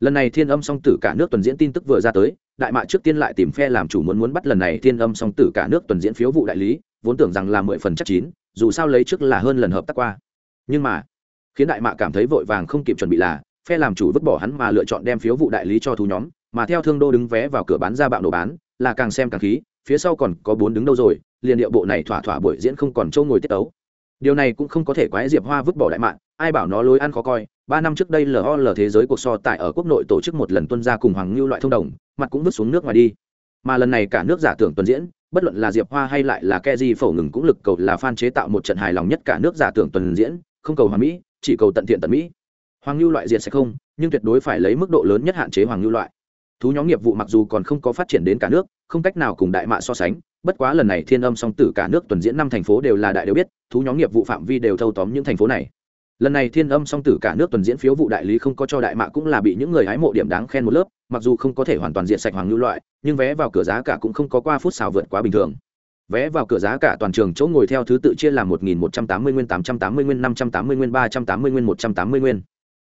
lần này thiên âm song tử cả nước tuần diễn tin tức vừa ra tới, đại mạ trước tiên lại tìm phe làm chủ muốn muốn bắt lần này thiên âm song tử cả nước tuần diễn phiếu vụ đại lý, vốn tưởng rằng là mười phần chắc chín, dù sao lấy trước là hơn lần hợp tác qua. Nhưng mà, khiến đại mạ cảm thấy vội vàng không kịp chuẩn bị là, phe làm chủ vứt bỏ hắn mà lựa chọn đem phiếu vụ đại lý cho thú nhóm, mà theo thương đô đứng vé vào cửa bán ra bạo nổ bán, là càng xem càng khí, phía sau còn có bốn đứng đâu rồi, liền điệu bộ này thỏa thỏa buổi diễn không còn trâu ngồi tiết ấu điều này cũng không có thể quái diệp hoa vứt bỏ đại mạng ai bảo nó lối ăn khó coi, ba năm trước đây lol thế giới cuộc so tại ở quốc nội tổ chức một lần tuân ra cùng hoàng Ngưu loại thông đồng, mặt cũng vứt xuống nước ngoài đi. Mà lần này cả nước giả tưởng tuần diễn, bất luận là diệp hoa hay lại là ke di phổ ngừng cũng lực cầu là phan chế tạo một trận hài lòng nhất cả nước giả tưởng tuần diễn, không cầu hoàn mỹ, chỉ cầu tận thiện tận mỹ. Hoàng Ngưu loại diệt sẽ không, nhưng tuyệt đối phải lấy mức độ lớn nhất hạn chế hoàng Ngưu loại. Thú nhóm nghiệp vụ mặc dù còn không có phát triển đến cả nước, không cách nào cùng đại mạ so sánh, bất quá lần này thiên âm song tử cả nước tuần diễn năm thành phố đều là đại đều biết, thú nhóm nghiệp vụ phạm vi đều thâu tóm những thành phố này lần này thiên âm song tử cả nước tuần diễn phiếu vụ đại lý không có cho đại mạ cũng là bị những người hái mộ điểm đáng khen một lớp, mặc dù không có thể hoàn toàn diện sạch hoàng lưu loại, nhưng vé vào cửa giá cả cũng không có qua phút xào vượt quá bình thường. Vé vào cửa giá cả toàn trường chỗ ngồi theo thứ tự chia làm một nghìn một trăm tám mươi nguyên, tám trăm tám mươi nguyên, năm trăm tám mươi nguyên, ba trăm tám mươi nguyên, một trăm tám mươi nguyên.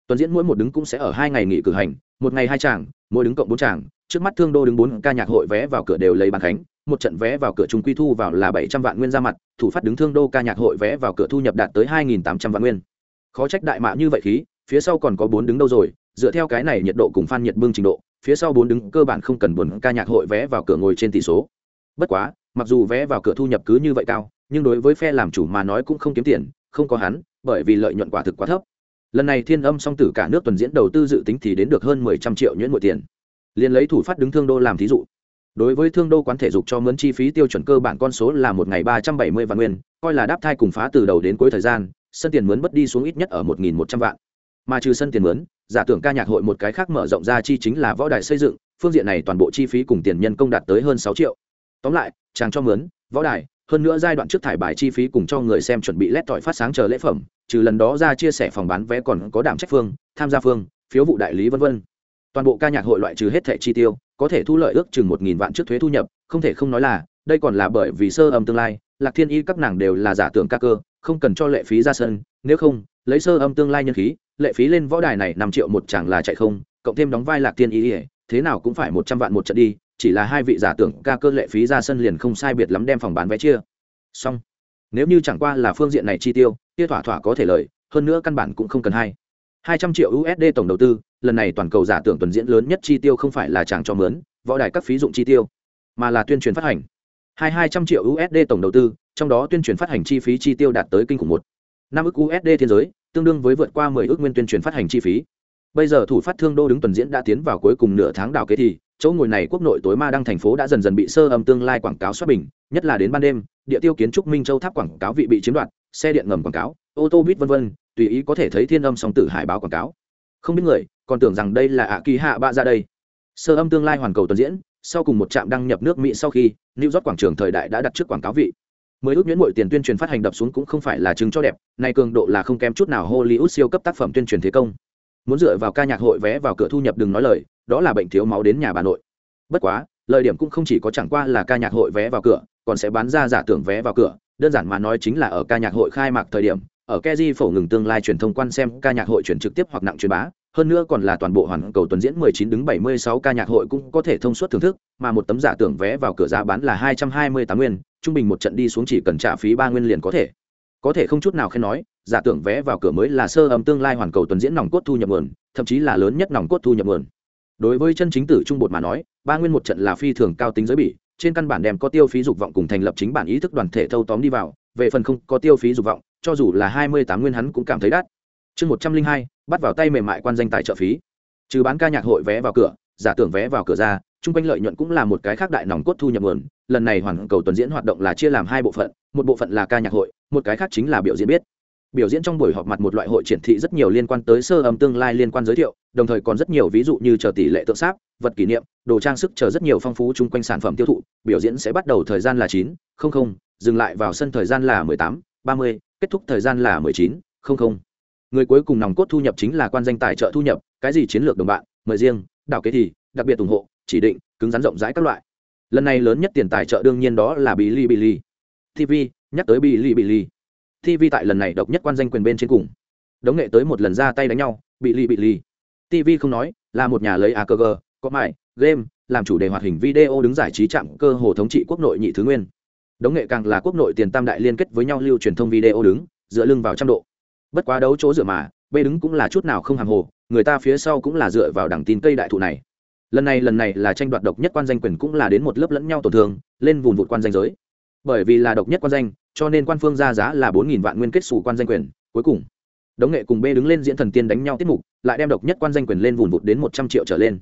Tuần diễn mỗi một đứng cũng sẽ ở hai ngày nghỉ cử hành, một ngày hai tràng, mỗi đứng cộng bốn tràng. Trước mắt thương đô đứng bốn ca nhạc hội vé vào cửa đều lấy bàn khánh, một trận vé vào cửa trung quy thu vào là bảy trăm vạn nguyên ra mặt, thủ phát đứng thương đô ca nhạc hội vé vào cửa thu nhập đạt tới hai nghìn tám trăm vạn nguyên khó trách đại mạ như vậy khí, phía sau còn có bốn đứng đâu rồi, dựa theo cái này nhiệt độ cùng phan nhiệt bưng trình độ, phía sau bốn đứng cơ bản không cần buồn ca nhạc hội vé vào cửa ngồi trên tỷ số. Bất quá, mặc dù vé vào cửa thu nhập cứ như vậy cao, nhưng đối với phe làm chủ mà nói cũng không kiếm tiền, không có hắn, bởi vì lợi nhuận quả thực quá thấp. Lần này thiên âm song tử cả nước tuần diễn đầu tư dự tính thì đến được hơn mười trăm triệu nhuyễn mỗi tiền. Liền lấy thủ phát đứng thương đô làm thí dụ. Đối với thương đô quán thể dục cho mướn chi phí tiêu chuẩn cơ bản con số là một ngày ba trăm bảy mươi vạn nguyên, coi là đáp thai cùng phá từ đầu đến cuối thời gian sân tiền mướn mất đi xuống ít nhất ở một nghìn một trăm vạn. Mà trừ sân tiền mướn, giả tưởng ca nhạc hội một cái khác mở rộng ra chi chính là võ đài xây dựng, phương diện này toàn bộ chi phí cùng tiền nhân công đạt tới hơn sáu triệu. Tóm lại, chàng cho mướn, võ đài, hơn nữa giai đoạn trước thải bài chi phí cùng cho người xem chuẩn bị lét tỏi phát sáng chờ lễ phẩm, trừ lần đó ra chia sẻ phòng bán vé còn có đảm trách phương, tham gia phương, phiếu vụ đại lý v v toàn bộ ca nhạc hội loại trừ hết thẻ chi tiêu, có thể thu lợi ước chừng một nghìn vạn trước thuế thu nhập, không thể không nói là, đây còn là bởi vì sơ âm tương lai, lạc thiên y các nàng đều là giả tưởng ca cơ không cần cho lệ phí ra sân, nếu không, lấy sơ âm tương lai nhân khí, lệ phí lên võ đài này năm triệu một chàng là chạy không, cộng thêm đóng vai lạc tiên ý ỉa thế nào cũng phải một trăm vạn một trận đi, chỉ là hai vị giả tưởng ca cơ lệ phí ra sân liền không sai biệt lắm đem phòng bán vé chia. Xong. Nếu như chẳng qua là phương diện này chi tiêu, kia thỏa thỏa có thể lợi, hơn nữa căn bản cũng không cần hai. Hai trăm triệu usd tổng đầu tư, lần này toàn cầu giả tưởng tuần diễn lớn nhất chi tiêu không phải là chàng cho mướn, võ đài các phí dụng chi tiêu, mà là tuyên truyền phát hành. Hai hai trăm triệu usd tổng đầu tư trong đó tuyên truyền phát hành chi phí chi tiêu đạt tới kinh khủng một. Năm ước usd thiên giới, tương đương với vượt qua mười ước nguyên tuyên truyền phát hành chi phí. Bây giờ thủ phát thương đô đứng tuần diễn đã tiến vào cuối cùng nửa tháng đào kế thì, chỗ ngồi này quốc nội tối ma đăng thành phố đã dần dần bị sơ âm tương lai quảng cáo xuất bình, nhất là đến ban đêm, địa tiêu kiến trúc minh châu tháp quảng cáo vị bị chiếm đoạt, xe điện ngầm quảng cáo, ô tô buýt vân vân, tùy ý có thể thấy thiên âm song tử hải báo quảng cáo. Không biết người, còn tưởng rằng đây là ạ kỳ hạ bạ ra đây. Sơ âm tương lai hoàn cầu tuần diễn, sau cùng một trạm đăng nhập nước mỹ sau khi, new york quảng trường thời đại đã đặt trước quảng cáo vị mới ước nhuyễn mọi tiền tuyên truyền phát hành đập xuống cũng không phải là chứng cho đẹp nay cường độ là không kém chút nào hollywood siêu cấp tác phẩm tuyên truyền thế công. Muốn dựa vào ca nhạc hội vé vào cửa thu nhập đừng nói lời đó là bệnh thiếu máu đến nhà bà nội. Bất quá lợi điểm cũng không chỉ có chẳng qua là ca nhạc hội vé vào cửa còn sẽ bán ra giả tưởng vé vào cửa đơn giản mà nói chính là ở ca nhạc hội khai mạc thời điểm ở Keji phổ ngừng tương lai truyền thông quan xem ca nhạc hội chuyển trực tiếp hoặc nặng truyền bá, hơn nữa còn là toàn bộ hoàn cầu tuần diễn 19 đứng 76 ca nhạc hội cũng có thể thông suốt thưởng thức, mà một tấm giả tưởng vé vào cửa giá bán là 228 nguyên, trung bình một trận đi xuống chỉ cần trả phí ba nguyên liền có thể. Có thể không chút nào khen nói, giả tưởng vé vào cửa mới là sơ âm tương lai hoàn cầu tuần diễn nòng cốt thu nhập nguồn, thậm chí là lớn nhất nòng cốt thu nhập nguồn. Đối với chân chính tử trung bột mà nói, ba nguyên một trận là phi thường cao tính giới bỉ trên căn bản đem có tiêu phí dục vọng cùng thành lập chính bản ý thức đoàn thể thâu tóm đi vào, về phần không có tiêu phí dục vọng, cho dù là hai mươi tám nguyên hắn cũng cảm thấy đắt chương một trăm linh hai bắt vào tay mềm mại quan danh tài trợ phí trừ bán ca nhạc hội vé vào cửa giả tưởng vé vào cửa ra, chung quanh lợi nhuận cũng là một cái khác đại nòng cốt thu nhập nguồn. Lần này hoàn cầu tuần diễn hoạt động là chia làm hai bộ phận, một bộ phận là ca nhạc hội, một cái khác chính là biểu diễn biết. Biểu diễn trong buổi họp mặt một loại hội triển thị rất nhiều liên quan tới sơ âm tương lai liên quan giới thiệu, đồng thời còn rất nhiều ví dụ như chờ tỷ lệ tượng sáp, vật kỷ niệm, đồ trang sức chờ rất nhiều phong phú chung quanh sản phẩm tiêu thụ. Biểu diễn sẽ bắt đầu thời gian là chín, không không, dừng lại vào sân thời gian là mười tám, ba mươi, kết thúc thời gian là mười chín, không không. Người cuối cùng nòng cốt thu nhập chính là quan danh tài trợ thu nhập, cái gì chiến lược đồng bạn, mời riêng đảo kế thì đặc biệt ủng hộ chỉ định cứng rắn rộng rãi các loại lần này lớn nhất tiền tài trợ đương nhiên đó là Billy Billy. TV, nhắc tới Billy Billy. TV tại lần này độc nhất quan danh quyền bên trên cùng. Đống nghệ tới một lần ra tay đánh nhau, Billy Billy. TV không nói, là một nhà lấy akg có mại game làm chủ đề hoạt hình video đứng giải trí chạm cơ hồ thống trị quốc nội nhị thứ nguyên đống nghệ càng là quốc nội tiền tam đại liên kết với nhau lưu truyền thông video đứng dựa lưng vào trăm độ bất quá đấu chỗ dựa mà Bê đứng cũng là chút nào không hàng hồ, người ta phía sau cũng là dựa vào đẳng tin cây đại thụ này. Lần này lần này là tranh đoạt độc nhất quan danh quyền cũng là đến một lớp lẫn nhau tổn thương, lên vùng vụt quan danh giới. Bởi vì là độc nhất quan danh, cho nên quan phương ra giá là bốn nghìn vạn nguyên kết xù quan danh quyền, cuối cùng, đống nghệ cùng b đứng lên diễn thần tiên đánh nhau tiết mục, lại đem độc nhất quan danh quyền lên vùng vụt đến một trăm triệu trở lên.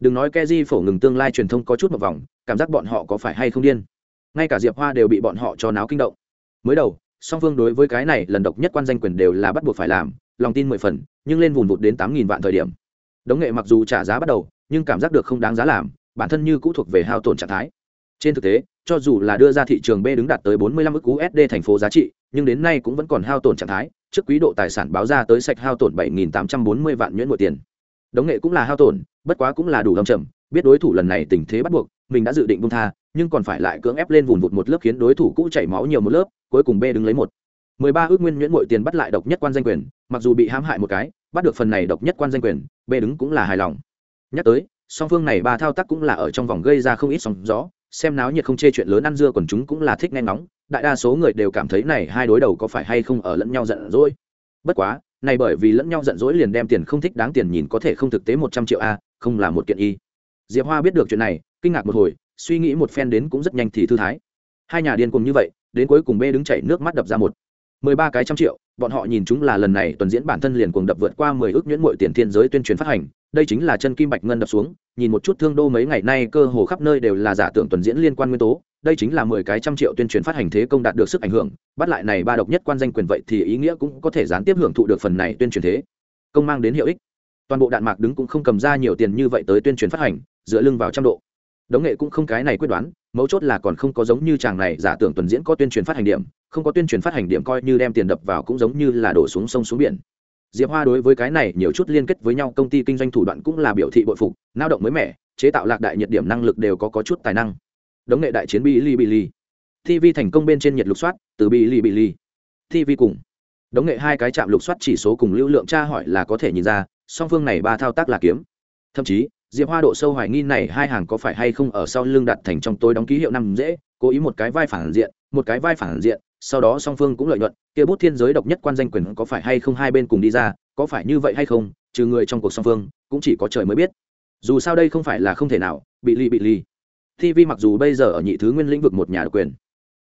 Đừng nói ke di phổ ngừng tương lai truyền thông có chút một vòng, cảm giác bọn họ có phải hay không điên? Ngay cả diệp hoa đều bị bọn họ cho náo kinh động. Mới đầu, song phương đối với cái này lần độc nhất quan danh quyền đều là bắt buộc phải làm lòng tin mười phần, nhưng lên vùn vụt đến tám nghìn vạn thời điểm. Đống nghệ mặc dù trả giá bắt đầu, nhưng cảm giác được không đáng giá làm, bản thân như cũ thuộc về hao tổn trạng thái. Trên thực tế, cho dù là đưa ra thị trường b đứng đạt tới 45 ức usd thành phố giá trị, nhưng đến nay cũng vẫn còn hao tổn trạng thái, trước quý độ tài sản báo ra tới sạch hao tổn 7.840 vạn nhuyễn nội tiền. Đống nghệ cũng là hao tổn, bất quá cũng là đủ lâm trầm, biết đối thủ lần này tình thế bắt buộc, mình đã dự định buông tha, nhưng còn phải lại cưỡng ép lên vùn vụt một lớp khiến đối thủ cũ chảy máu nhiều một lớp, cuối cùng b đứng lấy một. 13 ước nguyên nhuyễn mỗi tiền bắt lại độc nhất quan danh quyền, mặc dù bị hãm hại một cái, bắt được phần này độc nhất quan danh quyền, bê đứng cũng là hài lòng. Nhắc tới, song phương này ba thao tác cũng là ở trong vòng gây ra không ít sóng gió, xem náo nhiệt không chê chuyện lớn ăn dưa còn chúng cũng là thích nghe ngóng, đại đa số người đều cảm thấy này hai đối đầu có phải hay không ở lẫn nhau giận dỗi. Bất quá, này bởi vì lẫn nhau giận dỗi liền đem tiền không thích đáng tiền nhìn có thể không thực tế một trăm triệu a, không là một kiện y. Diệp hoa biết được chuyện này, kinh ngạc một hồi, suy nghĩ một phen đến cũng rất nhanh thì thư thái. Hai nhà điên cùng như vậy, đến cuối cùng b đứng chảy nước mắt đập ra một mười ba cái trăm triệu, bọn họ nhìn chúng là lần này tuần diễn bản thân liền cuồng đập vượt qua mười ước nhuyễn muội tiền thiên giới tuyên truyền phát hành, đây chính là chân kim bạch ngân đập xuống, nhìn một chút thương đô mấy ngày nay cơ hồ khắp nơi đều là giả tưởng tuần diễn liên quan nguyên tố, đây chính là mười cái trăm triệu tuyên truyền phát hành thế công đạt được sức ảnh hưởng, bắt lại này ba độc nhất quan danh quyền vậy thì ý nghĩa cũng có thể gián tiếp hưởng thụ được phần này tuyên truyền thế. Công mang đến hiệu ích. Toàn bộ đạn mạc đứng cũng không cầm ra nhiều tiền như vậy tới tuyên truyền phát hành, dựa lưng vào trăm độ. Đống nghệ cũng không cái này quyết đoán mấu chốt là còn không có giống như chàng này giả tưởng tuần diễn có tuyên truyền phát hành điểm không có tuyên truyền phát hành điểm coi như đem tiền đập vào cũng giống như là đổ xuống sông xuống biển diệp hoa đối với cái này nhiều chút liên kết với nhau công ty kinh doanh thủ đoạn cũng là biểu thị bội phục lao động mới mẻ chế tạo lạc đại nhiệt điểm năng lực đều có, có chút tài năng đống nghệ đại chiến bili bili TV thành công bên trên nhiệt lục soát, từ bili bili TV cùng. Đống nghệ hai cái chạm lục soát chỉ số cùng lưu lượng tra hỏi là có thể nhìn ra, song phương này ba thao tác là kiếm. Thậm chí, Diệp Hoa độ sâu hoài nghi này hai hàng có phải hay không ở sau lưng đặt thành trong tôi đóng ký hiệu năm dễ, cố ý một cái vai phản diện, một cái vai phản diện, sau đó song phương cũng lợi nhuận, kia bút thiên giới độc nhất quan danh quyền có phải hay không hai bên cùng đi ra, có phải như vậy hay không, trừ người trong cuộc song phương, cũng chỉ có trời mới biết. Dù sao đây không phải là không thể nào, bị ly bị ly tv mặc dù bây giờ ở nhị thứ nguyên lĩnh vực một nhà độc quyền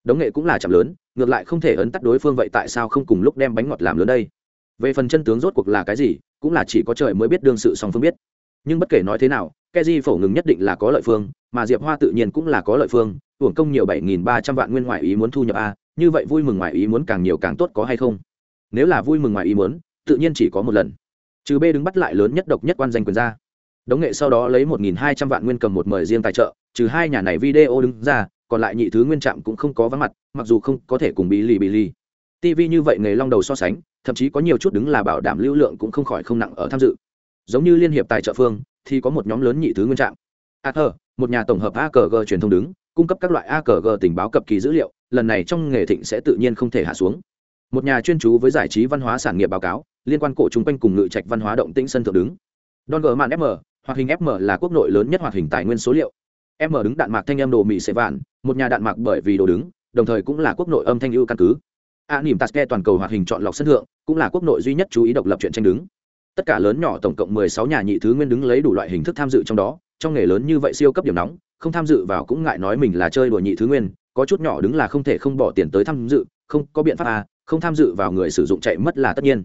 đống nghệ cũng là chậm lớn ngược lại không thể ấn tắt đối phương vậy tại sao không cùng lúc đem bánh ngọt làm lớn đây? Về phần chân tướng rốt cuộc là cái gì cũng là chỉ có trời mới biết đương sự song phương biết nhưng bất kể nói thế nào keji phổ ngừng nhất định là có lợi phương, mà diệp hoa tự nhiên cũng là có lợi phương, hưởng công nhiều bảy nghìn ba trăm vạn nguyên ngoại ý muốn thu nhập a, như vậy vui mừng ngoại ý muốn càng nhiều càng tốt có hay không? Nếu là vui mừng ngoại ý muốn, tự nhiên chỉ có một lần. Trừ b đứng bắt lại lớn nhất độc nhất quan danh quyền ra. Đống nghệ sau đó lấy một nghìn hai trăm vạn nguyên cầm một mời riêng tài trợ, trừ hai nhà này video đứng ra, còn lại nhị thứ nguyên trạm cũng không có vắng mặt, mặc dù không có thể cùng bị lì bị lì. Tv như vậy nghề long đầu so sánh, thậm chí có nhiều chút đứng là bảo đảm lưu lượng cũng không khỏi không nặng ở tham dự giống như liên hiệp tài trợ phương, thì có một nhóm lớn nhị thứ nguyên trạng. a thơ một nhà tổng hợp akg truyền thông đứng, cung cấp các loại akg tình báo cập kỳ dữ liệu, lần này trong nghề thịnh sẽ tự nhiên không thể hạ xuống. Một nhà chuyên chú với giải trí văn hóa sản nghiệp báo cáo, liên quan cổ chung quanh cùng ngự trạch văn hóa động tĩnh sân thượng đứng. Don gờ màn fm hoạt hình fm là quốc nội lớn nhất hoạt hình tài nguyên số liệu. M đứng đạn mạc thanh em đồ mỹ sệ vạn, một nhà đạn mạc bởi vì đồ đứng, đồng thời cũng là quốc nội âm thanh ưu căn cứ. A nỉm taske toàn cầu hoạt hình chọn lọc sân thượng, cũng là quốc nội duy nhất chú ý độc lập chuyện tranh đứng tất cả lớn nhỏ tổng cộng mười sáu nhà nhị thứ nguyên đứng lấy đủ loại hình thức tham dự trong đó, trong nghề lớn như vậy siêu cấp điểm nóng, không tham dự vào cũng ngại nói mình là chơi đùa nhị thứ nguyên, có chút nhỏ đứng là không thể không bỏ tiền tới tham dự, không, có biện pháp à không tham dự vào người sử dụng chạy mất là tất nhiên.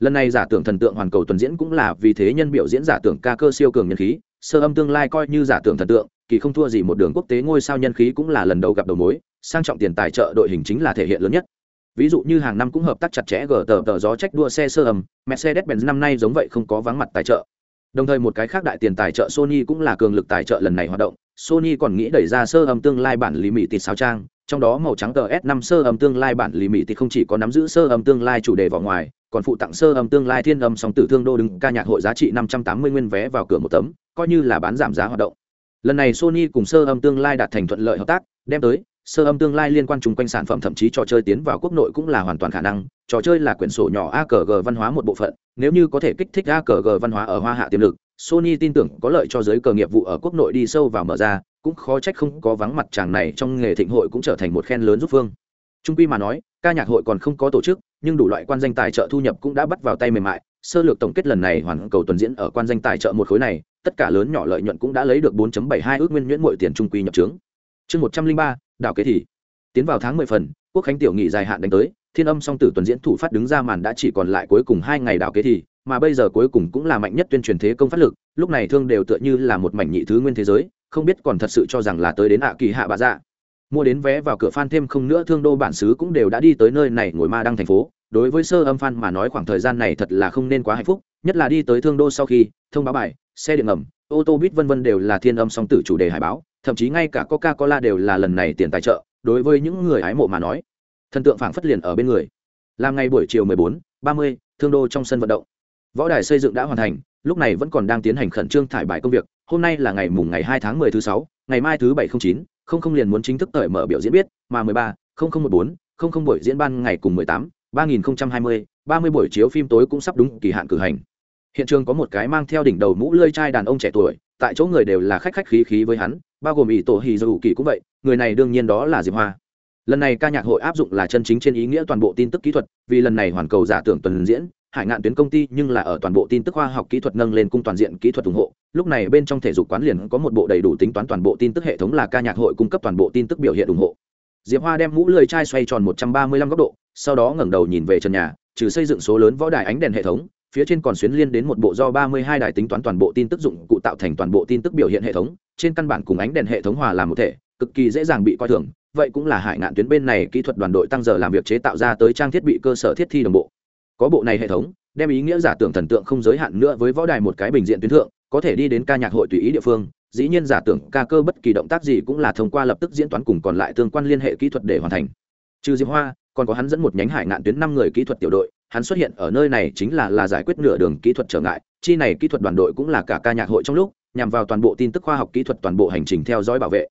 Lần này giả tưởng thần tượng hoàn cầu tuần diễn cũng là vì thế nhân biểu diễn giả tưởng ca cơ siêu cường nhân khí, sơ âm tương lai coi như giả tưởng thần tượng, kỳ không thua gì một đường quốc tế ngôi sao nhân khí cũng là lần đầu gặp đầu mối, sang trọng tiền tài trợ đội hình chính là thể hiện lớn nhất ví dụ như hàng năm cũng hợp tác chặt chẽ gờ tờ tờ gió trách đua xe sơ âm mercedes benz năm nay giống vậy không có vắng mặt tài trợ. Đồng thời một cái khác đại tiền tài trợ sony cũng là cường lực tài trợ lần này hoạt động. Sony còn nghĩ đẩy ra sơ âm tương lai bản lý mỹ tịt sao trang, trong đó màu trắng tờ s 5 sơ âm tương lai bản lý mỹ tịt không chỉ có nắm giữ sơ âm tương lai chủ đề vào ngoài, còn phụ tặng sơ âm tương lai thiên âm song tử thương đô đứng ca nhạc hội giá trị 580 nguyên vé vào cửa một tấm, coi như là bán giảm giá hoạt động. Lần này sony cùng sơ âm tương lai đạt thành thuận lợi hợp tác, đem tới sơ âm tương lai liên quan chung quanh sản phẩm thậm chí trò chơi tiến vào quốc nội cũng là hoàn toàn khả năng. Trò chơi là quyển sổ nhỏ akg văn hóa một bộ phận. Nếu như có thể kích thích akg văn hóa ở hoa hạ tiềm lực sony tin tưởng có lợi cho giới cờ nghiệp vụ ở quốc nội đi sâu vào mở ra. Cũng khó trách không có vắng mặt chàng này trong nghề thịnh hội cũng trở thành một khen lớn giúp phương trung quy mà nói ca nhạc hội còn không có tổ chức nhưng đủ loại quan danh tài trợ thu nhập cũng đã bắt vào tay mềm mại. Sơ lược tổng kết lần này hoàn cầu tuần diễn ở quan danh tài trợ một khối này tất cả lớn nhỏ lợi nhuận cũng đã lấy được 4.72 ước nguyên nhuyễn mỗi tiền trung quy nhập trướng. Chương 103, đảo kế thì. Tiến vào tháng 10 phần, quốc khánh tiểu nghị dài hạn đánh tới, thiên âm song tử tuần diễn thủ phát đứng ra màn đã chỉ còn lại cuối cùng hai ngày đảo kế thì, mà bây giờ cuối cùng cũng là mạnh nhất tuyên truyền thế công phát lực, lúc này thương đều tựa như là một mảnh nhị thứ nguyên thế giới, không biết còn thật sự cho rằng là tới đến ạ kỳ hạ bạ dạ. Mua đến vé vào cửa fan thêm không nữa thương đô bản xứ cũng đều đã đi tới nơi này ngồi ma đăng thành phố, đối với sơ âm fan mà nói khoảng thời gian này thật là không nên quá hạnh phúc, nhất là đi tới thương đô sau khi, thông báo bài, xe điện ngầm, ô tô buýt vân vân đều là thiên âm song tử chủ đề hải báo thậm chí ngay cả coca cola đều là lần này tiền tài trợ đối với những người hái mộ mà nói. Thần tượng phảng phất liền ở bên người. Làm ngày buổi chiều 14, 30, thương đô trong sân vận động. Võ đài xây dựng đã hoàn thành lúc này vẫn còn đang tiến hành khẩn trương thải bài công việc. Hôm nay là ngày mùng ngày hai tháng mười thứ sáu ngày mai thứ bảy không chín không không liền muốn chính thức tởi mở biểu diễn biết mà mười ba không không một bốn không không buổi diễn ban ngày cùng mười tám ba nghìn không trăm hai mươi ba mươi buổi chiếu phim tối cũng sắp đúng kỳ hạn cử hành. Hiện trường có một cái mang theo đỉnh đầu mũ lơi trai đàn ông trẻ tuổi tại chỗ người đều là khách khách khí khí với hắn bao gồm ỷ tổ hì dù kỳ cũng vậy, người này đương nhiên đó là diệp hoa. Lần này ca nhạc hội áp dụng là chân chính trên ý nghĩa toàn bộ tin tức kỹ thuật, vì lần này hoàn cầu giả tưởng tuần diễn, hải ngạn tuyến công ty nhưng là ở toàn bộ tin tức khoa học kỹ thuật nâng lên cung toàn diện kỹ thuật ủng hộ. Lúc này bên trong thể dục quán liền có một bộ đầy đủ tính toán toàn bộ tin tức hệ thống là ca nhạc hội cung cấp toàn bộ tin tức biểu hiện ủng hộ. Diệp hoa đem mũ lười chai xoay tròn một trăm ba mươi lăm góc độ, sau đó ngẩng đầu nhìn về trần nhà, trừ xây dựng số lớn võ đài ánh đèn hệ thống phía trên còn xuyến liên đến một bộ do ba mươi hai đài tính toán toàn bộ tin tức dụng cụ tạo thành toàn bộ tin tức biểu hiện hệ thống, trên căn bản cùng ánh đèn hệ thống hòa làm một thể, cực kỳ dễ dàng bị coi thường, vậy cũng là hải ngạn tuyến bên này kỹ thuật đoàn đội tăng giờ làm việc chế tạo ra tới trang thiết bị cơ sở thiết thi đồng bộ. Có bộ này hệ thống, đem ý nghĩa giả tưởng thần tượng không giới hạn nữa với võ đài một cái bình diện tuyến thượng, có thể đi đến ca nhạc hội tùy ý địa phương, dĩ nhiên giả tưởng ca cơ bất kỳ động tác gì cũng là thông qua lập tức diễn toán cùng còn lại tương quan liên hệ kỹ thuật để hoàn thành. Trừ diệp hoa, còn có hắn dẫn một nhánh hải ngạn tuyến năm người kỹ thuật tiểu đội hắn xuất hiện ở nơi này chính là là giải quyết nửa đường kỹ thuật trở ngại, chi này kỹ thuật đoàn đội cũng là cả ca nhạc hội trong lúc, nhằm vào toàn bộ tin tức khoa học kỹ thuật toàn bộ hành trình theo dõi bảo vệ.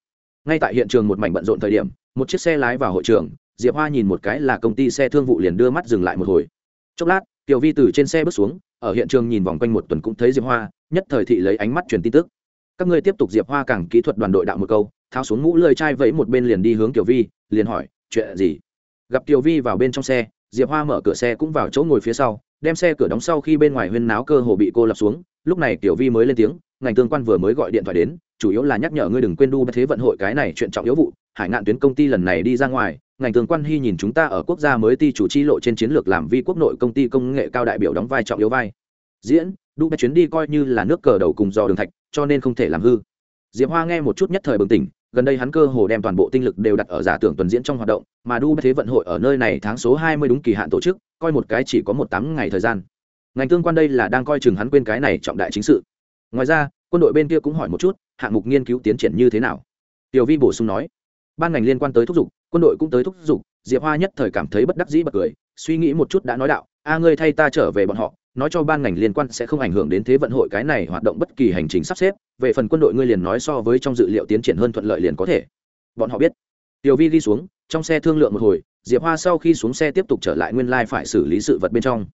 Ngay tại hiện trường một mảnh bận rộn thời điểm, một chiếc xe lái vào hội trường, diệp hoa nhìn một cái là công ty xe thương vụ liền đưa mắt dừng lại một hồi. Chốc lát, tiểu vi từ trên xe bước xuống, ở hiện trường nhìn vòng quanh một tuần cũng thấy diệp hoa, nhất thời thị lấy ánh mắt truyền tin tức. Các ngươi tiếp tục diệp hoa càng kỹ thuật đoàn đội đạo một câu, tháo xuống mũ lơi chai vẫy một bên liền đi hướng tiểu vi, liền hỏi, chuyện gì? Gặp tiểu vi vào bên trong xe diệp hoa mở cửa xe cũng vào chỗ ngồi phía sau, đem xe cửa đóng sau khi bên ngoài huyên náo cơ hồ bị cô lập xuống, lúc này tiểu vi mới lên tiếng, ngành tương quan vừa mới gọi điện thoại đến, chủ yếu là nhắc nhở ngươi đừng quên đu thế vận hội cái này chuyện trọng yếu vụ, hải ngạn tuyến công ty lần này đi ra ngoài, ngành tương quan hy nhìn chúng ta ở quốc gia mới ti chủ chi lộ trên chiến lược làm vi quốc nội công ty công nghệ cao đại biểu đóng vai trọng yếu vai. Diễn, đu chuyến đi coi như là nước cờ đầu cùng do đường thạch, cho nên không thể làm hư. Diệp hoa nghe một chút nhất thời bừng tỉnh gần đây hắn cơ hồ đem toàn bộ tinh lực đều đặt ở giả tưởng tuần diễn trong hoạt động, mà đu thế vận hội ở nơi này tháng số hai mươi đúng kỳ hạn tổ chức, coi một cái chỉ có một tám ngày thời gian. Ngành tương quan đây là đang coi chừng hắn quên cái này trọng đại chính sự. Ngoài ra, quân đội bên kia cũng hỏi một chút, hạng mục nghiên cứu tiến triển như thế nào? Tiểu vi bổ sung nói, ban ngành liên quan tới thúc giục, quân đội cũng tới thúc giục, diệp hoa nhất thời cảm thấy bất đắc dĩ bật cười, suy nghĩ một chút đã nói đạo, a ngươi thay ta trở về bọn họ nói cho ban ngành liên quan sẽ không ảnh hưởng đến thế vận hội cái này hoạt động bất kỳ hành trình sắp xếp. Về phần quân đội ngươi liền nói so với trong dự liệu tiến triển hơn thuận lợi liền có thể. Bọn họ biết. Tiểu vi đi xuống, trong xe thương lượng một hồi, diệp hoa sau khi xuống xe tiếp tục trở lại nguyên lai、like、phải xử lý sự vật bên trong.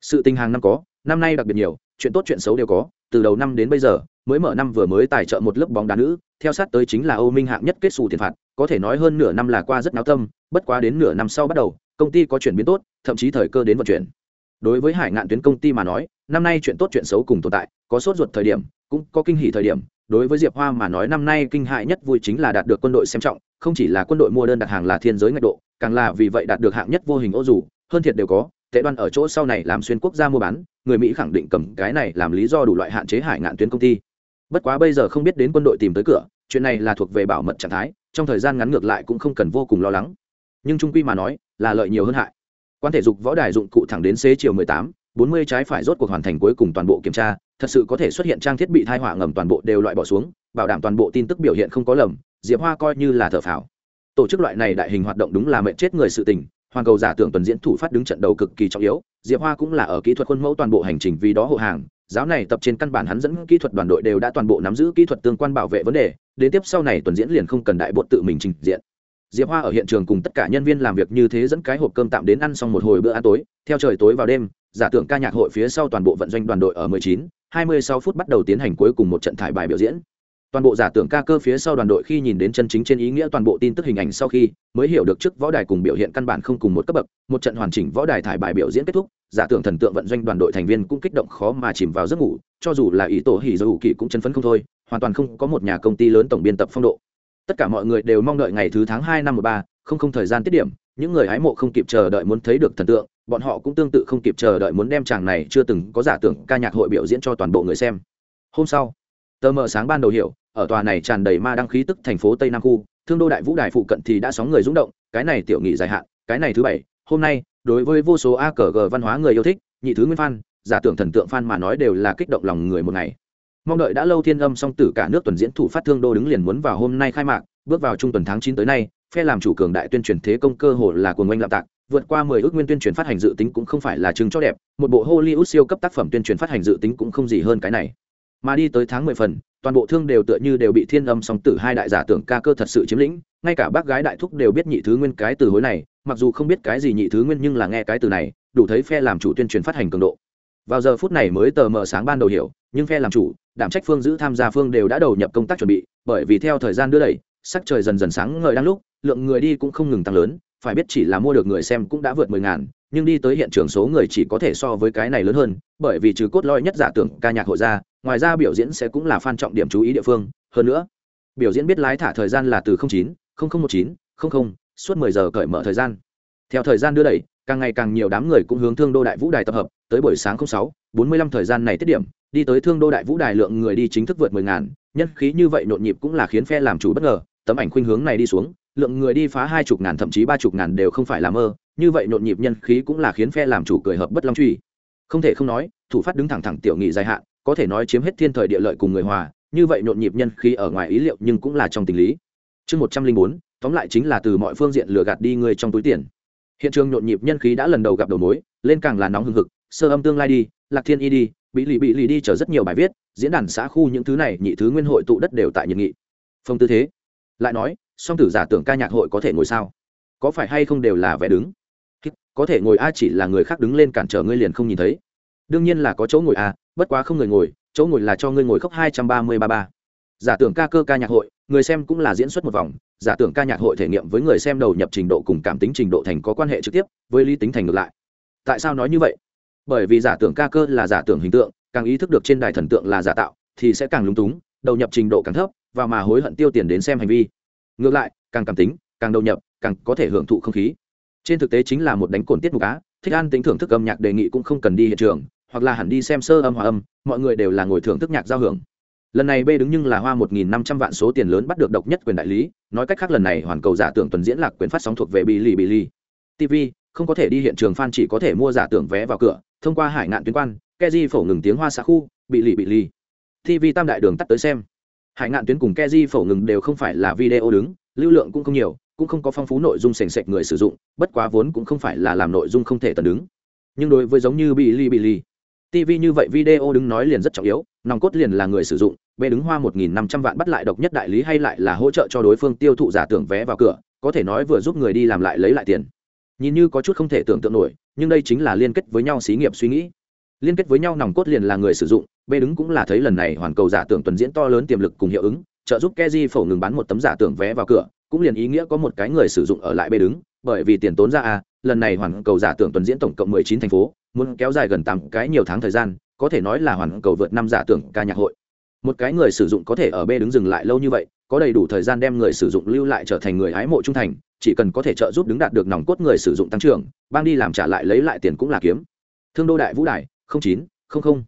Sự tình hàng năm có, năm nay đặc biệt nhiều, chuyện tốt chuyện xấu đều có, từ đầu năm đến bây giờ, mới mở năm vừa mới tài trợ một lớp bóng đá nữ, theo sát tới chính là âu minh hạng nhất kết xù tiền phạt, có thể nói hơn nửa năm là qua rất náo tâm, bất quá đến nửa năm sau bắt đầu, công ty có chuyển biến tốt, thậm chí thời cơ đến vận chuyển đối với hải ngạn tuyến công ty mà nói, năm nay chuyện tốt chuyện xấu cùng tồn tại, có sốt ruột thời điểm, cũng có kinh hỉ thời điểm. Đối với diệp hoa mà nói, năm nay kinh hại nhất vui chính là đạt được quân đội xem trọng, không chỉ là quân đội mua đơn đặt hàng là thiên giới ngạch độ, càng là vì vậy đạt được hạng nhất vô hình ô dù, hơn thiệt đều có. Tệ đoan ở chỗ sau này làm xuyên quốc gia mua bán, người mỹ khẳng định cầm cái này làm lý do đủ loại hạn chế hải ngạn tuyến công ty. Bất quá bây giờ không biết đến quân đội tìm tới cửa, chuyện này là thuộc về bảo mật trạng thái, trong thời gian ngắn ngược lại cũng không cần vô cùng lo lắng. Nhưng trung quy mà nói, là lợi nhiều hơn hại quan thể dục võ đài dụng cụ thẳng đến xế chiều 18, 40 trái phải rốt cuộc hoàn thành cuối cùng toàn bộ kiểm tra thật sự có thể xuất hiện trang thiết bị thai họa ngầm toàn bộ đều loại bỏ xuống bảo đảm toàn bộ tin tức biểu hiện không có lầm diệp hoa coi như là thợ phào. Tổ chức loại này đại hình hoạt động đúng là mệnh chết người sự tình hoàn cầu giả tưởng tuần diễn thủ phát đứng trận đầu cực kỳ trọng yếu diệp hoa cũng là ở kỹ thuật khuôn mẫu toàn bộ hành trình vì đó hộ hàng giáo này tập trên căn bản hắn dẫn kỹ thuật đoàn đội đều đã toàn bộ nắm giữ kỹ thuật tương quan bảo vệ vấn đề đến tiếp sau này tuần diễn liền không cần đại bộ tự mình trình diện diệp hoa ở hiện trường cùng tất cả nhân viên làm việc như thế dẫn cái hộp cơm tạm đến ăn xong một hồi bữa ăn tối. Theo trời tối vào đêm giả tưởng ca nhạc hội phía sau toàn bộ vận doanh đoàn đội ở 19, 26 phút bắt đầu tiến hành cuối cùng một trận thải bài biểu diễn. Toàn bộ giả tưởng ca cơ phía sau đoàn đội khi nhìn đến chân chính trên ý nghĩa toàn bộ tin tức hình ảnh sau khi mới hiểu được trước võ đài cùng biểu hiện căn bản không cùng một cấp bậc. Một trận hoàn chỉnh võ đài thải bài biểu diễn kết thúc giả tưởng thần tượng vận doanh đoàn đội thành viên cũng kích động khó mà chìm vào giấc ngủ cho dù là ý tổ hỉ dầu kỳ cũng chân phấn không thôi hoàn toàn không có một nhà công ty lớn tổng biên tập phong độ tất cả mọi người đều mong đợi ngày thứ tháng hai năm một ba, không không thời gian tiết điểm, những người hái mộ không kịp chờ đợi muốn thấy được thần tượng, bọn họ cũng tương tự không kịp chờ đợi muốn đem chàng này chưa từng có giả tưởng ca nhạc hội biểu diễn cho toàn bộ người xem. Hôm sau, tờ mờ sáng ban đầu hiểu, ở tòa này tràn đầy ma đăng khí tức thành phố tây nam khu, thương đô đại vũ đài phụ cận thì đã sóng người rúng động, cái này tiểu nghị dài hạn, cái này thứ bảy, hôm nay, đối với vô số a cờ g văn hóa người yêu thích, nhị thứ nguyên phan giả tưởng thần tượng phan mà nói đều là kích động lòng người một ngày mong đợi đã lâu thiên âm song tử cả nước tuần diễn thủ phát thương đô đứng liền muốn vào hôm nay khai mạc, bước vào trung tuần tháng chín tới nay, phe làm chủ cường đại tuyên truyền thế công cơ hồ là cuồng oanh lạm tạc, vượt qua mười ước nguyên tuyên truyền phát hành dự tính cũng không phải là chứng cho đẹp, một bộ hollywood siêu cấp tác phẩm tuyên truyền phát hành dự tính cũng không gì hơn cái này. Mà đi tới tháng mười phần, toàn bộ thương đều tựa như đều bị thiên âm song tử hai đại giả tưởng ca cơ thật sự chiếm lĩnh, ngay cả bác gái đại thúc đều biết nhị thứ nguyên cái từ hối này, mặc dù không biết cái gì nhị thứ nguyên nhưng là nghe cái từ này, đủ thấy phe làm chủ tuyên truyền phát hành cường độ vào giờ phút này mới tờ mờ sáng ban đầu hiểu nhưng phe làm chủ đảm trách phương giữ tham gia phương đều đã đầu nhập công tác chuẩn bị bởi vì theo thời gian đưa đẩy sắc trời dần dần sáng ngời đang lúc lượng người đi cũng không ngừng tăng lớn phải biết chỉ là mua được người xem cũng đã vượt mười ngàn nhưng đi tới hiện trường số người chỉ có thể so với cái này lớn hơn bởi vì trừ cốt lõi nhất giả tưởng ca nhạc hội ra ngoài ra biểu diễn sẽ cũng là fan trọng điểm chú ý địa phương hơn nữa biểu diễn biết lái thả thời gian là từ 09, 0019, 00, suốt 10 giờ cởi mở thời gian. Theo thời gian đưa đẩy càng ngày càng nhiều đám người cũng hướng thương đô đại vũ đài tập hợp tới buổi sáng 06, 45 thời gian này tiết điểm đi tới thương đô đại vũ đài lượng người đi chính thức vượt 10 ngàn nhân khí như vậy nhộn nhịp cũng là khiến phe làm chủ bất ngờ tấm ảnh khuynh hướng này đi xuống lượng người đi phá hai chục ngàn thậm chí ba chục ngàn đều không phải là mơ như vậy nhộn nhịp nhân khí cũng là khiến phe làm chủ cười hợp bất long truy. Không thể không nói thủ phát đứng thẳng thẳng tiểu nghị dài hạn có thể nói chiếm hết thiên thời địa lợi cùng người hòa như vậy nhộn nhịp nhân khí ở ngoài ý liệu nhưng cũng là trong tình lý. Chương một trăm linh bốn tóm lại chính là từ mọi phương diện lừa gạt đi người trong túi tiền hiện trường nhộn nhịp nhân khí đã lần đầu gặp đầu mối, lên càng là nóng hừng hực, sơ âm tương lai đi, lạc thiên y đi bị lì bị lì đi chở rất nhiều bài viết, diễn đàn xã khu những thứ này, nhị thứ nguyên hội tụ đất đều tại nhiệt nghị. Phong tư thế. Lại nói, song tử giả tưởng ca nhạc hội có thể ngồi sao? Có phải hay không đều là vẻ đứng? Có thể ngồi a, chỉ là người khác đứng lên cản trở ngươi liền không nhìn thấy. Đương nhiên là có chỗ ngồi a, bất quá không người ngồi, chỗ ngồi là cho ngươi ngồi khóc hai trăm ba mươi ba ba. Giả tưởng ca cơ ca nhạc hội, người xem cũng là diễn xuất một vòng giả tưởng ca nhạc hội thể nghiệm với người xem đầu nhập trình độ cùng cảm tính trình độ thành có quan hệ trực tiếp với lý tính thành ngược lại. Tại sao nói như vậy? Bởi vì giả tưởng ca cơ là giả tưởng hình tượng, càng ý thức được trên đài thần tượng là giả tạo, thì sẽ càng lúng túng, đầu nhập trình độ càng thấp, và mà hối hận tiêu tiền đến xem hành vi. Ngược lại, càng cảm tính, càng đầu nhập, càng có thể hưởng thụ không khí. Trên thực tế chính là một đánh cồn tiết mục á, thích an tính thưởng thức âm nhạc đề nghị cũng không cần đi hiện trường, hoặc là hẳn đi xem sơ âm hòa âm, mọi người đều là ngồi thưởng thức nhạc giao hưởng lần này b đứng nhưng là hoa một nghìn năm trăm vạn số tiền lớn bắt được độc nhất quyền đại lý, nói cách khác lần này hoàn cầu giả tưởng tuần diễn lạc quyền phát sóng thuộc về bì lì bì lì tv không có thể đi hiện trường f a n chỉ có thể mua giả tưởng vé vào cửa, thông qua hải ngạn tuyến quan keji phổ ngừng tiếng hoa xã khu bị lì bị lì tv tam đại đường tắt tới xem. Hải ngạn tuyến cùng keji phổ ngừng đều không phải là video đứng, lưu lượng cũng không nhiều, cũng không có phong phú nội dung sành sạch người sử dụng, bất quá vốn cũng không phải là làm nội dung không thể tần đứng. Nhưng đối với giống như bị lì bị lì tv như vậy video đứng nói liền rất trọng yếu, nòng cốt liền là người sử dụng Bê đứng hoa một nghìn năm trăm vạn bắt lại độc nhất đại lý hay lại là hỗ trợ cho đối phương tiêu thụ giả tưởng vé vào cửa, có thể nói vừa giúp người đi làm lại lấy lại tiền. Nhìn như có chút không thể tưởng tượng nổi, nhưng đây chính là liên kết với nhau xí nghiệp suy nghĩ. Liên kết với nhau nòng cốt liền là người sử dụng Bê đứng cũng là thấy lần này hoàn cầu giả tưởng tuần diễn to lớn tiềm lực cùng hiệu ứng, trợ giúp keji phổ ngừng bán một tấm giả tưởng vé vào cửa, cũng liền ý nghĩa có một cái người sử dụng ở lại Bê đứng, bởi vì tiền tốn ra a lần này hoàn cầu giả tưởng tuần diễn tổng cộng mười chín thành phố, muốn kéo dài gần tám cái nhiều tháng thời gian, có thể nói là hoàn cầu vượt năm giả tưởng ca nhạc hội một cái người sử dụng có thể ở b đứng dừng lại lâu như vậy, có đầy đủ thời gian đem người sử dụng lưu lại trở thành người hái mộ trung thành, chỉ cần có thể trợ giúp đứng đạt được nòng cốt người sử dụng tăng trưởng, bang đi làm trả lại lấy lại tiền cũng là kiếm. Thương đô đại vũ đại chín không không.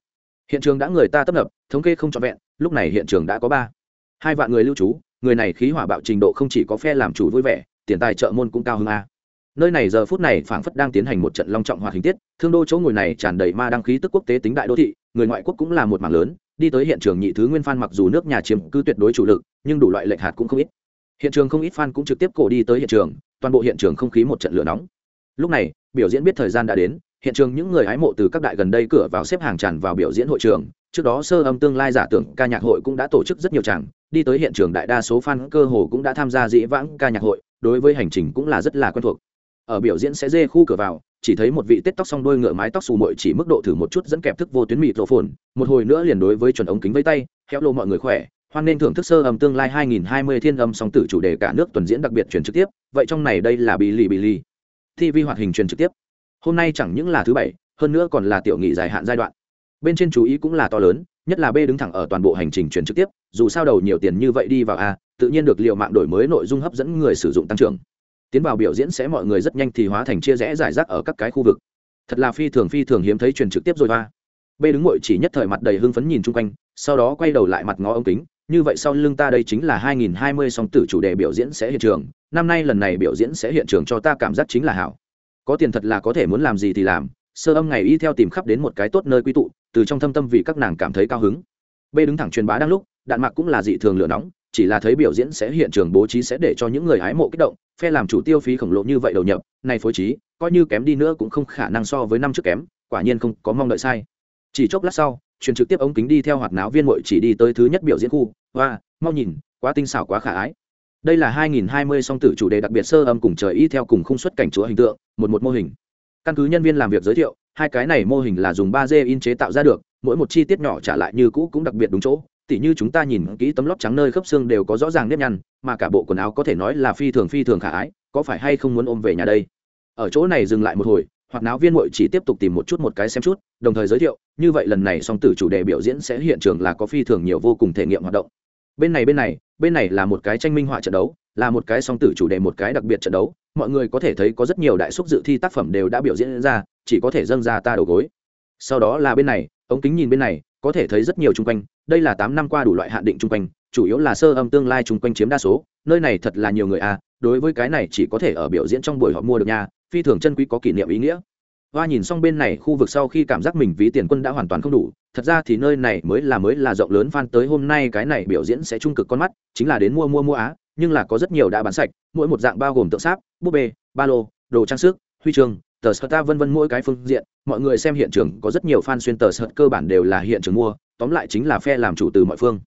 Hiện trường đã người ta tấp nập, thống kê không trọn vẹn, lúc này hiện trường đã có ba. Hai vạn người lưu trú, người này khí hỏa bạo trình độ không chỉ có phe làm chủ vui vẻ, tiền tài trợ môn cũng cao hơn a. Nơi này giờ phút này phảng phất đang tiến hành một trận long trọng hoạt hình tiết, thương đô chỗ ngồi này tràn đầy ma đăng khí tức quốc tế tính đại đô thị, người ngoại quốc cũng là một mảng lớn đi tới hiện trường nhị thứ nguyên phan mặc dù nước nhà chiếm cứ tuyệt đối chủ lực, nhưng đủ loại lệch hạt cũng không ít. Hiện trường không ít fan cũng trực tiếp cổ đi tới hiện trường, toàn bộ hiện trường không khí một trận lửa nóng. Lúc này, biểu diễn biết thời gian đã đến, hiện trường những người hái mộ từ các đại gần đây cửa vào xếp hàng tràn vào biểu diễn hội trường. Trước đó sơ âm tương lai giả tưởng ca nhạc hội cũng đã tổ chức rất nhiều tràng, đi tới hiện trường đại đa số fan cơ hồ cũng đã tham gia dĩ vãng ca nhạc hội, đối với hành trình cũng là rất là quen thuộc. Ở biểu diễn sẽ dê khu cửa vào chỉ thấy một vị tết tóc song đôi ngựa mái tóc xù mội chỉ mức độ thử một chút dẫn kẹp thức vô tuyến mịt rộ phồn một hồi nữa liền đối với chuẩn ống kính vây tay héo lô mọi người khỏe, hoan nên thưởng thức sơ âm tương lai 2020 thiên âm song tử chủ đề cả nước tuần diễn đặc biệt truyền trực tiếp, vậy trong này đây là bì lì bì lì tv hoạt hình truyền trực tiếp. Hôm nay chẳng những là thứ bảy, hơn nữa còn là tiểu nghị dài hạn giai đoạn. Bên trên chú ý cũng là to lớn, nhất là b đứng thẳng ở toàn bộ hành trình truyền trực tiếp, dù sao đầu nhiều tiền như vậy đi vào a, tự nhiên được liệu mạng đổi mới nội dung hấp dẫn người sử dụng tăng trưởng tiến vào biểu diễn sẽ mọi người rất nhanh thì hóa thành chia rẽ giải rác ở các cái khu vực. Thật là phi thường phi thường hiếm thấy truyền trực tiếp rồi hoa. B đứng ngồi chỉ nhất thời mặt đầy hưng phấn nhìn chung quanh, sau đó quay đầu lại mặt ngó ống kính, như vậy sau lưng ta đây chính là 2020 song tử chủ đề biểu diễn sẽ hiện trường, năm nay lần này biểu diễn sẽ hiện trường cho ta cảm giác chính là hảo. Có tiền thật là có thể muốn làm gì thì làm, sơ âm ngày y theo tìm khắp đến một cái tốt nơi quy tụ, từ trong thâm tâm vì các nàng cảm thấy cao hứng. B đứng thẳng truyền bá đang lúc, đạn mạc cũng là dị thường lửa nóng chỉ là thấy biểu diễn sẽ hiện trường bố trí sẽ để cho những người hái mộ kích động, phe làm chủ tiêu phí khổng lồ như vậy đầu nhập này phối trí, coi như kém đi nữa cũng không khả năng so với năm trước kém, quả nhiên không có mong đợi sai. Chỉ chốc lát sau, truyền trực tiếp ống kính đi theo hoạt náo viên mội chỉ đi tới thứ nhất biểu diễn khu và mau nhìn, quá tinh xảo quá khả ái. Đây là 2020 song tử chủ đề đặc biệt sơ âm cùng trời y theo cùng khung xuất cảnh chúa hình tượng, một một mô hình. Căn cứ nhân viên làm việc giới thiệu, hai cái này mô hình là dùng 3d in chế tạo ra được, mỗi một chi tiết nhỏ trả lại như cũ cũng đặc biệt đúng chỗ tỉ như chúng ta nhìn kỹ tấm lót trắng nơi khớp xương đều có rõ ràng nếp nhăn, mà cả bộ quần áo có thể nói là phi thường phi thường khả ái, có phải hay không muốn ôm về nhà đây? Ở chỗ này dừng lại một hồi, hoặc náo viên mội chỉ tiếp tục tìm một chút một cái xem chút, đồng thời giới thiệu, như vậy lần này song tử chủ đề biểu diễn sẽ hiện trường là có phi thường nhiều vô cùng thể nghiệm hoạt động. Bên này bên này bên này là một cái tranh minh họa trận đấu, là một cái song tử chủ đề một cái đặc biệt trận đấu, mọi người có thể thấy có rất nhiều đại xúc dự thi tác phẩm đều đã biểu diễn ra, chỉ có thể dâng ra ta đầu gối. Sau đó là bên này, ống kính nhìn bên này, có thể thấy rất nhiều chung quanh đây là tám năm qua đủ loại hạn định chung quanh, chủ yếu là sơ âm tương lai chung quanh chiếm đa số, nơi này thật là nhiều người à đối với cái này chỉ có thể ở biểu diễn trong buổi họ mua được nha, phi thường chân quý có kỷ niệm ý nghĩa. Hoa nhìn xong bên này khu vực sau khi cảm giác mình ví tiền quân đã hoàn toàn không đủ, thật ra thì nơi này mới là mới là rộng lớn fan tới hôm nay cái này biểu diễn sẽ trung cực con mắt, chính là đến mua mua mua á, nhưng là có rất nhiều đã bán sạch, mỗi một dạng bao gồm tượng sáp, búp bê, ba lô, đồ trang sức, huy chương, tờ sợt ta vân vân mỗi cái phương diện, mọi người xem hiện trường có rất nhiều fan xuyên tờ sợt cơ bản đều là hiện trường mua tóm lại chính là phe làm chủ từ mọi phương.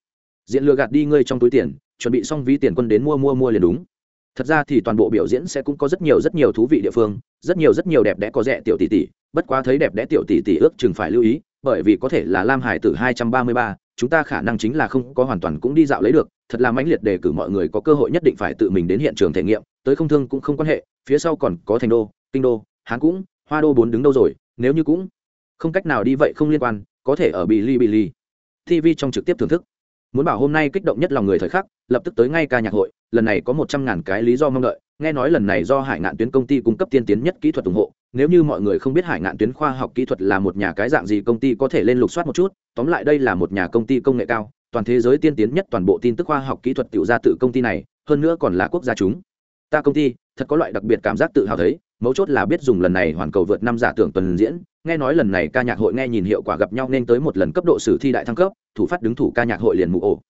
Diện lừa gạt đi ngươi trong túi tiền, chuẩn bị xong ví tiền quân đến mua mua mua liền đúng. Thật ra thì toàn bộ biểu diễn sẽ cũng có rất nhiều rất nhiều thú vị địa phương, rất nhiều rất nhiều đẹp đẽ có rẻ tiểu tỷ tỷ, bất quá thấy đẹp đẽ tiểu tỷ tỷ ước chừng phải lưu ý, bởi vì có thể là lam hải từ hai trăm ba mươi ba, chúng ta khả năng chính là không có hoàn toàn cũng đi dạo lấy được, thật là mãnh liệt đề cử mọi người có cơ hội nhất định phải tự mình đến hiện trường thể nghiệm, tới không thương cũng không quan hệ, phía sau còn có thành đô, kinh đô, hán cũng, hoa đô bốn đứng đâu rồi, nếu như cũng không cách nào đi vậy không liên quan, có thể ở bì li bì li tv trong trực tiếp thưởng thức. Muốn bảo hôm nay kích động nhất lòng người thời khắc, lập tức tới ngay ca nhạc hội, lần này có một trăm ngàn cái lý do mong đợi. Nghe nói lần này do hải ngạn tuyến công ty cung cấp tiên tiến nhất kỹ thuật ủng hộ, nếu như mọi người không biết hải ngạn tuyến khoa học kỹ thuật là một nhà cái dạng gì công ty có thể lên lục soát một chút, tóm lại đây là một nhà công ty công nghệ cao, toàn thế giới tiên tiến nhất toàn bộ tin tức khoa học kỹ thuật tự ra tự công ty này, hơn nữa còn là quốc gia chúng. Ta công ty, thật có loại đặc biệt cảm giác tự hào thấy mấu chốt là biết dùng lần này hoàn cầu vượt năm giả tưởng tuần diễn. Nghe nói lần này ca nhạc hội nghe nhìn hiệu quả gặp nhau nên tới một lần cấp độ sử thi đại thăng cấp thủ phát đứng thủ ca nhạc hội liền mụ ổ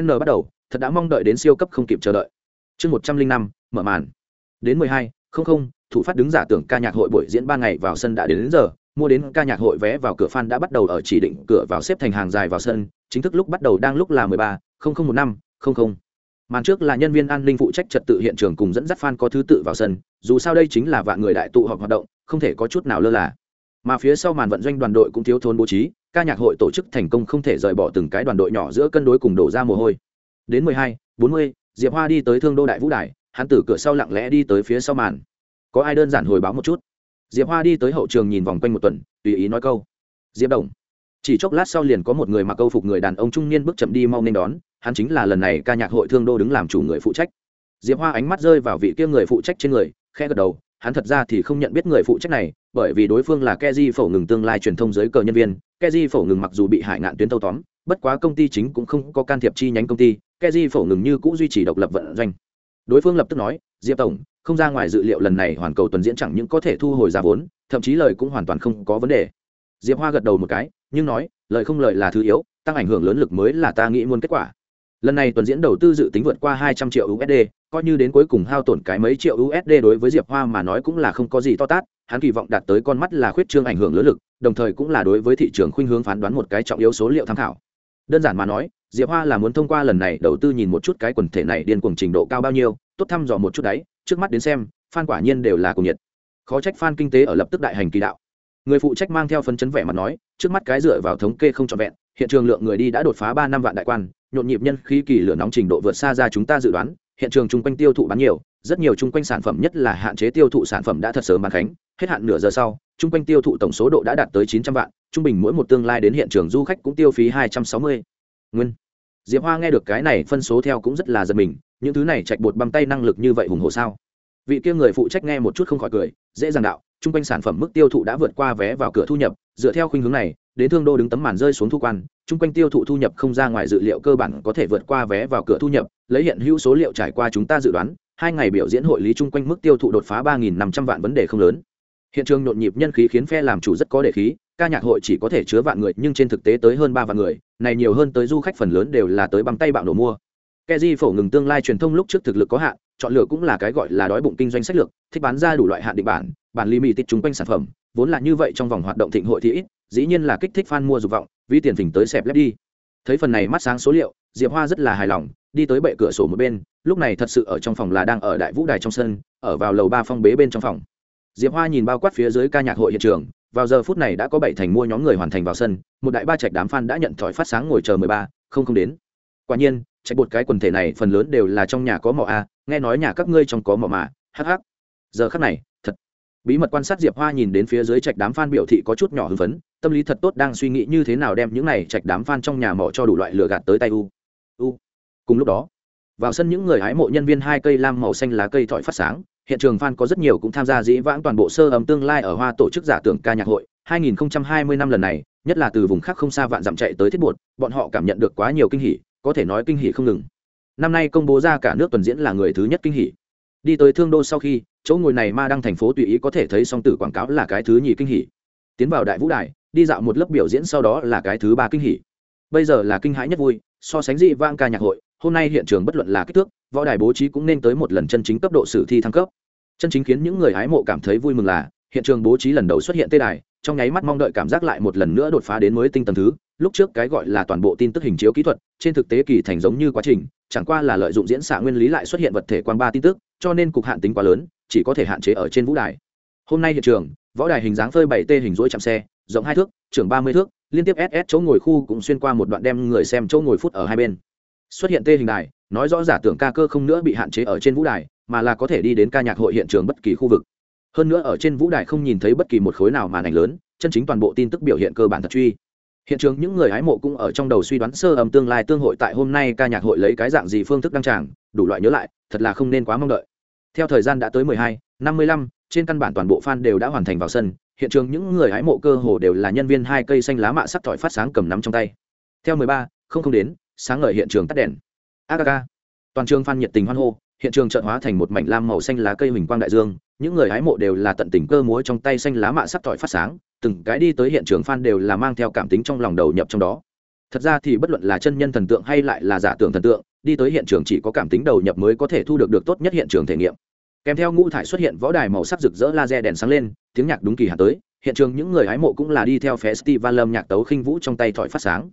n bắt đầu thật đã mong đợi đến siêu cấp không kịp chờ đợi. Chương một trăm linh năm mở màn. Đến mười hai không không thủ phát đứng giả tưởng ca nhạc hội buổi diễn ba ngày vào sân đã đến, đến giờ. Mua đến ca nhạc hội vé vào cửa fan đã bắt đầu ở chỉ định cửa vào xếp thành hàng dài vào sân chính thức lúc bắt đầu đang lúc là mười ba không không một năm không không màn trước là nhân viên an ninh phụ trách trật tự hiện trường cùng dẫn dắt fan có thứ tự vào sân, dù sao đây chính là vạn người đại tụ họp hoạt động, không thể có chút nào lơ là. Mà phía sau màn vận doanh đoàn đội cũng thiếu thốn bố trí, ca nhạc hội tổ chức thành công không thể rời bỏ từng cái đoàn đội nhỏ giữa cân đối cùng đổ ra mồ hôi. Đến mười hai, bốn mươi, diệp hoa đi tới thương đô đại vũ đài, hắn từ cửa sau lặng lẽ đi tới phía sau màn. Có ai đơn giản hồi báo một chút? Diệp hoa đi tới hậu trường nhìn vòng quanh một tuần, tùy ý nói câu. Diệp đồng. Chỉ chốc lát sau liền có một người mặc câu phục người đàn ông trung niên bước chậm đi mau nên đón hắn chính là lần này ca nhạc hội thương đô đứng làm chủ người phụ trách. Diệp hoa ánh mắt rơi vào vị kia người phụ trách trên người khe gật đầu, hắn thật ra thì không nhận biết người phụ trách này, bởi vì đối phương là keji phổ ngừng tương lai truyền thông giới cờ nhân viên keji phổ ngừng mặc dù bị hải ngạn tuyến thâu tóm, bất quá công ty chính cũng không có can thiệp chi nhánh công ty keji phổ ngừng như cũng duy trì độc lập vận doanh. Đối phương lập tức nói, diệp tổng, không ra ngoài dự liệu lần này hoàn cầu tuần diễn chẳng những có thể thu hồi giá vốn, thậm chí lời cũng hoàn toàn không có vấn đề. Diệp hoa gật đầu một cái, nhưng nói, lời không lời là thứ yếu, tăng ảnh hưởng lớn lực mới là ta nghĩ muốn kết quả lần này tuần diễn đầu tư dự tính vượt qua hai trăm triệu usd coi như đến cuối cùng hao tổn cái mấy triệu usd đối với diệp hoa mà nói cũng là không có gì to tát, hắn kỳ vọng đạt tới con mắt là khuyết trương ảnh hưởng lớn lực, đồng thời cũng là đối với thị trường khuynh hướng phán đoán một cái trọng yếu số liệu tham khảo. Đơn giản mà nói, diệp hoa là muốn thông qua lần này đầu tư nhìn một chút cái quần thể này điên cuồng trình độ cao bao nhiêu, tốt thăm dò một chút đấy, trước mắt đến xem phan quả nhiên đều là cùng nhiệt. Khó trách fan kinh tế ở lập tức đại hành kỳ đạo. Người phụ trách mang theo phấn chấn vẻ mặt nói, trước mắt cái dựa vào thống kê không trọn vẹn, hiện trường lượng người đi đã đột phá ba năm vạn đại quan nhộn nhịp nhân khí kỳ lửa nóng trình độ vượt xa ra chúng ta dự đoán, hiện trường chung quanh tiêu thụ bán nhiều, rất nhiều chung quanh sản phẩm nhất là hạn chế tiêu thụ sản phẩm đã thật sớm bán khánh. Hết hạn nửa giờ sau, chung quanh tiêu thụ tổng số độ đã đạt tới chín trăm vạn, trung bình mỗi một tương lai đến hiện trường du khách cũng tiêu phí hai trăm sáu mươi. Nguyên. Diệp hoa nghe được cái này phân số theo cũng rất là giật mình, những thứ này chạch bột băng tay năng lực như vậy hùng hồ sao? Vị kia người phụ trách nghe một chút không khỏi cười, dễ dàng đạo, chung quanh sản phẩm mức tiêu thụ đã vượt qua vé vào cửa thu nhập, dựa theo khuynh hướng này, đến thương đô đứng tấm màn rơi xuống thu quan chung quanh tiêu thụ thu nhập không ra ngoài dự liệu cơ bản có thể vượt qua vé vào cửa thu nhập lấy hiện hữu số liệu trải qua chúng ta dự đoán hai ngày biểu diễn hội lý chung quanh mức tiêu thụ đột phá ba nghìn năm trăm vạn vấn đề không lớn. Hiện trường nhộn nhịp nhân khí khiến phe làm chủ rất có đề khí ca nhạc hội chỉ có thể chứa vạn người nhưng trên thực tế tới hơn ba vạn người này nhiều hơn tới du khách phần lớn đều là tới bằng tay bạo nổ mua. Keji phổ ngừng tương lai truyền thông lúc trước thực lực có hạn, chọn lựa cũng là cái gọi là đói bụng kinh doanh sách lược, thích bán ra đủ loại hạn định bản, bản limited chung quanh sản phẩm, vốn là như vậy trong vòng hoạt động thịnh hội thì ít, dĩ nhiên là kích thích fan mua dục vọng, vì tiền phình tới xẹp lép đi. Thấy phần này mắt sáng số liệu, Diệp Hoa rất là hài lòng, đi tới bệ cửa sổ một bên, lúc này thật sự ở trong phòng là đang ở đại vũ đài trong sân, ở vào lầu ba phong bế bên trong phòng. Diệp Hoa nhìn bao quát phía dưới ca nhạc hội hiện trường, vào giờ phút này đã có bảy thành mua nhóm người hoàn thành vào sân, một đại ba trạch đám fan đã nhận thỏi phát sáng ngồi chờ mười ba, không không đến. Quả nhiên, trạch bột cái quần thể này phần lớn đều là trong nhà có mỏ a, nghe nói nhà các ngươi trong có mỏ mà, hắc hắc. Giờ khắc này. Bí mật quan sát Diệp Hoa nhìn đến phía dưới trạch đám fan biểu thị có chút nhỏ hưng phấn, tâm lý thật tốt đang suy nghĩ như thế nào đem những này trạch đám fan trong nhà mỏ cho đủ loại lửa gạt tới tay u. U. Cùng lúc đó, vào sân những người hái mộ nhân viên hai cây lam màu xanh lá cây thỏi phát sáng, hiện trường fan có rất nhiều cũng tham gia dĩ vãng toàn bộ sơ ấm tương lai ở hoa tổ chức giả tưởng ca nhạc hội 2020 năm lần này nhất là từ vùng khác không xa vạn dặm chạy tới thiết bột bọn họ cảm nhận được quá nhiều kinh hỉ có thể nói kinh hỉ không ngừng năm nay công bố ra cả nước tuần diễn là người thứ nhất kinh hỉ đi tới thương đô sau khi, chỗ ngồi này ma đăng thành phố tùy ý có thể thấy song tử quảng cáo là cái thứ nhì kinh hỉ. Tiến vào đại vũ đài, đi dạo một lớp biểu diễn sau đó là cái thứ ba kinh hỉ. Bây giờ là kinh hãi nhất vui, so sánh dị vang ca nhạc hội, hôm nay hiện trường bất luận là kích thước, võ đài bố trí cũng nên tới một lần chân chính cấp độ sử thi thăng cấp. Chân chính khiến những người hái mộ cảm thấy vui mừng là, hiện trường bố trí lần đầu xuất hiện tê đài, trong nháy mắt mong đợi cảm giác lại một lần nữa đột phá đến mới tinh tầng thứ. Lúc trước cái gọi là toàn bộ tin tức hình chiếu kỹ thuật, trên thực tế kỳ thành giống như quá trình, chẳng qua là lợi dụng diễn xạ nguyên lý lại xuất hiện vật thể quang ba tin tức cho nên cục hạn tính quá lớn, chỉ có thể hạn chế ở trên vũ đài. Hôm nay hiện trường, võ đài hình dáng phơi bảy t hình rỗi chạm xe, rộng hai thước, trưởng ba mươi thước, liên tiếp ss chỗ ngồi khu cũng xuyên qua một đoạn đem người xem chỗ ngồi phút ở hai bên. Xuất hiện tê hình đài, nói rõ giả tưởng ca cơ không nữa bị hạn chế ở trên vũ đài, mà là có thể đi đến ca nhạc hội hiện trường bất kỳ khu vực. Hơn nữa ở trên vũ đài không nhìn thấy bất kỳ một khối nào màn ảnh lớn, chân chính toàn bộ tin tức biểu hiện cơ bản thật truy. Hiện trường những người hái mộ cũng ở trong đầu suy đoán sơ ầm tương lai tương hội tại hôm nay ca nhạc hội lấy cái dạng gì phương thức đăng tràng, đủ loại nhớ lại, thật là không nên quá mong đợi theo thời gian đã tới mười hai năm mươi lăm trên căn bản toàn bộ fan đều đã hoàn thành vào sân. Hiện trường những người hái mộ cơ hồ đều là nhân viên hai cây xanh lá mạ sắc thỏi phát sáng cầm nắm trong tay. Theo mười ba không không đến sáng ngời hiện trường tắt đèn. Agaga, toàn trường fan nhiệt tình hoan hô hiện trường chợt hóa thành một mảnh lam màu xanh lá cây huỳnh quang đại dương. Những người hái mộ đều là tận tình cơ múa trong tay xanh lá mạ sắc tỏi phát sáng. Từng cái đi tới hiện trường fan đều là mang theo cảm tính trong lòng đầu nhập trong đó. Thật ra thì bất luận là chân nhân thần tượng hay lại là giả tưởng thần tượng đi tới hiện trường chỉ có cảm tính đầu nhập mới có thể thu được được tốt nhất hiện trường thể nghiệm. Kèm theo ngũ thải xuất hiện võ đài màu sắc rực rỡ laser đèn sáng lên, tiếng nhạc đúng kỳ hạn tới, hiện trường những người hái mộ cũng là đi theo festival lâm nhạc tấu khinh vũ trong tay thỏi phát sáng.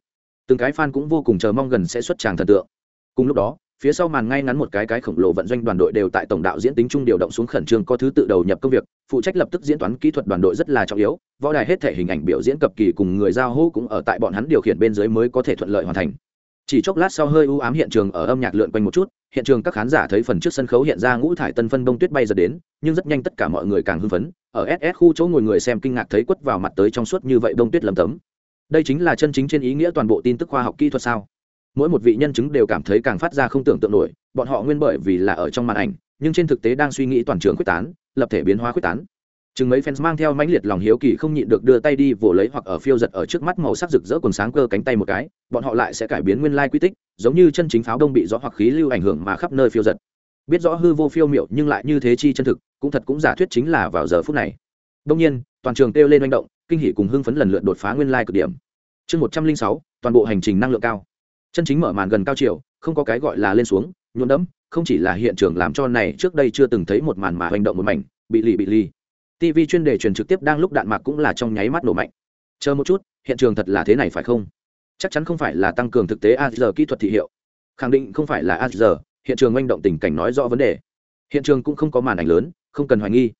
Từng cái fan cũng vô cùng chờ mong gần sẽ xuất tràng thần tượng. Cùng lúc đó, phía sau màn ngay ngắn một cái cái khổng lồ vận doanh đoàn đội đều tại tổng đạo diễn tính trung điều động xuống khẩn trương có thứ tự đầu nhập công việc, phụ trách lập tức diễn toán kỹ thuật đoàn đội rất là trọng yếu, võ đài hết thể hình ảnh biểu diễn cập kỳ cùng người giao hô cũng ở tại bọn hắn điều khiển bên dưới mới có thể thuận lợi hoàn thành chỉ chốc lát sau hơi u ám hiện trường ở âm nhạc lượn quanh một chút, hiện trường các khán giả thấy phần trước sân khấu hiện ra ngũ thải tân phân bông tuyết bay giờ đến, nhưng rất nhanh tất cả mọi người càng hưng phấn, ở ss khu chỗ ngồi người xem kinh ngạc thấy quất vào mặt tới trong suốt như vậy bông tuyết lầm tấm. Đây chính là chân chính trên ý nghĩa toàn bộ tin tức khoa học kỹ thuật sao? Mỗi một vị nhân chứng đều cảm thấy càng phát ra không tưởng tượng nổi, bọn họ nguyên bởi vì là ở trong màn ảnh, nhưng trên thực tế đang suy nghĩ toàn trường quyết tán, lập thể biến hóa quyết tán chừng mấy fans mang theo mãnh liệt lòng hiếu kỳ không nhịn được đưa tay đi vỗ lấy hoặc ở phiêu giật ở trước mắt màu sắc rực rỡ quần sáng cơ cánh tay một cái, bọn họ lại sẽ cải biến nguyên lai quy tích, giống như chân chính pháo đông bị gió hoặc khí lưu ảnh hưởng mà khắp nơi phiêu giật. Biết rõ hư vô phiêu miệu nhưng lại như thế chi chân thực, cũng thật cũng giả thuyết chính là vào giờ phút này. Đông nhiên, toàn trường kêu lên manh động, kinh hỉ cùng hưng phấn lần lượt đột phá nguyên lai cực điểm. Chương một trăm linh sáu, toàn bộ hành trình năng lượng cao. Chân chính mở màn gần cao chiều, không có cái gọi là lên xuống, nhuộm đẫm, không chỉ là hiện trường làm cho này trước đây chưa từng thấy một màn mà hành động một mảnh, bị lì bị lì tv chuyên đề truyền trực tiếp đang lúc đạn mạc cũng là trong nháy mắt nổ mạnh. Chờ một chút, hiện trường thật là thế này phải không? Chắc chắn không phải là tăng cường thực tế a giờ kỹ thuật thị hiệu. Khẳng định không phải là a giờ hiện trường manh động tình cảnh nói rõ vấn đề. Hiện trường cũng không có màn ảnh lớn, không cần hoài nghi.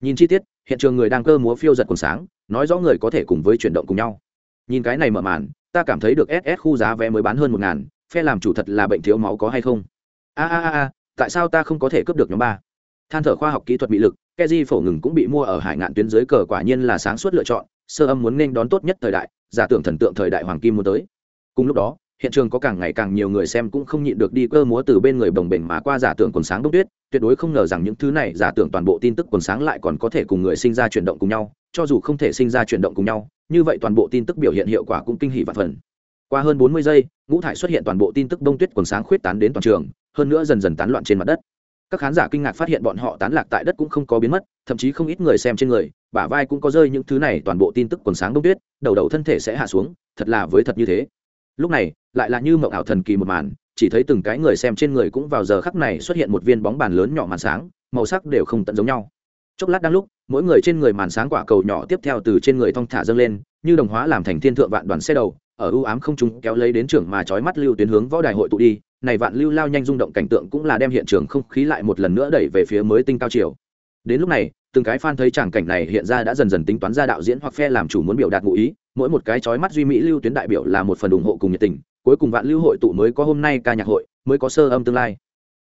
Nhìn chi tiết, hiện trường người đang cơ múa phiêu giật quần sáng, nói rõ người có thể cùng với chuyển động cùng nhau. Nhìn cái này mở màn, ta cảm thấy được ss khu giá vé mới bán hơn một ngàn, phe làm chủ thật là bệnh thiếu máu có hay không? A a a a, tại sao ta không có thể cướp được nhóm ba? Than thở khoa học kỹ thuật bị lực keji phổ ngừng cũng bị mua ở hải ngạn tuyến dưới cờ quả nhiên là sáng suốt lựa chọn, sơ âm muốn nên đón tốt nhất thời đại, giả tưởng thần tượng thời đại hoàng kim muốn tới. Cùng lúc đó, hiện trường có càng ngày càng nhiều người xem cũng không nhịn được đi cơ múa từ bên người bồng bềnh mà qua giả tưởng quần sáng đông tuyết, tuyệt đối không ngờ rằng những thứ này giả tưởng toàn bộ tin tức quần sáng lại còn có thể cùng người sinh ra chuyển động cùng nhau, cho dù không thể sinh ra chuyển động cùng nhau, như vậy toàn bộ tin tức biểu hiện hiệu quả cũng kinh hỷ và phần. Qua hơn bốn mươi giây, ngũ thải xuất hiện toàn bộ tin tức đông tuyết quần sáng khuyết tán đến toàn trường, hơn nữa dần dần tán loạn trên mặt đất các khán giả kinh ngạc phát hiện bọn họ tán lạc tại đất cũng không có biến mất, thậm chí không ít người xem trên người, bả vai cũng có rơi những thứ này, toàn bộ tin tức quần sáng đông tuyết, đầu đầu thân thể sẽ hạ xuống, thật là với thật như thế. Lúc này, lại là như mộng ảo thần kỳ một màn, chỉ thấy từng cái người xem trên người cũng vào giờ khắc này xuất hiện một viên bóng bàn lớn nhỏ màn sáng, màu sắc đều không tận giống nhau. Chốc lát đang lúc, mỗi người trên người màn sáng quả cầu nhỏ tiếp theo từ trên người thong thả dâng lên, như đồng hóa làm thành thiên thượng vạn đoàn xe đầu, ở ưu ám không trung kéo lấy đến trưởng mà chói mắt lưu tuyến hướng võ đài hội tụ đi này vạn lưu lao nhanh rung động cảnh tượng cũng là đem hiện trường không khí lại một lần nữa đẩy về phía mới tinh cao chiều. Đến lúc này, từng cái fan thấy tràng cảnh này hiện ra đã dần dần tính toán ra đạo diễn hoặc phe làm chủ muốn biểu đạt ngụ ý, mỗi một cái chói mắt duy mỹ lưu tuyến đại biểu là một phần ủng hộ cùng nhiệt tình, cuối cùng vạn lưu hội tụ mới có hôm nay ca nhạc hội, mới có sơ âm tương lai.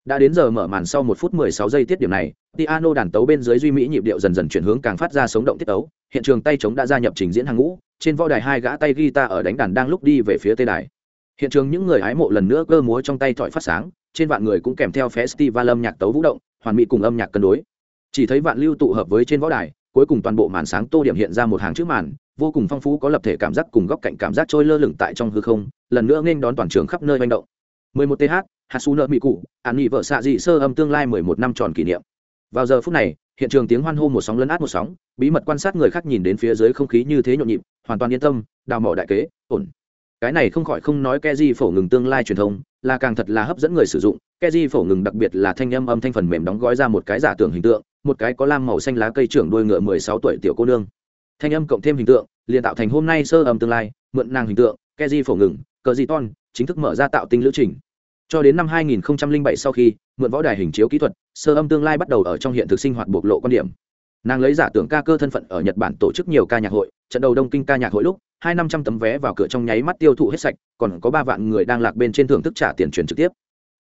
Đã đến giờ mở màn sau một phút mười sáu giây tiết điểm này, piano đàn tấu bên dưới duy mỹ nhịp điệu dần dần chuyển hướng càng phát ra sống động tiết tấu, hiện trường tay trống đã gia nhập trình diễn hàng ngũ, trên võ đài hai gã tay guitar ở đánh đàn đang lúc đi về phía tây đài hiện trường những người hái mộ lần nữa cơ múa trong tay thỏi phát sáng, trên vạn người cũng kèm theo festival âm nhạc tấu vũ động, hoàn mỹ cùng âm nhạc cân đối. Chỉ thấy vạn lưu tụ hợp với trên võ đài, cuối cùng toàn bộ màn sáng tô điểm hiện ra một hàng chữ màn, vô cùng phong phú có lập thể cảm giác cùng góc cạnh cảm giác trôi lơ lửng tại trong hư không, lần nữa nghênh đón toàn trường khắp nơi manh động. 11 th hạt su nợ mỹ cụ an nghị vợ xạ dị sơ âm tương lai 11 năm tròn kỷ niệm. Vào giờ phút này, hiện trường tiếng hoan hô một sóng lấn át một sóng, bí mật quan sát người khác nhìn đến phía dưới không khí như thế nhộn nhịp, hoàn toàn yên tâm, đào mỏ đại kế, ổn cái này không khỏi không nói ke di phổ ngừng tương lai truyền thông, là càng thật là hấp dẫn người sử dụng. Ke di phổ ngừng đặc biệt là thanh âm âm thanh phần mềm đóng gói ra một cái giả tưởng hình tượng, một cái có lam màu xanh lá cây trưởng đuôi ngựa mười sáu tuổi tiểu cô nương. Thanh âm cộng thêm hình tượng, liền tạo thành hôm nay sơ âm tương lai, mượn nàng hình tượng ke di phổ ngừng, cờ di ton, chính thức mở ra tạo tinh lữ trình. Cho đến năm 2007 sau khi, mượn võ đài hình chiếu kỹ thuật, sơ âm tương lai bắt đầu ở trong hiện thực sinh hoạt bộc lộ quan điểm nàng lấy giả tưởng ca cơ thân phận ở nhật bản tổ chức nhiều ca nhạc hội, trận đầu đông kinh ca nhạc hội lúc, hai năm trăm tấm vé vào cửa trong nháy mắt tiêu thụ hết sạch, còn có ba vạn người đang lạc bên trên thưởng thức trả tiền truyền trực tiếp.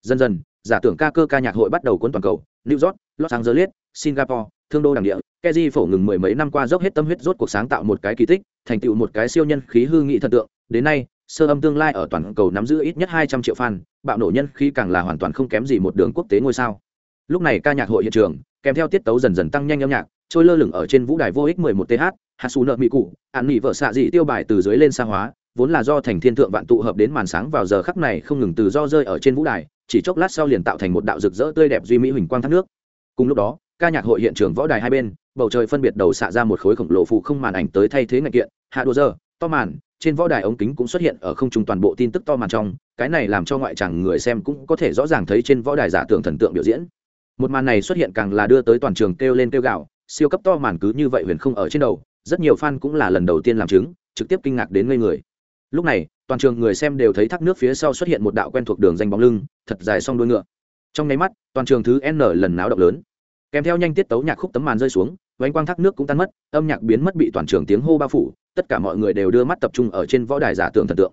Dần dần, giả tưởng ca cơ ca nhạc hội bắt đầu cuốn toàn cầu. New york, los angeles, singapore, thương đô đảng địa keji phổ ngừng mười mấy năm qua dốc hết tâm huyết rốt cuộc sáng tạo một cái kỳ tích, thành tựu một cái siêu nhân khí hư nghị thần tượng. Đến nay, sơ âm tương lai ở toàn cầu nắm giữ ít nhất hai trăm triệu fan, bạo nổ nhân khí càng là hoàn toàn không kém gì một đường quốc tế ngôi sao. Lúc này ca nhạc hội hiện trường, kèm theo tiết tấu dần dần tăng nhanh âm nhạc trôi lơ lửng ở trên vũ đài vô ích 11 th hạt xù nợ mỹ cụ ăn mỹ vợ xạ dị tiêu bài từ dưới lên xa hóa, vốn là do thành thiên thượng vạn tụ hợp đến màn sáng vào giờ khắc này không ngừng từ do rơi ở trên vũ đài, chỉ chốc lát sau liền tạo thành một đạo rực rỡ tươi đẹp duy mỹ huỳnh quang thác nước. Cùng lúc đó, ca nhạc hội hiện trường võ đài hai bên, bầu trời phân biệt đầu xạ ra một khối khổng lồ phụ không màn ảnh tới thay thế ngạch kiện, hạ đồ giờ, to màn, trên võ đài ống kính cũng xuất hiện ở không trung toàn bộ tin tức to màn trong, cái này làm cho ngoại chẳng người xem cũng có thể rõ ràng thấy trên võ đài giả tưởng thần tượng biểu diễn. Một màn này xuất hiện càng là đưa tới toàn trường kêu lên kêu gạo siêu cấp to màn cứ như vậy huyền không ở trên đầu, rất nhiều fan cũng là lần đầu tiên làm chứng, trực tiếp kinh ngạc đến ngây người. Lúc này, toàn trường người xem đều thấy thác nước phía sau xuất hiện một đạo quen thuộc đường danh bóng lưng, thật dài song đuôi ngựa. Trong nháy mắt, toàn trường thứ n lần náo động lớn. Kèm theo nhanh tiết tấu nhạc khúc tấm màn rơi xuống, vánh quang thác nước cũng tan mất, âm nhạc biến mất bị toàn trường tiếng hô bao phủ, tất cả mọi người đều đưa mắt tập trung ở trên võ đài giả tưởng thần tượng.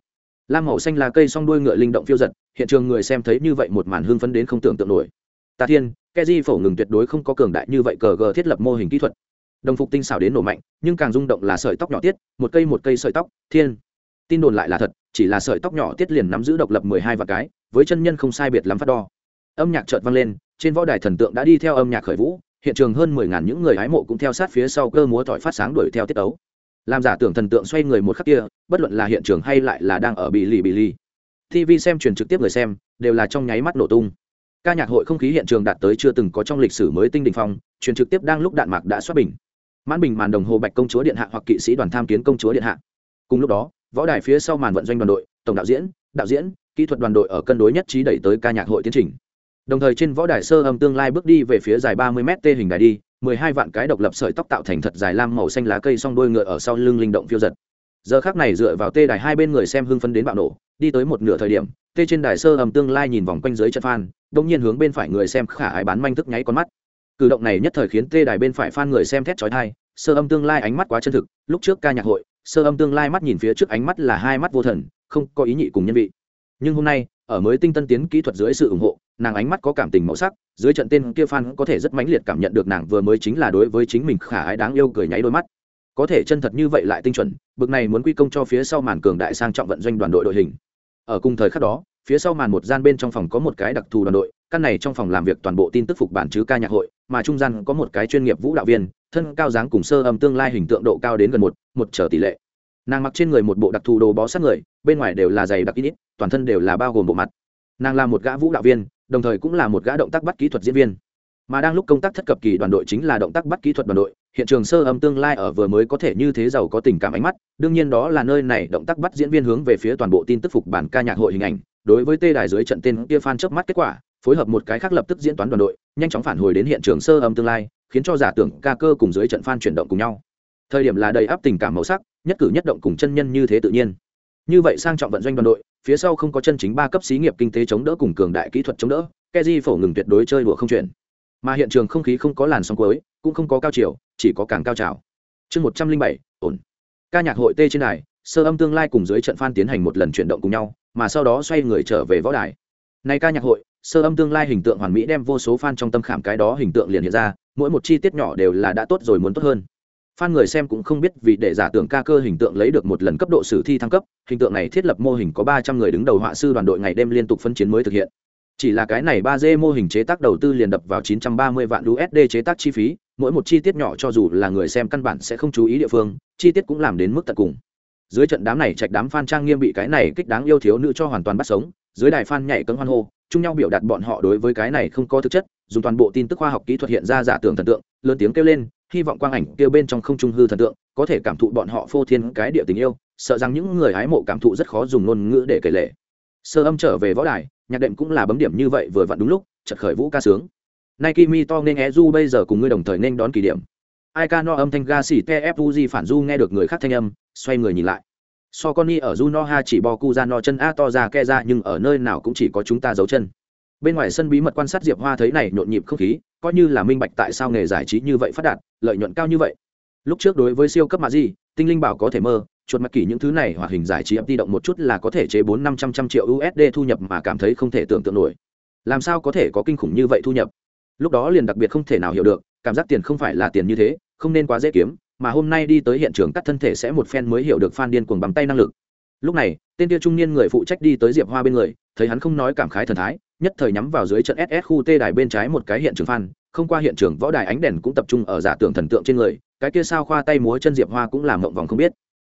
Lam màu xanh là cây song đuôi ngựa linh động phiêu giật, hiện trường người xem thấy như vậy một màn hương phấn đến không tưởng tượng nổi. Tà thiên keji phổ ngừng tuyệt đối không có cường đại như vậy cờ gờ thiết lập mô hình kỹ thuật. Đồng phục tinh xảo đến nổ mạnh, nhưng càng rung động là sợi tóc nhỏ tiết, một cây một cây sợi tóc, thiên. Tin đồn lại là thật, chỉ là sợi tóc nhỏ tiết liền nắm giữ độc lập mười hai và cái, với chân nhân không sai biệt lắm phát đo. Âm nhạc chợt vang lên, trên võ đài thần tượng đã đi theo âm nhạc khởi vũ, hiện trường hơn mười ngàn những người hái mộ cũng theo sát phía sau cơ múa tỏi phát sáng đuổi theo tiết đấu làm giả tưởng thần tượng xoay người một khắc kia, bất luận là hiện trường hay lại là đang ở bị lì bị lì. Tv xem truyền trực tiếp người xem, đều là trong nháy mắt nổ tung ca nhạc hội không khí hiện trường đạt tới chưa từng có trong lịch sử mới tinh đình phong, truyền trực tiếp đang lúc đạn mạc đã xuất bình. Mãn bình màn đồng hồ bạch công chúa điện hạ hoặc kỵ sĩ đoàn tham kiến công chúa điện hạ. Cùng lúc đó, võ đài phía sau màn vận doanh đoàn đội, tổng đạo diễn đạo diễn, kỹ thuật đoàn đội ở cân đối nhất trí đẩy tới ca nhạc hội tiến trình. Đồng thời trên võ đài sơ âm tương lai bước đi về phía dài ba mươi m tê hình đài đi, mười hai vạn cái độc lập sợi tóc tạo thành thật dài lam màu xanh lá cây song đôi ngựa ở sau lưng linh động phiêu giật giờ khác này dựa vào tê đài hai bên người xem hưng phấn đến bạo nổ, đi tới một nửa thời điểm, tê trên đài sơ ầm tương lai nhìn vòng quanh dưới chân phan đông nhiên hướng bên phải người xem khả ái bán manh thức nháy con mắt. Cử động này nhất thời khiến tê đài bên phải phan người xem thét chói thai sơ âm tương lai ánh mắt quá chân thực, lúc trước ca nhạc hội, sơ âm tương lai mắt nhìn phía trước ánh mắt là hai mắt vô thần, không có ý nhị cùng nhân vị. Nhưng hôm nay, ở mới tinh tân tiến kỹ thuật dưới sự ủng hộ, nàng ánh mắt có cảm tình màu sắc, dưới trận tên kia phan có thể rất mãnh liệt cảm nhận được nàng vừa mới chính là đối với chính mình khả ái đáng yêu cười nháy đôi mắt có thể chân thật như vậy lại tinh chuẩn, bực này muốn quy công cho phía sau màn cường đại sang trọng vận doanh đoàn đội đội hình. Ở cùng thời khắc đó, phía sau màn một gian bên trong phòng có một cái đặc thù đoàn đội, căn này trong phòng làm việc toàn bộ tin tức phục bản chứ ca nhạc hội, mà trung gian có một cái chuyên nghiệp vũ đạo viên, thân cao dáng cùng sơ âm tương lai hình tượng độ cao đến gần một một trở tỷ lệ. Nàng mặc trên người một bộ đặc thù đồ bó sát người, bên ngoài đều là giày đặc ít toàn thân đều là bao gồm bộ mặt. Nàng là một gã vũ đạo viên, đồng thời cũng là một gã động tác bắt kỹ thuật diễn viên. Mà đang lúc công tác thất cập kỳ đoàn đội chính là động tác bắt kỹ thuật đoàn đội hiện trường sơ âm tương lai ở vừa mới có thể như thế giàu có tình cảm ánh mắt, đương nhiên đó là nơi này động tác bắt diễn viên hướng về phía toàn bộ tin tức phục bản ca nhạc hội hình ảnh, đối với tê đài dưới trận tên kia phan chớp mắt kết quả, phối hợp một cái khác lập tức diễn toán đoàn đội, nhanh chóng phản hồi đến hiện trường sơ âm tương lai, khiến cho giả tưởng ca cơ cùng dưới trận phan chuyển động cùng nhau. Thời điểm là đầy áp tình cảm màu sắc, nhất cử nhất động cùng chân nhân như thế tự nhiên. Như vậy sang trọng vận doanh đoàn đội, phía sau không có chân chính ba cấp xí nghiệp kinh tế chống đỡ cùng cường đại kỹ thuật chống đỡ keji phổ ngừng tuyệt đối chơi đùa không chuyển mà hiện trường không khí không có làn sóng cuối, cũng không có cao chiều, chỉ có càng cao trào. Chương một trăm linh bảy, ổn. Ca nhạc hội tê trên đài, sơ âm tương lai cùng dưới trận phan tiến hành một lần chuyển động cùng nhau, mà sau đó xoay người trở về võ đài. Nay ca nhạc hội, sơ âm tương lai hình tượng hoàn mỹ đem vô số fan trong tâm khảm cái đó hình tượng liền hiện ra, mỗi một chi tiết nhỏ đều là đã tốt rồi muốn tốt hơn. Fan người xem cũng không biết vì để giả tưởng ca cơ hình tượng lấy được một lần cấp độ sử thi thăng cấp, hình tượng này thiết lập mô hình có ba trăm người đứng đầu họa sư đoàn đội ngày đêm liên tục phân chiến mới thực hiện chỉ là cái này ba d mô hình chế tác đầu tư liền đập vào chín trăm ba mươi vạn usd chế tác chi phí, mỗi một chi tiết nhỏ cho dù là người xem căn bản sẽ không chú ý địa phương, chi tiết cũng làm đến mức tận cùng. Dưới trận đám này trạch đám fan trang nghiêm bị cái này kích đáng yêu thiếu nữ cho hoàn toàn bắt sống, dưới đài fan nhảy cấm hoan hô, chung nhau biểu đạt bọn họ đối với cái này không có thực chất, dùng toàn bộ tin tức khoa học kỹ thuật hiện ra giả tưởng thần tượng, lớn tiếng kêu lên, hy vọng quang ảnh kêu bên trong không trung hư thần tượng, có thể cảm thụ bọn họ phô thiên cái địa tình yêu, sợ rằng những người hái mộ cảm thụ rất khó dùng ngôn ngữ để kể lệ sơ âm trở về võ đài nhạc đệm cũng là bấm điểm như vậy vừa vặn đúng lúc chật khởi vũ ca sướng Nike Mi to nên Ezu bây giờ cùng ngươi đồng thời nên đón kỷ điểm. Aika no âm thanh ga xỉ TFUZ phản du nghe được người khác thanh âm, xoay người nhìn lại. So con ở du noha chỉ Boku ra no chân A to ra ke ra nhưng ở nơi nào cũng chỉ có chúng ta giấu chân. Bên ngoài sân bí mật quan sát Diệp Hoa thấy này nhộn nhịp không khí, coi như là minh bạch tại sao nghề giải trí như vậy phát đạt, lợi nhuận cao như vậy. Lúc trước đối với siêu cấp mạ di tinh linh bảo có thể mơ, chuột mặt kỳ những thứ này hoạt hình giải trí ấp đi động một chút là có thể chế bốn năm trăm trăm triệu USD thu nhập mà cảm thấy không thể tưởng tượng nổi. Làm sao có thể có kinh khủng như vậy thu nhập? lúc đó liền đặc biệt không thể nào hiểu được, cảm giác tiền không phải là tiền như thế, không nên quá dễ kiếm, mà hôm nay đi tới hiện trường cắt thân thể sẽ một phen mới hiểu được phan điên cuồng bằng tay năng lực lúc này, tên kia trung niên người phụ trách đi tới diệp hoa bên người, thấy hắn không nói cảm khái thần thái, nhất thời nhắm vào dưới trận ss khu t đài bên trái một cái hiện trường phan, không qua hiện trường võ đài ánh đèn cũng tập trung ở giả tưởng thần tượng trên người, cái kia sao khoa tay múa chân diệp hoa cũng làm mộng vòng không biết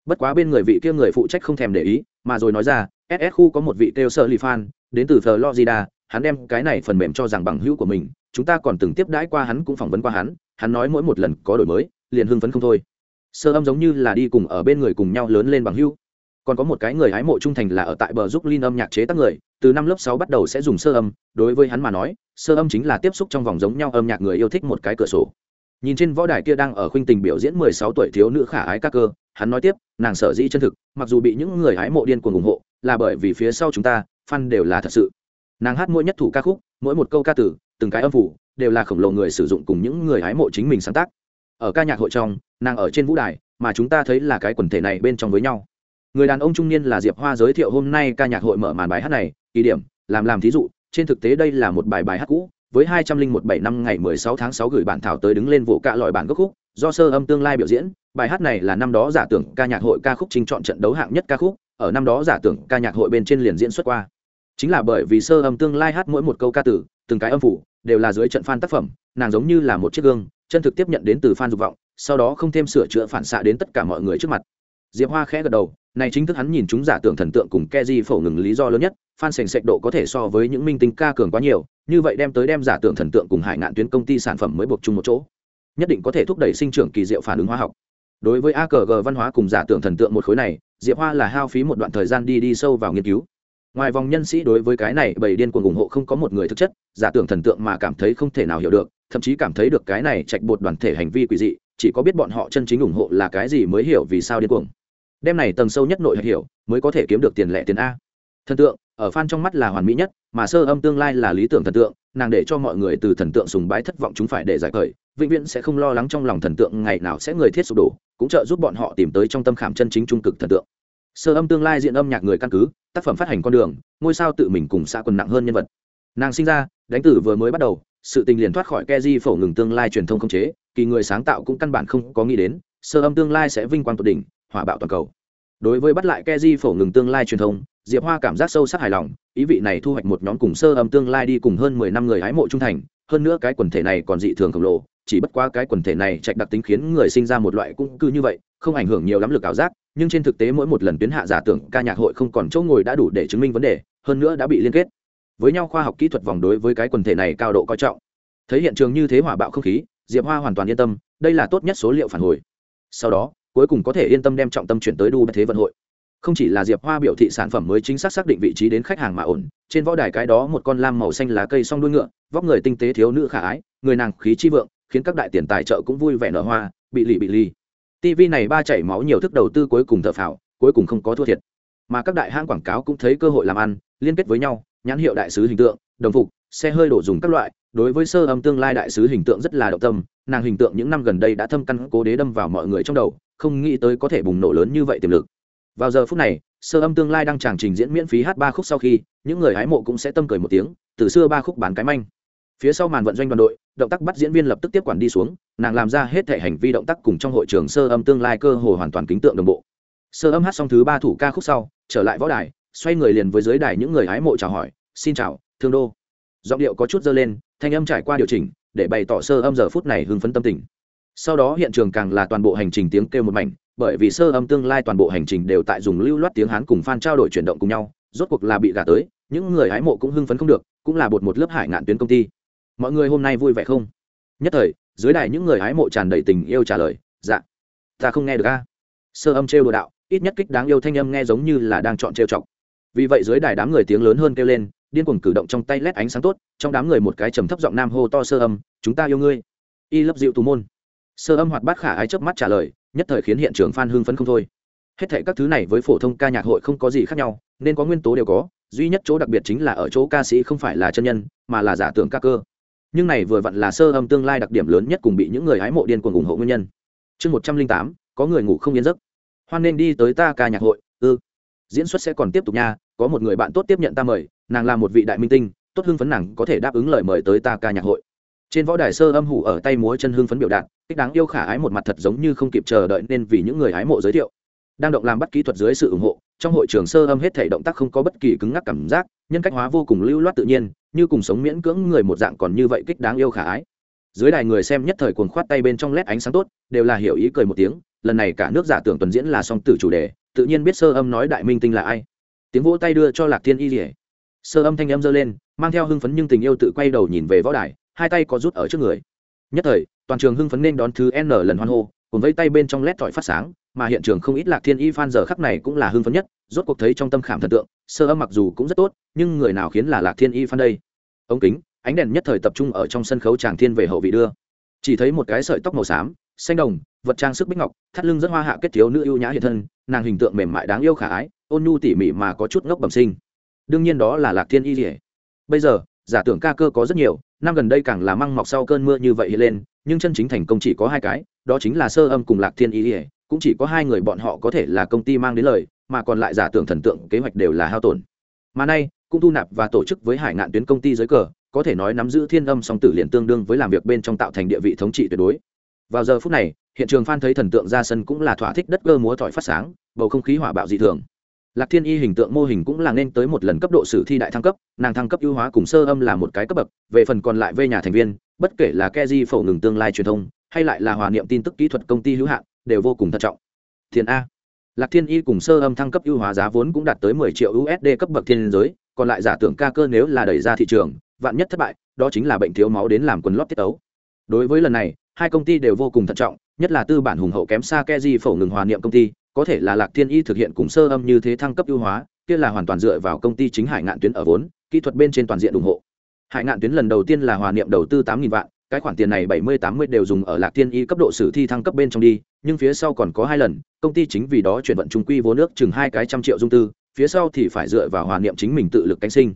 bất quá bên người vị kia người phụ trách không thèm để ý, mà rồi nói ra ss khu có một vị kêu sợ li fan đến từ florida, hắn đem cái này phần mềm cho rằng bằng hữu của mình, chúng ta còn từng tiếp đãi qua hắn cũng phỏng vấn qua hắn hắn nói mỗi một lần có đổi mới, liền hưng phấn không thôi. Sơ âm giống như là đi cùng ở bên người cùng nhau lớn lên bằng hữu. Còn có một cái người hái mộ trung thành là ở tại bờ giúp linh âm nhạc chế tác người, từ năm lớp sáu bắt đầu sẽ dùng sơ âm, đối với hắn mà nói sơ âm chính là tiếp xúc trong vòng giống nhau âm nhạc người yêu thích một cái cửa sổ. Nhìn trên võ đài kia đang ở khuynh tình biểu diễn mười sáu tuổi thiếu nữ khả ái các cơ hắn nói tiếp nàng sở dĩ chân thực mặc dù bị những người hái mộ điên cuồng ủng hộ là bởi vì phía sau chúng ta fan đều là thật sự. Nàng hát mỗi nhất thủ ca khúc mỗi một câu ca từ, từng cái âm phủ đều là khổng lồ người sử dụng cùng những người hái mộ chính mình sáng tác. Ở ca nhạc hội trong nàng ở trên vũ đài mà chúng ta thấy là cái quần thể này bên trong với nhau. Người đàn ông trung niên là diệp hoa giới thiệu hôm nay ca nhạc hội mở màn bài hát này ý điểm làm làm thí dụ trên thực tế đây là một bài bài hát cũ với hai trăm linh một bảy năm ngày mười sáu tháng sáu gửi bản thảo tới đứng lên vụ cạ lọi bản gốc khúc do sơ âm tương lai biểu diễn bài hát này là năm đó giả tưởng ca nhạc hội ca khúc trình chọn trận đấu hạng nhất ca khúc, ở năm đó giả tưởng ca nhạc hội bên trên liền diễn xuất qua. Chính là bởi vì sơ âm tương lai hát mỗi một câu ca tử từng cái âm phủ đều là dưới trận fan tác phẩm, nàng giống như là một chiếc gương, chân thực tiếp nhận đến từ fan dục vọng, sau đó không thêm sửa chữa phản xạ đến tất cả mọi người trước mặt. Diệp hoa khẽ gật đầu, này chính thức hắn nhìn chúng giả tưởng thần tượng cùng keji phổ ngừng lý do lớn nhất, fan sành sạch độ có thể so với những minh tinh ca cường quá nhiều, như vậy đem tới đem giả tưởng thần tượng cùng hải ngạn tuyến công ty sản phẩm mới buộc chung một chỗ. Nhất định có thể thúc đẩy sinh trưởng kỳ diệu phản ứng hóa học đối với akg văn hóa cùng giả tưởng thần tượng một khối này, diệp hoa là hao phí một đoạn thời gian đi đi sâu vào nghiên cứu. Ngoài vòng nhân sĩ đối với cái này, bầy điên cuồng ủng hộ không có một người thực chất, giả tưởng thần tượng mà cảm thấy không thể nào hiểu được, thậm chí cảm thấy được cái này chạch bột đoàn thể hành vi quỷ dị, chỉ có biết bọn họ chân chính ủng hộ là cái gì mới hiểu vì sao điên cuồng. Đem này tầng sâu nhất nội hiểu, mới có thể kiếm được tiền lẻ tiền a. Thần tượng, ở fan trong mắt là hoàn mỹ nhất, mà sơ âm tương lai là lý tưởng thần tượng, nàng để cho mọi người từ thần tượng sùng bái thất vọng chúng phải để giải khởi, vĩnh viễn sẽ không lo lắng trong lòng thần tượng ngày nào sẽ người thiết sụp đổ cũng trợ giúp bọn họ tìm tới trong tâm khảm chân chính trung cực thần tượng. Sơ âm tương lai diện âm nhạc người căn cứ, tác phẩm phát hành con đường, ngôi sao tự mình cùng xã quần nặng hơn nhân vật. Nàng sinh ra, đánh tử vừa mới bắt đầu, sự tình liền thoát khỏi keji phổ ngừng tương lai truyền thông không chế, kỳ người sáng tạo cũng căn bản không có nghĩ đến, sơ âm tương lai sẽ vinh quang tột đỉnh, hỏa bạo toàn cầu. Đối với bắt lại keji phổ ngừng tương lai truyền thông, diệp hoa cảm giác sâu sắc hài lòng, ý vị này thu hoạch một nhóm cùng sơ âm tương lai đi cùng hơn mười năm người hái mộ trung thành hơn nữa cái quần thể này còn dị thường khổng lồ, chỉ bất qua cái quần thể này trạch đặc tính khiến người sinh ra một loại cung cư như vậy, không ảnh hưởng nhiều lắm lực ảo giác, nhưng trên thực tế mỗi một lần tuyến hạ giả tưởng ca nhạc hội không còn chỗ ngồi đã đủ để chứng minh vấn đề, hơn nữa đã bị liên kết. Với nhau khoa học kỹ thuật vòng đối với cái quần thể này cao độ coi trọng. Thấy hiện trường như thế hỏa bạo không khí, diệp hoa hoàn toàn yên tâm, đây là tốt nhất số liệu phản hồi. Sau đó, cuối cùng có thể yên tâm đem trọng tâm chuyển tới đu thế vận hội không chỉ là diệp hoa biểu thị sản phẩm mới chính xác xác định vị trí đến khách hàng mà ổn, trên võ đài cái đó một con lam màu xanh lá cây song đuôi ngựa, vóc người tinh tế thiếu nữ khả ái, người nàng khí chi vượng, khiến các đại tiền tài trợ cũng vui vẻ nở hoa, bị lì bị lì. Tv này ba chảy máu nhiều thức đầu tư cuối cùng thợ phào, cuối cùng không có thua thiệt. Mà các đại hãng quảng cáo cũng thấy cơ hội làm ăn, liên kết với nhau, nhãn hiệu đại sứ hình tượng, đồng phục, xe hơi đổ dùng các loại, đối với sơ âm tương lai đại sứ hình tượng rất là động tâm, nàng hình tượng những năm gần đây đã thâm căn cố đế đâm vào mọi người trong đầu, không nghĩ tới có thể bùng nổ lớn như vậy tiềm lực vào giờ phút này, sơ âm tương lai đang tràng trình diễn miễn phí hát ba khúc sau khi, những người hái mộ cũng sẽ tâm cười một tiếng, từ xưa ba khúc bán cái manh. Phía sau màn vận doanh đoàn đội, động tác bắt diễn viên lập tức tiếp quản đi xuống, nàng làm ra hết thể hành vi động tác cùng trong hội trường sơ âm tương lai cơ hồ hoàn toàn kính tượng đồng bộ. Sơ âm hát xong thứ ba thủ ca khúc sau, trở lại võ đài, xoay người liền với dưới đài những người hái mộ chào hỏi, xin chào, thương đô. Giọng điệu có chút dơ lên, thanh âm trải qua điều chỉnh, để bày tỏ sơ âm giờ phút này hưng phấn tâm tình. Sau đó hiện trường càng là toàn bộ hành trình tiếng kêu một mảnh bởi vì sơ âm tương lai toàn bộ hành trình đều tại dùng lưu loát tiếng hán cùng f trao đổi chuyển động cùng nhau, rốt cuộc là bị gả tới, những người hái mộ cũng hưng phấn không được, cũng là bột một lớp hải ngạn tuyến công ty. Mọi người hôm nay vui vẻ không? Nhất thời, dưới đài những người hái mộ tràn đầy tình yêu trả lời dạ. Ta không nghe được a. Sơ âm trêu đồ đạo, ít nhất kích đáng yêu thanh âm nghe giống như là đang chọn trêu chọc. Vì vậy dưới đài đám người tiếng lớn hơn kêu lên, điên cuồng cử động trong tay lét ánh sáng tốt, trong đám người một cái trầm thấp giọng nam hô to sơ âm, chúng ta yêu ngươi. Y lấp dịu tù môn. Sơ âm hoạt bát khả ái chớp mắt trả lời nhất thời khiến hiện trường phan hưng phấn không thôi. Hết thệ các thứ này với phổ thông ca nhạc hội không có gì khác nhau, nên có nguyên tố đều có, duy nhất chỗ đặc biệt chính là ở chỗ ca sĩ không phải là chân nhân, mà là giả tưởng ca cơ. Nhưng này vừa vặn là sơ âm tương lai đặc điểm lớn nhất cùng bị những người hái mộ điên cuồng ủng hộ nguyên nhân. Chương một trăm linh tám, có người ngủ không yên giấc. Hoan nên đi tới ta ca nhạc hội, ư. Diễn xuất sẽ còn tiếp tục nha, có một người bạn tốt tiếp nhận ta mời, nàng là một vị đại minh tinh, tốt hưng phấn nàng có thể đáp ứng lời mời tới ta ca nhạc hội trên võ đài sơ âm hủ ở tay múa chân hương phấn biểu đạt cách đáng yêu khả ái một mặt thật giống như không kịp chờ đợi nên vì những người hái mộ giới thiệu. Đang động làm bắt kỹ thuật dưới sự ủng hộ, trong hội trường sơ âm hết thể động tác không có bất kỳ cứng ngắc cảm giác, nhân cách hóa vô cùng lưu loát tự nhiên, như cùng sống miễn cưỡng người một dạng còn như vậy kích đáng yêu khả ái. Dưới đài người xem nhất thời cuồng khoát tay bên trong lét ánh sáng tốt, đều là hiểu ý cười một tiếng, lần này cả nước giả tưởng tuần diễn là song tử chủ đề, tự nhiên biết sơ âm nói đại minh tinh là ai. Tiếng vỗ tay đưa cho lạc thiên y rỉa sơ âm thanh âm dơ lên, mang theo hưng phấn nhưng tình yêu tự quay đầu nhìn về võ đài hai tay có rút ở trước người. Nhất thời, toàn trường hưng phấn nên đón thứ n lần hoan hô, cùng với tay bên trong lét thỏi phát sáng, mà hiện trường không ít lạc thiên y phan giờ khắc này cũng là hưng phấn nhất, rốt cuộc thấy trong tâm khảm thần tượng, sơ âm mặc dù cũng rất tốt, nhưng người nào khiến là lạc thiên y phan đây? Ống kính, ánh đèn nhất thời tập trung ở trong sân khấu tràng thiên về hậu vị đưa. Chỉ thấy một cái sợi tóc màu xám, xanh đồng, vật trang sức bích ngọc, thắt lưng rất hoa hạ kết thiếu nữ ưu nhã hiện thân, nàng hình tượng mềm mại đáng yêu khả ái, ôn nhu tỉ mỉ mà có chút ngốc bẩm sinh. Đương nhiên đó là lạc thiên y rỉa bây giờ, giả tưởng ca cơ có rất nhiều năm gần đây càng là măng mọc sau cơn mưa như vậy hiện lên, nhưng chân chính thành công chỉ có hai cái, đó chính là sơ âm cùng lạc thiên ý ỉa cũng chỉ có hai người bọn họ có thể là công ty mang đến lời, mà còn lại giả tưởng thần tượng kế hoạch đều là hao tổn. Mà nay, cũng thu nạp và tổ chức với hải ngạn tuyến công ty dưới cờ, có thể nói nắm giữ thiên âm song tử liền tương đương với làm việc bên trong tạo thành địa vị thống trị tuyệt đối. Vào giờ phút này, hiện trường phan thấy thần tượng ra sân cũng là thỏa thích đất cơ múa thỏi phát sáng, bầu không khí hỏa bạo dị thường lạc thiên y hình tượng mô hình cũng là nên tới một lần cấp độ sử thi đại thăng cấp, nàng thăng cấp ưu hóa cùng sơ âm là một cái cấp bậc, về phần còn lại về nhà thành viên, bất kể là keji phổ ngừng tương lai truyền thông, hay lại là hòa niệm tin tức kỹ thuật công ty hữu hạn, đều vô cùng thận trọng. Thiên a. Lạc thiên y cùng sơ âm thăng cấp ưu hóa giá vốn cũng đạt tới mười triệu usd cấp bậc thiên giới, còn lại giả tưởng ca cơ nếu là đẩy ra thị trường, vạn nhất thất bại, đó chính là bệnh thiếu máu đến làm quần lót tiết ấu. Đối với lần này, hai công ty đều vô cùng thận trọng, nhất là tư bản hùng hậu kém xa keji phổ ngừng hòa niệm công ty có thể là lạc thiên y thực hiện cùng sơ âm như thế thăng cấp ưu hóa, kia là hoàn toàn dựa vào công ty chính hải ngạn tuyến ở vốn, kỹ thuật bên trên toàn diện ủng hộ. Hải ngạn tuyến lần đầu tiên là hòa niệm đầu tư tám nghìn vạn, cái khoản tiền này bảy mươi, tám mươi đều dùng ở lạc thiên y cấp độ sử thi thăng cấp bên trong đi, nhưng phía sau còn có hai lần, công ty chính vì đó chuyển vận trung quy vốn nước chừng hai cái trăm triệu dung tư, phía sau thì phải dựa vào hòa niệm chính mình tự lực cánh sinh.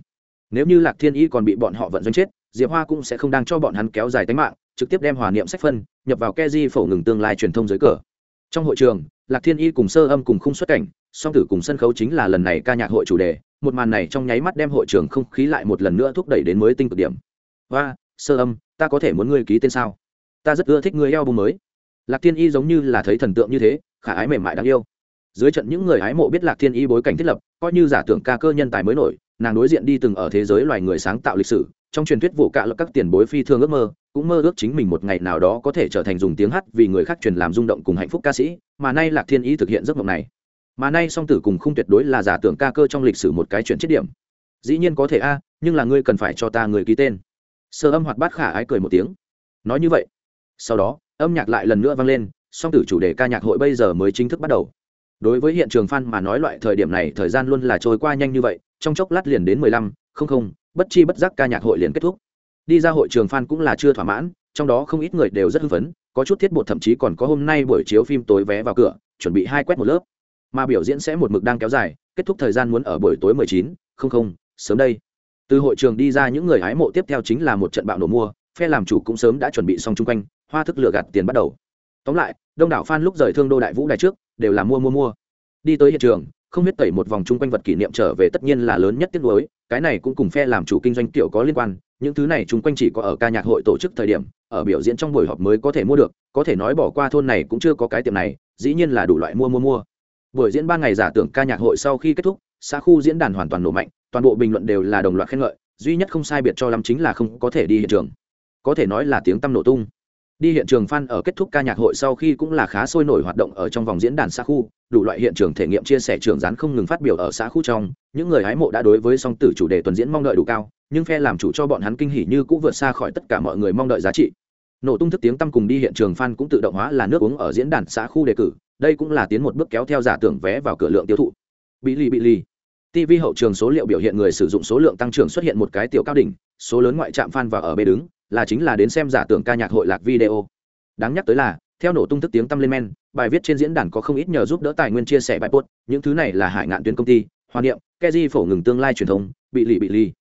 Nếu như lạc thiên y còn bị bọn họ vận doanh chết, diệp hoa cũng sẽ không đang cho bọn hắn kéo dài tính mạng, trực tiếp đem hòa niệm sách phân, nhập vào ke di phổ ngừng tương lai truyền thông dưới cờ. Trong hội trường lạc thiên y cùng sơ âm cùng khung xuất cảnh, song tử cùng sân khấu chính là lần này ca nhạc hội chủ đề, một màn này trong nháy mắt đem hội trường không khí lại một lần nữa thúc đẩy đến mới tinh cực điểm. Và sơ âm, ta có thể muốn ngươi ký tên sao? Ta rất ưa thích ngươi eo bung mới. Lạc thiên y giống như là thấy thần tượng như thế, khả ái mềm mại đáng yêu. Dưới trận những người ái mộ biết lạc thiên y bối cảnh thiết lập, coi như giả tưởng ca cơ nhân tài mới nổi, nàng đối diện đi từng ở thế giới loài người sáng tạo lịch sử, trong truyền thuyết vụ cạ lập các tiền bối phi thương ước mơ cũng mơ ước chính mình một ngày nào đó có thể trở thành dùng tiếng hát vì người khác truyền làm rung động cùng hạnh phúc ca sĩ, mà nay lạc thiên ý thực hiện giấc mộng này. Mà nay song tử cùng không tuyệt đối là giả tưởng ca cơ trong lịch sử một cái chuyện chết điểm. Dĩ nhiên có thể a, nhưng là ngươi cần phải cho ta người ký tên. Sơ âm hoạt bát khả ái cười một tiếng. Nói như vậy. Sau đó, âm nhạc lại lần nữa vang lên, song tử chủ đề ca nhạc hội bây giờ mới chính thức bắt đầu. Đối với hiện trường phan mà nói loại thời điểm này thời gian luôn là trôi qua nhanh như vậy, trong chốc lát liền đến mười lăm, không không, bất chi bất giác ca nhạc hội liền kết thúc đi ra hội trường fan cũng là chưa thỏa mãn, trong đó không ít người đều rất hưng phấn, có chút thiết bột thậm chí còn có hôm nay buổi chiếu phim tối vé vào cửa, chuẩn bị hai quét một lớp. Mà biểu diễn sẽ một mực đang kéo dài, kết thúc thời gian muốn ở buổi tối mười chín, không không, sớm đây. Từ hội trường đi ra những người hái mộ tiếp theo chính là một trận bạo nổ mua, phe làm chủ cũng sớm đã chuẩn bị xong chung quanh, hoa thức lừa gạt tiền bắt đầu. Tóm lại, đông đảo fan lúc rời thương đô đại vũ đài trước, đều là mua mua mua. Đi tới hiện trường, không biết tẩy một vòng chung quanh vật kỷ niệm trở về tất nhiên là lớn nhất tiết đối cái này cũng cùng phe làm chủ kinh doanh tiểu có liên quan những thứ này chúng quanh chỉ có ở ca nhạc hội tổ chức thời điểm, ở biểu diễn trong buổi họp mới có thể mua được, có thể nói bỏ qua thôn này cũng chưa có cái tiệm này, dĩ nhiên là đủ loại mua mua mua. Buổi diễn ba ngày giả tưởng ca nhạc hội sau khi kết thúc, xã khu diễn đàn hoàn toàn nổ mạnh, toàn bộ bình luận đều là đồng loạt khen ngợi, duy nhất không sai biệt cho lắm chính là không có thể đi hiện trường. Có thể nói là tiếng tăm nổ tung đi hiện trường fan ở kết thúc ca nhạc hội sau khi cũng là khá sôi nổi hoạt động ở trong vòng diễn đàn xã khu, đủ loại hiện trường thể nghiệm chia sẻ trường gián không ngừng phát biểu ở xã khu trong. Những người hái mộ đã đối với song tử chủ đề tuần diễn mong đợi đủ cao, nhưng phe làm chủ cho bọn hắn kinh hỉ như cũng vượt xa khỏi tất cả mọi người mong đợi giá trị. Nổ tung thức tiếng tăm cùng đi hiện trường fan cũng tự động hóa là nước uống ở diễn đàn xã khu đề cử, đây cũng là tiến một bước kéo theo giả tưởng vé vào cửa lượng tiêu thụ. Bị lì bị lì. Tv hậu trường số liệu biểu hiện người sử dụng số lượng tăng trưởng xuất hiện một cái tiểu cao đỉnh, số lớn ngoại trạm fan và ở bê đứng là chính là đến xem giả tưởng ca nhạc hội lạc video. Đáng nhắc tới là, theo nổ tung thức tiếng tăm lên men, bài viết trên diễn đàn có không ít nhờ giúp đỡ tài nguyên chia sẻ bài post, những thứ này là hải ngạn tuyến công ty, hoa niệm, keji phổ ngừng tương lai truyền thông bị lì bị lì.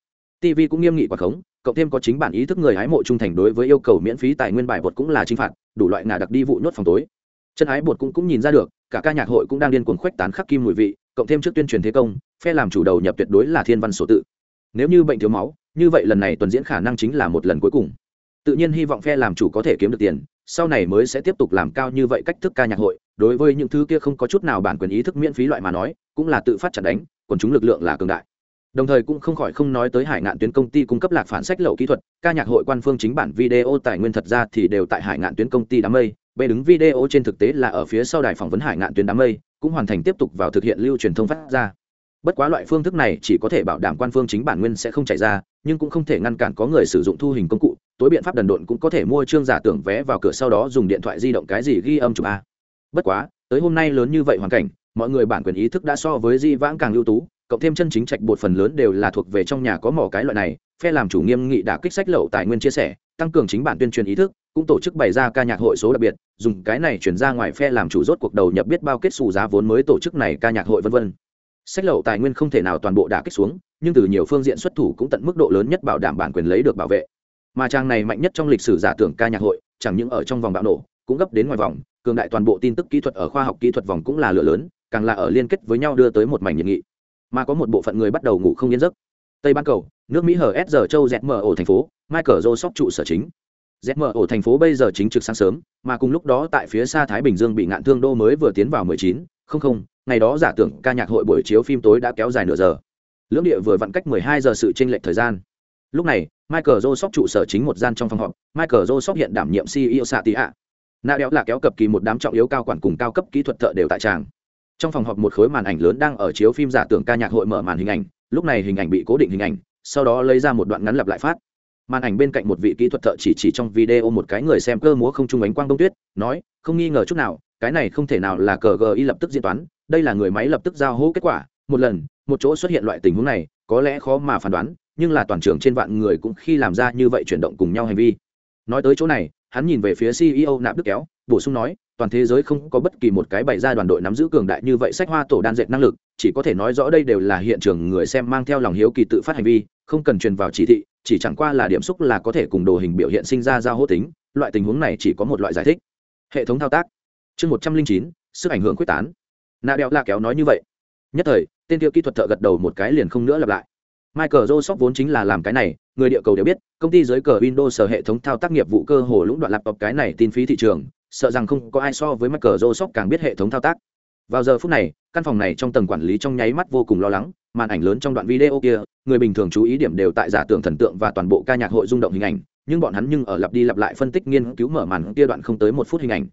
Tv cũng nghiêm nghị quả khống, cộng thêm có chính bản ý thức người hái mộ trung thành đối với yêu cầu miễn phí tài nguyên bài bột cũng là chính phạt, đủ loại ngả đặc đi vụ nhốt phòng tối. Chân ái bột cũng cũng nhìn ra được, cả ca nhạc hội cũng đang điên cuồng khuếch tán khắc kim mùi vị, cộng thêm trước tuyên truyền thế công, phe làm chủ đầu nhập tuyệt đối là thiên văn số tự. Nếu như bệnh thiếu máu như vậy lần này tuần diễn khả năng chính là một lần cuối cùng. Tự nhiên hy vọng phe làm chủ có thể kiếm được tiền, sau này mới sẽ tiếp tục làm cao như vậy cách thức ca nhạc hội. Đối với những thứ kia không có chút nào bản quyền ý thức miễn phí loại mà nói, cũng là tự phát chặt đánh còn chúng lực lượng là cường đại. Đồng thời cũng không khỏi không nói tới hải ngạn tuyến công ty cung cấp lạc phản sách lậu kỹ thuật, ca nhạc hội quan phương chính bản video tài nguyên thật ra thì đều tại hải ngạn tuyến công ty đám mây. Bê đứng video trên thực tế là ở phía sau đài phỏng vấn hải ngạn tuyến đám mây, cũng hoàn thành tiếp tục vào thực hiện lưu truyền thông phát ra bất quá loại phương thức này chỉ có thể bảo đảm quan phương chính bản nguyên sẽ không chạy ra, nhưng cũng không thể ngăn cản có người sử dụng thu hình công cụ, tối biện pháp đần độn cũng có thể mua trương giả tưởng vé vào cửa sau đó dùng điện thoại di động cái gì ghi âm chụp a. Bất quá, tới hôm nay lớn như vậy hoàn cảnh, mọi người bản quyền ý thức đã so với di vãng càng ưu tú, cộng thêm chân chính trạch bột phần lớn đều là thuộc về trong nhà có mỏ cái loại này, phe làm chủ nghiêm nghị đã kích sách lậu tài nguyên chia sẻ, tăng cường chính bản tuyên truyền ý thức, cũng tổ chức bày ra ca nhạc hội số đặc biệt, dùng cái này chuyển ra ngoài phe làm chủ rốt cuộc đầu nhập biết bao kết xù giá vốn mới tổ chức này ca nhạc hội vân vân sách lậu tài nguyên không thể nào toàn bộ đả kích xuống nhưng từ nhiều phương diện xuất thủ cũng tận mức độ lớn nhất bảo đảm bản quyền lấy được bảo vệ. Mà trang này mạnh nhất trong lịch sử giả tưởng ca nhạc hội chẳng những ở trong vòng bạo nổ cũng gấp đến ngoài vòng cường đại toàn bộ tin tức kỹ thuật ở khoa học kỹ thuật vòng cũng là lửa lớn càng là ở liên kết với nhau đưa tới một mảnh nhiệt nghị. Mà có một bộ phận người bắt đầu ngủ không yên giấc. Tây ban cầu nước mỹ hờ s giờ châu dẹt mở ổ thành phố michael joseph trụ sở chính. Dẹt mở ổ thành phố bây giờ chính trực sáng sớm mà cùng lúc đó tại phía xa thái bình dương bị ngạn thương đô mới vừa tiến vào 19, không không ngày đó giả tưởng ca nhạc hội buổi chiếu phim tối đã kéo dài nửa giờ. Lưỡng địa vừa vặn cách 12 giờ sự chênh lệch thời gian. Lúc này, michael joseph trụ sở chính một gian trong phòng họp, michael joseph hiện đảm nhiệm ceo xạ tị ạ. Nạ đéo là kéo cập kỳ một đám trọng yếu cao quản cùng cao cấp kỹ thuật thợ đều tại tràng. Trong phòng họp một khối màn ảnh lớn đang ở chiếu phim giả tưởng ca nhạc hội mở màn hình ảnh, lúc này hình ảnh bị cố định hình ảnh, sau đó lấy ra một đoạn ngắn lặp lại phát. Màn ảnh bên cạnh một vị kỹ thuật thợ chỉ chỉ trong video một cái người xem cơ múa không trung ánh quang đông tuyết, nói, không nghi ngờ chút nào, cái này không thể nào là cờ gi lập tức diễn toán đây là người máy lập tức giao hô kết quả, một lần, một chỗ xuất hiện loại tình huống này, có lẽ khó mà phán đoán, nhưng là toàn trường trên vạn người cũng khi làm ra như vậy chuyển động cùng nhau hành vi. Nói tới chỗ này, hắn nhìn về phía ceo nạp đức kéo, bổ sung nói, toàn thế giới không có bất kỳ một cái bày ra đoàn đội nắm giữ cường đại như vậy sách hoa tổ đan dệt năng lực, chỉ có thể nói rõ đây đều là hiện trường người xem mang theo lòng hiếu kỳ tự phát hành vi, không cần truyền vào chỉ thị, chỉ chẳng qua là điểm xúc là có thể cùng đồ hình biểu hiện sinh ra giao hô tính, loại tình huống này chỉ có một loại giải thích. Hệ thống thao tác. Chương một trăm linh chín, sức ảnh hưởng quyết tán nạ đeo la kéo nói như vậy. Nhất thời, tên tiêu kỹ thuật thợ gật đầu một cái liền không nữa lặp lại. Michael joseph vốn chính là làm cái này, người địa cầu đều biết, công ty dưới cờ windows sở hệ thống thao tác nghiệp vụ cơ hồ lũng đoạn laptop cái này tin phí thị trường, sợ rằng không có ai so với michael joseph càng biết hệ thống thao tác. Vào giờ phút này, căn phòng này trong tầng quản lý trong nháy mắt vô cùng lo lắng, màn ảnh lớn trong đoạn video kia, người bình thường chú ý điểm đều tại giả tưởng thần tượng và toàn bộ ca nhạc hội rung động hình ảnh, nhưng bọn hắn nhưng ở lặp đi lặp lại phân tích nghiên cứu mở màn kia đoạn không tới một phút hình ảnh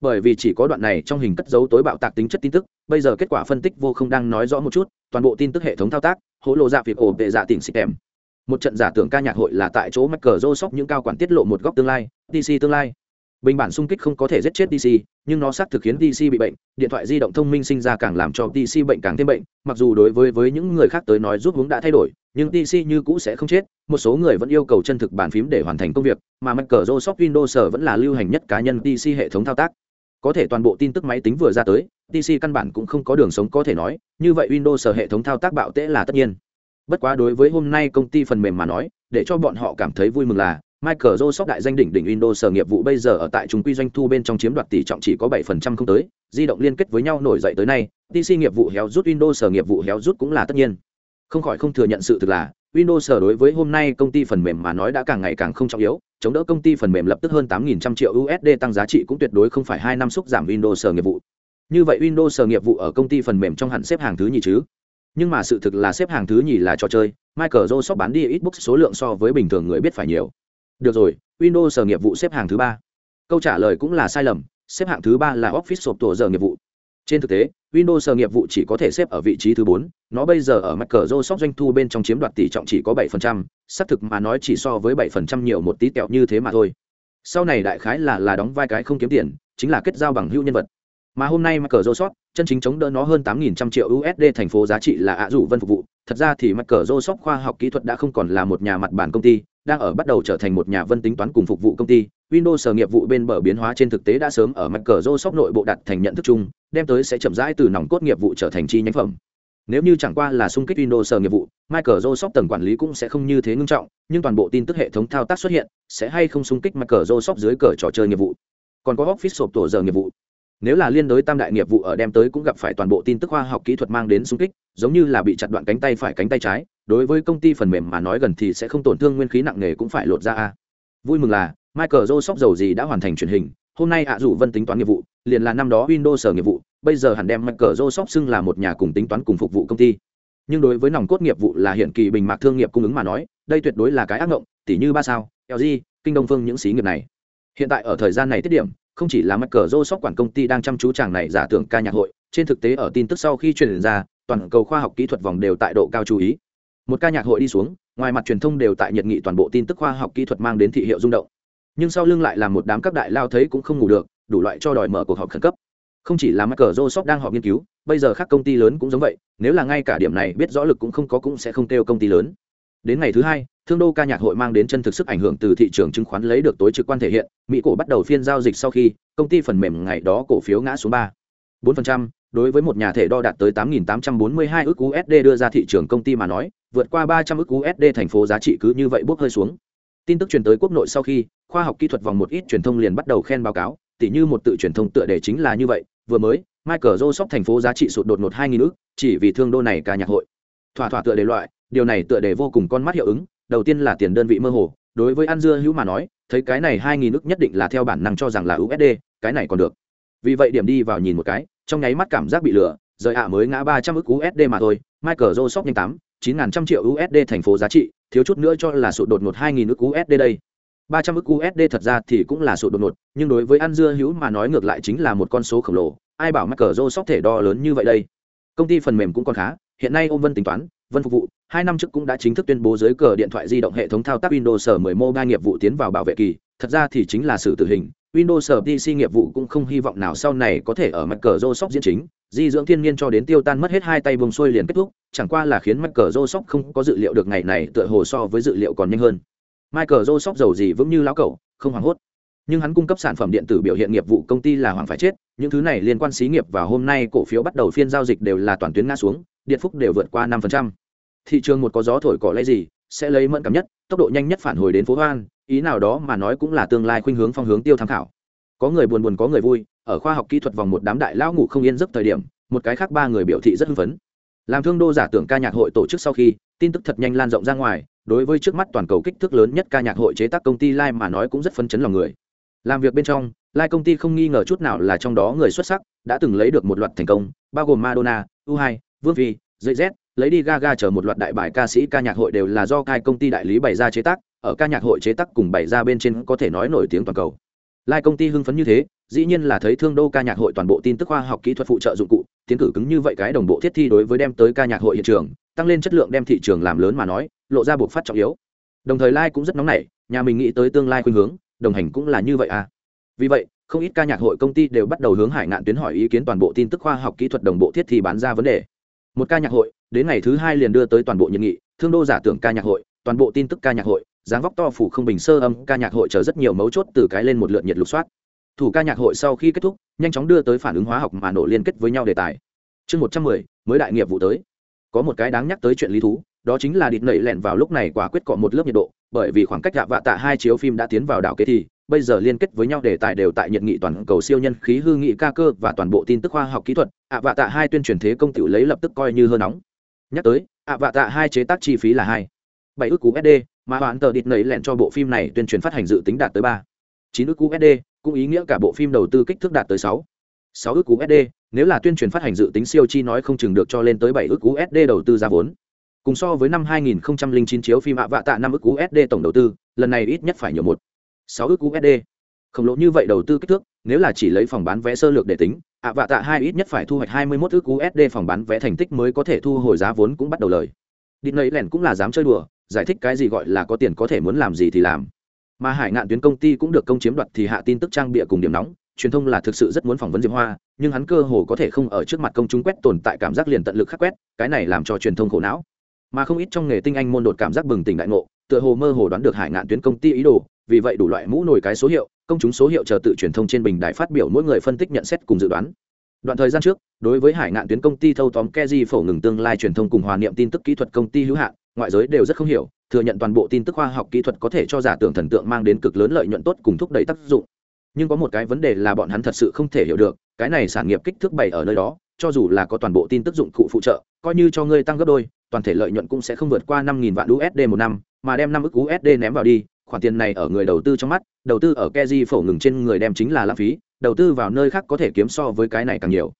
bởi vì chỉ có đoạn này trong hình cất dấu tối bạo tạc tính chất tin tức, bây giờ kết quả phân tích vô không đang nói rõ một chút, toàn bộ tin tức hệ thống thao tác hỗ lộ dạ việc ổ vệ dạ tỉnh xịt em. một trận giả tưởng ca nhạc hội là tại chỗ mắc cờ rô sóc những cao quản tiết lộ một góc tương lai dc tương lai bình bản xung kích không có thể giết chết dc nhưng nó xác thực khiến dc bị bệnh, điện thoại di động thông minh sinh ra càng làm cho dc bệnh càng thêm bệnh, mặc dù đối với với những người khác tới nói giúp hướng đã thay đổi, nhưng dc như cũ sẽ không chết, một số người vẫn yêu cầu chân thực bàn phím để hoàn thành công việc, mà mắc cờ rô sóc windows vẫn là lưu hành nhất cá nhân dc hệ thống thao tác có thể toàn bộ tin tức máy tính vừa ra tới TC căn bản cũng không có đường sống có thể nói như vậy windows hệ thống thao tác bạo tễ là tất nhiên bất quá đối với hôm nay công ty phần mềm mà nói để cho bọn họ cảm thấy vui mừng là Michael đại danh đỉnh đỉnh Windows sở nghiệp vụ bây giờ ở tại trung quy doanh thu bên trong chiếm đoạt tỷ trọng chỉ có 7% không tới, di động liên kết với nhau nổi dậy tới nay, PC nghiệp vụ héo rút Windows sở nghiệp vụ héo rút cũng là tất nhiên. Không khỏi không thừa nhận sự thực là, Windows đối với hôm nay công ty phần mềm mà nói đã càng ngày càng không trọng yếu, chống đỡ công ty phần mềm lập tức hơn 8.000 triệu USD tăng giá trị cũng tuyệt đối không phải 2 năm xúc giảm Windows sở nghiệp vụ. Như vậy Windows sở nghiệp vụ ở công ty phần mềm trong hẳn xếp hàng thứ nhì chứ? Nhưng mà sự thực là xếp hàng thứ nhì là trò chơi, Michael bán đi ít book số lượng so với bình thường người biết phải nhiều. Được rồi, Windows sở nghiệp vụ xếp hàng thứ ba. Câu trả lời cũng là sai lầm, xếp hạng thứ ba là Office sộp tổ giờ nghiệp vụ. Trên thực tế, Windows sở nghiệp vụ chỉ có thể xếp ở vị trí thứ bốn. nó bây giờ ở Microsoft doanh thu bên trong chiếm đoạt tỷ trọng chỉ có 7%, xác thực mà nói chỉ so với 7% nhiều một tí kẹo như thế mà thôi. Sau này đại khái là là đóng vai cái không kiếm tiền, chính là kết giao bằng hữu nhân vật. Mà hôm nay Microsoft chân chính chống đỡ nó hơn 8.000 triệu USD thành phố giá trị là ạ rủ vân phục vụ. Thật ra thì Microsoft khoa học kỹ thuật đã không còn là một nhà mặt bản công ty, đang ở bắt đầu trở thành một nhà vân tính toán cùng phục vụ công ty windows sở nghiệp vụ bên bờ biến hóa trên thực tế đã sớm ở mặt cờ rô sóc nội bộ đặt thành nhận thức chung đem tới sẽ chậm rãi từ nòng cốt nghiệp vụ trở thành chi nhánh phẩm nếu như chẳng qua là xung kích Windows sở nghiệp vụ, Michael Joseph tầng quản lý cũng sẽ không như thế ngưng trọng, nhưng toàn bộ tin tức hệ thống thao tác xuất hiện, sẽ hay không xung kích Michael Joseph dưới cờ trò chơi nghiệp vụ. Còn có Office sộp tổ giờ nghiệp vụ. Nếu là liên đối tam đại nghiệp vụ ở đem tới cũng gặp phải toàn bộ tin tức khoa học kỹ thuật mang đến xung kích, giống như là bị chặt đoạn cánh tay phải cánh tay trái, đối với công ty phần mềm mà nói gần thì sẽ không tổn thương nguyên khí nặng nề cũng phải lột ra a. Vui mừng là, michael joe sóc dầu gì đã hoàn thành truyền hình, hôm nay ạ à vân tính toán nghiệp vụ, liền là năm đó windows sở nghiệp vụ, bây giờ hẳn đem michael joe sóc xưng là một nhà cùng tính toán cùng phục vụ công ty. Nhưng đối với nòng cốt nghiệp vụ là hiện kỳ bình mạc thương nghiệp cung ứng mà nói, đây tuyệt đối là cái ác mộng tỷ như ba sao lg kinh đông phương những xí nghiệp này. Hiện tại ở thời gian này tiết điểm, không chỉ là michael joe sóc quản công ty đang chăm chú chàng này giả tưởng ca nhạc hội, trên thực tế ở tin tức sau khi truyền ra, toàn cầu khoa học kỹ thuật vòng đều tại độ cao chú ý một ca nhạc hội đi xuống ngoài mặt truyền thông đều tại nhiệt nghị toàn bộ tin tức khoa học kỹ thuật mang đến thị hiệu rung động nhưng sau lưng lại là một đám các đại lao thấy cũng không ngủ được đủ loại cho đòi mở cuộc họp khẩn cấp không chỉ là Michael Joseph đang họp nghiên cứu, bây giờ các công ty lớn cũng giống vậy, nếu là ngay cả điểm này biết rõ lực cũng không có cũng sẽ không kêu công ty lớn. Đến ngày thứ hai, Thương đô ca nhạc hội mang đến chân thực sức ảnh hưởng từ thị trường chứng khoán lấy được tối trực quan thể hiện, Mỹ cổ bắt đầu phiên giao dịch sau khi, công ty phần mềm ngày đó cổ phiếu ngã xuống ba bốn phần trăm đối với một nhà thể đo đạt tới 8.842 ước USD đưa ra thị trường công ty mà nói, vượt qua 300 ước USD thành phố giá trị cứ như vậy bốc hơi xuống. Tin tức truyền tới quốc nội sau khi, khoa học kỹ thuật vòng một ít truyền thông liền bắt đầu khen báo cáo, tỉ như một tự truyền thông tựa đề chính là như vậy, vừa mới, Michael Joseph thành phố giá trị sụt đột ngột 2.000 ước, chỉ vì thương đô này ca nhạc hội. Thỏa thỏa tựa đề loại, điều này tựa đề vô cùng con mắt hiệu ứng, đầu tiên là tiền đơn vị mơ hồ, đối với An Dưa hữu mà nói, thấy cái này 2.000 ước nhất định là theo bản năng cho rằng là USD, cái này còn được. Vì vậy điểm đi vào nhìn một cái, trong nháy mắt cảm giác bị lừa rời ạ mới ngã ba trăm ức usd mà thôi. Michael joseph nhanh tám, chín ngàn trăm triệu usd thành phố giá trị, thiếu chút nữa cho là sụt đột ngột hai nghìn ức usd đây. Ba trăm ức usd thật ra thì cũng là sụt đột ngột, nhưng đối với ăn dưa hữu mà nói ngược lại chính là một con số khổng lồ. Ai bảo michael joseph thể đo lớn như vậy đây? Công ty phần mềm cũng còn khá, hiện nay ôm vân tính toán, vân phục vụ, hai năm trước cũng đã chính thức tuyên bố dưới cờ điện thoại di động hệ thống thao tác windows 10 mobile nghiệp vụ tiến vào bảo vệ kỳ, thật ra thì chính là sự tử hình. Windows PC nghiệp vụ cũng không hy vọng nào sau này có thể ở mặt cờ Microsoft diễn chính, di dưỡng thiên nhiên cho đến tiêu tan mất hết hai tay bùng xuôi liền kết thúc, chẳng qua là khiến mặt cờ Microsoft không có dự liệu được ngày này tựa hồ so với dự liệu còn nhanh hơn. Microsoft giàu gì vững như lão cẩu, không hoảng hốt. Nhưng hắn cung cấp sản phẩm điện tử biểu hiện nghiệp vụ công ty là hoàng phải chết, những thứ này liên quan xí nghiệp và hôm nay cổ phiếu bắt đầu phiên giao dịch đều là toàn tuyến ngã xuống, điện phúc đều vượt qua 5%. Thị trường một có gió thổi cỏ lấy gì, sẽ lấy mẫn cảm nhất, tốc độ nhanh nhất phản hồi đến phố hoan, ý nào đó mà nói cũng là tương lai khuynh hướng phong hướng tiêu tham khảo. Có người buồn buồn, có người vui, ở khoa học kỹ thuật vòng một đám đại lão ngủ không yên giấc thời điểm, một cái khác ba người biểu thị rất hưng phấn. Làm thương đô giả tưởng ca nhạc hội tổ chức sau khi, tin tức thật nhanh lan rộng ra ngoài, đối với trước mắt toàn cầu kích thước lớn nhất ca nhạc hội chế tác công ty lai mà nói cũng rất phấn chấn lòng người. Làm việc bên trong, lai công ty không nghi ngờ chút nào là trong đó người xuất sắc, đã từng lấy được một loạt thành công, bao gồm madonna, u 2 vương phi dây z lấy đi gaga chờ một loạt đại bài ca sĩ ca nhạc hội đều là do cai công ty đại lý bày ra chế tác, ở ca nhạc hội chế tác cùng bày ra bên trên có thể nói nổi tiếng toàn cầu. Lai công ty hưng phấn như thế, dĩ nhiên là thấy thương đô ca nhạc hội toàn bộ tin tức khoa học kỹ thuật phụ trợ dụng cụ, tiến cử cứng như vậy cái đồng bộ thiết thi đối với đem tới ca nhạc hội hiện trường, tăng lên chất lượng đem thị trường làm lớn mà nói, lộ ra buộc phát trọng yếu. Đồng thời lai cũng rất nóng nảy, nhà mình nghĩ tới tương lai khuynh hướng, đồng hành cũng là như vậy à. Vì vậy, không ít ca nhạc hội công ty đều bắt đầu hướng hải ngạn tuyến hỏi ý kiến toàn bộ tin tức khoa học kỹ thuật đồng bộ thiết thi bán ra vấn đề một ca nhạc hội, đến ngày thứ hai liền đưa tới toàn bộ nhiệm nghị, thương đô giả tưởng ca nhạc hội, toàn bộ tin tức ca nhạc hội, dáng vóc to phủ không bình sơ âm, ca nhạc hội chờ rất nhiều mấu chốt từ cái lên một lượt nhiệt lục soát. Thủ ca nhạc hội sau khi kết thúc, nhanh chóng đưa tới phản ứng hóa học mà nổ liên kết với nhau đề tài. Chương một trăm mười, mới đại nghiệp vụ tới. Có một cái đáng nhắc tới chuyện lý thú, đó chính là địt nẩy lẹn vào lúc này quả quyết cọ một lớp nhiệt độ, bởi vì khoảng cách gạ vạ tạ hai chiếu phim đã tiến vào đảo kế thì bây giờ liên kết với nhau đề tài đều tại nhiệt nghị toàn cầu siêu nhân khí hư nghị ca cơ và toàn bộ tin tức khoa học kỹ thuật, ạ vạ tạ hai tuyên truyền thế công tiểu lấy lập tức coi như hơn nóng. Nhắc tới, ạ vạ tạ hai chế tác chi phí là hai. Bảy ước cú sd mà bạn tờ địt nẩy lẹn cho bộ phim này tuyên truyền phát hành dự tính đạt tới ba. Chín ước cú sd cũng ý nghĩa cả bộ phim đầu tư kích thước đạt tới sáu. Sáu ước cú sd nếu là tuyên truyền phát hành dự tính siêu chi nói không chừng được cho lên tới bảy ước usd đầu tư ra vốn. Cùng so với năm 2009 chiếu phim ạ vạ tạ năm ước usd tổng đầu tư, lần này ít nhất phải nhiều một sáu ước usd khổng lồ như vậy đầu tư kích thước, nếu là chỉ lấy phòng bán vé sơ lược để tính, ạ vạ tạ hai ít nhất phải thu hoạch 21 ước usd phòng bán vé thành tích mới có thể thu hồi giá vốn cũng bắt đầu lời. Đi nấy lẻn cũng là dám chơi đùa, giải thích cái gì gọi là có tiền có thể muốn làm gì thì làm. Mà hải ngạn tuyến công ty cũng được công chiếm đoạt thì hạ tin tức trang bịa cùng điểm nóng, truyền thông là thực sự rất muốn phỏng vấn diệp hoa, nhưng hắn cơ hồ có thể không ở trước mặt công chúng quét tồn tại cảm giác liền tận lực khắc quét, cái này làm cho truyền thông khổ não. Mà không ít trong nghề tinh anh môn đột cảm giác bừng tỉnh đại ngộ, tựa hồ mơ hồ đoán được hải ngạn tuyến công ty ý đồ vì vậy đủ loại mũ nổi cái số hiệu, công chúng số hiệu chờ tự truyền thông trên bình đài phát biểu mỗi người phân tích nhận xét cùng dự đoán. Đoạn thời gian trước, đối với hải ngạn tuyến công ty thâu tóm keji phổ ngừng tương lai truyền thông cùng hòa niệm tin tức kỹ thuật công ty hữu hạn, ngoại giới đều rất không hiểu, thừa nhận toàn bộ tin tức khoa học kỹ thuật có thể cho giả tưởng thần tượng mang đến cực lớn lợi nhuận tốt cùng thúc đẩy tác dụng. Nhưng có một cái vấn đề là bọn hắn thật sự không thể hiểu được, cái này sản nghiệp kích thước bày ở nơi đó, cho dù là có toàn bộ tin tức dụng cụ phụ trợ, coi như cho ngươi tăng gấp đôi, toàn thể lợi nhuận cũng sẽ không vượt qua năm nghìn vạn usd một năm, mà đem năm ức usd ném vào đi khoản tiền này ở người đầu tư trong mắt, đầu tư ở keji phổ ngừng trên người đem chính là lãng phí, đầu tư vào nơi khác có thể kiếm so với cái này càng nhiều.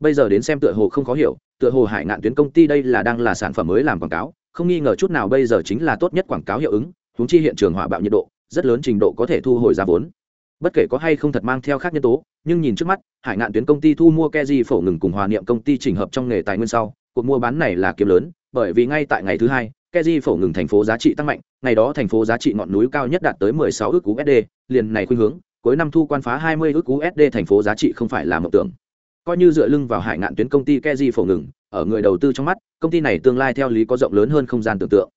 Bây giờ đến xem tựa hồ không khó hiểu, tựa hồ hải ngạn tuyến công ty đây là đang là sản phẩm mới làm quảng cáo, không nghi ngờ chút nào bây giờ chính là tốt nhất quảng cáo hiệu ứng húng chi hiện trường hỏa bạo nhiệt độ, rất lớn trình độ có thể thu hồi giá vốn. Bất kể có hay không thật mang theo khác nhân tố, nhưng nhìn trước mắt, hải ngạn tuyến công ty thu mua keji phổ ngừng cùng hòa niệm công ty trình hợp trong nghề tài nguyên sau, cuộc mua bán này là kiếm lớn, bởi vì ngay tại ngày thứ hai keji phổ ngừng thành phố giá trị tăng mạnh ngày đó thành phố giá trị ngọn núi cao nhất đạt tới 16 ước usd liền này khuynh hướng cuối năm thu quan phá 20 ước usd thành phố giá trị không phải là mộng tưởng. Coi như dựa lưng vào hải ngạn tuyến công ty keji phổ ngừng ở người đầu tư trong mắt công ty này tương lai theo lý có rộng lớn hơn không gian tưởng tượng.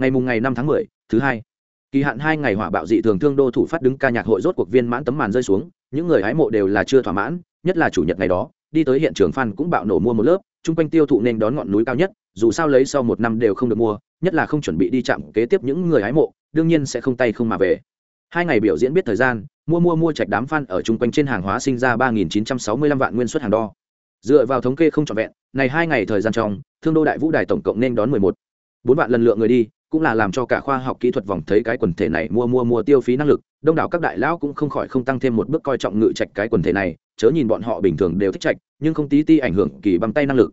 Ngày mùng ngày 5 tháng 10, thứ hai kỳ hạn hai ngày hỏa bạo dị thường thương đô thủ phát đứng ca nhạc hội rốt cuộc viên mãn tấm màn rơi xuống những người hái mộ đều là chưa thỏa mãn nhất là chủ nhật ngày đó đi tới hiện trường fan cũng bạo nổ mua một lớp chung quanh tiêu thụ nên đón ngọn núi cao nhất, dù sao lấy sau một năm đều không được mua, nhất là không chuẩn bị đi chạm kế tiếp những người hái mộ, đương nhiên sẽ không tay không mà về. Hai ngày biểu diễn biết thời gian, mua mua mua trạch đám fan ở chung quanh trên hàng hóa sinh ra ba nghìn chín trăm sáu mươi lăm vạn nguyên suất hàng đo. Dựa vào thống kê không trọn vẹn, này hai ngày thời gian trong, thương đô đại vũ đài tổng cộng nên đón mười một. Bốn vạn lần lượng người đi, cũng là làm cho cả khoa học kỹ thuật vòng thấy cái quần thể này mua mua mua tiêu phí năng lực, đông đảo các đại lão cũng không khỏi không tăng thêm một bước coi trọng ngự trạch cái quần thể này chớ nhìn bọn họ bình thường đều thích trạch, nhưng không tí ti ảnh hưởng kỳ bằng tay năng lực.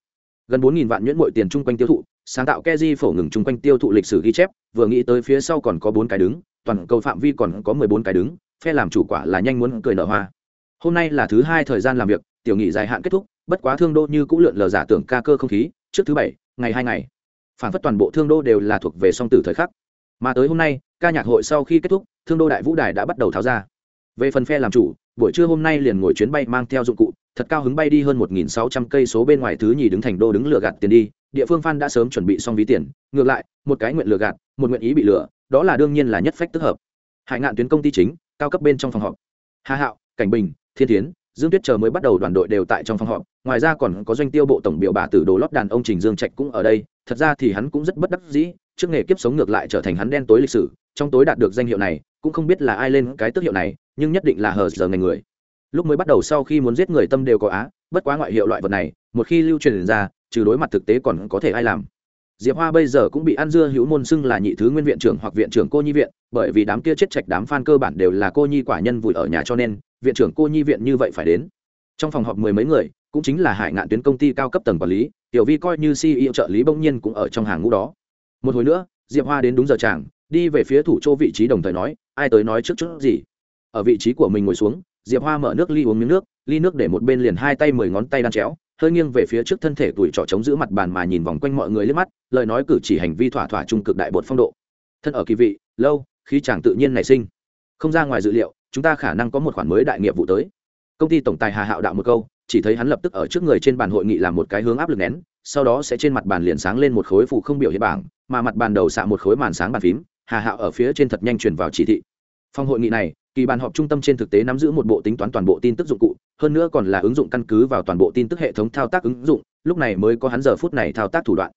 Gần bốn nghìn vạn nhuyễn bội tiền chung quanh tiêu thụ, sáng tạo keji phổ ngừng chung quanh tiêu thụ lịch sử ghi chép, vừa nghĩ tới phía sau còn có bốn cái đứng, toàn cầu phạm vi còn có mười bốn cái đứng, phe làm chủ quả là nhanh muốn cười nở hoa. Hôm nay là thứ hai thời gian làm việc, tiểu nghị dài hạn kết thúc, bất quá thương đô như cũ lượn lờ giả tưởng ca cơ không khí, trước thứ bảy, ngày hai ngày. Phản phất toàn bộ thương đô đều là thuộc về song tử thời khắc. Mà tới hôm nay, ca nhạc hội sau khi kết thúc, thương đô đại vũ đài đã bắt đầu tháo ra. Về phần phe làm chủ buổi trưa hôm nay liền ngồi chuyến bay mang theo dụng cụ thật cao hứng bay đi hơn 1.600 cây số bên ngoài thứ nhì đứng thành đô đứng lừa gạt tiền đi địa phương phan đã sớm chuẩn bị xong ví tiền ngược lại một cái nguyện lừa gạt một nguyện ý bị lừa đó là đương nhiên là nhất phách tức hợp. Hải ngạn tuyến công ty chính cao cấp bên trong phòng họp. Hà hạo cảnh bình thiên Thiến, dương tuyết chờ mới bắt đầu đoàn đội đều tại trong phòng họp ngoài ra còn có doanh tiêu bộ tổng biểu bà tử đồ lót đàn ông trình dương trạch cũng ở đây thật ra thì hắn cũng rất bất đắc dĩ trước nghề kiếp sống ngược lại trở thành hắn đen tối lịch sử trong tối đạt được danh hiệu này cũng không biết là ai lên cái tước hiệu này, nhưng nhất định là hờ giờ ngành người. Lúc mới bắt đầu sau khi muốn giết người tâm đều có á, bất quá ngoại hiệu loại vật này, một khi lưu truyền ra, trừ đối mặt thực tế còn có thể ai làm. Diệp hoa bây giờ cũng bị ăn dưa hữu môn xưng là nhị thứ nguyên viện trưởng hoặc viện trưởng cô nhi viện, bởi vì đám kia chết chạch đám f a n cơ bản đều là cô nhi quả nhân vùi ở nhà cho nên, viện trưởng cô nhi viện như vậy phải đến. Trong phòng họp mười mấy người, cũng chính là hải ngạn tuyến công ty cao cấp tầng quản lý, tiểu vi coi như ceo trợ lý bỗng nhiên cũng ở trong hàng ngũ đó. Một hồi nữa, diệp hoa đến đúng giờ chàng, đi về phía thủ chỗ vị trí đồng thời nói ai tới nói trước chút gì. Ở vị trí của mình ngồi xuống, diệp hoa mở nước ly uống miếng nước, ly nước để một bên liền hai tay mười ngón tay đan chéo, hơi nghiêng về phía trước thân thể tuổi trọ chống giữ mặt bàn mà nhìn vòng quanh mọi người lên mắt, lời nói cử chỉ hành vi thỏa thỏa trung cực đại bột phong độ. Thân ở kỳ vị, lâu, khí chàng tự nhiên nảy sinh. Không ra ngoài dự liệu, chúng ta khả năng có một khoản mới đại nghiệp vụ tới. Công ty tổng tài hà hạo đạo một câu, chỉ thấy hắn lập tức ở trước người trên bàn hội nghị làm một cái hướng áp lực nén, sau đó sẽ trên mặt bàn liền sáng lên một khối phụ không biểu hiện bảng, mà mặt bàn đầu xạ một khối màn sáng bàn phím hà hạo ở phía trên thật nhanh truyền vào chỉ thị. Phòng hội nghị này, kỳ bàn họp trung tâm trên thực tế nắm giữ một bộ tính toán toàn bộ tin tức dụng cụ, hơn nữa còn là ứng dụng căn cứ vào toàn bộ tin tức hệ thống thao tác ứng dụng, lúc này mới có hắn giờ phút này thao tác thủ đoạn.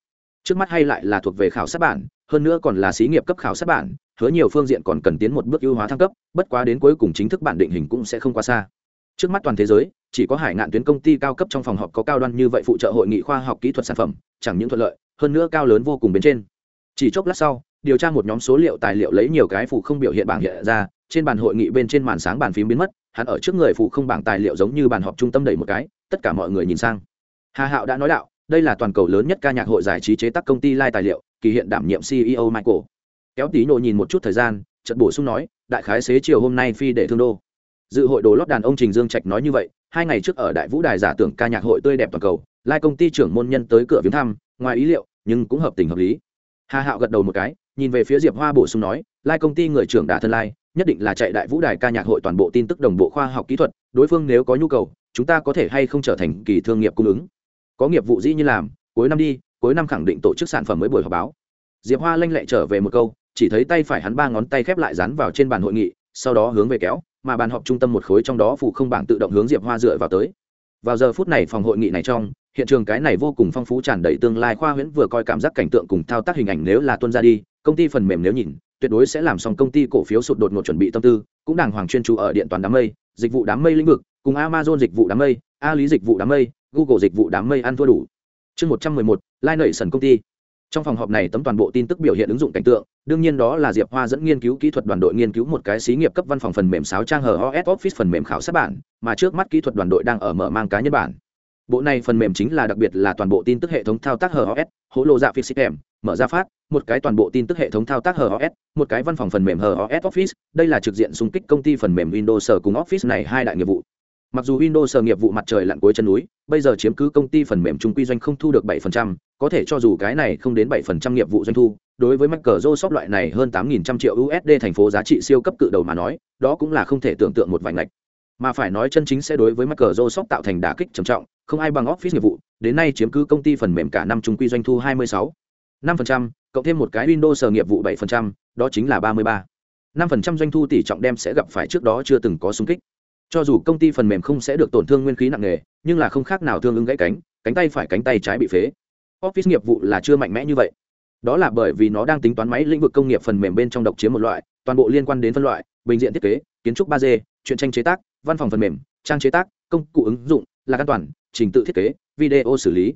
Trước mắt hay lại là thuộc về khảo sát bản, hơn nữa còn là xí nghiệp cấp khảo sát bản, hứa nhiều phương diện còn cần tiến một bước ưu hóa thăng cấp, bất quá đến cuối cùng chính thức bản định hình cũng sẽ không quá xa. Trước mắt toàn thế giới, chỉ có hải ngạn tuyến công ty cao cấp trong phòng họp có cao đoan như vậy phụ trợ hội nghị khoa học kỹ thuật sản phẩm, chẳng những thuận lợi, hơn nữa cao lớn vô cùng bên trên. Chỉ chốc lát sau điều tra một nhóm số liệu tài liệu lấy nhiều cái phụ không biểu hiện bảng hiện ra, trên bàn hội nghị bên trên màn sáng bàn phím biến mất, hắn ở trước người phụ không bảng tài liệu giống như bàn họp trung tâm đẩy một cái, tất cả mọi người nhìn sang. Hà hạo đã nói đạo, đây là toàn cầu lớn nhất ca nhạc hội giải trí chế tác công ty lai tài liệu, kỳ hiện đảm nhiệm ceo michael. Kéo tí nộ nhìn một chút thời gian, chợt bổ sung nói, đại khái xế chiều hôm nay phi để thương đô. Dự hội đồ lót đàn ông trình dương trạch nói như vậy, hai ngày trước ở đại vũ đài giả tưởng ca nhạc hội tươi đẹp toàn cầu, lai công ty trưởng môn nhân tới cửa viếng thăm, ngoài ý liệu, nhưng cũng hợp tình hợp lý. Hà hạo gật đầu một cái nhìn về phía diệp hoa bổ sung nói, lai công ty người trưởng đà thân lai, nhất định là chạy đại vũ đài ca nhạc hội toàn bộ tin tức đồng bộ khoa học kỹ thuật, đối phương nếu có nhu cầu, chúng ta có thể hay không trở thành kỳ thương nghiệp cung ứng. Có nghiệp vụ dĩ như làm, cuối năm đi, cuối năm khẳng định tổ chức sản phẩm mới buổi họp báo. Diệp hoa lanh lệ trở về một câu, chỉ thấy tay phải hắn ba ngón tay khép lại dán vào trên bàn hội nghị, sau đó hướng về kéo, mà bàn họp trung tâm một khối trong đó phụ không bảng tự động hướng diệp hoa dựa vào tới. Vào giờ phút này phòng hội nghị này trong hiện trường cái này vô cùng phong phú tràn đầy tương lai khoa huyễn vừa coi cảm giác cảnh tượng cùng thao tác hình ảnh nếu là tuân ra đi, công ty phần mềm nếu nhìn, tuyệt đối sẽ làm xong công ty cổ phiếu sụt đột ngột chuẩn bị tâm tư, cũng đàng hoàng chuyên chủ ở điện toàn đám mây, dịch vụ đám mây lĩnh vực, cùng amazon dịch vụ đám mây a lý dịch vụ đám mây, google dịch vụ đám mây ăn thua đủ. Chương một trăm mười một, lai nảy sần công ty. Trong phòng họp này tấm toàn bộ tin tức biểu hiện ứng dụng cảnh tượng, đương nhiên đó là diệp hoa dẫn nghiên cứu kỹ thuật đoàn đội nghiên cứu một cái xí nghiệp cấp văn phòng phần mềm sáo trang hờ os office phần mềm khảo sát bản, mà trước mắt kỹ thuật đoàn đội đang ở mở mang cá nhân bản bộ này phần mềm chính là đặc biệt là toàn bộ tin tức hệ thống thao tác hos hỗ lộ dạ phi system mở ra phát một cái toàn bộ tin tức hệ thống thao tác hos một cái văn phòng phần mềm hos office đây là trực diện xung kích công ty phần mềm windows cùng office này hai đại nghiệp vụ. Mặc dù windows nghiệp vụ mặt trời lặn cuối chân núi bây giờ chiếm cứ công ty phần mềm trung quy doanh không thu được 7%, có thể cho dù cái này không đến 7% nghiệp vụ doanh thu đối với Microsoft loại này hơn 8.000 triệu USD thành phố giá trị siêu cấp cự đầu mà nói đó cũng là không thể tưởng tượng một vài ngạch mà phải nói chân chính sẽ đối với Microsoft tạo thành đả kích trầm trọng không ai bằng Office nghiệp vụ đến nay chiếm cứ công ty phần mềm cả năm trung quy doanh thu 26 5%, cộng thêm một cái Windows nghiệp vụ 7%, đó chính là 33 5% doanh thu tỷ trọng đem sẽ gặp phải trước đó chưa từng có xung kích. Cho dù công ty phần mềm không sẽ được tổn thương nguyên khí nặng nề nhưng là không khác nào thương ứng gãy cánh cánh tay phải cánh tay trái bị phế. Office nghiệp vụ là chưa mạnh mẽ như vậy. Đó là bởi vì nó đang tính toán máy lĩnh vực công nghiệp phần mềm bên trong độc chiếm một loại toàn bộ liên quan đến phân loại bình diện thiết kế kiến trúc 3D, chuyện tranh chế tác văn phòng phần mềm, trang chế tác, công cụ ứng dụng, là an toàn, trình tự thiết kế, video xử lý.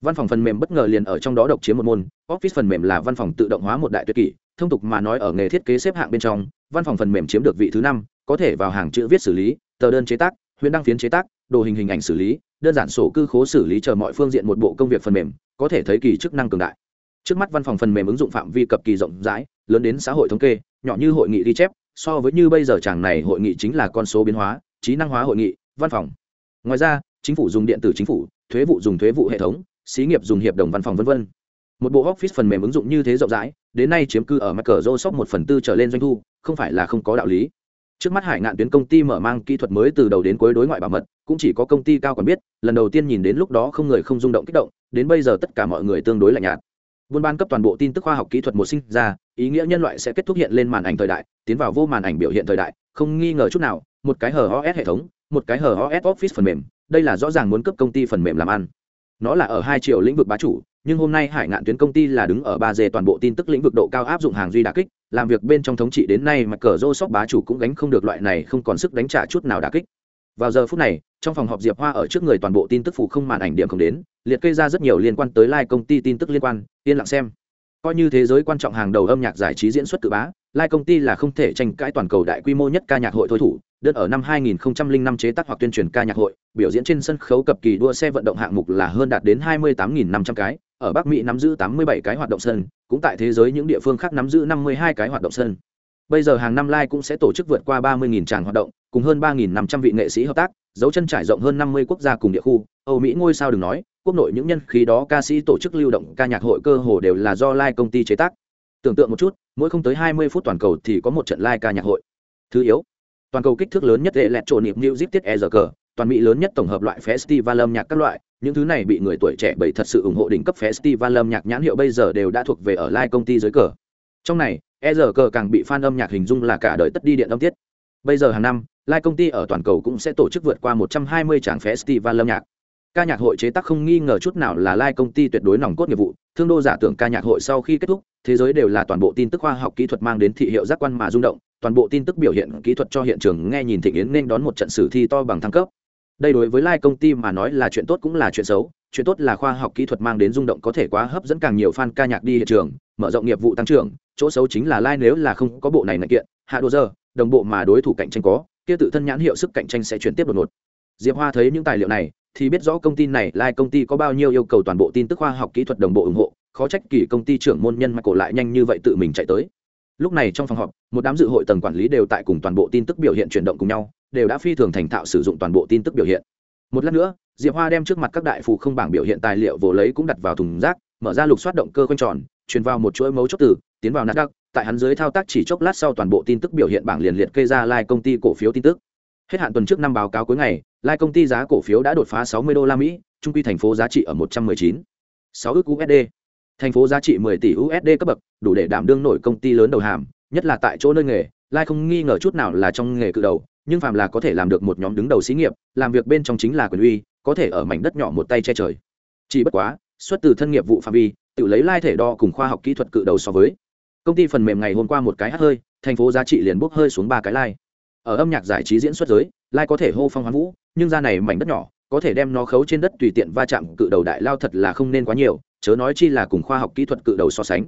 Văn phòng phần mềm bất ngờ liền ở trong đó độc chiếm một môn, office phần mềm là văn phòng tự động hóa một đại tuyệt kỷ, thông tục mà nói ở nghề thiết kế xếp hạng bên trong, văn phòng phần mềm chiếm được vị thứ năm, có thể vào hàng chữ viết xử lý, tờ đơn chế tác huyễn đăng phiến chế tác, đồ hình hình ảnh xử lý, đơn giản sổ cư khố xử lý chờ mọi phương diện một bộ công việc phần mềm, có thể thấy kỳ chức năng cường đại. Trước mắt văn phòng phần mềm ứng dụng phạm vi cập kỳ rộng rãi, lớn đến xã hội thống kê, nhỏ như hội nghị ghi chép, so với như bây giờ chàng này hội nghị chính là con số biến hóa trí năng hóa hội nghị, văn phòng. Ngoài ra, chính phủ dùng điện tử chính phủ, thuế vụ dùng thuế vụ hệ thống, xí nghiệp dùng hiệp đồng văn phòng v v một bộ office phần mềm ứng dụng như thế rộng rãi, đến nay chiếm cư ở microsoft một phần tư trở lên doanh thu, không phải là không có đạo lý. Trước mắt hải ngạn tuyến công ty mở mang kỹ thuật mới từ đầu đến cuối đối ngoại bảo mật, cũng chỉ có công ty cao còn biết, lần đầu tiên nhìn đến lúc đó không người không rung động kích động, đến bây giờ tất cả mọi người tương đối lạnh nhạt. Buôn ban cấp toàn bộ tin tức khoa học kỹ thuật một sinh ra, ý nghĩa nhân loại sẽ kết thúc hiện lên màn ảnh thời đại, tiến vào vô màn ảnh biểu hiện thời đại, không nghi ngờ chút nào một cái hở os hệ thống, một cái hở os office phần mềm, đây là rõ ràng muốn cấp công ty phần mềm làm ăn. Nó là ở hai triệu lĩnh vực bá chủ, nhưng hôm nay hải ngạn tuyến công ty là đứng ở ba dề toàn bộ tin tức lĩnh vực độ cao áp dụng hàng duy đà kích, làm việc bên trong thống trị đến nay mà cờ rô sóc bá chủ cũng gánh không được loại này không còn sức đánh trả chút nào đà kích. Vào giờ phút này, trong phòng họp diệp hoa ở trước người toàn bộ tin tức phủ không màn ảnh điểm không đến, liệt kê ra rất nhiều liên quan tới lai、like、công ty tin tức liên quan, yên lặng xem. Coi như thế giới quan trọng hàng đầu âm nhạc giải trí diễn xuất tự bá lai、like、công ty là không thể tranh cãi toàn cầu đại quy mô nhất ca nhạc hội thôi thủ đơn ở năm 2005 chế tác hoặc tuyên truyền ca nhạc hội, biểu diễn trên sân khấu cập kỳ đua xe vận động hạng mục là hơn đạt đến 28.500 cái, ở bắc mỹ nắm giữ 87 cái hoạt động sân, cũng tại thế giới những địa phương khác nắm giữ 52 cái hoạt động sân. Bây giờ hàng năm lai cũng sẽ tổ chức vượt qua 30.000 tràng hoạt động, cùng hơn 3.500 vị nghệ sĩ hợp tác, dấu chân trải rộng hơn 50 quốc gia cùng địa khu. Âu mỹ ngôi sao đừng nói, quốc nội những nhân khí đó ca sĩ tổ chức lưu động ca nhạc hội cơ hồ đều là do lai công ty chế tác. Tưởng tượng một chút, mỗi không tới 20 phút toàn cầu thì có một trận lai ca nhạc hội. Thứ yếu toàn cầu kích thước lớn nhất hệ lẹt trộn nhịp new zip tiết e cờ, toàn mỹ lớn nhất tổng hợp loại festival âm nhạc các loại. Những thứ này bị người tuổi trẻ bởi thật sự ủng hộ đỉnh cấp festival âm nhạc nhãn hiệu bây giờ đều đã thuộc về ở lai công ty dưới cờ. Trong này e cờ càng bị fan âm nhạc hình dung là cả đời tất đi điện âm tiết. Bây giờ hàng năm lai công ty ở toàn cầu cũng sẽ tổ chức vượt qua 120 tràng festival âm nhạc. Ca nhạc hội chế tác không nghi ngờ chút nào là lai công ty tuyệt đối nòng cốt nghiệp vụ. Thương đô giả tưởng ca nhạc hội sau khi kết thúc, thế giới đều là toàn bộ tin tức khoa học kỹ thuật mang đến thị hiệu giác quan mà rung động toàn bộ tin tức biểu hiện kỹ thuật cho hiện trường nghe nhìn thịnh yến nên đón một trận sử thi to bằng thăng cấp. Đây đối với lai công ty mà nói là chuyện tốt cũng là chuyện xấu, chuyện tốt là khoa học kỹ thuật mang đến rung động có thể quá hấp dẫn càng nhiều fan ca nhạc đi hiện trường, mở rộng nghiệp vụ tăng trưởng, chỗ xấu chính là lai nếu là không có bộ này này kiện, hạ đồ giờ, đồng bộ mà đối thủ cạnh tranh có, kia tự thân nhãn hiệu sức cạnh tranh sẽ chuyển tiếp đột ngột. Diệp hoa thấy những tài liệu này, thì biết rõ công ty này, lai công ty có bao nhiêu yêu cầu toàn bộ tin tức khoa học kỹ thuật đồng bộ ủng hộ, khó trách kỳ công ty trưởng môn nhân mà cổ lại nhanh như vậy tự mình chạy tới lúc này trong phòng họp, một đám dự hội tầng quản lý đều tại cùng toàn bộ tin tức biểu hiện chuyển động cùng nhau, đều đã phi thường thành thạo sử dụng toàn bộ tin tức biểu hiện. Một lát nữa, diệp hoa đem trước mặt các đại phụ không bảng biểu hiện tài liệu vồ lấy cũng đặt vào thùng rác, mở ra lục xoát động cơ quanh tròn, truyền vào một chuỗi mấu chốt từ, tiến vào nát đắc tại hắn dưới thao tác chỉ chốc lát sau toàn bộ tin tức biểu hiện bảng liền liệt kê ra lai công ty cổ phiếu tin tức. Hết hạn tuần trước năm báo cáo cuối ngày, lai công ty giá cổ phiếu đã đột phá 60 đô la mỹ, trung quy thành phố giá trị ở 119 6 ước usd thành phố giá trị 10 tỷ usd cấp bậc, đủ để đảm đương nổi công ty lớn đầu hàm, nhất là tại chỗ nơi nghề. Lai không nghi ngờ chút nào là trong nghề cự đầu, nhưng phàm là có thể làm được một nhóm đứng đầu xí nghiệp, làm việc bên trong chính là quyền uy, có thể ở mảnh đất nhỏ một tay che trời. Chỉ bất quá, xuất từ thân nghiệp vụ phạm vi, tự lấy lai thể đo cùng khoa học kỹ thuật cự đầu so với. Công ty phần mềm ngày hôm qua một cái hát hơi, thành phố giá trị liền bốc hơi xuống ba cái lai. Ở âm nhạc giải trí diễn xuất giới, lai có thể hô phong hoán vũ, nhưng ra này mảnh đất nhỏ, có thể đem nó khấu trên đất tùy tiện va chạm cự đầu đại lao thật là không nên quá nhiều chớ nói chi là cùng khoa học kỹ thuật cự đầu so sánh.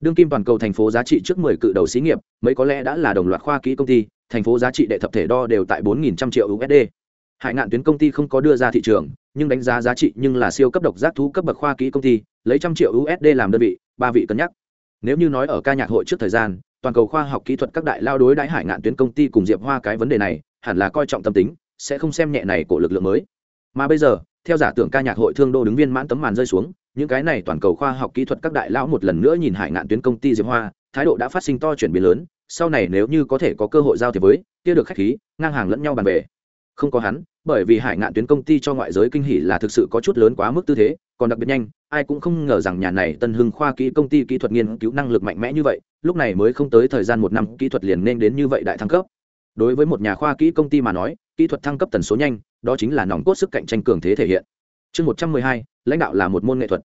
Đương kim toàn cầu thành phố giá trị trước 10 cự đầu xí nghiệp, mấy có lẽ đã là đồng loạt khoa kỹ công ty, thành phố giá trị đệ thập thể đo đều tại 4.100 triệu usd hải ngạn tuyến công ty không có đưa ra thị trường, nhưng đánh giá giá trị nhưng là siêu cấp độc giác thú cấp bậc khoa kỹ công ty, lấy trăm triệu usd làm đơn vị, ba vị cân nhắc. Nếu như nói ở ca nhạc hội trước thời gian, toàn cầu khoa học kỹ thuật các đại lao đối đãi hải ngạn tuyến công ty cùng diệp hoa cái vấn đề này, hẳn là coi trọng tâm tính, sẽ không xem nhẹ này của lực lượng mới. Mà bây giờ, theo giả tưởng ca nhạc hội thương đô đứng viên mãn tấm màn rơi xuống những cái này toàn cầu khoa học kỹ thuật các đại lão một lần nữa nhìn hải ngạn tuyến công ty diệp hoa, thái độ đã phát sinh to chuyển biến lớn, sau này nếu như có thể có cơ hội giao thiệp với, kia được khách khí, ngang hàng lẫn nhau bàn về không có hắn, bởi vì hải ngạn tuyến công ty cho ngoại giới kinh hỉ là thực sự có chút lớn quá mức tư thế, còn đặc biệt nhanh, ai cũng không ngờ rằng nhà này tân hưng khoa kỹ công ty kỹ thuật nghiên cứu năng lực mạnh mẽ như vậy, lúc này mới không tới thời gian một năm, kỹ thuật liền nên đến như vậy đại thăng cấp. Đối với một nhà khoa kỹ công ty mà nói, kỹ thuật thăng cấp tần số nhanh, đó chính là nòng cốt sức cạnh tranh cường thế thể hiện chương một trăm mười hai, lãnh đạo là một môn nghệ thuật.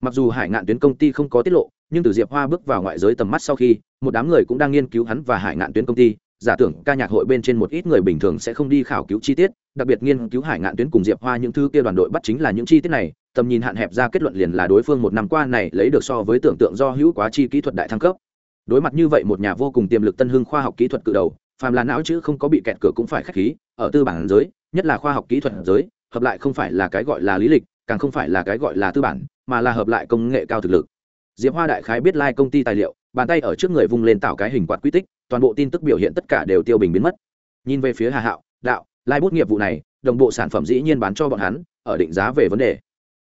Mặc dù hải ngạn tuyến công ty không có tiết lộ, nhưng từ diệp hoa bước vào ngoại giới tầm mắt sau khi, một đám người cũng đang nghiên cứu hắn và hải ngạn tuyến công ty. Giả tưởng ca nhạc hội bên trên một ít người bình thường sẽ không đi khảo cứu chi tiết, đặc biệt nghiên cứu hải ngạn tuyến cùng diệp hoa những thứ kia đoàn đội bắt chính là những chi tiết này. Tầm nhìn hạn hẹp ra kết luận liền là đối phương một năm qua này lấy được so với tưởng tượng do hữu quá chi kỹ thuật đại thăng cấp. Đối mặt như vậy một nhà vô cùng tiềm lực tân hưng khoa học kỹ thuật cự đầu, phàm là não chữ không có bị kẹt cửa cũng phải khách khí, ở tư bản giới, nhất là khoa học kỹ thuật giới hợp lại không phải là cái gọi là lý lịch, càng không phải là cái gọi là tư bản, mà là hợp lại công nghệ cao thực lực. Diệp hoa đại khái biết lai、like、công ty tài liệu, bàn tay ở trước người vung lên tạo cái hình quạt quy tích, toàn bộ tin tức biểu hiện tất cả đều tiêu bình biến mất. Nhìn về phía hà hạo, đạo, lai、like、bút nghiệp vụ này, đồng bộ sản phẩm dĩ nhiên bán cho bọn hắn, ở định giá về vấn đề.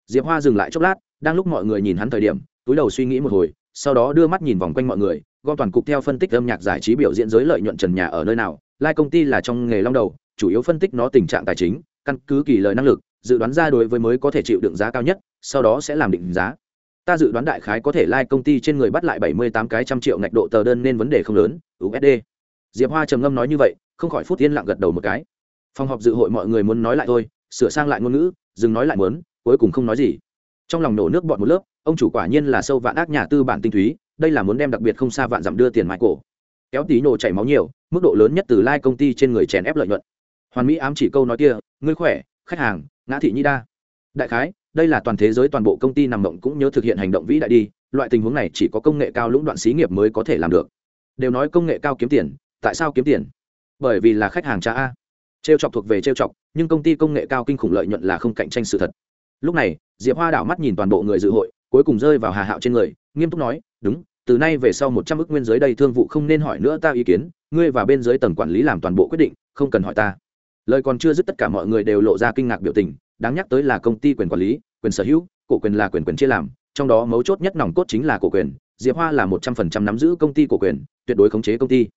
Diệp hoa dừng lại chốc lát, đang lúc mọi người nhìn hắn thời điểm, túi đầu suy nghĩ một hồi, sau đó đưa mắt nhìn vòng quanh mọi người, gom toàn cục theo phân tích âm nhạc giải trí biểu diễn giới lợi nhuận trần nhà ở nơi nào. Lai công ty là trong nghề long đầu, chủ yếu phân tích nó tình trạng tài chính căn cứ kỳ lời năng lực, dự đoán ra đối với mới có thể chịu đựng giá cao nhất, sau đó sẽ làm định giá. Ta dự đoán đại khái có thể lai、like、công ty trên người bắt lại bảy mươi tám cái trăm triệu ngạch độ tờ đơn nên vấn đề không lớn usd diệp hoa trầm ngâm nói như vậy, không khỏi phút yên lặng gật đầu một cái. Phòng họp dự hội mọi người muốn nói lại thôi, sửa sang lại ngôn ngữ, dừng nói lại muốn, cuối cùng không nói gì. Trong lòng nổ nước bọn một lớp, ông chủ quả nhiên là sâu vạn ác nhà tư bản tinh túy, đây là muốn đem đặc biệt không xa vạn dặm đưa tiền mãi cổ. Kéo tí nổ chảy máu nhiều, mức độ lớn nhất từ lai công ty trên người chèn ép lợi nhuận. Hoàn mỹ ám chỉ câu nói kia ngươi khỏe, khách hàng, ngã thị nhi đa. Đại khái, đây là toàn thế giới toàn bộ công ty nằm mộng cũng nhớ thực hiện hành động vĩ đại đi, loại tình huống này chỉ có công nghệ cao lũng đoạn xí nghiệp mới có thể làm được. Đều nói công nghệ cao kiếm tiền, tại sao kiếm tiền? Bởi vì là khách hàng cha a. Trêu chọc thuộc về trêu chọc, nhưng công ty công nghệ cao kinh khủng lợi nhuận là không cạnh tranh sự thật. Lúc này, diệp hoa đảo mắt nhìn toàn bộ người dự hội, cuối cùng rơi vào hà hạo trên người, nghiêm túc nói, đúng, từ nay về sau một trăm ước nguyên giới đây thương vụ không nên hỏi nữa ta ý kiến, ngươi và bên dưới tầng quản lý làm toàn bộ quyết định, không cần hỏi ta lời còn chưa dứt tất cả mọi người đều lộ ra kinh ngạc biểu tình, đáng nhắc tới là công ty quyền quản lý, quyền sở hữu, cổ quyền là quyền quyền chia làm, trong đó mấu chốt nhất nòng cốt chính là cổ quyền, diệp hoa là một trăm phần trăm nắm giữ công ty cổ quyền, tuyệt đối khống chế công ty.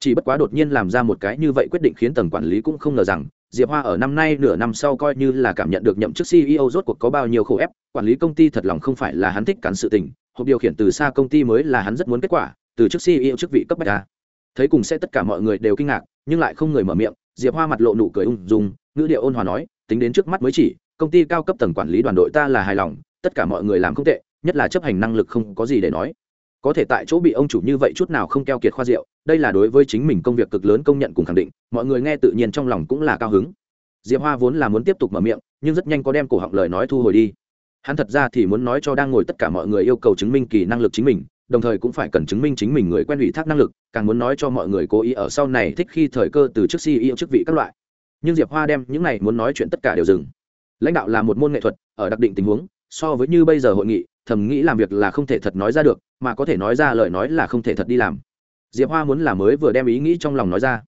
Chỉ bất quá đột nhiên làm ra một cái như vậy quyết định khiến tầng quản lý cũng không ngờ rằng, diệp hoa ở năm nay nửa năm sau coi như là cảm nhận được nhậm chức ceo rốt cuộc có bao nhiêu khổ ép, quản lý công ty thật lòng không phải là hắn thích cắn sự tình, hộp điều khiển từ xa công ty mới là hắn rất muốn kết quả, từ chức ceo chức vị cấp bách ta thấy cùng sẽ tất cả mọi người đều kinh ngạc, nhưng lại không người mở miệng diệp hoa mặt lộ nụ cười ung dung, ngữ điệu ôn hòa nói, tính đến trước mắt mới chỉ, công ty cao cấp tầng quản lý đoàn đội ta là hài lòng, tất cả mọi người làm không tệ, nhất là chấp hành năng lực không có gì để nói. Có thể tại chỗ bị ông chủ như vậy chút nào không keo kiệt khoa rượu đây là đối với chính mình công việc cực lớn công nhận cùng khẳng định, mọi người nghe tự nhiên trong lòng cũng là cao hứng. Diệp hoa vốn là muốn tiếp tục mở miệng, nhưng rất nhanh có đem cổ họng lời nói thu hồi đi. Hắn thật ra thì muốn nói cho đang ngồi tất cả mọi người yêu cầu chứng minh kỳ năng lực chính mình đồng thời cũng phải cần chứng minh chính mình người quen ủy thác năng lực, càng muốn nói cho mọi người cố ý ở sau này thích khi thời cơ từ chức ceo chức vị các loại. Nhưng diệp hoa đem những này muốn nói chuyện tất cả đều dừng. Lãnh đạo là một môn nghệ thuật, ở đặc định tình huống, so với như bây giờ hội nghị, thầm nghĩ làm việc là không thể thật nói ra được, mà có thể nói ra lời nói là không thể thật đi làm. Diệp hoa muốn là mới vừa đem ý nghĩ trong lòng nói ra.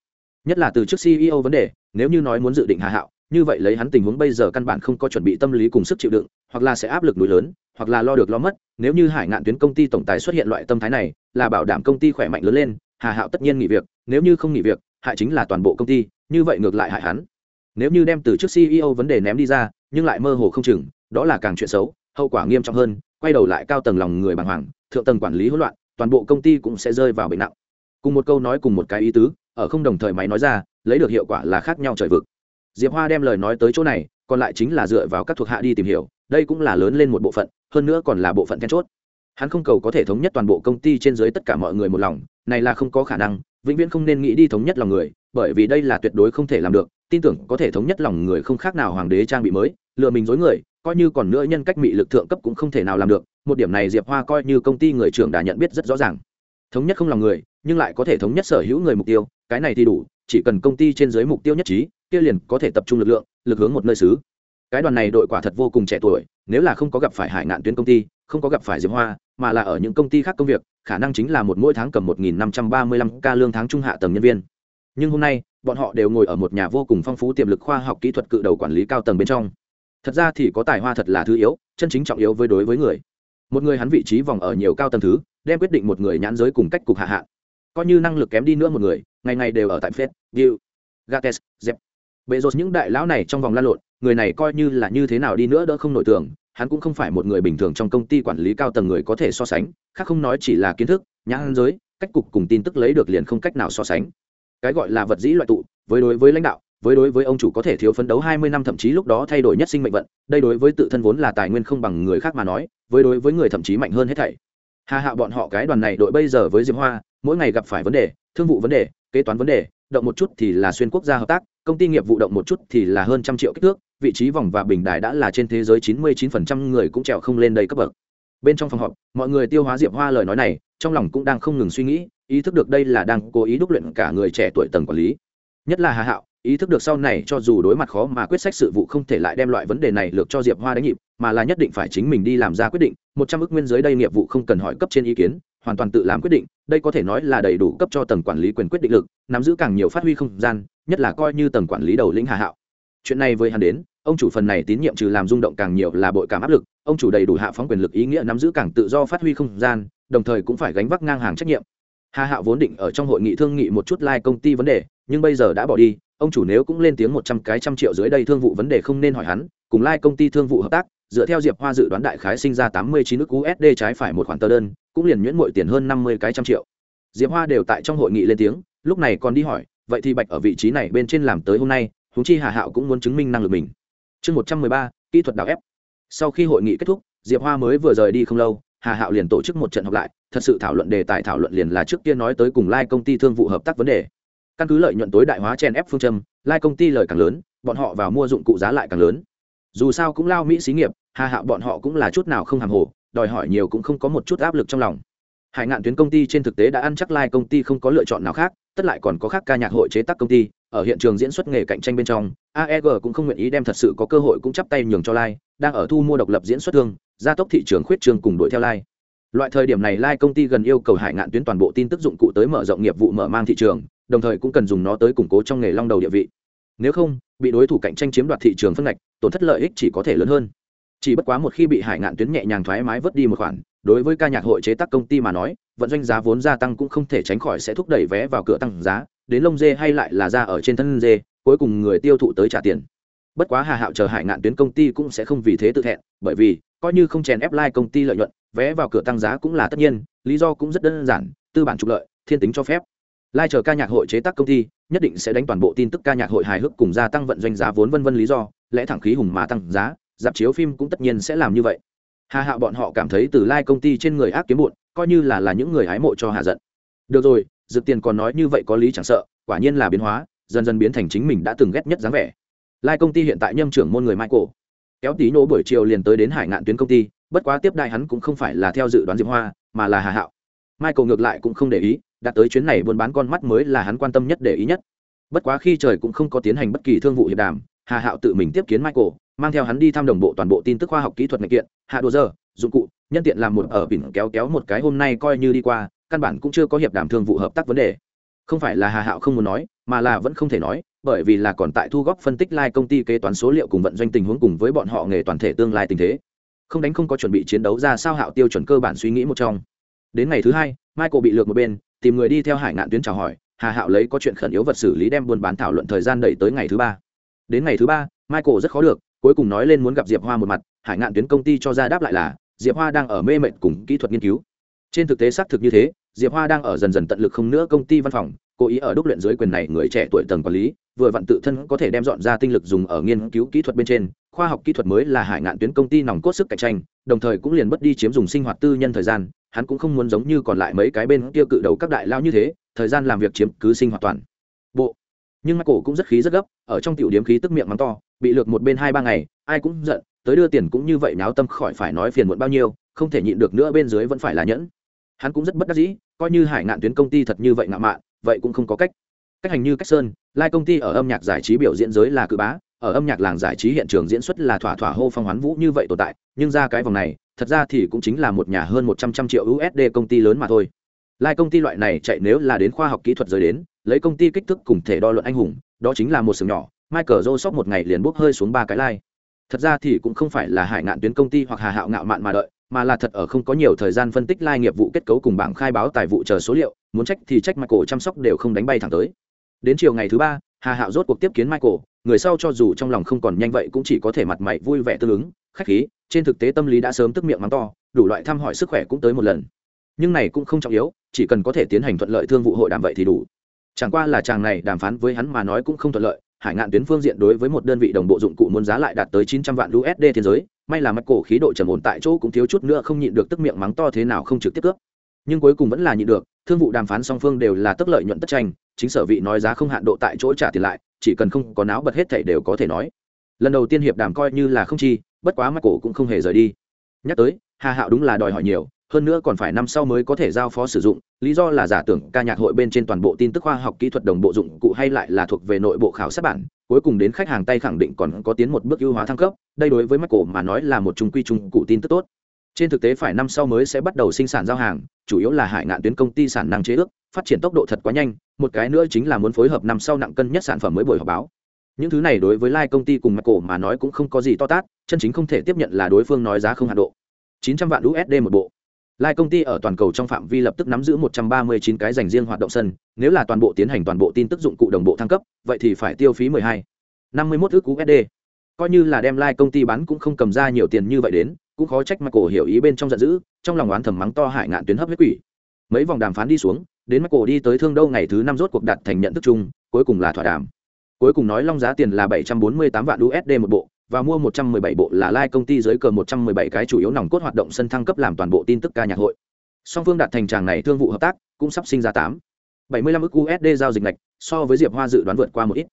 Nhất là từ chức ceo vấn đề, nếu như nói muốn dự định hạ hạo, như vậy lấy hắn tình huống bây giờ căn bản không có chuẩn bị tâm lý cùng sức chịu đựng, hoặc là sẽ áp lực núi lớn hoặc là lo được lo mất, nếu như hải ngạn tuyến công ty tổng tài xuất hiện loại tâm thái này, là bảo đảm công ty khỏe mạnh lớn lên, hà hạo tất nhiên nghỉ việc, nếu như không nghỉ việc, hại chính là toàn bộ công ty, như vậy ngược lại hại hắn. Nếu như đem từ trước ceo vấn đề ném đi ra, nhưng lại mơ hồ không chừng, đó là càng chuyện xấu, hậu quả nghiêm trọng hơn, quay đầu lại cao tầng lòng người bàng hoàng, thượng tầng quản lý hỗn loạn, toàn bộ công ty cũng sẽ rơi vào bệnh nặng. Cùng một câu nói cùng một cái ý tứ, ở không đồng thời máy nói ra, lấy được hiệu quả là khác nhau trời vực. Diệp hoa đem lời nói tới chỗ này, còn lại chính là dựa vào các thuộc hạ đi tìm hiểu đây cũng là lớn lên một bộ phận, hơn nữa còn là bộ phận then chốt. Hắn không cầu có thể thống nhất toàn bộ công ty trên dưới tất cả mọi người một lòng, này là không có khả năng, vĩnh viễn không nên nghĩ đi thống nhất lòng người, bởi vì đây là tuyệt đối không thể làm được, tin tưởng có thể thống nhất lòng người không khác nào hoàng đế trang bị mới, lừa mình dối người, coi như còn nữa nhân cách mị lực thượng cấp cũng không thể nào làm được, một điểm này diệp hoa coi như công ty người trưởng đã nhận biết rất rõ ràng. Thống nhất không lòng người, nhưng lại có thể thống nhất sở hữu người mục tiêu, cái này thì đủ, chỉ cần công ty trên dưới mục tiêu nhất trí, kia liền có thể tập trung lực lượng, lực hướng một nơi xứ cái đoàn này đội quả thật vô cùng trẻ tuổi nếu là không có gặp phải hải ngạn tuyến công ty không có gặp phải diệp hoa mà là ở những công ty khác công việc khả năng chính là một mỗi tháng cầm một nghìn năm trăm ba mươi lăm ca lương tháng trung hạ tầng nhân viên. Nhưng hôm nay bọn họ đều ngồi ở một nhà vô cùng phong phú tiềm lực khoa học kỹ thuật cự đầu quản lý cao tầng bên trong. Thật ra thì có tài hoa thật là thứ yếu chân chính trọng yếu với đối với người. Một người hắn vị trí vòng ở nhiều cao tầng thứ đem quyết định một người nhãn giới cùng cách cục hạ hạ coi như năng lực kém đi nữa một người ngày ngày đều ở tại phết Bill, Gates, Zep. Bệ rột những đại lão này trong vòng lan lộn, người này coi như là như thế nào đi nữa đỡ không nổi tưởng, hắn cũng không phải một người bình thường trong công ty quản lý cao tầng người có thể so sánh, khác không nói chỉ là kiến thức, nhãn giới, cách cục cùng tin tức lấy được liền không cách nào so sánh. Cái gọi là vật dĩ loại tụ, với đối với lãnh đạo, với đối với ông chủ có thể thiếu phấn đấu hai mươi năm thậm chí lúc đó thay đổi nhất sinh mệnh vận, đây đối với tự thân vốn là tài nguyên không bằng người khác mà nói, với đối với người thậm chí mạnh hơn hết thảy. Hà Hạ bọn họ cái đoàn này đội bây giờ với Diệp Hoa, mỗi ngày gặp phải vấn đề, thương vụ vấn đề, kế toán vấn đề, động một chút thì là xuyên quốc gia hợp tác, công ty nghiệp vụ động một chút thì là hơn trăm triệu kích thước, vị trí vòng và bình đài đã là trên thế giới chín mươi 99% người cũng trèo không lên đây cấp bậc. Bên trong phòng họp, mọi người tiêu hóa Diệp Hoa lời nói này, trong lòng cũng đang không ngừng suy nghĩ, ý thức được đây là đang cố ý đúc luyện cả người trẻ tuổi tầng quản lý. Nhất là Hà Hạo, ý thức được sau này cho dù đối mặt khó mà quyết sách sự vụ không thể lại đem loại vấn đề này lược cho diệp hoa đánh nhịp, mà là nhất định phải chính mình đi làm ra quyết định, một trăm ước nguyên giới đây nghiệp vụ không cần hỏi cấp trên ý kiến, hoàn toàn tự làm quyết định, đây có thể nói là đầy đủ cấp cho tầng quản lý quyền quyết định lực, nắm giữ càng nhiều phát huy không gian, nhất là coi như tầng quản lý đầu lĩnh hà hạo. Chuyện này với hắn đến, ông chủ phần này tín nhiệm trừ làm rung động càng nhiều là bội cảm áp lực, ông chủ đầy đủ hạ phóng quyền lực ý nghĩa nắm giữ càng tự do phát huy không gian, đồng thời cũng phải gánh vác ngang hàng trách nhiệm. Hà hạo vốn định ở trong hội nghị thương nghị một chút lai、like、công ty vấn đề, nhưng bây giờ đã bỏ đi ông chủ nếu cũng lên tiếng một trăm cái trăm triệu dưới đây thương vụ vấn đề không nên hỏi hắn, cùng lai、like、công ty thương vụ hợp tác, dựa theo diệp hoa dự đoán đại khái sinh ra tám mươi chín nước usd trái phải một khoản tờ đơn, cũng liền nhuyễn mọi tiền hơn năm mươi cái trăm triệu. Diệp hoa đều tại trong hội nghị lên tiếng, lúc này còn đi hỏi, vậy thì bạch ở vị trí này bên trên làm tới hôm nay húng chi hà hạo cũng muốn chứng minh năng lực mình. Chương một trăm mười ba, kỹ thuật đào ép. Sau khi hội nghị kết thúc, diệp hoa mới vừa rời đi không lâu, hà hạo liền tổ chức một trận họp lại, thật sự thảo luận đề tài thảo luận liền là trước kia nói tới cùng lai công ty thương vụ hợp tác vấn đề căn cứ lợi nhuận tối đại hóa chen ép phương châm, lai công ty lời càng lớn, bọn họ vào mua dụng cụ giá lại càng lớn. Dù sao cũng lao mỹ xí nghiệp, hà hạo bọn họ cũng là chút nào không hàm hồ, đòi hỏi nhiều cũng không có một chút áp lực trong lòng. Hải ngạn tuyến công ty trên thực tế đã ăn chắc lai công ty không có lựa chọn nào khác, tất lại còn có khác ca nhạc hội chế tác công ty, ở hiện trường diễn xuất nghề cạnh tranh bên trong aeg cũng không nguyện ý đem thật sự có cơ hội cũng chắp tay nhường cho lai, đang ở thu mua độc lập diễn xuất thương, gia tốc thị trường khuyết trường cùng đuổi theo lai. Loại thời điểm này lai công ty gần yêu cầu hải ngạn tuyến toàn bộ tin tức dụng cụ tới mở rộng nghiệp vụ mở mang thị trường đồng thời cũng cần dùng nó tới củng cố trong nghề long đầu địa vị. Nếu không, bị đối thủ cạnh tranh chiếm đoạt thị trường phân ngạch, tổn thất lợi ích chỉ có thể lớn hơn. Chỉ bất quá một khi bị hải ngạn tuyến nhẹ nhàng thoải mái vớt đi một khoản, đối với ca nhạc hội chế tác công ty mà nói, vận doanh giá vốn gia tăng cũng không thể tránh khỏi sẽ thúc đẩy vé vào cửa tăng giá, đến lông dê hay lại là ra ở trên thân dê, cuối cùng người tiêu thụ tới trả tiền. Bất quá hà hạo chờ hải ngạn tuyến công ty cũng sẽ không vì thế tự thẹn, bởi vì, coi như không chèn ép lai công ty lợi nhuận, vé vào cửa tăng giá cũng là tất nhiên, lý do cũng rất đơn giản, tư bản trục lợi, thiên tính cho phép lai chờ ca nhạc hội chế tác công ty, nhất định sẽ đánh toàn bộ tin tức ca nhạc hội hài hước cùng gia tăng vận doanh giá vốn vân vân lý do, lẽ thẳng khí hùng mà tăng giá, dạp chiếu phim cũng tất nhiên sẽ làm như vậy. Hà hạ bọn họ cảm thấy từ lai công ty trên người ác kiếm bụn coi như là là những người hái mộ cho hạ giận. Được rồi dự tiền còn nói như vậy có lý chẳng sợ, quả nhiên là biến hóa, dần dần biến thành chính mình đã từng ghét nhất dáng vẻ. Lai công ty hiện tại nhâm trưởng môn người michael. Kéo tí nỗ buổi chiều liền tới đến hải ngạn tuyến công ty, bất quá tiếp đại hắn cũng không phải là theo dự đoán diệp hoa, mà là hà hạo. Michael ngược lại cũng không để ý đạt tới chuyến này buôn bán con mắt mới là hắn quan tâm nhất để ý nhất. Bất quá khi trời cũng không có tiến hành bất kỳ thương vụ hiệp đàm, hà hạo tự mình tiếp kiến michael, mang theo hắn đi thăm đồng bộ toàn bộ tin tức khoa học kỹ thuật ngành kiện, hạ đồ giờ dụng cụ, nhân tiện làm một ở bỉn kéo kéo một cái hôm nay coi như đi qua, căn bản cũng chưa có hiệp đàm thương vụ hợp tác vấn đề. Không phải là hà hạo không muốn nói, mà là vẫn không thể nói, bởi vì là còn tại thu góp phân tích lai、like、công ty kế toán số liệu cùng vận doanh tình huống cùng với bọn họ nghề toàn thể tương lai tình thế. Không đánh không có chuẩn bị chiến đấu ra sao hạo tiêu chuẩn cơ bản suy nghĩ một trong. Đến ngày thứ hai, michael bị lược một bên tìm người đi theo hải ngạn tuyến chào hỏi, hà hạo lấy có chuyện khẩn yếu vật xử lý đem buôn bán thảo luận thời gian đẩy tới ngày thứ ba. Đến ngày thứ ba, michael rất khó được, cuối cùng nói lên muốn gặp diệp hoa một mặt, hải ngạn tuyến công ty cho ra đáp lại là, diệp hoa đang ở mê mệt cùng kỹ thuật nghiên cứu. Trên thực tế xác thực như thế, diệp hoa đang ở dần dần tận lực không nữa công ty văn phòng, cố ý ở đúc luyện dưới quyền này người trẻ tuổi tầng quản lý, vừa vặn tự thân có thể đem dọn ra tinh lực dùng ở nghiên cứu kỹ thuật bên trên, khoa học kỹ thuật mới là hải ngạn tuyến công ty nòng cốt sức cạnh tranh, đồng thời cũng liền mất đi chiếm dùng sinh hoạt tư nhân thời gian hắn cũng không muốn giống như còn lại mấy cái bên kia cự đầu các đại lao như thế, thời gian làm việc chiếm cứ sinh hoạt toàn bộ. Nhưng mắt cổ cũng rất khí rất gấp, ở trong tiểu điếm khí tức miệng mắng to, bị lược một bên hai ba ngày, ai cũng giận, tới đưa tiền cũng như vậy náo tâm khỏi phải nói phiền muộn bao nhiêu, không thể nhịn được nữa bên dưới vẫn phải là nhẫn. Hắn cũng rất bất đắc dĩ, coi như hải ngạn tuyến công ty thật như vậy ngạo mạn, vậy cũng không có cách. Cách hành như cách sơn, lai công ty ở âm nhạc giải trí biểu diễn giới là cự bá, ở âm nhạc làng giải trí hiện trường diễn xuất là thỏa thỏa hô phong hoán vũ như vậy tồn tại, nhưng ra cái vòng này thật ra thì cũng chính là một nhà hơn một trăm trăm triệu usd công ty lớn mà thôi. Lai công ty loại này chạy nếu là đến khoa học kỹ thuật giới đến, lấy công ty kích thước cùng thể đo luận anh hùng, đó chính là một sừng nhỏ, michael joseph một ngày liền bốc hơi xuống ba cái lai. Thật ra thì cũng không phải là hải ngạn tuyến công ty hoặc hà hạo ngạo mạn mà đợi, mà là thật ở không có nhiều thời gian phân tích lai nghiệp vụ kết cấu cùng bảng khai báo tài vụ chờ số liệu, muốn trách thì trách michael chăm sóc đều không đánh bay thẳng tới. Đến chiều ngày thứ ba, hà hạo rốt cuộc tiếp kiến michael, người sau cho dù trong lòng không còn nhanh vậy cũng chỉ có thể mặt mày vui vẻ tương ứng, khách khí trên thực tế tâm lý đã sớm tức miệng mắng to, đủ loại thăm hỏi sức khỏe cũng tới một lần. Nhưng này cũng không trọng yếu, chỉ cần có thể tiến hành thuận lợi thương vụ hội đàm vậy thì đủ. Chẳng qua là chàng này đàm phán với hắn mà nói cũng không thuận lợi, hải ngạn tuyến phương diện đối với một đơn vị đồng bộ dụng cụ muốn giá lại đạt tới chín trăm vạn usd thế giới, may là mắt cổ khí độ trầm ổn tại chỗ cũng thiếu chút nữa không nhịn được tức miệng mắng to thế nào không trực tiếp cướp. Nhưng cuối cùng vẫn là nhịn được, thương vụ đàm phán song phương đều là tức lợi nhuận tất tranh, chính sở vị nói giá không hạn độ tại chỗ trả tiền lại, chỉ cần không có náo bật hết thảy đều có thể nói. Lần đầu tiên hiệp đàm coi như là không chi bất quá mắt cổ cũng không hề rời đi. Nhắc tới, hà hạo đúng là đòi hỏi nhiều, hơn nữa còn phải năm sau mới có thể giao phó sử dụng, lý do là giả tưởng ca nhạc hội bên trên toàn bộ tin tức khoa học kỹ thuật đồng bộ dụng cụ hay lại là thuộc về nội bộ khảo sát bản, cuối cùng đến khách hàng tay khẳng định còn có tiến một bước ưu hóa thăng cấp, đây đối với michael mà nói là một trung quy trung cụ tin tức tốt. Trên thực tế phải năm sau mới sẽ bắt đầu sinh sản giao hàng, chủ yếu là hải ngạn tuyến công ty sản năng chế ước, phát triển tốc độ thật quá nhanh, một cái nữa chính là muốn phối hợp năm sau nặng cân nhất sản phẩm mới buổi họp báo những thứ này đối với lai công ty cùng michael mà nói cũng không có gì to tát chân chính không thể tiếp nhận là đối phương nói giá không hạ độ 900 vạn USD một bộ Lai công ty ở toàn cầu trong phạm vi lập tức nắm giữ 139 cái dành riêng hoạt động sân, nếu là toàn bộ tiến hành toàn bộ tin tức dụng cụ đồng bộ thăng cấp, vậy thì phải tiêu phí 12 51 ước USD. Coi như là đem Lai công ty bán cũng không cầm ra nhiều tiền như vậy đến, cũng khó trách Michael hiểu ý bên trong giận dữ, trong lòng oán thầm mắng to hải ngạn tuyến hấp huyết quỷ. Mấy vòng đàm phán đi xuống, đến Michael đi tới thương đâu ngày thứ năm rốt cuộc đạt thành nhận thức chung, cuối cùng là thỏa đàm. Cuối cùng nói long giá tiền là 748 vạn USD một bộ, và mua 117 bộ là lai công ty dưới cờ 117 cái chủ yếu nòng cốt hoạt động sân thăng cấp làm toàn bộ tin tức ca nhạc hội. Song phương đạt thành tràng này thương vụ hợp tác, cũng sắp sinh ra 8 75 ức USD giao dịch ngạch, so với Diệp Hoa dự đoán vượt qua một ít.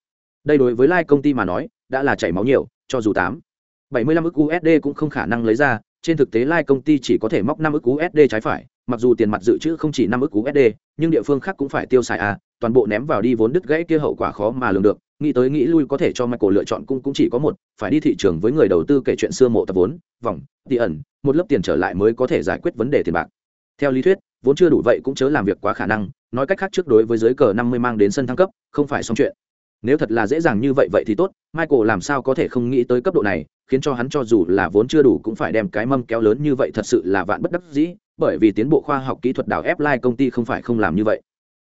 Đây đối với lai công ty mà nói, đã là chảy máu nhiều, cho dù 8 75 ức USD cũng không khả năng lấy ra, trên thực tế lai công ty chỉ có thể móc 5 ức USD trái phải, mặc dù tiền mặt dự trữ không chỉ 5 ức USD, nhưng địa phương khác cũng phải tiêu xài à, toàn bộ ném vào đi vốn đứt gãy kia hậu quả khó mà lường được, nghĩ tới nghĩ lui có thể cho Michael lựa chọn cũng cũng chỉ có một, phải đi thị trường với người đầu tư kể chuyện xưa mộ tập vốn, vòng, tỷ ẩn, một lớp tiền trở lại mới có thể giải quyết vấn đề tiền bạc. Theo lý thuyết, vốn chưa đủ vậy cũng chớ làm việc quá khả năng, nói cách khác trước đối với giới cờ 50 mang đến sân thăng cấp, không phải xong chuyện. Nếu thật là dễ dàng như vậy vậy thì tốt, Michael làm sao có thể không nghĩ tới cấp độ này, khiến cho hắn cho dù là vốn chưa đủ cũng phải đem cái mâm kéo lớn như vậy thật sự là vạn bất đắc dĩ, bởi vì tiến bộ khoa học kỹ thuật đào ép Lai công ty không phải không làm như vậy.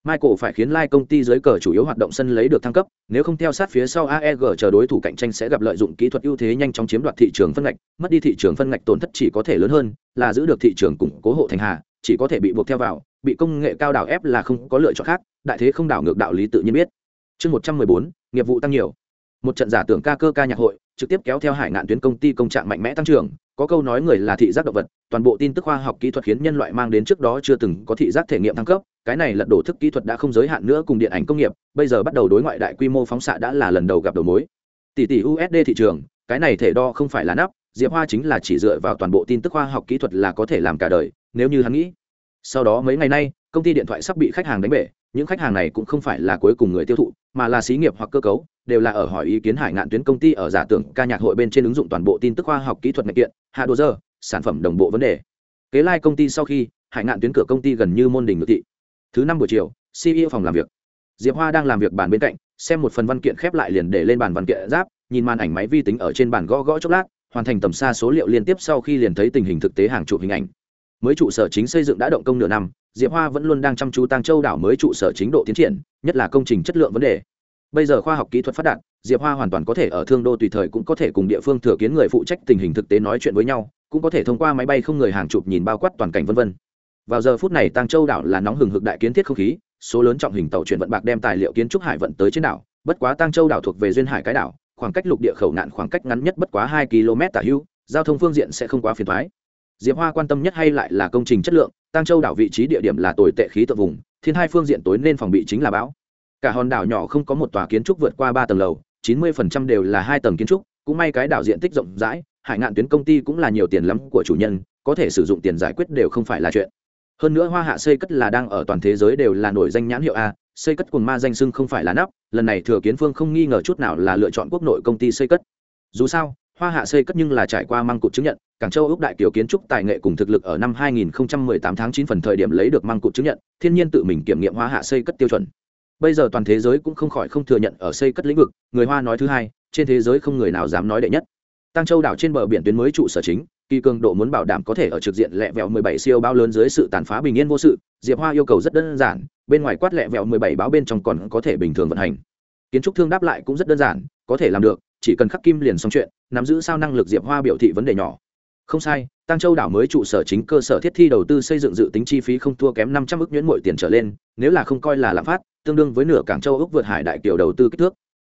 Michael phải khiến Lai công ty dưới cờ chủ yếu hoạt động sân lấy được thăng cấp, nếu không theo sát phía sau AEG chờ đối thủ cạnh tranh sẽ gặp lợi dụng kỹ thuật ưu thế nhanh chóng chiếm đoạt thị trường phân ngạch, mất đi thị trường phân ngạch tổn thất chỉ có thể lớn hơn, là giữ được thị trường củng cố hộ thành hà, chỉ có thể bị buộc theo vào, bị công nghệ cao đảo ép là không có lựa chọn khác, đại thế không đảo ngược đạo lý tự nhiên biết. Chương 114, nghiệp vụ tăng nhiều. Một trận giả tưởng ca cơ ca nhạc hội, trực tiếp kéo theo hải ngạn tuyến công ty công trạng mạnh mẽ tăng trưởng, có câu nói người là thị giác động vật toàn bộ tin tức khoa học kỹ thuật khiến nhân loại mang đến trước đó chưa từng có thị giác thể nghiệm thăng cấp cái này lật đổ thức kỹ thuật đã không giới hạn nữa cùng điện ảnh công nghiệp, bây giờ bắt đầu đối ngoại đại quy mô phóng xạ đã là lần đầu gặp đầu mối. Tỷ tỷ usd thị trường, cái này thể đo không phải là nắp, diệp hoa chính là chỉ dựa vào toàn bộ tin tức khoa học kỹ thuật là có thể làm cả đời, nếu như hắn nghĩ. Sau đó mấy ngày nay, công ty điện thoại sắp bị khách hàng đánh bể, những khách hàng này cũng không phải là cuối cùng người tiêu thụ, mà là xí nghiệp hoặc cơ cấu, đều là ở hỏi ý kiến hải ngạn tuyến công ty ở giả tưởng ca nhạc hội bên trên ứng dụng toàn bộ tin tức khoa học kỹ thuật ngạch kiện, hạ đồ dơ sản phẩm đồng bộ vấn đề. Kế lai công ty sau khi, hải ngạn tuyến cửa công ty gần như môn đình ngự thị thứ năm buổi chiều ceo phòng làm việc. Diệp hoa đang làm việc bàn bên cạnh, xem một phần văn kiện khép lại liền để lên bàn văn kiện giáp, nhìn màn ảnh máy vi tính ở trên bàn gõ gõ chốc lát, hoàn thành tầm xa số liệu liên tiếp sau khi liền thấy tình hình thực tế hàng chục hình ảnh. Mới trụ sở chính xây dựng đã động công nửa năm, diệp hoa vẫn luôn đang chăm chú tăng châu đảo mới trụ sở chính độ tiến triển, nhất là công trình chất lượng vấn đề. Bây giờ khoa học kỹ thuật phát đạt, diệp hoa hoàn toàn có thể ở thương đô tùy thời cũng có thể cùng địa phương thừa kiến người phụ trách tình hình thực tế nói chuyện với nhau, cũng có thể thông qua máy bay không người hàng chục nhìn bao quát toàn cảnh vân vân vào giờ phút này tăng châu đảo là nóng hừng hực đại kiến thiết không khí, số lớn trọng hình tàu chuyển vận bạc đem tài liệu kiến trúc hải vận tới trên đảo. Bất quá tăng châu đảo thuộc về duyên hải cái đảo, khoảng cách lục địa khẩu nạn khoảng cách ngắn nhất bất quá hai km tả hưu, giao thông phương diện sẽ không quá phiền thoái diệp hoa quan tâm nhất hay lại là công trình chất lượng tăng châu đảo vị trí địa điểm là tồi tệ khí tượng vùng, thiên hai phương diện tối nên phòng bị chính là bão. Cả hòn đảo nhỏ không có một tòa kiến trúc vượt qua ba tầng lầu, chín mươi phần trăm đều là hai tầng kiến trúc, cũng may cái đảo diện tích rộng rãi, hải ngạn tuyến công ty cũng là nhiều tiền lắm của chủ nhân, có thể sử dụng tiền giải quyết đều không phải là chuyện hơn nữa hoa hạ xây cất là đang ở toàn thế giới đều là nổi danh nhãn hiệu a, xây cất cùng ma danh sưng không phải là nắp, lần này thừa kiến phương không nghi ngờ chút nào là lựa chọn quốc nội công ty xây cất. Dù sao, hoa hạ xây cất nhưng là trải qua măng cụt chứng nhận, cảng châu ước đại kiểu kiến trúc tài nghệ cùng thực lực ở năm 2018 tháng 9 phần thời điểm lấy được măng cụt chứng nhận, thiên nhiên tự mình kiểm nghiệm hoa hạ xây cất tiêu chuẩn. Bây giờ toàn thế giới cũng không khỏi không thừa nhận ở xây cất lĩnh vực, người hoa nói thứ hai, trên thế giới không người nào dám nói đệ nhất. Tăng châu đảo trên bờ biển tuyến mới trụ sở chính kỳ cường độ muốn bảo đảm có thể ở trực diện lẹ vẹo 17 siêu báo lớn dưới sự tàn phá bình yên vô sự, diệp hoa yêu cầu rất đơn giản, bên ngoài quát lẹ vẹo 17 báo bên trong còn có thể bình thường vận hành. Kiến trúc thương đáp lại cũng rất đơn giản, có thể làm được, chỉ cần khắc kim liền xong chuyện, nắm giữ sao năng lực diệp hoa biểu thị vấn đề nhỏ. Không sai tăng châu đảo mới trụ sở chính cơ sở thiết thi đầu tư xây dựng dự tính chi phí không thua kém năm trăm ước nhuyễn mỗi tiền trở lên, nếu là không coi là lạm phát, tương đương với nửa cảng châu ước vượt hải đại kiểu đầu tư kích thước.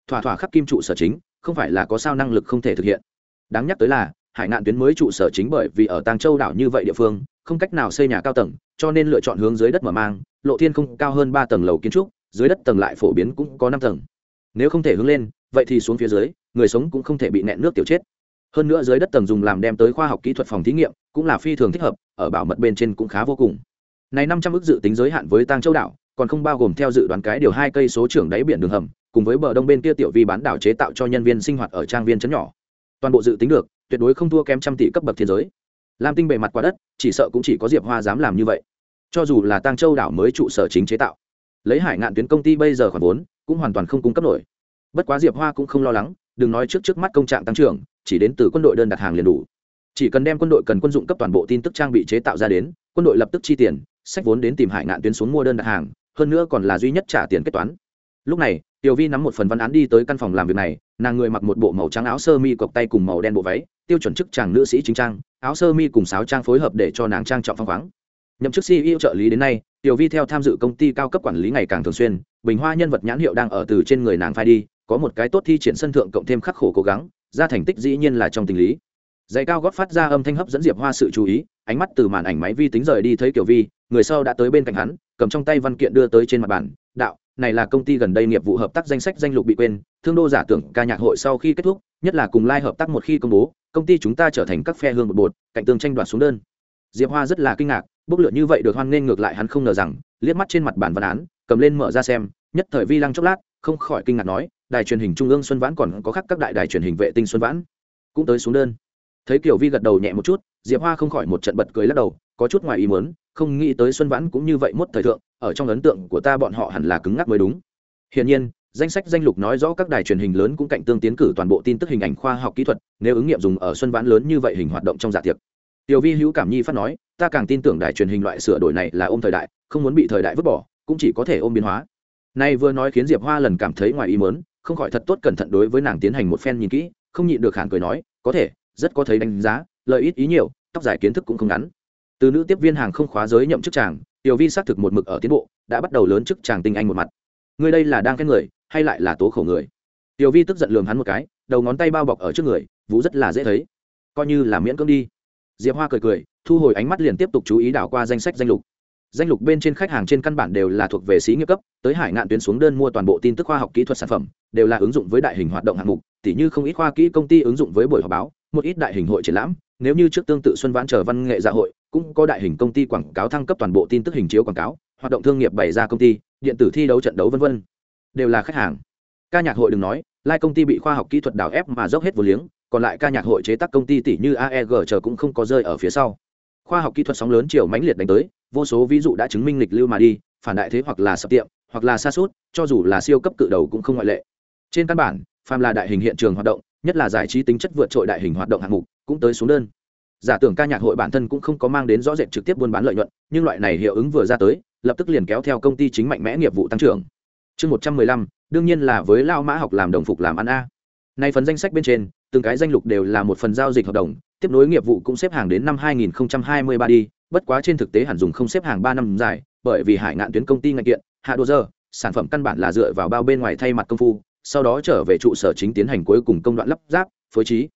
Thỏa thỏa khắc kim trụ sở chính, không phải là có sao năng lực không thể thực hiện. Đáng nhắc tới là hải ngạn tuyến mới trụ sở chính bởi vì ở tàng châu đảo như vậy địa phương, không cách nào xây nhà cao tầng, cho nên lựa chọn hướng dưới đất mở mang, lộ thiên không cao hơn ba tầng lầu kiến trúc, dưới đất tầng lại phổ biến cũng có năm tầng. Nếu không thể hướng lên, vậy thì xuống phía dưới, người sống cũng không thể bị nẹn nước tiểu chết. Hơn nữa dưới đất tầng dùng làm đem tới khoa học kỹ thuật phòng thí nghiệm, cũng là phi thường thích hợp, ở bảo mật bên trên cũng khá vô cùng. Này năm trăm ước dự tính giới hạn với Tang châu đảo, còn không bao gồm theo dự đoán cái điều hai cây số trưởng đáy biển đường hầm, cùng với bờ đông bên kia tiểu vi bán đảo chế tạo cho nhân viên sinh hoạt ở trang viên chấn nhỏ. Toàn bộ dự tính được tuyệt đối không thua kém trăm tỷ cấp bậc thiên giới. Làm tinh bề mặt quả đất, chỉ sợ cũng chỉ có diệp hoa dám làm như vậy. Cho dù là tăng châu đảo mới trụ sở chính chế tạo, lấy hải ngạn tuyến công ty bây giờ khoản vốn, cũng hoàn toàn không cung cấp nổi. Bất quá diệp hoa cũng không lo lắng, đừng nói trước trước mắt công trạng tăng trưởng, chỉ đến từ quân đội đơn đặt hàng liền đủ. Chỉ cần đem quân đội cần quân dụng cấp toàn bộ tin tức trang bị chế tạo ra đến, quân đội lập tức chi tiền, sách vốn đến tìm hải ngạn tuyến xuống mua đơn đặt hàng, hơn nữa còn là duy nhất trả tiền kết toán. Lúc này, tiểu vi nắm một phần văn án đi tới căn phòng làm việc này, nàng người mặc một bộ màu trắng áo sơ mi cộc tay cùng màu đen bộ váy tiêu chuẩn chức chàng nữ sĩ chính trang, áo sơ mi cùng sáo trang phối hợp để cho nàng trang trọng phong khoáng. Nhậm chức ceo trợ lý đến nay, tiểu vi theo tham dự công ty cao cấp quản lý ngày càng thường xuyên, bình hoa nhân vật nhãn hiệu đang ở từ trên người nàng phai đi, có một cái tốt thi triển sân thượng cộng thêm khắc khổ cố gắng, ra thành tích dĩ nhiên là trong tình lý. Giày cao gót phát ra âm thanh hấp dẫn diệp hoa sự chú ý, ánh mắt từ màn ảnh máy vi tính rời đi thấy kiểu vi, người sau đã tới bên cạnh hắn, cầm trong tay văn kiện đưa tới trên mặt bàn, đạo, này là công ty gần đây nghiệp vụ hợp tác danh sách danh lục bị quên, thương đô giả tưởng ca nhạc hội sau khi kết thúc, nhất là cùng lai、like、hợp tác một khi công bố công ty chúng ta trở thành các phe hương một bột, cạnh tương tranh đoạt xuống đơn. Diệp hoa rất là kinh ngạc, bốc lửa như vậy được hoan nghênh ngược lại hắn không ngờ rằng, liếc mắt trên mặt bản văn án, cầm lên mở ra xem, nhất thời vi lăng chốc lát, không khỏi kinh ngạc nói, đài truyền hình trung ương xuân vãn còn có khác các đại đài truyền hình vệ tinh xuân vãn. Cũng tới xuống đơn. Thấy kiểu vi gật đầu nhẹ một chút, diệp hoa không khỏi một trận bật cười lắc đầu, có chút ngoài ý muốn, không nghĩ tới xuân vãn cũng như vậy mốt thời thượng, ở trong ấn tượng của ta bọn họ hẳn là cứng ngắc mới đúng. Hiển nhiên danh sách danh lục nói rõ các đài truyền hình lớn cũng cạnh tương tiến cử toàn bộ tin tức hình ảnh khoa học kỹ thuật, nếu ứng nghiệm dùng ở xuân vãn lớn như vậy hình hoạt động trong giả tiệc. Tiểu vi hữu cảm nhi phát nói, ta càng tin tưởng đài truyền hình loại sửa đổi này là ôm thời đại, không muốn bị thời đại vứt bỏ, cũng chỉ có thể ôm biến hóa. Nay vừa nói khiến diệp hoa lần cảm thấy ngoài ý mớn không khỏi thật tốt cẩn thận đối với nàng tiến hành một phen nhìn kỹ, không nhịn được hẳn cười nói, có thể, rất có thấy đánh giá, lợi ít ý nhiều, tóc dài kiến thức cũng không ngắn. Từ nữ tiếp viên hàng không khóa giới nhậm chức chàng, tiểu vi xác thực một mực ở tiến bộ, đã bắt đầu lớn chức chàng tinh anh một mặt. Người đây là đang khen người hay lại là tố khổ người? Tiểu vi tức giận lường hắn một cái, đầu ngón tay bao bọc ở trước người vũ rất là dễ thấy. Coi như là miễn cưỡng đi. Diệp hoa cười cười, thu hồi ánh mắt liền tiếp tục chú ý đảo qua danh sách danh lục. Danh lục bên trên khách hàng trên căn bản đều là thuộc về sĩ nghiệp cấp, tới hải ngạn tuyến xuống đơn mua toàn bộ tin tức khoa học kỹ thuật sản phẩm, đều là ứng dụng với đại hình hoạt động hạng mục, tỉ như không ít khoa kỹ công ty ứng dụng với buổi họp báo, một ít đại hình hội triển lãm, nếu như trước tương tự xuân vãn chờ văn nghệ dạ hội, cũng có đại hình công ty quảng cáo thăng cấp toàn bộ tin tức hình chiếu quảng cáo, hoạt động thương nghiệp bày ra công ty, điện tử thi đấu trận đấu v v đều là khách hàng. Ca nhạc hội đừng nói, lai công ty bị khoa học kỹ thuật đào ép mà dốc hết vô liếng, còn lại ca nhạc hội chế tác công ty tỷ như aeg chờ cũng không có rơi ở phía sau. Khoa học kỹ thuật sóng lớn chiều mãnh liệt đánh tới, vô số ví dụ đã chứng minh lịch lưu mà đi, phản đại thế hoặc là sập tiệm, hoặc là xa suốt cho dù là siêu cấp cự đầu cũng không ngoại lệ. Trên căn bản, phàm là đại hình hiện trường hoạt động, nhất là giải trí tính chất vượt trội đại hình hoạt động hạng mục, cũng tới xuống đơn. Giả tưởng ca nhạc hội bản thân cũng không có mang đến rõ rệt trực tiếp buôn bán lợi nhuận, nhưng loại này hiệu ứng vừa ra tới, lập tức liền kéo theo công ty chính mạnh mẽ nghiệp vụ tăng trưởng chương một trăm mười lăm, đương nhiên là với lao mã học làm đồng phục làm ăn a. Nay phần danh sách bên trên, từng cái danh lục đều là một phần giao dịch hợp đồng, tiếp nối nghiệp vụ cũng xếp hàng đến năm 2023 đi, bất quá trên thực tế hẳn dùng không xếp hàng ba năm dài, bởi vì hải ngạn tuyến công ty ngành kiện, hạ đô giờ sản phẩm căn bản là dựa vào bao bên ngoài thay mặt công phu, sau đó trở về trụ sở chính tiến hành cuối cùng công đoạn lắp ráp, phối trí.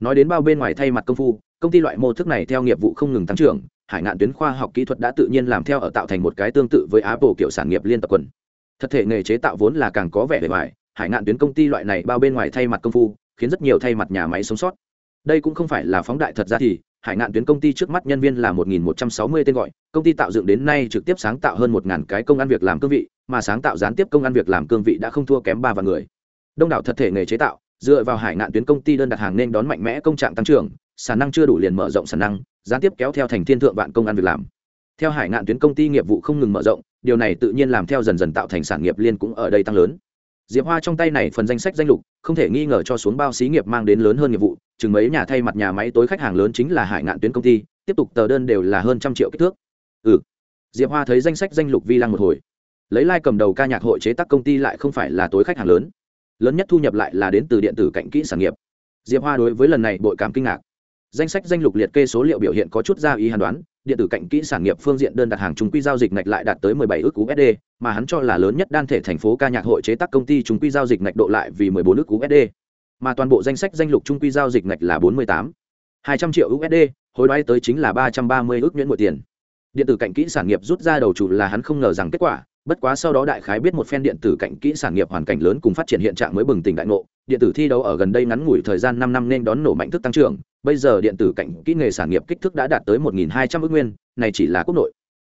Nói đến bao bên ngoài thay mặt công phu, công ty loại mô thức này theo nghiệp vụ không ngừng tăng trưởng, hải ngạn tuyến khoa học kỹ thuật đã tự nhiên làm theo ở tạo thành một cái tương tự với apple kiểu sản nghiệp liên tập quần thật thể nghề chế tạo vốn là càng có vẻ bề ngoài, hải ngạn tuyến công ty loại này bao bên ngoài thay mặt công phu, khiến rất nhiều thay mặt nhà máy sống sót. Đây cũng không phải là phóng đại thật ra thì, hải ngạn tuyến công ty trước mắt nhân viên là 1.160 tên gọi, công ty tạo dựng đến nay trực tiếp sáng tạo hơn 1.000 cái công ăn việc làm cương vị, mà sáng tạo gián tiếp công ăn việc làm cương vị đã không thua kém ba vạn người. Đông đảo thật thể nghề chế tạo, dựa vào hải ngạn tuyến công ty đơn đặt hàng nên đón mạnh mẽ công trạng tăng trưởng, sản năng chưa đủ liền mở rộng sản năng, gián tiếp kéo theo thành thiên thượng vạn công ăn việc làm. Theo hải ngạn tuyến công ty nghiệp vụ không ngừng mở rộng điều này tự nhiên làm theo dần dần tạo thành sản nghiệp liên cũng ở đây tăng lớn. Diệp hoa trong tay này phần danh sách danh lục, không thể nghi ngờ cho xuống bao xí nghiệp mang đến lớn hơn nghiệp vụ, chừng mấy nhà thay mặt nhà máy tối khách hàng lớn chính là hải ngạn tuyến công ty, tiếp tục tờ đơn đều là hơn trăm triệu kích thước. Ừ. Diệp hoa thấy danh sách danh lục vi lăng một hồi. Lấy lai、like、cầm đầu ca nhạc hội chế tác công ty lại không phải là tối khách hàng lớn. Lớn nhất thu nhập lại là đến từ điện tử cạnh kỹ sản nghiệp. Diệp hoa đối với lần này bội cảm kinh ngạc. Danh sách danh lục liệt kê số liệu biểu hiện có chút ra ý hàn đoán điện tử cạnh kỹ sản nghiệp phương diện đơn đặt hàng trung quy giao dịch ngạch lại đạt tới 17 ước USD, mà hắn cho là lớn nhất đan thể thành phố ca nhạc hội chế tác công ty trung quy giao dịch ngạch độ lại vì 14 ước USD, mà toàn bộ danh sách danh lục trung quy giao dịch ngạch là 48 200 triệu USD, hồi đoái tới chính là 330 ước nhuyễn mỗi tiền. Điện tử cạnh kỹ sản nghiệp rút ra đầu chủ là hắn không ngờ rằng kết quả, bất quá sau đó đại khái biết một phen điện tử cạnh kỹ sản nghiệp hoàn cảnh lớn cùng phát triển hiện trạng mới bừng tỉnh đại ngộ điện tử thi đấu ở gần đây ngắn ngủi thời gian năm năm nên đón nổ mạnh thức tăng trưởng bây giờ điện tử cạnh kỹ nghề sản nghiệp kích thước đã đạt tới một hai trăm ước nguyên, này chỉ là quốc nội.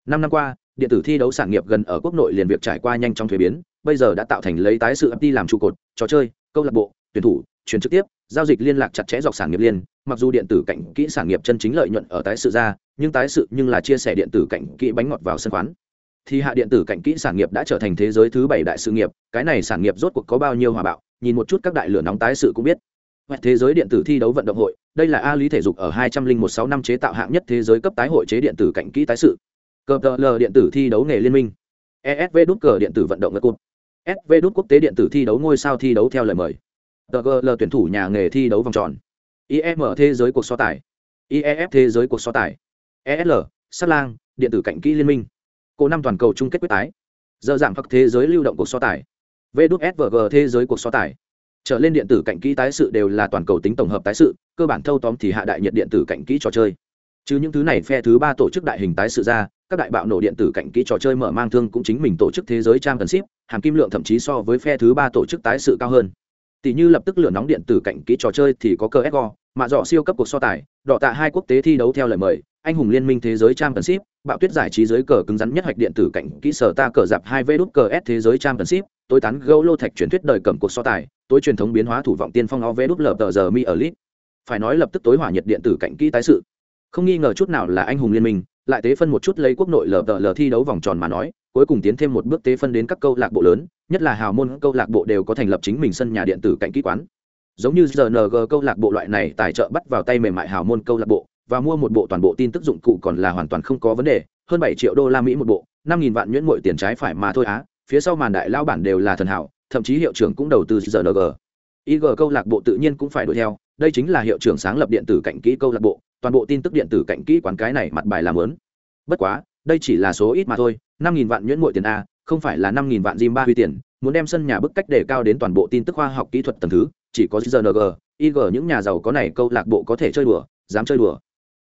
Năm năm qua, điện tử thi đấu sản nghiệp gần ở quốc nội liền việc trải qua nhanh trong thuế biến, bây giờ đã tạo thành lấy tái sự đi làm trụ cột, trò chơi, câu lạc bộ, tuyển thủ chuyển trực tiếp, giao dịch liên lạc chặt chẽ dọc sản nghiệp liên mặc dù điện tử cạnh kỹ sản nghiệp chân chính lợi nhuận ở tái sự ra, nhưng tái sự nhưng là chia sẻ điện tử cạnh kỹ bánh ngọt vào sân khoán. Thì hạ điện tử cạnh kỹ sản nghiệp đã trở thành thế giới thứ bảy đại sự nghiệp, cái này sản nghiệp rốt cuộc có bao nhiêu hòa bạo, nhìn một chút các đại lửa nóng tái sự cũng biết thế giới điện tử thi đấu vận động hội, đây là a lý thể dục ở hai trăm linh một sáu năm chế tạo hạng nhất thế giới cấp tái hội chế điện tử cạnh kỹ tái sự. Cờ tờ l điện tử thi đấu nghề liên minh. Esv đút cờ điện tử vận động ngất cụt sv đút quốc tế điện tử thi đấu ngôi sao thi đấu theo lời mời. Tờ gl tuyển thủ nhà nghề thi đấu vòng tròn. Im thế giới cuộc so tài. Ief thế giới cuộc so tài. Esl sắt lang, điện tử cạnh kỹ liên minh. Cổ năm toàn cầu chung kết quyết tái. Giờ giảm hoặc thế giới lưu động cuộc so tài. Vê đút svg thế giới cuộc so tài trở lên điện tử cạnh kỹ tái sự đều là toàn cầu tính tổng hợp tái sự, cơ bản thâu tóm thì hạ đại nhiệt điện tử cạnh kỹ trò chơi. Chứ những thứ này phe thứ ba tổ chức đại hình tái sự ra, các đại bạo nổ điện tử cạnh kỹ trò chơi mở mang thương cũng chính mình tổ chức thế giới trang cần ship hàm kim lượng thậm chí so với phe thứ ba tổ chức tái sự cao hơn. Tỷ như lập tức lửa nóng điện tử cạnh kỹ trò chơi thì có cờ sgo mạ dọ siêu cấp cuộc so tài, đọ tạ hai quốc tế thi đấu theo lời mời, anh hùng liên minh thế giới trang cần ship bạo tuyết giải trí giới cờ cứng rắn nhất hoạch điện tử cạnh kỹ sở ta cờ dạp hai vê đút cờ s thế giới trang cần ship tối tán gấu lô thạch truyền thuyết đời cầm cuộc so tài tối truyền thống biến hóa thủ vọng tiên phong o v đút lờ tờ giờ mi ở lit phải nói lập tức tối hỏa nhiệt điện tử cạnh kỹ tái sự. Không nghi ngờ chút nào là anh hùng liên minh, lại tế phân một chút lấy quốc nội lờ tờ lờ thi đấu vòng tròn mà nói, cuối cùng tiến thêm một bước tế phân đến các câu lạc bộ lớn, nhất là hào môn câu lạc bộ đều có thành lập chính mình sân nhà điện tử cạnh kỹ quán. Giống như rng câu lạc bộ loại này tài trợ bắt vào tay mềm mại hào môn câu lạc bộ và mua một bộ toàn bộ tin tức dụng cụ còn là hoàn toàn không có vấn đề, hơn bảy triệu đô la mỹ một bộ, năm nghìn vạn nhuyễn mội tiền trái phải mà thôi á, phía sau màn đại lao bản đều là thần hảo thậm chí hiệu trưởng cũng đầu tư rng ig câu lạc bộ tự nhiên cũng phải đuổi theo đây chính là hiệu trưởng sáng lập điện tử cạnh kỹ câu lạc bộ toàn bộ tin tức điện tử cạnh kỹ quán cái này mặt bài làm lớn bất quá đây chỉ là số ít mà thôi năm nghìn vạn nhuyễn mỗi tiền a không phải là năm nghìn vạn Jim ba huy tiền, muốn đem sân nhà bức cách để cao đến toàn bộ tin tức khoa học kỹ thuật tầng thứ, chỉ có GNG, IG những nhà giàu có này câu lạc bộ có thể chơi đùa, dám chơi đùa.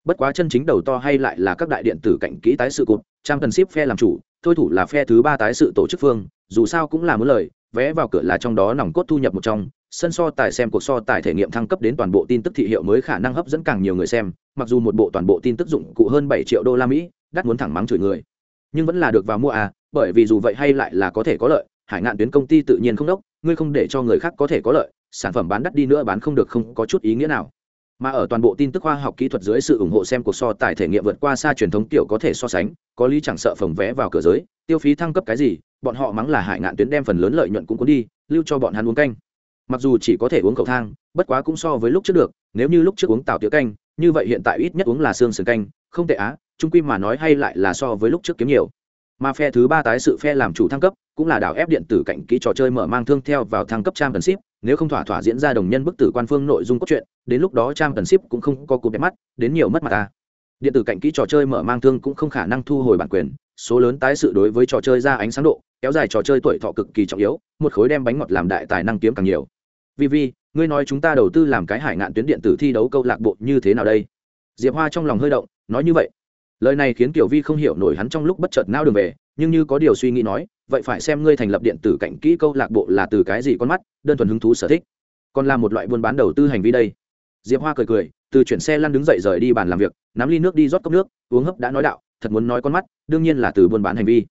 Bất quá chân chính đầu to hay lại là các đại điện tử cạnh kỹ tái sự cục, trang cần ship phe làm chủ, thôi thủ là phe thứ ba tái sự tổ chức phương, dù sao cũng là muốn lời, vé vào cửa là trong đó nòng cốt thu nhập một trong, sân so tài xem cuộc so tài thể nghiệm thăng cấp đến toàn bộ tin tức thị hiệu mới khả năng hấp dẫn càng nhiều người xem, mặc dù một bộ toàn bộ tin tức dụng cụ hơn bảy triệu đô la Mỹ, đắt muốn thẳng mắng chửi người. Nhưng vẫn là được vào mua à, bởi vì dù vậy hay lại là có thể có lợi hải ngạn tuyến công ty tự nhiên không đốc ngươi không để cho người khác có thể có lợi sản phẩm bán đắt đi nữa bán không được không có chút ý nghĩa nào mà ở toàn bộ tin tức khoa học kỹ thuật dưới sự ủng hộ xem cuộc so tài thể nghiệm vượt qua xa truyền thống tiểu có thể so sánh có lý chẳng sợ phòng vé vào cửa giới tiêu phí thăng cấp cái gì, bọn họ mắng là hải ngạn tuyến đem phần lớn lợi nhuận cũng cuốn đi, lưu cho bọn hắn uống canh. Mặc dù chỉ có thể uống cầu thang, bất quá cũng so với lúc trước được, nếu như lúc trước uống tạo tía canh, như vậy hiện tại ít nhất uống là xương sườn canh, không tệ á, trung quy mà nói hay lại là so với lúc trước kiếm nhiều. Mà phe thứ ba tái sự phe làm chủ thăng cấp, cũng là đảo ép điện tử cạnh kỹ trò chơi mở mang thương theo vào thăng cấp trang cần ship nếu không thỏa thỏa diễn ra đồng nhân bức tử quan phương nội dung cốt truyện, đến lúc đó trang cần ship cũng không có cú đẹp mắt, đến nhiều mất mặt ta. Điện tử cạnh kỹ trò chơi mở mang thương cũng không khả năng thu hồi bản quyền số lớn tái sự đối với trò chơi ra ánh sáng độ, kéo dài trò chơi tuổi thọ cực kỳ trọng yếu, một khối đem bánh ngọt làm đại tài năng kiếm càng nhiều. Vì vì, ngươi nói chúng ta đầu tư làm cái hải ngạn tuyến điện tử thi đấu câu lạc bộ như thế nào đây? Diệp hoa trong lòng hơi động, nói như vậy. Lời này khiến tiểu vi không hiểu nổi hắn trong lúc bất chợt nao đường về, nhưng như có điều suy nghĩ nói, vậy phải xem ngươi thành lập điện tử cạnh kỹ câu lạc bộ là từ cái gì con mắt, đơn thuần hứng thú sở thích. Còn là một loại buôn bán đầu tư hành vi đây. Diệp hoa cười cười, từ chuyển xe lăn đứng dậy rời đi bàn làm việc, nắm ly nước đi rót cốc nước, uống hấp đã nói đạo thật muốn nói con mắt, đương nhiên là từ buôn bán hành vi.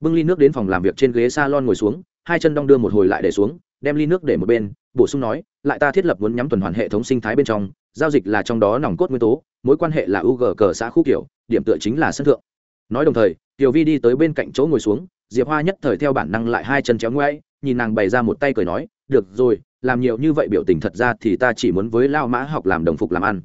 Bưng ly nước đến phòng làm việc trên ghế s a lon ngồi xuống, hai chân đong đưa một hồi lại để xuống, đem ly nước để một bên, bổ sung nói, lại ta thiết lập muốn nhắm tuần hoàn hệ thống sinh thái bên trong, giao dịch là trong đó nòng cốt nguyên tố, mối quan hệ là u g cờ xã khu kiểu, điểm tựa chính là sân thượng. Nói đồng thời, tiểu vi đi tới bên cạnh chỗ ngồi xuống, diệp hoa nhất thời theo bản năng lại hai chân chéo ngoáy nhìn nàng bày ra một tay cười nói, được rồi, làm nhiều như vậy biểu tình thật ra thì ta chỉ muốn với lao mã học làm đồng phục làm ăn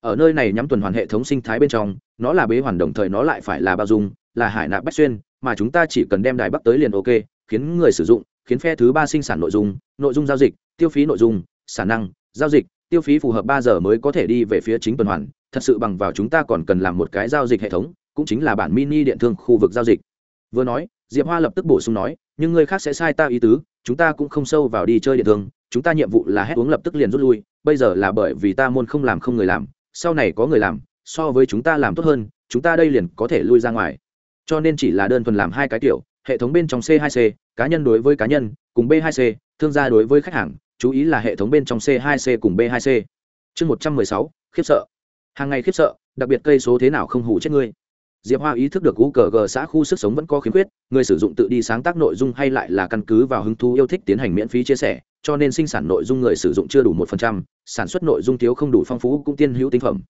ở nơi này nhắm tuần hoàn hệ thống sinh thái bên trong, nó là bế hoàn đồng thời nó lại phải là bao dung, là hải nạp bách xuyên, mà chúng ta chỉ cần đem đài bắc tới liền ok, khiến người sử dụng, khiến phe thứ ba sinh sản nội dung nội dung giao dịch, tiêu phí nội dung, sản năng, giao dịch, tiêu phí phù hợp ba giờ mới có thể đi về phía chính tuần hoàn, thật sự bằng vào chúng ta còn cần làm một cái giao dịch hệ thống, cũng chính là bản mini điện thương khu vực giao dịch. Vừa nói, diệp hoa lập tức bổ sung nói, nhưng người khác sẽ sai ta ý tứ, chúng ta cũng không sâu vào đi chơi điện thương, chúng ta nhiệm vụ là hết uống lập tức liền rút lui, bây giờ là bởi vì ta môn không làm không người làm sau này có người làm, so với chúng ta làm tốt hơn, chúng ta đây liền có thể lui ra ngoài. Cho nên chỉ là đơn thuần làm hai cái kiểu, hệ thống bên trong c 2 c, cá nhân đối với cá nhân, cùng b 2 c, thương gia đối với khách hàng, chú ý là hệ thống bên trong c 2 c cùng b 2 c. Chương một trăm mười sáu, khiếp sợ. Hàng ngày khiếp sợ, đặc biệt cây số thế nào không hủ chết ngươi. Diệp hoa ý thức được cú cờ g xã khu sức sống vẫn có khiếm khuyết, người sử dụng tự đi sáng tác nội dung hay lại là căn cứ vào hứng thú yêu thích tiến hành miễn phí chia sẻ cho nên sinh sản nội dung người sử dụng chưa đủ một phần trăm sản xuất nội dung thiếu không đủ phong phú cũng tiên hữu tinh phẩm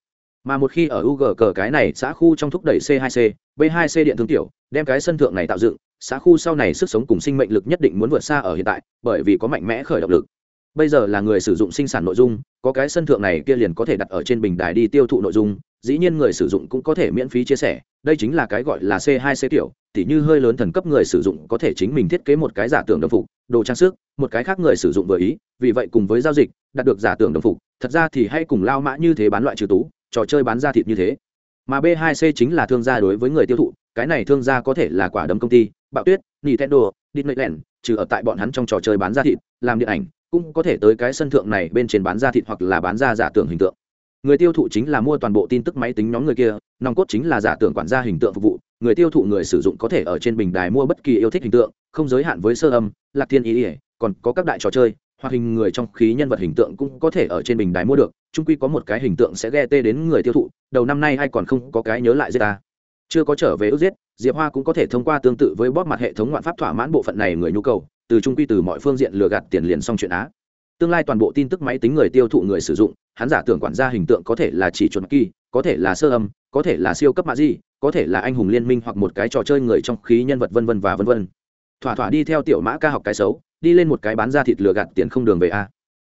mà một khi ở UG cờ cái này xã khu trong thúc đẩy C2C, B2C điện thương tiểu, đem cái sân thượng này tạo dựng, xã khu sau này sức sống cùng sinh mệnh lực nhất định muốn vượt xa ở hiện tại, bởi vì có mạnh mẽ khởi động lực. Bây giờ là người sử dụng sinh sản nội dung, có cái sân thượng này kia liền có thể đặt ở trên bình đài đi tiêu thụ nội dung, dĩ nhiên người sử dụng cũng có thể miễn phí chia sẻ, đây chính là cái gọi là C2C tiểu, tỉ như hơi lớn thần cấp người sử dụng có thể chính mình thiết kế một cái giả tưởng đồng phục, đồ trang sức, một cái khác người sử dụng vừa ý, vì vậy cùng với giao dịch, đạt được giả tưởng đồng phục, thật ra thì hay cùng lao mã như thế bán loại trừ tú, trò chơi bán ra thịt như thế. Mà b 2 c chính là thương gia đối với người tiêu thụ cái này thương gia có thể là quả đấm công ty bạo tuyết nintendo disneyland trừ ở tại bọn hắn trong trò chơi bán ra thịt làm điện ảnh cũng có thể tới cái sân thượng này bên trên bán ra thịt hoặc là bán ra giả tưởng hình tượng người tiêu thụ chính là mua toàn bộ tin tức máy tính nhóm người kia, nòng cốt chính là giả tưởng quản gia hình tượng phục vụ. Người tiêu thụ người sử dụng có thể ở trên bình đài mua bất kỳ yêu thích hình tượng, không giới hạn với sơ âm, lạc thiên ý ỉa còn có các đại trò chơi hoặc hình người trong khí nhân vật hình tượng cũng có thể ở trên bình đài mua được. Trung quy có một cái hình tượng sẽ ghe tê đến người tiêu thụ, đầu năm nay hay còn không có cái nhớ lại giết ta. Chưa có trở về ước giết, diệp hoa cũng có thể thông qua tương tự với bóp mặt hệ thống ngoạn pháp thỏa mãn bộ phận này người nhu cầu, từ trung quy từ mọi phương diện lừa gạt tiền liền xong chuyện á tương lai toàn bộ tin tức máy tính người tiêu thụ người sử dụng, hắn giả tưởng quản gia hình tượng có thể là chỉ chuẩn kỳ có thể là sơ âm, có thể là siêu cấp mạ di, có thể là anh hùng liên minh hoặc một cái trò chơi người trong khí nhân vật vân vân và vân vân. Thỏa thỏa đi theo tiểu mã ca học cái xấu, đi lên một cái bán ra thịt lừa gạt tiền không đường về a.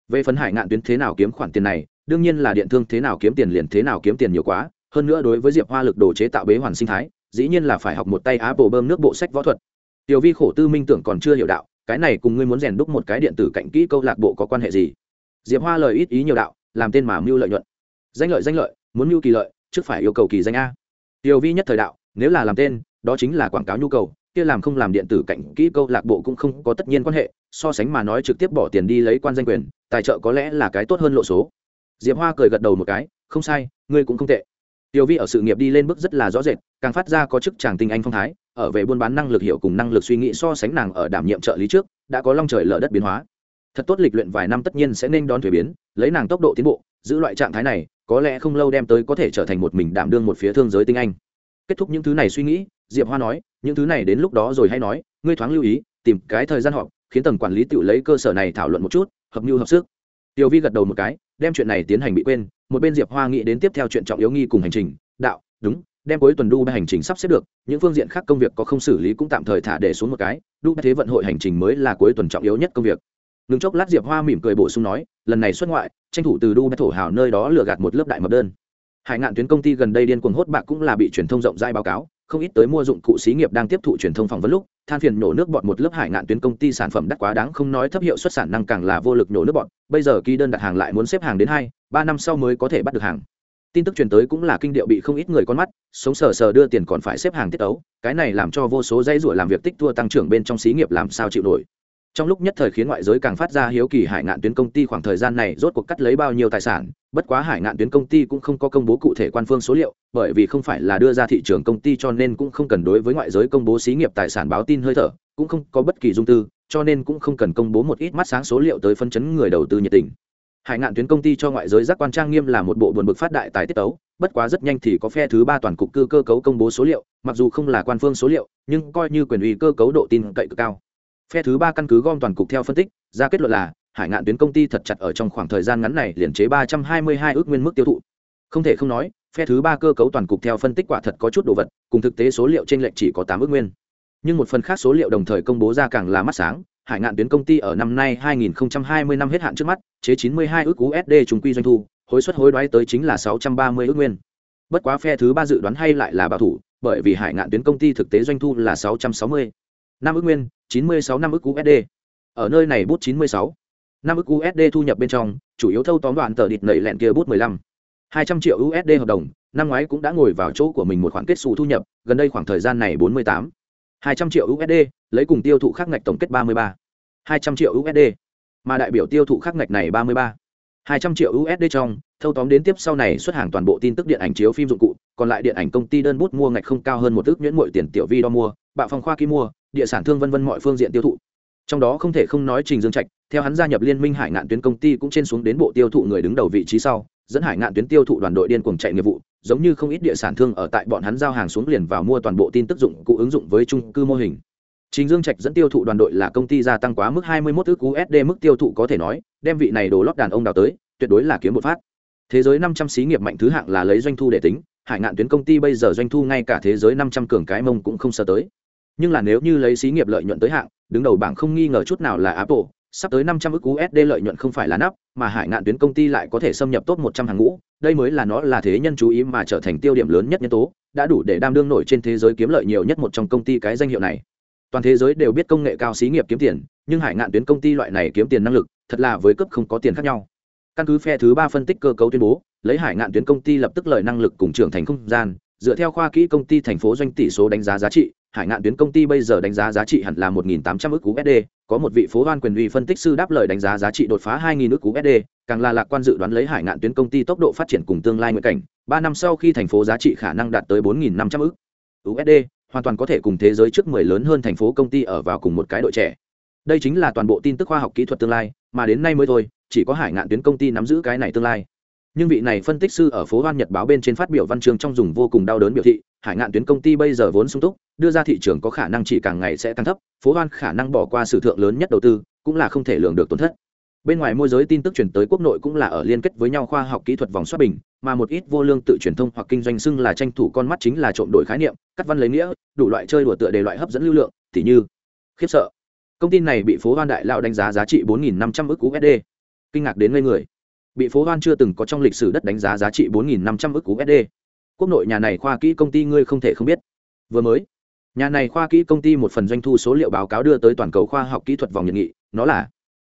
Về phấn hải ngạn tuyến thế nào kiếm khoản tiền này, đương nhiên là điện thương thế nào kiếm tiền liền thế nào kiếm tiền nhiều quá, hơn nữa đối với diệp hoa lực đồ chế tạo bế hoàn sinh thái, dĩ nhiên là phải học một tay apple bơm nước bộ sách võ thuật. Tiểu vi khổ tư minh tưởng còn chưa hiểu đạo cái này cùng ngươi muốn rèn đúc một cái điện tử cạnh kỹ câu lạc bộ có quan hệ gì? Diệp hoa lời ít ý nhiều đạo, làm tên mà mưu lợi nhuận. Danh lợi danh lợi, muốn mưu kỳ lợi, trước phải yêu cầu kỳ danh a. Tiểu vi nhất thời đạo, nếu là làm tên, đó chính là quảng cáo nhu cầu, kia làm không làm điện tử cạnh kỹ câu lạc bộ cũng không có tất nhiên quan hệ, so sánh mà nói trực tiếp bỏ tiền đi lấy quan danh quyền, tài trợ có lẽ là cái tốt hơn lộ số. Diệp hoa cười gật đầu một cái, không sai, ngươi cũng không tệ. Tiểu vi ở sự nghiệp đi lên bước rất là rõ rệt, càng phát ra có chức chàng tinh anh phong thái ở về buôn bán năng lực hiểu cùng năng lực suy nghĩ so sánh nàng ở đảm nhiệm trợ lý trước, đã có long trời lở đất biến hóa. Thật tốt lịch luyện vài năm tất nhiên sẽ nên đón thuế biến, lấy nàng tốc độ tiến bộ, giữ loại trạng thái này, có lẽ không lâu đem tới có thể trở thành một mình đảm đương một phía thương giới tinh anh. Kết thúc những thứ này suy nghĩ, diệp hoa nói, những thứ này đến lúc đó rồi hay nói, ngươi thoáng lưu ý, tìm cái thời gian họp, khiến tầng quản lý tự lấy cơ sở này thảo luận một chút, hợp mưu hợp sức. Tiểu vi gật đầu một cái, đem chuyện này tiến hành bị quên, một bên diệp hoa nghĩ đến tiếp theo chuyện trọng yếu nghi cùng hành trình, đạo, đúng đem cuối tuần đu hành trình sắp xếp được, những phương diện khác công việc có không xử lý cũng tạm thời thả để xuống một cái đu thế vận hội hành trình mới là cuối tuần trọng yếu nhất công việc. Đứng chốc lát diệp hoa mỉm cười bổ sung nói, lần này xuất ngoại, tranh thủ từ đu thổ hào nơi đó lừa gạt một lớp đại mập đơn. Hải ngạn tuyến công ty gần đây điên cuồng hốt bạc cũng là bị truyền thông rộng rãi báo cáo, không ít tới mua dụng cụ xí nghiệp đang tiếp thụ truyền thông phỏng vấn lúc, than phiền nổ nước bọt một lớp hải ngạn tuyến công ty sản phẩm đắt quá đáng không nói thấp hiệu suất sản năng càng là vô lực nổ nước bọt, bây giờ ký đơn đặt hàng lại muốn xếp hàng đến hai, ba năm sau mới có thể bắt được hàng tin tức truyền tới cũng là kinh điệu bị không ít người con mắt, sống sờ sờ đưa tiền còn phải xếp hàng tiết ấu, cái này làm cho vô số dây rủa làm việc tích thua tăng trưởng bên trong xí nghiệp làm sao chịu nổi. Trong lúc nhất thời khiến ngoại giới càng phát ra hiếu kỳ hải ngạn tuyến công ty khoảng thời gian này rốt cuộc cắt lấy bao nhiêu tài sản, bất quá hải ngạn tuyến công ty cũng không có công bố cụ thể quan phương số liệu, bởi vì không phải là đưa ra thị trường công ty cho nên cũng không cần đối với ngoại giới công bố xí nghiệp tài sản báo tin hơi thở, cũng không có bất kỳ dung tư, cho nên cũng không cần công bố một ít mắt sáng số liệu tới phân chấn người đầu tư nhiệt tình hải ngạn tuyến công ty cho ngoại giới giác quan trang nghiêm là một bộ buồn bực phát đại tài tiết tấu, bất quá rất nhanh thì có phe thứ ba toàn cục cơ cơ cấu công bố số liệu, mặc dù không là quan phương số liệu, nhưng coi như quyền uy cơ cấu độ tin cậy cực cao. Phe thứ ba căn cứ gom toàn cục theo phân tích, ra kết luận là, hải ngạn tuyến công ty thật chặt ở trong khoảng thời gian ngắn này liền chế ba trăm hai mươi hai ước nguyên mức tiêu thụ. Không thể không nói, phe thứ ba cơ cấu toàn cục theo phân tích quả thật có chút đồ vật, cùng thực tế số liệu trên lệch chỉ có tám ước nguyên. Nhưng một phần khác số liệu đồng thời công bố ra càng là mắt sáng hải ngạn tuyến công ty ở năm nay 2020 năm hết hạn trước mắt chế 92 ước usd trùng quy doanh thu hối suất hối đoái tới chính là 630 ước nguyên. Bất quá phe thứ ba dự đoán hay lại là bảo thủ bởi vì hải ngạn tuyến công ty thực tế doanh thu là 660 năm ước nguyên 96 năm ước usd ở nơi này bút 96 năm ước usd thu nhập bên trong chủ yếu thâu tóm đoạn tờ địt nảy lẹn kia bút 15 200 triệu usd hợp đồng năm ngoái cũng đã ngồi vào chỗ của mình một khoản kết xù thu nhập gần đây khoảng thời gian này 48 200 triệu USD, lấy cùng tiêu thụ khác ngạch tổng kết 33. 200 triệu USD. Mà đại biểu tiêu thụ khác ngạch này 33. 200 triệu USD trong, thâu tóm đến tiếp sau này xuất hàng toàn bộ tin tức điện ảnh chiếu phim dụng cụ, còn lại điện ảnh công ty đơn bút mua ngạch không cao hơn một ước nhuyễn mỗi tiền tiểu vi đo mua, bạo phong khoa ký mua, địa sản thương vân vân mọi phương diện tiêu thụ. Trong đó không thể không nói Trình Dương Trạch, theo hắn gia nhập liên minh Hải Ngạn tuyến công ty cũng trên xuống đến bộ tiêu thụ người đứng đầu vị trí sau, dẫn Hải Ngạn tuyến tiêu thụ đoàn đội điên cuồng chạy nghiệp vụ, giống như không ít địa sản thương ở tại bọn hắn giao hàng xuống liền vào mua toàn bộ tin tức dụng cụ ứng dụng với chung cư mô hình. Trình Dương Trạch dẫn tiêu thụ đoàn đội là công ty gia tăng quá mức 21 ức USD mức tiêu thụ có thể nói, đem vị này đồ lót đàn ông đào tới, tuyệt đối là kiếm một phát. Thế giới 500 xí nghiệp mạnh thứ hạng là lấy doanh thu để tính, Hải Ngạn tuyến công ty bây giờ doanh thu ngay cả thế giới 500 cường cái mông cũng không sơ tới. Nhưng là nếu như lấy xí nghiệp lợi nhuận tới hạng, đứng đầu bảng không nghi ngờ chút nào là Apple, sắp tới 500 ức USD lợi nhuận không phải là nắp, mà Hải Ngạn tuyến công ty lại có thể xâm nhập top 100 hàng ngũ, đây mới là nó là thế nhân chú ý mà trở thành tiêu điểm lớn nhất nhân tố, đã đủ để đam đương nổi trên thế giới kiếm lợi nhiều nhất một trong công ty cái danh hiệu này. Toàn thế giới đều biết công nghệ cao xí nghiệp kiếm tiền, nhưng Hải Ngạn tuyến công ty loại này kiếm tiền năng lực, thật là với cấp không có tiền khác nhau. Căn cứ phe thứ ba phân tích cơ cấu tuyên bố, lấy Hải Ngạn tuyến công ty lập tức lợi năng lực cùng trưởng thành không gian, dựa theo khoa kỹ công ty thành phố doanh tỷ số đánh giá giá trị, Hải Ngạn tuyến công ty bây giờ đánh giá giá trị hẳn là 1.800 ức USD, có một vị phố hoan quyền uy phân tích sư đáp lời đánh giá giá trị đột phá 2.000 nước USD, càng là lạc quan dự đoán lấy hải ngạn tuyến công ty tốc độ phát triển cùng tương lai nguyện cảnh, 3 năm sau khi thành phố giá trị khả năng đạt tới 4.500 ức USD, hoàn toàn có thể cùng thế giới trước 10 lớn hơn thành phố công ty ở vào cùng một cái đội trẻ. Đây chính là toàn bộ tin tức khoa học kỹ thuật tương lai, mà đến nay mới thôi, chỉ có hải ngạn tuyến công ty nắm giữ cái này tương lai. Nhưng vị này phân tích sư ở phố Hoan Nhật báo bên trên phát biểu văn chương trong dùng vô cùng đau đớn biểu thị, hải ngạn tuyến công ty bây giờ vốn sung túc, đưa ra thị trường có khả năng chỉ càng ngày sẽ tăng thấp, phố Hoan khả năng bỏ qua sự thượng lớn nhất đầu tư, cũng là không thể lường được tổn thất bên ngoài môi giới tin tức chuyển tới quốc nội cũng là ở liên kết với nhau khoa học kỹ thuật vòng xoát bình, mà một ít vô lương tự truyền thông hoặc kinh doanh xưng là tranh thủ con mắt chính là trộm đổi khái niệm, cắt văn lấy nghĩa, đủ loại chơi đùa tựa đề loại hấp dẫn lưu lượng tỉ như, khiếp sợ. Công ty này bị phố hoan đại lão đánh giá giá trị 4.500 ức USD kinh ngạc đến ngây người. Bị phố hoan chưa từng có trong lịch sử đất đánh giá giá trị 4.500 ức USD quốc nội nhà này khoa kỹ công ty ngươi không thể không biết. Vừa mới, nhà này khoa kỹ công ty một phần doanh thu số liệu báo cáo đưa tới toàn cầu khoa học kỹ thuật vòng nhật nghị, nó là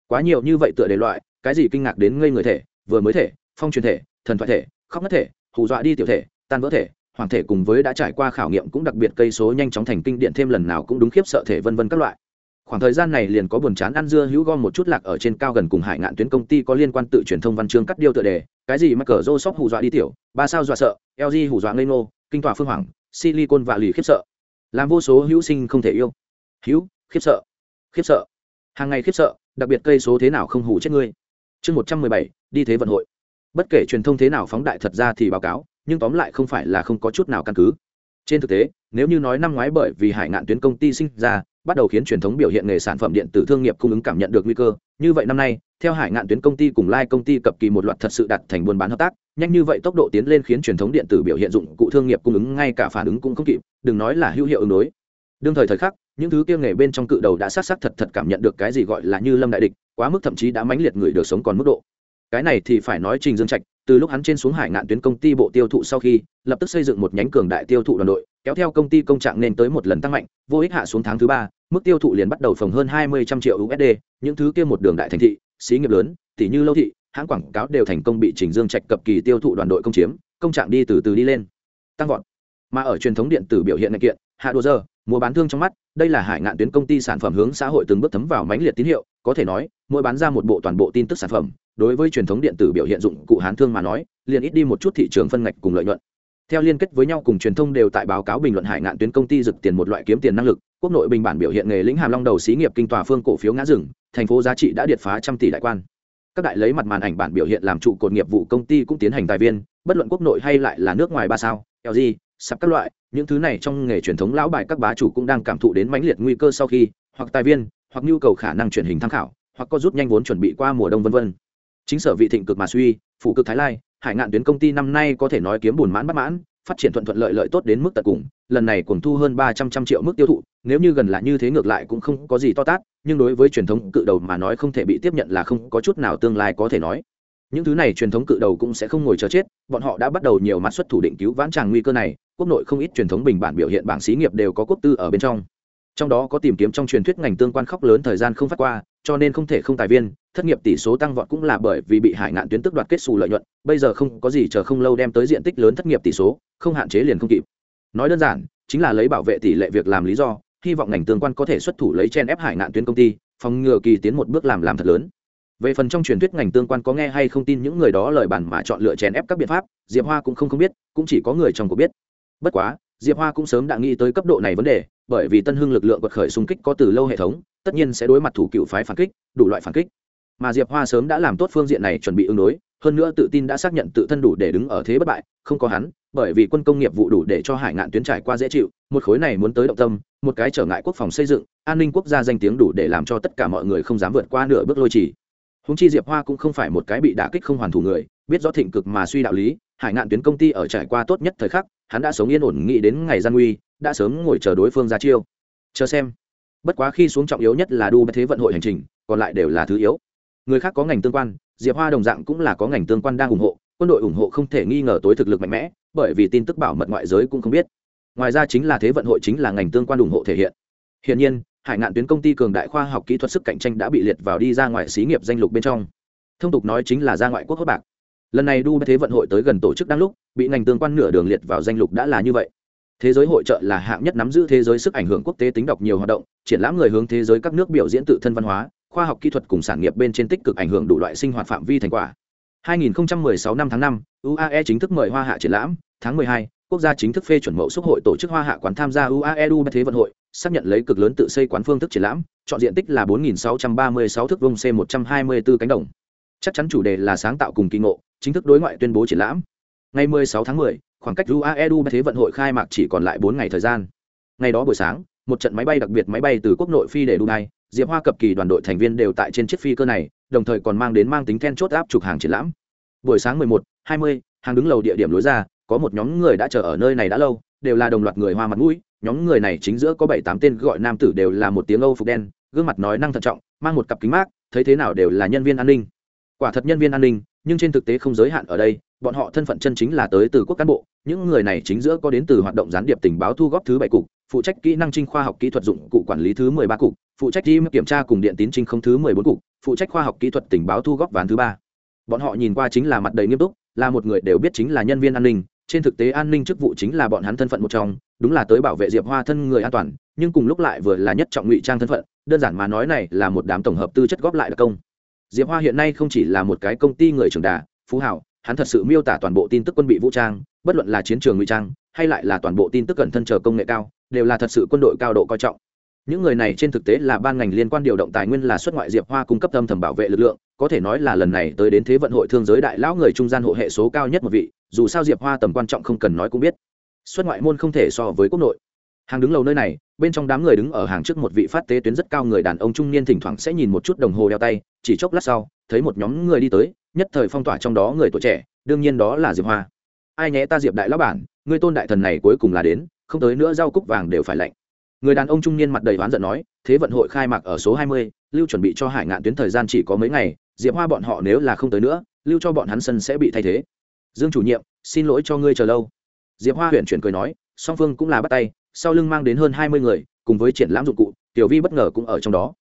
quá nhiều như vậy tựa đề loại, cái gì kinh ngạc đến ngây người thể, vừa mới thể, phong truyền thể, thần thoại thể, khóc ngất thể, hù dọa đi tiểu thể, tan vỡ thể, hoàng thể cùng với đã trải qua khảo nghiệm cũng đặc biệt cây số nhanh chóng thành kinh điện thêm lần nào cũng đúng khiếp sợ thể vân vân các loại. Khoảng thời gian này liền có buồn chán ăn dưa hữu gom một chút lạc ở trên cao gần cùng hải ngạn tuyến công ty có liên quan tự truyền thông văn chương cắt điêu tựa đề, cái gì mà cờ rô sóc hù dọa đi tiểu, ba sao dọa sợ lg hù dọa ngây ngô, kinh tòa phương hoàng, silicon và lì khiếp sợ. Làm vô số hữu sinh không thể yêu. Hữu, khiếp sợ khiếp sợ. Hàng ngày khiếp sợ đặc biệt cây số thế nào không hủ chết ngươi. Chương một trăm mười bảy, đi thế vận hội. Bất kể truyền thông thế nào phóng đại thật ra thì báo cáo, nhưng tóm lại không phải là không có chút nào căn cứ. Trên thực tế, nếu như nói năm ngoái bởi vì hải ngạn tuyến công ty sinh ra, bắt đầu khiến truyền thống biểu hiện nghề sản phẩm điện tử thương nghiệp cung ứng cảm nhận được nguy cơ, như vậy năm nay, theo hải ngạn tuyến công ty cùng lai công ty cập kỳ một loạt thật sự đặt thành buôn bán hợp tác, nhanh như vậy tốc độ tiến lên khiến truyền thống điện tử biểu hiện dụng cụ thương nghiệp cung ứng ngay cả phản ứng cũng không kịp, đừng nói là hữu hiệu ứng đối. Đương thời thời khắc những thứ kia nghề bên trong cự đầu đã sát sát thật thật cảm nhận được cái gì gọi là như lâm đại địch, quá mức thậm chí đã mãnh liệt người được sống còn mức độ. Cái này thì phải nói trình dương trạch, từ lúc hắn trên xuống hải ngạn tuyến công ty bộ tiêu thụ sau khi, lập tức xây dựng một nhánh cường đại tiêu thụ đoàn đội, kéo theo công ty công trạng nên tới một lần tăng mạnh, vô ích hạ xuống tháng thứ ba, mức tiêu thụ liền bắt đầu phồng hơn hai mươi trăm triệu usd những thứ kia một đường đại thành thị, xí nghiệp lớn tỷ như lâu thị, hãng quảng cáo đều thành công bị trình dương trạch cập kỳ tiêu thụ đoàn đội công chiếm, công trạng đi từ từ đi lên, tăng vọt. Mà ở truyền thống điện tử biểu hiện này kiện, hạ đồ giờ mua bán thương trong mắt, đây là hải ngạn tuyến công ty sản phẩm hướng xã hội từng bước thấm vào mãnh liệt tín hiệu, có thể nói, mỗi bán ra một bộ toàn bộ tin tức sản phẩm, đối với truyền thống điện tử biểu hiện dụng cụ hán thương mà nói, liền ít đi một chút thị trường phân ngạch cùng lợi nhuận. Theo liên kết với nhau cùng truyền thông đều tại báo cáo bình luận hải ngạn tuyến công ty rực tiền một loại kiếm tiền năng lực, quốc nội bình bản biểu hiện nghề lĩnh hàm long đầu xí nghiệp kinh tòa phương cổ phiếu ngã rừng, thành phố giá trị đã điệt phá trăm tỷ đại quan. Các đại lấy mặt màn ảnh bản biểu hiện làm trụ cột nghiệp vụ công ty cũng tiến hành tài viên, bất luận quốc nội hay lại là nước ngoài ba sao lg sắp các loại những thứ này trong nghề truyền thống lão bài các bá chủ cũng đang cảm thụ đến mãnh liệt nguy cơ sau khi, hoặc tài viên, hoặc nhu cầu khả năng chuyển hình tham khảo, hoặc có rút nhanh vốn chuẩn bị qua mùa đông vân vân. Chính sở vị thịnh cực mà suy, phụ cực thái lai, hải ngạn tuyến công ty năm nay có thể nói kiếm buồn mãn bất mãn, phát triển thuận thuận lợi lợi tốt đến mức tận cùng, lần này cuồng thu hơn ba trăm trăm triệu mức tiêu thụ, nếu như gần là như thế ngược lại cũng không có gì to tát, nhưng đối với truyền thống cự đầu mà nói không thể bị tiếp nhận là không có chút nào tương lai có thể nói những thứ này truyền thống cự đầu cũng sẽ không ngồi chờ chết, bọn họ đã bắt đầu nhiều mặt xuất thủ định cứu vãn tràng nguy cơ này, quốc nội không ít truyền thống bình bản biểu hiện bảng xí nghiệp đều có quốc tư ở bên trong. Trong đó có tìm kiếm trong truyền thuyết ngành tương quan khóc lớn thời gian không phát qua, cho nên không thể không tài viên, thất nghiệp tỷ số tăng vọt cũng là bởi vì bị hải ngạn tuyến tức đoạt kết xù lợi nhuận, bây giờ không có gì chờ không lâu đem tới diện tích lớn thất nghiệp tỷ số, không hạn chế liền không kịp. Nói đơn giản, chính là lấy bảo vệ tỷ lệ việc làm lý do, hy vọng ngành tương quan có thể xuất thủ lấy chen ép hải ngạn tuyến công ty, phòng ngừa kỳ tiến một bước làm làm thật lớn về phần trong truyền thuyết ngành tương quan có nghe hay không tin những người đó lời bàn mà chọn lựa chèn ép các biện pháp, diệp hoa cũng không không biết, cũng chỉ có người trong cuộc biết. Bất quá, diệp hoa cũng sớm đã nghĩ tới cấp độ này vấn đề, bởi vì tân hưng lực lượng quật khởi xung kích có từ lâu hệ thống, tất nhiên sẽ đối mặt thủ cựu phái phản kích, đủ loại phản kích. Mà diệp hoa sớm đã làm tốt phương diện này chuẩn bị ứng đối, hơn nữa tự tin đã xác nhận tự thân đủ để đứng ở thế bất bại, không có hắn, bởi vì quân công nghiệp vụ đủ để cho hải ngạn tuyến trải qua dễ chịu, một khối này muốn tới động tâm, một cái trở ngại quốc phòng xây dựng, an ninh quốc gia danh tiếng đủ để làm cho tất cả mọi người không dám vượt qua nửa bước lôi trì húng chi diệp hoa cũng không phải một cái bị đả kích không hoàn thủ người, biết rõ thịnh cực mà suy đạo lý, hải ngạn tuyến công ty ở trải qua tốt nhất thời khắc, hắn đã sống yên ổn nghĩ đến ngày gian nguy, đã sớm ngồi chờ đối phương ra chiêu. Chờ xem. Bất quá khi xuống trọng yếu nhất là đu thế vận hội hành trình, còn lại đều là thứ yếu. Người khác có ngành tương quan, diệp hoa đồng dạng cũng là có ngành tương quan đang ủng hộ, quân đội ủng hộ không thể nghi ngờ tối thực lực mạnh mẽ, bởi vì tin tức bảo mật ngoại giới cũng không biết. Ngoài ra chính là thế vận hội chính là ngành tương quan ủng hộ thể hiện. Hiện nhiên hải ngạn tuyến công ty cường đại khoa học kỹ thuật sức cạnh tranh đã bị liệt vào đi ra ngoài xí nghiệp danh lục bên trong. Thông tục nói chính là ra ngoại quốc hốt bạc. Lần này đu thế vận hội tới gần tổ chức đang lúc bị ngành tương quan nửa đường liệt vào danh lục đã là như vậy. Thế giới hội trợ là hạng nhất nắm giữ thế giới sức ảnh hưởng quốc tế tính đọc nhiều hoạt động triển lãm người hướng thế giới các nước biểu diễn tự thân văn hóa khoa học kỹ thuật cùng sản nghiệp bên trên tích cực ảnh hưởng đủ loại sinh hoạt phạm vi thành quả. 2016 năm tháng 5, UAE chính thức mời Hoa Hạ triển lãm, tháng 12, quốc gia chính thức phê chuẩn mẫu xúc hội tổ chức Hoa Hạ quán tham gia UAE Du Thế vận hội, xác nhận lấy cực lớn tự xây quán phương thức triển lãm, chọn diện tích là 4636 thước vuông C124 cánh đồng. Chắc chắn chủ đề là sáng tạo cùng kỳ ngộ, chính thức đối ngoại tuyên bố triển lãm. Ngày 16 tháng 10, khoảng cách UAE Du Thế vận hội khai mạc chỉ còn lại 4 ngày thời gian. Ngày đó buổi sáng, một trận máy bay đặc biệt máy bay từ quốc nội phi để Dubai, Diệp Hoa cập kỳ đoàn đội thành viên đều tại trên chiếc phi cơ này, đồng thời còn mang đến mang tính then chốt áp trục hàng triển lãm. Buổi sáng 11, 20, hàng đứng lầu địa điểm lối ra, có một nhóm người đã chờ ở nơi này đã lâu, đều là đồng loạt người hoa mặt mũi, nhóm người này chính giữa có bảy tám tên gọi nam tử đều là một tiếng Âu phục đen, gương mặt nói năng thận trọng, mang một cặp kính mát, thấy thế nào đều là nhân viên an ninh. Quả thật nhân viên an ninh, nhưng trên thực tế không giới hạn ở đây, bọn họ thân phận chân chính là tới từ quốc cán bộ, những người này chính giữa có đến từ hoạt động gián điệp tình báo thu góp thứ bảy cục, phụ trách kỹ năng trinh khoa học kỹ thuật dụng cụ quản lý thứ mười ba cục, phụ trách team kiểm tra cùng điện tín trinh không thứ mười bốn cục, phụ trách khoa học kỹ thuật tình báo thu góp ván thứ ba. Bọn họ nhìn qua chính là mặt đầy nghiêm túc, là một người đều biết chính là nhân viên an ninh, trên thực tế an ninh chức vụ chính là bọn hắn thân phận một trong, đúng là tới bảo vệ Diệp Hoa thân người an toàn, nhưng cùng lúc lại vừa là nhất trọng ngụy trang thân phận, đơn giản mà nói này là một đám tổng hợp tư chất góp lại đặc công. Diệp Hoa hiện nay không chỉ là một cái công ty người trưởng đà, phú hảo, hắn thật sự miêu tả toàn bộ tin tức quân bị vũ trang, bất luận là chiến trường ngụy trang, hay lại là toàn bộ tin tức cẩn thân chờ công nghệ cao, đều là thật sự quân đội cao độ coi trọng những người này trên thực tế là ban ngành liên quan điều động tài nguyên là xuất ngoại diệp hoa cung cấp âm thầm bảo vệ lực lượng có thể nói là lần này tới đến thế vận hội thương giới đại lão người trung gian hộ hệ số cao nhất một vị dù sao diệp hoa tầm quan trọng không cần nói cũng biết xuất ngoại môn không thể so với quốc nội hàng đứng lầu nơi này bên trong đám người đứng ở hàng trước một vị phát tế tuyến rất cao người đàn ông trung niên thỉnh thoảng sẽ nhìn một chút đồng hồ đeo tay chỉ chốc lát sau thấy một nhóm người đi tới nhất thời phong tỏa trong đó người tuổi trẻ đương nhiên đó là diệp hoa ai nhé ta diệp đại lão bản người tôn đại thần này cuối cùng là đến không tới nữa rau cúc vàng đều phải lạnh người đàn ông trung niên mặt đầy oán giận nói thế vận hội khai mạc ở số 20, lưu chuẩn bị cho hải ngạn tuyến thời gian chỉ có mấy ngày diệp hoa bọn họ nếu là không tới nữa lưu cho bọn hắn sân sẽ bị thay thế dương chủ nhiệm, xin lỗi cho ngươi chờ lâu. Diệp hoa huyện chuyển cười nói, song phương cũng là bắt tay, sau lưng mang đến hơn hai mươi người, cùng với triển lãm dụng cụ, tiểu vi bất ngờ cũng ở trong đó.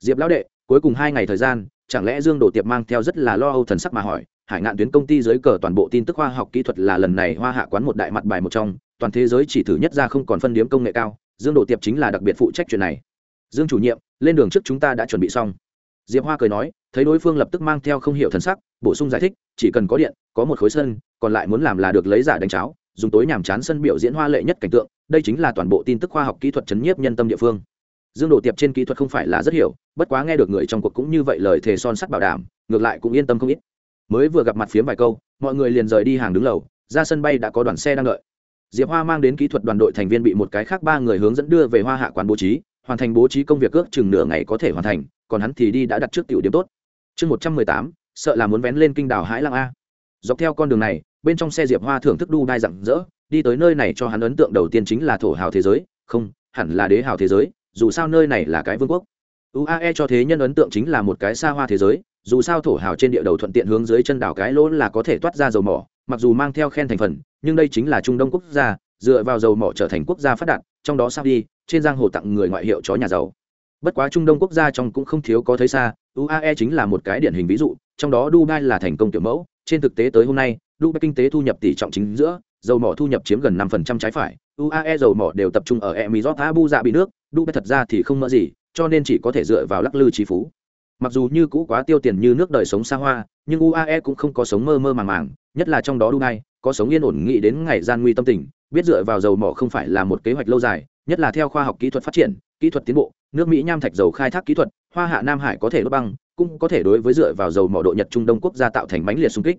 Diệp lão đệ, cuối cùng hai ngày thời gian, chẳng lẽ dương đổ tiệp mang theo rất là lo âu thần sắc mà hỏi, hải ngạn tuyến công ty dưới cờ toàn bộ tin tức khoa học kỹ thuật là lần này hoa hạ quán một đại mặt bài một trong, toàn thế giới chỉ thử nhất ra không còn phân điếm công nghệ cao, dương đổ tiệp chính là đặc biệt phụ trách chuyện này. Dương chủ nhiệm, lên đường trước chúng ta đã chuẩn bị xong. Diệp hoa cười nói, thấy đối phương lập tức mang theo không hiểu thần sắc, bổ sung giải thích, chỉ cần có điện, có một khối sân còn lại muốn làm là được lấy giả đánh cháo, dùng tối nhàm chán sân biểu diễn hoa lệ nhất cảnh tượng, đây chính là toàn bộ tin tức khoa học kỹ thuật chấn nhiếp nhân tâm địa phương. Dương đồ tiệp trên kỹ thuật không phải là rất hiểu, bất quá nghe được người trong cuộc cũng như vậy lời thề son sắt bảo đảm, ngược lại cũng yên tâm không ít. Mới vừa gặp mặt phiếm vài câu, mọi người liền rời đi hàng đứng lầu, ra sân bay đã có đoàn xe đang đợi. Diệp hoa mang đến kỹ thuật đoàn đội thành viên bị một cái khác ba người hướng dẫn đưa về hoa hạ quán bố trí, hoàn thành bố trí công việc ước chừng nửa ngày có thể hoàn thành, còn hắn thì đi đã đặt trước tiểu điểm tốt. Chương một trăm mười tám, sợ là muốn vén lên kinh đảo hải lăng a. Dọc theo con đường này bên trong xe diệp hoa thưởng thức đu đai rặng rỡ, đi tới nơi này cho hắn ấn tượng đầu tiên chính là thổ hào thế giới. Không, hẳn là đế hào thế giới, dù sao nơi này là cái vương quốc. Uae cho thế nhân ấn tượng chính là một cái xa hoa thế giới, dù sao thổ hào trên địa đầu thuận tiện hướng dưới chân đảo cái lỗ là có thể toát ra dầu mỏ, mặc dù mang theo khen thành phần, nhưng đây chính là trung đông quốc gia, dựa vào dầu mỏ trở thành quốc gia phát đạt, trong đó saudi trên giang hồ tặng người ngoại hiệu chó nhà giàu. Bất quá trung đông quốc gia trong cũng không thiếu có thấy xa uae chính là một cái điển hình ví dụ, trong đó dubai là thành công kiểu mẫu, trên thực tế tới hôm nay dubai kinh tế thu nhập tỷ trọng chính giữa, dầu mỏ thu nhập chiếm gần năm phần trăm trái phải uae dầu mỏ đều tập trung ở emirat abu dạ bị nước dubai thật ra thì không mỡ gì, cho nên chỉ có thể dựa vào lắc lư trí phú. Mặc dù như cũ quá tiêu tiền như nước đời sống xa hoa, nhưng uae cũng không có sống mơ mơ màng màng, nhất là trong đó dubai có sống yên ổn nghĩ đến ngày gian nguy tâm tình, biết dựa vào dầu mỏ không phải là một kế hoạch lâu dài, nhất là theo khoa học kỹ thuật phát triển, kỹ thuật tiến bộ, nước mỹ nham thạch dầu khai thác kỹ thuật, hoa hạ nam hải có thể đốt băng, cũng có thể đối với dựa vào dầu mỏ độ nhật trung đông quốc gia tạo thành mãnh liệt xung kích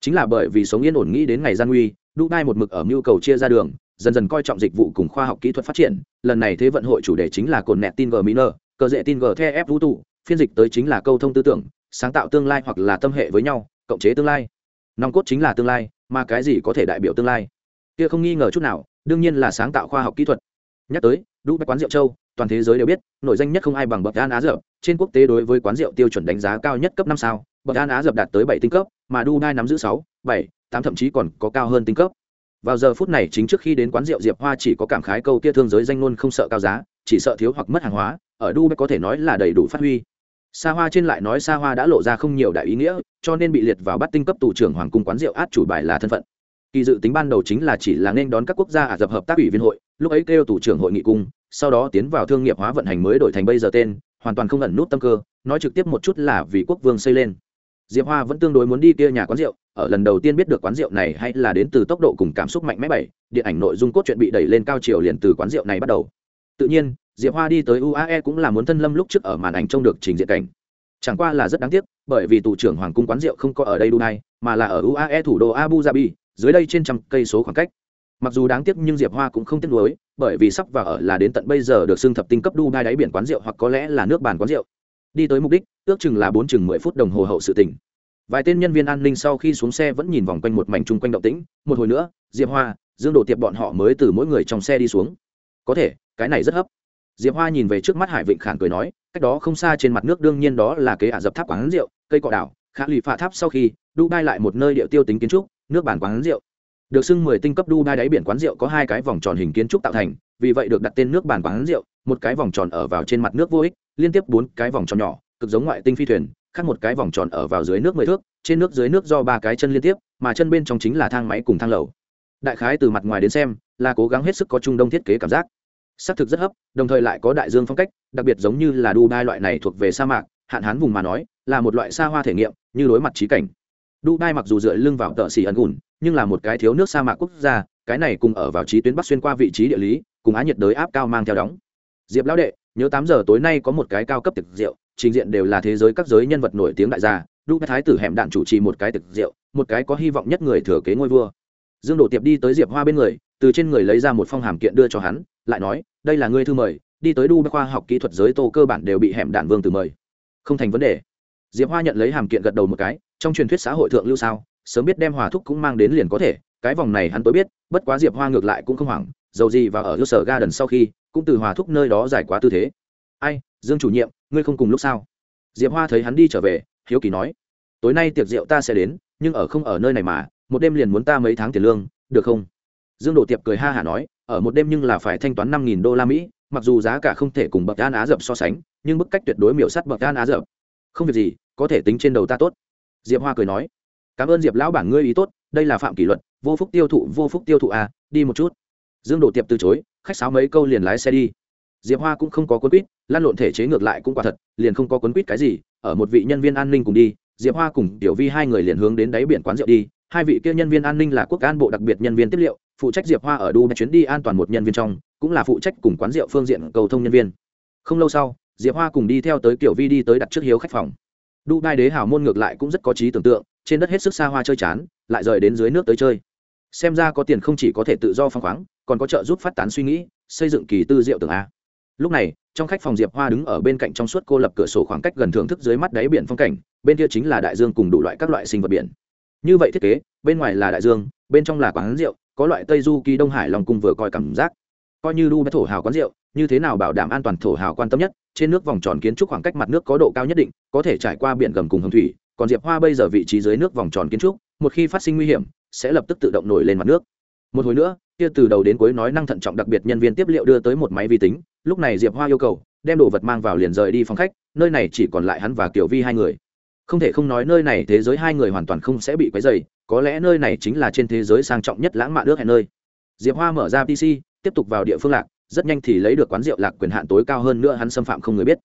chính là bởi vì sống yên ổn nghĩ đến ngày gian nguy dubai một mực ở nhu cầu chia ra đường, dần dần coi trọng dịch vụ cùng khoa học kỹ thuật phát triển. Lần này thế vận hội chủ đề chính là cồn nẹt tin g miner cờ dễ tin g the ép vũ tụ phiên dịch tới chính là câu thông tư tưởng, sáng tạo tương lai hoặc là tâm hệ với nhau, cộng chế tương lai. Nòng cốt chính là tương lai, mà cái gì có thể đại biểu tương lai? Kia không nghi ngờ chút nào, đương nhiên là sáng tạo khoa học kỹ thuật. Nhắc tới đu bách quán rượu châu, toàn thế giới đều biết, nổi danh nhất không ai bằng bậc an á rượu trên quốc tế đối với quán rượu tiêu chuẩn đánh giá cao nhất cấp năm sao bậc an á dập đạt tới bảy tinh cấp, mà dubai nắm giữ sáu, bảy, tám thậm chí còn có cao hơn tinh cấp. Vào giờ phút này chính trước khi đến quán rượu diệp hoa chỉ có cảm khái câu kia thương giới danh ngôn không sợ cao giá, chỉ sợ thiếu hoặc mất hàng hóa, ở dubai có thể nói là đầy đủ phát huy. Sa hoa trên lại nói Sa hoa đã lộ ra không nhiều đại ý nghĩa, cho nên bị liệt vào bắt tinh cấp tù trưởng hoàng cung quán rượu át chủ bài là thân phận. Kỳ dự tính ban đầu chính là chỉ là nên đón các quốc gia ả rập hợp tác ủy viên hội, lúc ấy kêu thủ trưởng hội nghị cung, sau đó tiến vào thương nghiệp hóa vận hành mới đổi thành bây giờ tên, hoàn toàn không ẩn nút tâm cơ, nói trực tiếp một chút là vì quốc vương xây lên diệp hoa vẫn tương đối muốn đi kia nhà quán rượu, ở lần đầu tiên biết được quán rượu này hay là đến từ tốc độ cùng cảm xúc mạnh mẽ bảy, điện ảnh nội dung cốt truyện bị đẩy lên cao chiều liền từ quán rượu này bắt đầu. Tự nhiên, diệp hoa đi tới uae cũng là muốn thân lâm lúc trước ở màn ảnh trông được trình diện cảnh. Chẳng qua là rất đáng tiếc, bởi vì tù trưởng hoàng cung quán rượu không có ở đây dubai mà là ở uae thủ đô abu dhabi, dưới đây trên trăm cây số khoảng cách. Mặc dù đáng tiếc nhưng diệp hoa cũng không tiếc nuối, bởi vì sắp vào ở là đến tận bây giờ được xưng thập tinh cấp dubai đáy biển quán rượu hoặc có lẽ là nước bàn quán rượu đi tới mục đích, ước chừng là bốn chừng mười phút đồng hồ hậu sự tỉnh vài tên nhân viên an ninh sau khi xuống xe vẫn nhìn vòng quanh một mảnh chung quanh động tĩnh, một hồi nữa, diệp hoa, dương đồ tiệp bọn họ mới từ mỗi người trong xe đi xuống. Có thể, cái này rất hấp. Diệp hoa nhìn về trước mắt hải vịnh khản cười nói, cách đó không xa trên mặt nước đương nhiên đó là kế ả dập tháp quán rượu, cây cọ đảo, khả lụy phạ tháp sau khi, dubai lại một nơi điệu tiêu tính kiến trúc, nước bản quán rượu. Được xưng mười tinh cấp dubai đáy biển quán rượu có hai cái vòng tròn hình kiến trúc tạo thành, vì vậy được đặt tên nước bản quán rượu, một cái vòng tròn ở vào trên mặt nước vô ích liên tiếp bốn cái vòng tròn nhỏ, cực giống ngoại tinh phi thuyền, khác một cái vòng tròn ở vào dưới nước mười thước, trên nước dưới nước do ba cái chân liên tiếp, mà chân bên trong chính là thang máy cùng thang lầu. Đại khái từ mặt ngoài đến xem, là cố gắng hết sức có trung đông thiết kế cảm giác. Xác thực rất hấp, đồng thời lại có đại dương phong cách, đặc biệt giống như là dubai loại này thuộc về sa mạc, hạn hán vùng mà nói, là một loại xa hoa thể nghiệm, như đối mặt trí cảnh. Dubai mặc dù dựa lưng vào tợ xỉ ẩn gùn, nhưng là một cái thiếu nước sa mạc quốc gia, cái này cùng ở vào trí tuyến bắc xuyên qua vị trí địa lý, cùng á nhiệt đới áp cao mang theo đóng. Diệp lão đệ nhớ tám giờ tối nay có một cái cao cấp thực rượu, trình diện đều là thế giới các giới nhân vật nổi tiếng đại gia lúc thái tử hẻm đạn chủ trì một cái thực rượu, một cái có hy vọng nhất người thừa kế ngôi vua. Dương đổ tiệp đi tới diệp hoa bên người, từ trên người lấy ra một phong hàm kiện đưa cho hắn, lại nói, đây là ngươi thư mời, đi tới đu khoa học kỹ thuật giới tô cơ bản đều bị hẻm đạn vương từ mời. Không thành vấn đề. Diệp hoa nhận lấy hàm kiện gật đầu một cái, trong truyền thuyết xã hội thượng lưu sao, sớm biết đem hòa thúc cũng mang đến liền có thể, cái vòng này hắn tối biết, bất quá diệp hoa ngược lại cũng không hoảng, dầu gì và ở cơ sở ga đần sau khi cũng từ hòa thúc nơi đó giải quá tư thế. Ai, dương chủ nhiệm, ngươi không cùng lúc sao? Diệp hoa thấy hắn đi trở về, hiếu kỳ nói, tối nay tiệc rượu ta sẽ đến, nhưng ở không ở nơi này mà, một đêm liền muốn ta mấy tháng tiền lương, được không? Dương đồ tiệp cười ha hả nói, ở một đêm nhưng là phải thanh toán năm nghìn đô la mỹ, mặc dù giá cả không thể cùng bậc đan á dập so sánh, nhưng bức cách tuyệt đối miểu sắt bậc đan á dập. Không việc gì, có thể tính trên đầu ta tốt. Diệp hoa cười nói, cảm ơn diệp lão bản ngươi ý tốt, đây là phạm kỷ luật, vô phúc tiêu thụ, vô phúc tiêu thụ à đi một chút dương đồ tiệp từ chối, khách sáo mấy câu liền lái xe đi. Diệp hoa cũng không có quấn quýt lan lộn thể chế ngược lại cũng quả thật, liền không có quấn quýt cái gì, ở một vị nhân viên an ninh cùng đi, diệp hoa cùng tiểu vi hai người liền hướng đến đáy biển quán rượu đi. Hai vị kia nhân viên an ninh là quốc an bộ đặc biệt nhân viên tiếp liệu, phụ trách diệp hoa ở đu chuyến đi an toàn một nhân viên trong, cũng là phụ trách cùng quán rượu phương diện cầu thông nhân viên. Không lâu sau, diệp hoa cùng đi theo tới kiểu vi đi tới đặt trước hiếu khách phòng. Đu đai đế hào môn ngược lại cũng rất có trí tưởng tượng, trên đất hết sức xa hoa chơi chán, lại rời đến dưới nước tới chơi xem ra có tiền không chỉ có thể tự do phăng khoáng, còn có trợ giúp phát tán suy nghĩ, xây dựng kỳ tư diệu tưởng a. Lúc này, trong khách phòng diệp hoa đứng ở bên cạnh trong suốt cô lập cửa sổ khoảng cách gần thưởng thức dưới mắt đáy biển phong cảnh, bên kia chính là đại dương cùng đủ loại các loại sinh vật biển. Như vậy thiết kế, bên ngoài là đại dương, bên trong là quán rượu, có loại tây du kỳ đông hải lòng cung vừa coi cảm giác. Coi như đu thổ hào quán rượu, như thế nào bảo đảm an toàn thổ hào quan tâm nhất, trên nước vòng tròn kiến trúc khoảng cách mặt nước có độ cao nhất định, có thể trải qua biển gầm cùng hồng thủy, còn diệp hoa bây giờ vị trí dưới nước vòng tròn kiến trúc, một khi phát sinh nguy hiểm sẽ lập tức tự động nổi lên mặt nước. Một hồi nữa, kia từ đầu đến cuối nói năng thận trọng đặc biệt nhân viên tiếp liệu đưa tới một máy vi tính, lúc này diệp hoa yêu cầu, đem đồ vật mang vào liền rời đi phòng khách, nơi này chỉ còn lại hắn và kiểu vi hai người. Không thể không nói nơi này thế giới hai người hoàn toàn không sẽ bị quấy dày có lẽ nơi này chính là trên thế giới sang trọng nhất lãng mạn nước hẹn nơi. Diệp hoa mở ra pc, tiếp tục vào địa phương lạc, rất nhanh thì lấy được quán rượu lạc quyền hạn tối cao hơn nữa hắn xâm phạm không người biết.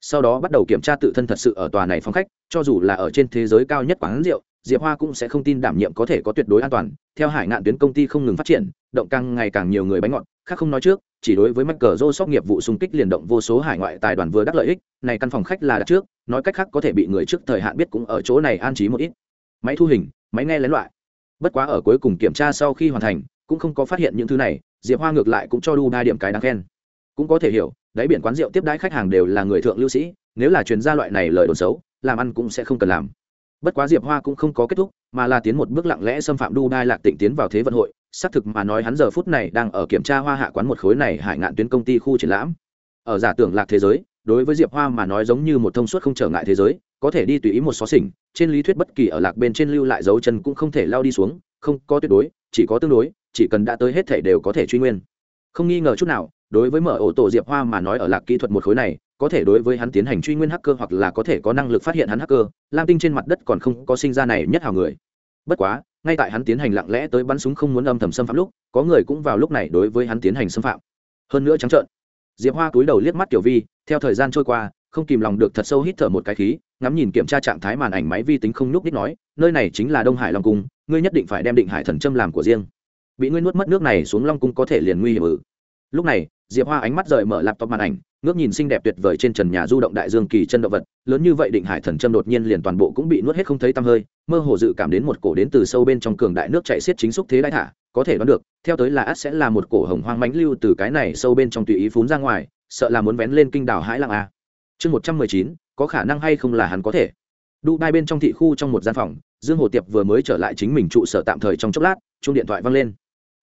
Sau đó bắt đầu kiểm tra tự thân thật sự ở tòa này phòng khách, cho dù là ở trên thế giới cao nhất quán rượu diệp hoa cũng sẽ không tin đảm nhiệm có thể có tuyệt đối an toàn. Theo hải ngạn tuyến công ty không ngừng phát triển, động càng ngày càng nhiều người bánh ngọt, khác không nói trước, chỉ đối với mắc cờ rô sóc nghiệp vụ xung kích liền động vô số hải ngoại tài đoàn vừa đắc lợi ích. Này căn phòng khách là đặt trước, nói cách khác có thể bị người trước thời hạn biết cũng ở chỗ này an trí một ít. Máy thu hình, máy nghe lén loại. Bất quá ở cuối cùng kiểm tra sau khi hoàn thành, cũng không có phát hiện những thứ này, diệp hoa ngược lại cũng cho đu ba điểm cái đáng khen. Cũng có thể hiểu, đáy biển quán rượu tiếp đãi khách hàng đều là người thượng lưu sĩ, nếu là chuyên gia loại này lời đồn xấu, làm ăn cũng sẽ không cần làm bất quá diệp hoa cũng không có kết thúc, mà là tiến một bước lặng lẽ xâm phạm đu đai lạc tịnh tiến vào thế vận hội. Xác thực mà nói hắn giờ phút này đang ở kiểm tra hoa hạ quán một khối này hải ngạn tuyến công ty khu triển lãm. Ở giả tưởng lạc thế giới, đối với diệp hoa mà nói giống như một thông suốt không trở ngại thế giới, có thể đi tùy ý một xó xỉnh, trên lý thuyết bất kỳ ở lạc bên trên lưu lại dấu chân cũng không thể lao đi xuống, không có tuyệt đối, chỉ có tương đối, chỉ cần đã tới hết thể đều có thể truy nguyên. Không nghi ngờ chút nào, đối với mở ổ tổ diệp hoa mà nói ở lạc kỹ thuật một khối này có thể đối với hắn tiến hành truy nguyên hacker hoặc là có thể có năng lực phát hiện hắn hacker, lam tinh trên mặt đất còn không có sinh ra này nhất hào người. Bất quá, ngay tại hắn tiến hành lặng lẽ tới bắn súng không muốn âm thầm xâm phạm lúc, có người cũng vào lúc này đối với hắn tiến hành xâm phạm. Hơn nữa trắng trợn. Diệp hoa cúi đầu liếc mắt tiểu vi, theo thời gian trôi qua, không kìm lòng được thật sâu hít thở một cái khí, ngắm nhìn kiểm tra trạng thái màn ảnh máy vi tính không nhúc nhích nói, nơi này chính là đông hải long cung, ngươi nhất định phải đem định hải thần châm làm của riêng. Bị ngươi nuốt mất nước này xuống long cung có thể liền nguy hiểm ử lúc này, diệp hoa ánh mắt rời mở laptop màn ảnh, ngước nhìn xinh đẹp tuyệt vời trên trần nhà du động đại dương kỳ chân động vật, lớn như vậy định hải thần châm đột nhiên liền toàn bộ cũng bị nuốt hết không thấy tăm hơi, mơ hồ dự cảm đến một cổ đến từ sâu bên trong cường đại nước chạy xiết chính xúc thế đại thả, có thể đoán được, theo tới là ắt sẽ là một cổ hồng hoang mãnh lưu từ cái này sâu bên trong tùy ý phún ra ngoài, sợ là muốn vén lên kinh đảo hãi lặng a. Chương một trăm mười chín, có khả năng hay không là hắn có thể. Đu bên trong thị khu trong một gian phòng, dương hồ tiệp vừa mới trở lại chính mình trụ sở tạm thời trong chốc lát chung điện thoại văng lên.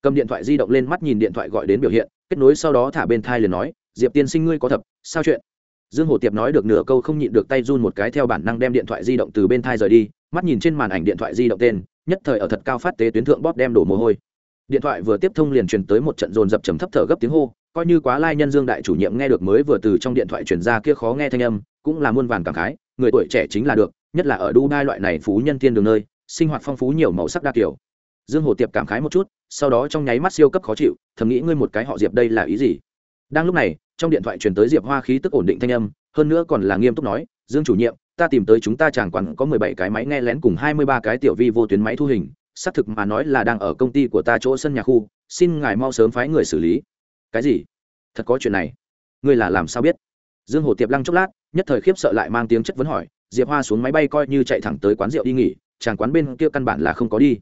Cầm điện thoại di động lên mắt nhìn điện thoại gọi đến biểu hiện kết nối sau đó thả bên thai liền nói, diệp tiên sinh ngươi có thập, sao chuyện? Dương hồ tiệp nói được nửa câu không nhịn được tay run một cái theo bản năng đem điện thoại di động từ bên thai rời đi, mắt nhìn trên màn ảnh điện thoại di động tên, nhất thời ở thật cao phát tế tuyến thượng bóp đem đổ mồ hôi. Điện thoại vừa tiếp thông liền truyền tới một trận dồn dập trầm thấp thở gấp tiếng hô, coi như quá lai nhân dương đại chủ nhiệm nghe được mới vừa từ trong điện thoại truyền ra kia khó nghe thanh âm, cũng là muôn vàn cảm khái, người tuổi trẻ chính là được, nhất là ở đu đai loại này phú nhân tiên đường nơi, sinh hoạt phong phú nhiều màu sắc đa kiểu dương hồ tiệp cảm khái một chút, sau đó trong nháy mắt siêu cấp khó chịu, thầm nghĩ ngươi một cái họ diệp đây là ý gì? Đang lúc này, trong điện thoại truyền tới diệp hoa khí tức ổn định thanh âm, hơn nữa còn là nghiêm túc nói, dương chủ nhiệm, ta tìm tới chúng ta chẳng quản có mười bảy cái máy nghe lén cùng hai mươi ba cái tiểu vi vô tuyến máy thu hình, xác thực mà nói là đang ở công ty của ta chỗ sân nhà khu, xin ngài mau sớm phái người xử lý. Cái gì? Thật có chuyện này? Ngươi là làm sao biết? Dương hồ tiệp lăng chốc lát, nhất thời khiếp sợ lại mang tiếng chất vấn hỏi, diệp hoa xuống máy bay coi như chạy thẳng tới quán rượu đi nghỉ, chàng quán bên kia căn bản là không có đi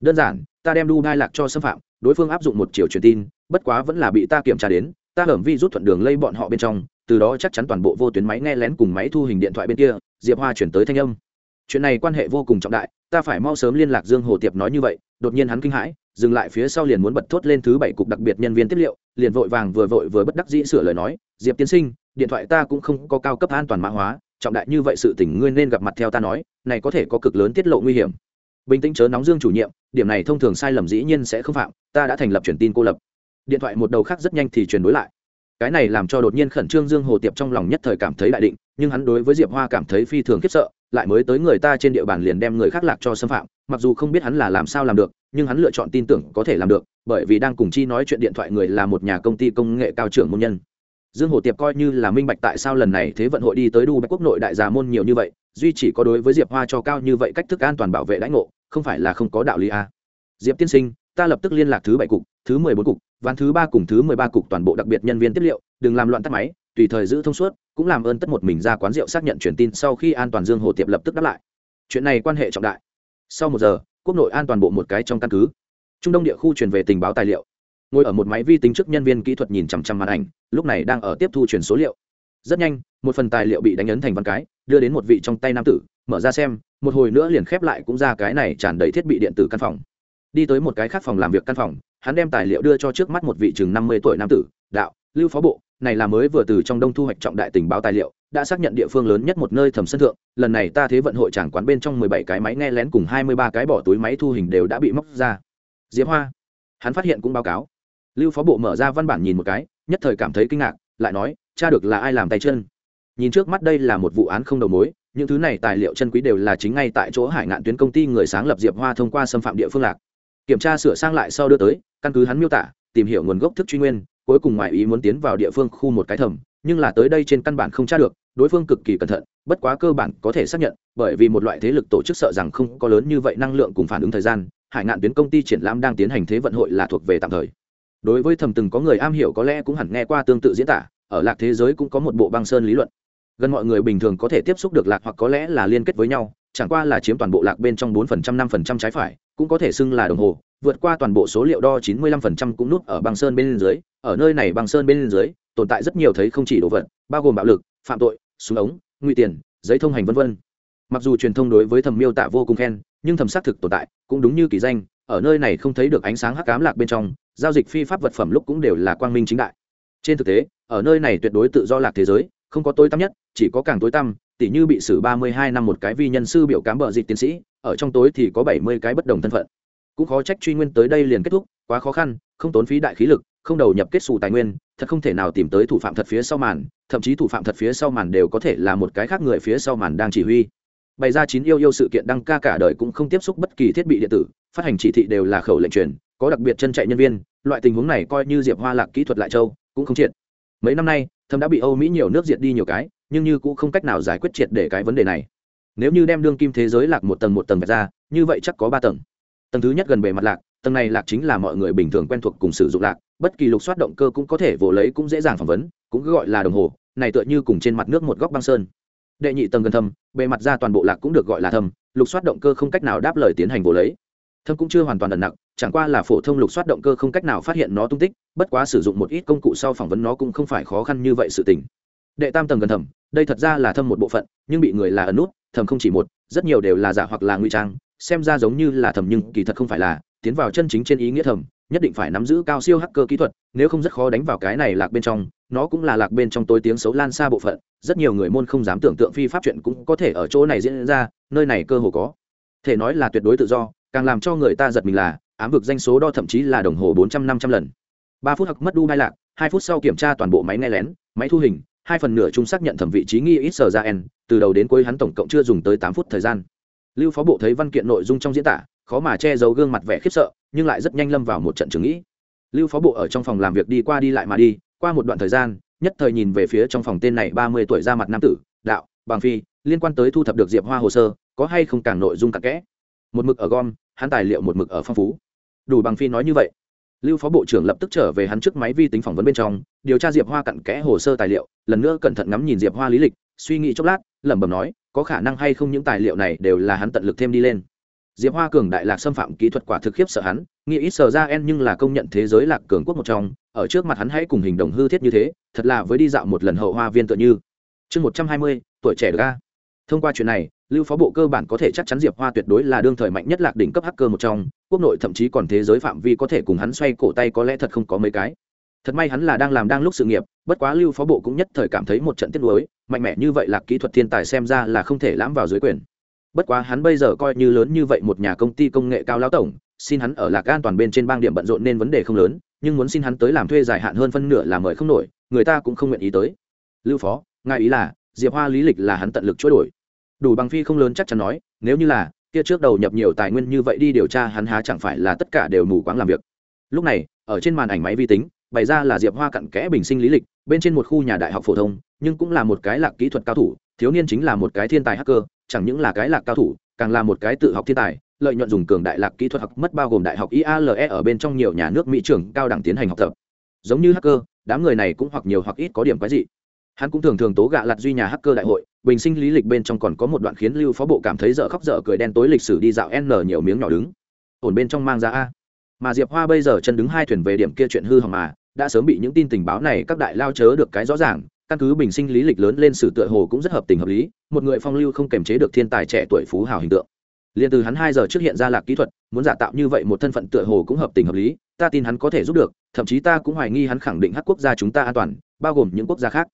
đơn giản, ta đem đu đai lạc cho xâm phạm, đối phương áp dụng một chiều truyền tin, bất quá vẫn là bị ta kiểm tra đến, ta hởm vi rút thuận đường lây bọn họ bên trong, từ đó chắc chắn toàn bộ vô tuyến máy nghe lén cùng máy thu hình điện thoại bên kia, diệp hoa chuyển tới thanh âm. Chuyện này quan hệ vô cùng trọng đại, ta phải mau sớm liên lạc dương hồ tiệp nói như vậy, đột nhiên hắn kinh hãi, dừng lại phía sau liền muốn bật thốt lên thứ bảy cục đặc biệt nhân viên tiết liệu, liền vội vàng vừa vội vừa bất đắc dĩ sửa lời nói, diệp tiên sinh, điện thoại ta cũng không có cao cấp an toàn mã hóa, trọng đại như vậy sự tình ngươi nên gặp mặt theo ta nói, này có thể có cực lớn tiết lộ nguy hiểm bình tĩnh chớ nóng dương chủ nhiệm, điểm này thông thường sai lầm dĩ nhiên sẽ không phạm, ta đã thành lập truyền tin cô lập. Điện thoại một đầu khác rất nhanh thì truyền đối lại. Cái này làm cho đột nhiên khẩn trương dương hồ tiệp trong lòng nhất thời cảm thấy đại định, nhưng hắn đối với diệp hoa cảm thấy phi thường khiếp sợ, lại mới tới người ta trên địa bàn liền đem người khác lạc cho xâm phạm, mặc dù không biết hắn là làm sao làm được, nhưng hắn lựa chọn tin tưởng có thể làm được, bởi vì đang cùng chi nói chuyện điện thoại người là một nhà công ty công nghệ cao trưởng môn nhân. Dương hồ tiệp coi như là minh bạch tại sao lần này thế vận hội đi tới đu bách quốc nội đại già môn nhiều như vậy, duy chỉ có đối với diệp hoa cho cao như vậy cách thức an toàn bảo vệ lãnh ngộ không phải là không có đạo lý a. À. diệp tiên sinh, ta lập tức liên lạc thứ bảy cục, thứ mười bốn cục, ván thứ ba cùng thứ mười ba cục toàn bộ đặc biệt nhân viên tiếp liệu, đừng làm loạn tắt máy, tùy thời giữ thông suốt, cũng làm ơn tất một mình ra quán rượu xác nhận truyền tin sau khi an toàn dương hồ tiệp lập tức đáp lại. Chuyện này quan hệ trọng đại. Sau một giờ, quốc nội an toàn bộ một cái trong căn cứ. Trung đông địa khu truyền về tình báo tài liệu. Ngồi ở một máy vi tính trước nhân viên kỹ thuật nhìn chằm chằm màn ảnh, lúc này đang ở tiếp thu truyền số liệu. Rất nhanh, một phần tài liệu bị đánh ấn thành văn cái, đưa đến một vị trong tay nam tử, mở ra xem một hồi nữa liền khép lại cũng ra cái này tràn đầy thiết bị điện tử căn phòng. Đi tới một cái khác phòng làm việc căn phòng, hắn đem tài liệu đưa cho trước mắt một vị chừng năm mươi tuổi nam tử, đạo, lưu phó bộ, này là mới vừa từ trong đông thu hoạch trọng đại tình báo tài liệu, đã xác nhận địa phương lớn nhất một nơi thẩm sân thượng, lần này ta thế vận hội tràng quán bên trong mười bảy cái máy nghe lén cùng hai mươi ba cái bỏ túi máy thu hình đều đã bị móc ra. Diệp hoa, hắn phát hiện cũng báo cáo. Lưu phó bộ mở ra văn bản nhìn một cái, nhất thời cảm thấy kinh ngạc, lại nói, cha được là ai làm tay chân? Nhìn trước mắt đây là một vụ án không đầu mối những thứ này tài liệu chân quý đều là chính ngay tại chỗ hải ngạn tuyến công ty người sáng lập diệp hoa thông qua xâm phạm địa phương lạc. Kiểm tra sửa sang lại sau đưa tới, căn cứ hắn miêu tả, tìm hiểu nguồn gốc thức truy nguyên, cuối cùng ngoại ý muốn tiến vào địa phương khu một cái thầm nhưng là tới đây trên căn bản không tra được, đối phương cực kỳ cẩn thận, bất quá cơ bản có thể xác nhận, bởi vì một loại thế lực tổ chức sợ rằng không có lớn như vậy năng lượng cùng phản ứng thời gian, hải ngạn tuyến công ty triển lãm đang tiến hành thế vận hội là thuộc về tạm thời. Đối với thầm từng có người am hiểu có lẽ cũng hẳn nghe qua tương tự diễn tả, ở lạc thế giới cũng có một bộ băng sơn lý luận gần mọi người bình thường có thể tiếp xúc được lạc hoặc có lẽ là liên kết với nhau, chẳng qua là chiếm toàn bộ lạc bên trong bốn phần trăm, năm phần trăm trái phải, cũng có thể xưng là đồng hồ, vượt qua toàn bộ số liệu đo chín mươi lăm phần trăm cũng nút ở băng sơn bên dưới, ở nơi này băng sơn bên dưới, tồn tại rất nhiều thấy không chỉ đồ vật, bao gồm bạo lực, phạm tội, súng ống nguy tiền, giấy thông hành vân vân. Mặc dù truyền thông đối với thầm miêu tả vô cùng khen, nhưng thầm xác thực tồn tại, cũng đúng như kỳ danh, ở nơi này không thấy được ánh sáng hắc ám lạc bên trong, giao dịch phi pháp vật phẩm lúc cũng đều là quang minh chính đại. Trên thực tế, ở nơi này tuyệt đối tự do lạc thế giới không có tối tăm nhất, chỉ có càng tối tăm, tỉ như bị xử ba mươi hai năm một cái vi nhân sư biểu cám bợ dịch tiến sĩ, ở trong tối thì có bảy mươi cái bất đồng thân phận. Cũng khó trách truy nguyên tới đây liền kết thúc, quá khó khăn, không tốn phí đại khí lực, không đầu nhập kết xù tài nguyên, thật không thể nào tìm tới thủ phạm thật phía sau màn, thậm chí thủ phạm thật phía sau màn đều có thể là một cái khác người phía sau màn đang chỉ huy. Bày ra chín yêu yêu sự kiện đăng ca cả đời cũng không tiếp xúc bất kỳ thiết bị điện tử, phát hành chỉ thị đều là khẩu lệnh truyền, có đặc biệt chân chạy nhân viên, loại tình huống này coi như diệp hoa lạc kỹ thuật lại châu, cũng không triệt. Mấy năm nay thâm đã bị âu mỹ nhiều nước diệt đi nhiều cái, nhưng như cũng không cách nào giải quyết triệt để cái vấn đề này. Nếu như đem đương kim thế giới lạc một tầng một tầng ra, như vậy chắc có ba tầng. Tầng thứ nhất gần bề mặt lạc, tầng này lạc chính là mọi người bình thường quen thuộc cùng sử dụng lạc, bất kỳ lục soát động cơ cũng có thể vồ lấy cũng dễ dàng phỏng vấn, cũng cứ gọi là đồng hồ, này tựa như cùng trên mặt nước một góc băng sơn. Đệ nhị tầng gần thâm, bề mặt ra toàn bộ lạc cũng được gọi là thâm, lục soát động cơ không cách nào đáp lời tiến hành vồ lấy. Thâm cũng chưa hoàn toàn ẩn nặng chẳng qua là phổ thông lục soát động cơ không cách nào phát hiện nó tung tích, bất quá sử dụng một ít công cụ sau phỏng vấn nó cũng không phải khó khăn như vậy sự tình. Đệ tam tầng gần thầm đây thật ra là thâm một bộ phận, nhưng bị người là ẩn nút thầm không chỉ một, rất nhiều đều là giả hoặc là nguy trang, xem ra giống như là thầm nhưng kỳ thật không phải là, tiến vào chân chính trên ý nghĩa thầm nhất định phải nắm giữ cao siêu hacker kỹ thuật, nếu không rất khó đánh vào cái này lạc bên trong, nó cũng là lạc bên trong tối tiếng xấu lan xa bộ phận, rất nhiều người môn không dám tưởng tượng phi pháp chuyện cũng có thể ở chỗ này diễn ra, nơi này cơ hồ có. Thể nói là tuyệt đối tự do, càng làm cho người ta giật mình là ám vực danh số đo thậm chí là đồng hồ bốn trăm năm trăm lần. Ba phút hoặc mất đu mai lạc, hai phút sau kiểm tra toàn bộ máy nghe lén, máy thu hình, hai phần nửa chúng xác nhận thẩm vị trí nghi ít sở ra n từ đầu đến cuối hắn tổng cộng chưa dùng tới tám phút thời gian. Lưu phó bộ thấy văn kiện nội dung trong diễn tả, khó mà che giấu gương mặt vẻ khiếp sợ, nhưng lại rất nhanh lâm vào một trận chứng nghĩ. Lưu phó bộ ở trong phòng làm việc đi qua đi lại mà đi, qua một đoạn thời gian, nhất thời nhìn về phía trong phòng tên này ba mươi tuổi ra mặt nam tử, đạo bằng phi, liên quan tới thu thập được diệp hoa hồ sơ, có hay không càng nội dung càng kẽ? Một mực ở gom, hắn tài liệu một mực ở phong phú đủ bằng phi nói như vậy. Lưu phó bộ trưởng lập tức trở về hắn trước máy vi tính phỏng vấn bên trong, điều tra diệp hoa cặn kẽ hồ sơ tài liệu, lần nữa cẩn thận ngắm nhìn diệp hoa lý lịch, suy nghĩ chốc lát, lẩm bẩm nói, có khả năng hay không những tài liệu này đều là hắn tận lực thêm đi lên. Diệp hoa cường đại lạc xâm phạm kỹ thuật quả thực khiếp sợ hắn, nghĩ ít sờ ra en nhưng là công nhận thế giới lạc cường quốc một trong, ở trước mặt hắn hãy cùng hình đồng hư thiết như thế, thật là với đi dạo một lần hậu hoa viên tựa như. Chương một trăm hai mươi, tuổi trẻ ga thông qua chuyện này, lưu phó bộ cơ bản có thể chắc chắn diệp hoa tuyệt đối là đương thời mạnh nhất lạc đỉnh cấp hacker một trong quốc nội thậm chí còn thế giới phạm vi có thể cùng hắn xoay cổ tay có lẽ thật không có mấy cái. Thật may hắn là đang làm đang lúc sự nghiệp, bất quá lưu phó bộ cũng nhất thời cảm thấy một trận tiết lối mạnh mẽ như vậy là kỹ thuật thiên tài xem ra là không thể lãm vào dưới quyền. Bất quá hắn bây giờ coi như lớn như vậy một nhà công ty công nghệ cao lão tổng, xin hắn ở lạc an toàn bên trên bang điểm bận rộn nên vấn đề không lớn, nhưng muốn xin hắn tới làm thuê dài hạn hơn phân nửa là mời không nổi, người ta cũng không nguyện ý tới. Lưu phó, ngài ý là, diệp hoa lý lịch là hắn tận lực chối đổi. Đủ bằng phi không lớn chắc chắn nói, nếu như là kia trước đầu nhập nhiều tài nguyên như vậy đi điều tra hắn há chẳng phải là tất cả đều mù quáng làm việc. Lúc này, ở trên màn ảnh máy vi tính, bày ra là diệp hoa cặn kẽ bình sinh lý lịch, bên trên một khu nhà đại học phổ thông, nhưng cũng là một cái lạc kỹ thuật cao thủ, thiếu niên chính là một cái thiên tài hacker, chẳng những là cái lạc cao thủ, càng là một cái tự học thiên tài, lợi nhuận dùng cường đại lạc kỹ thuật học mất bao gồm đại học iale ở bên trong nhiều nhà nước mỹ trưởng cao đẳng tiến hành học tập. Giống như hacker, đám người này cũng hoặc nhiều hoặc ít có điểm quái dị hắn cũng thường thường tố gạ lặt duy nhà hacker đại hội, bình sinh lý lịch bên trong còn có một đoạn khiến lưu phó bộ cảm thấy dở khóc dở cười đen tối lịch sử đi dạo n nhiều miếng nhỏ đứng. Ổn bên trong mang ra a. Mà diệp hoa bây giờ chân đứng hai thuyền về điểm kia chuyện hư hỏng mà, đã sớm bị những tin tình báo này các đại lao chớ được cái rõ ràng, căn cứ bình sinh lý lịch lớn lên sử tựa hồ cũng rất hợp tình hợp lý, một người phong lưu không kềm chế được thiên tài trẻ tuổi phú hào hình tượng. Liền từ hắn hai giờ trước hiện ra lạc kỹ thuật, muốn giả tạo như vậy một thân phận tựa hồ cũng hợp tình hợp lý, ta tin hắn có thể giúp được, thậm chí ta cũng hoài nghi hắn khẳng định hắc quốc gia chúng ta an toàn, bao gồm những quốc gia khác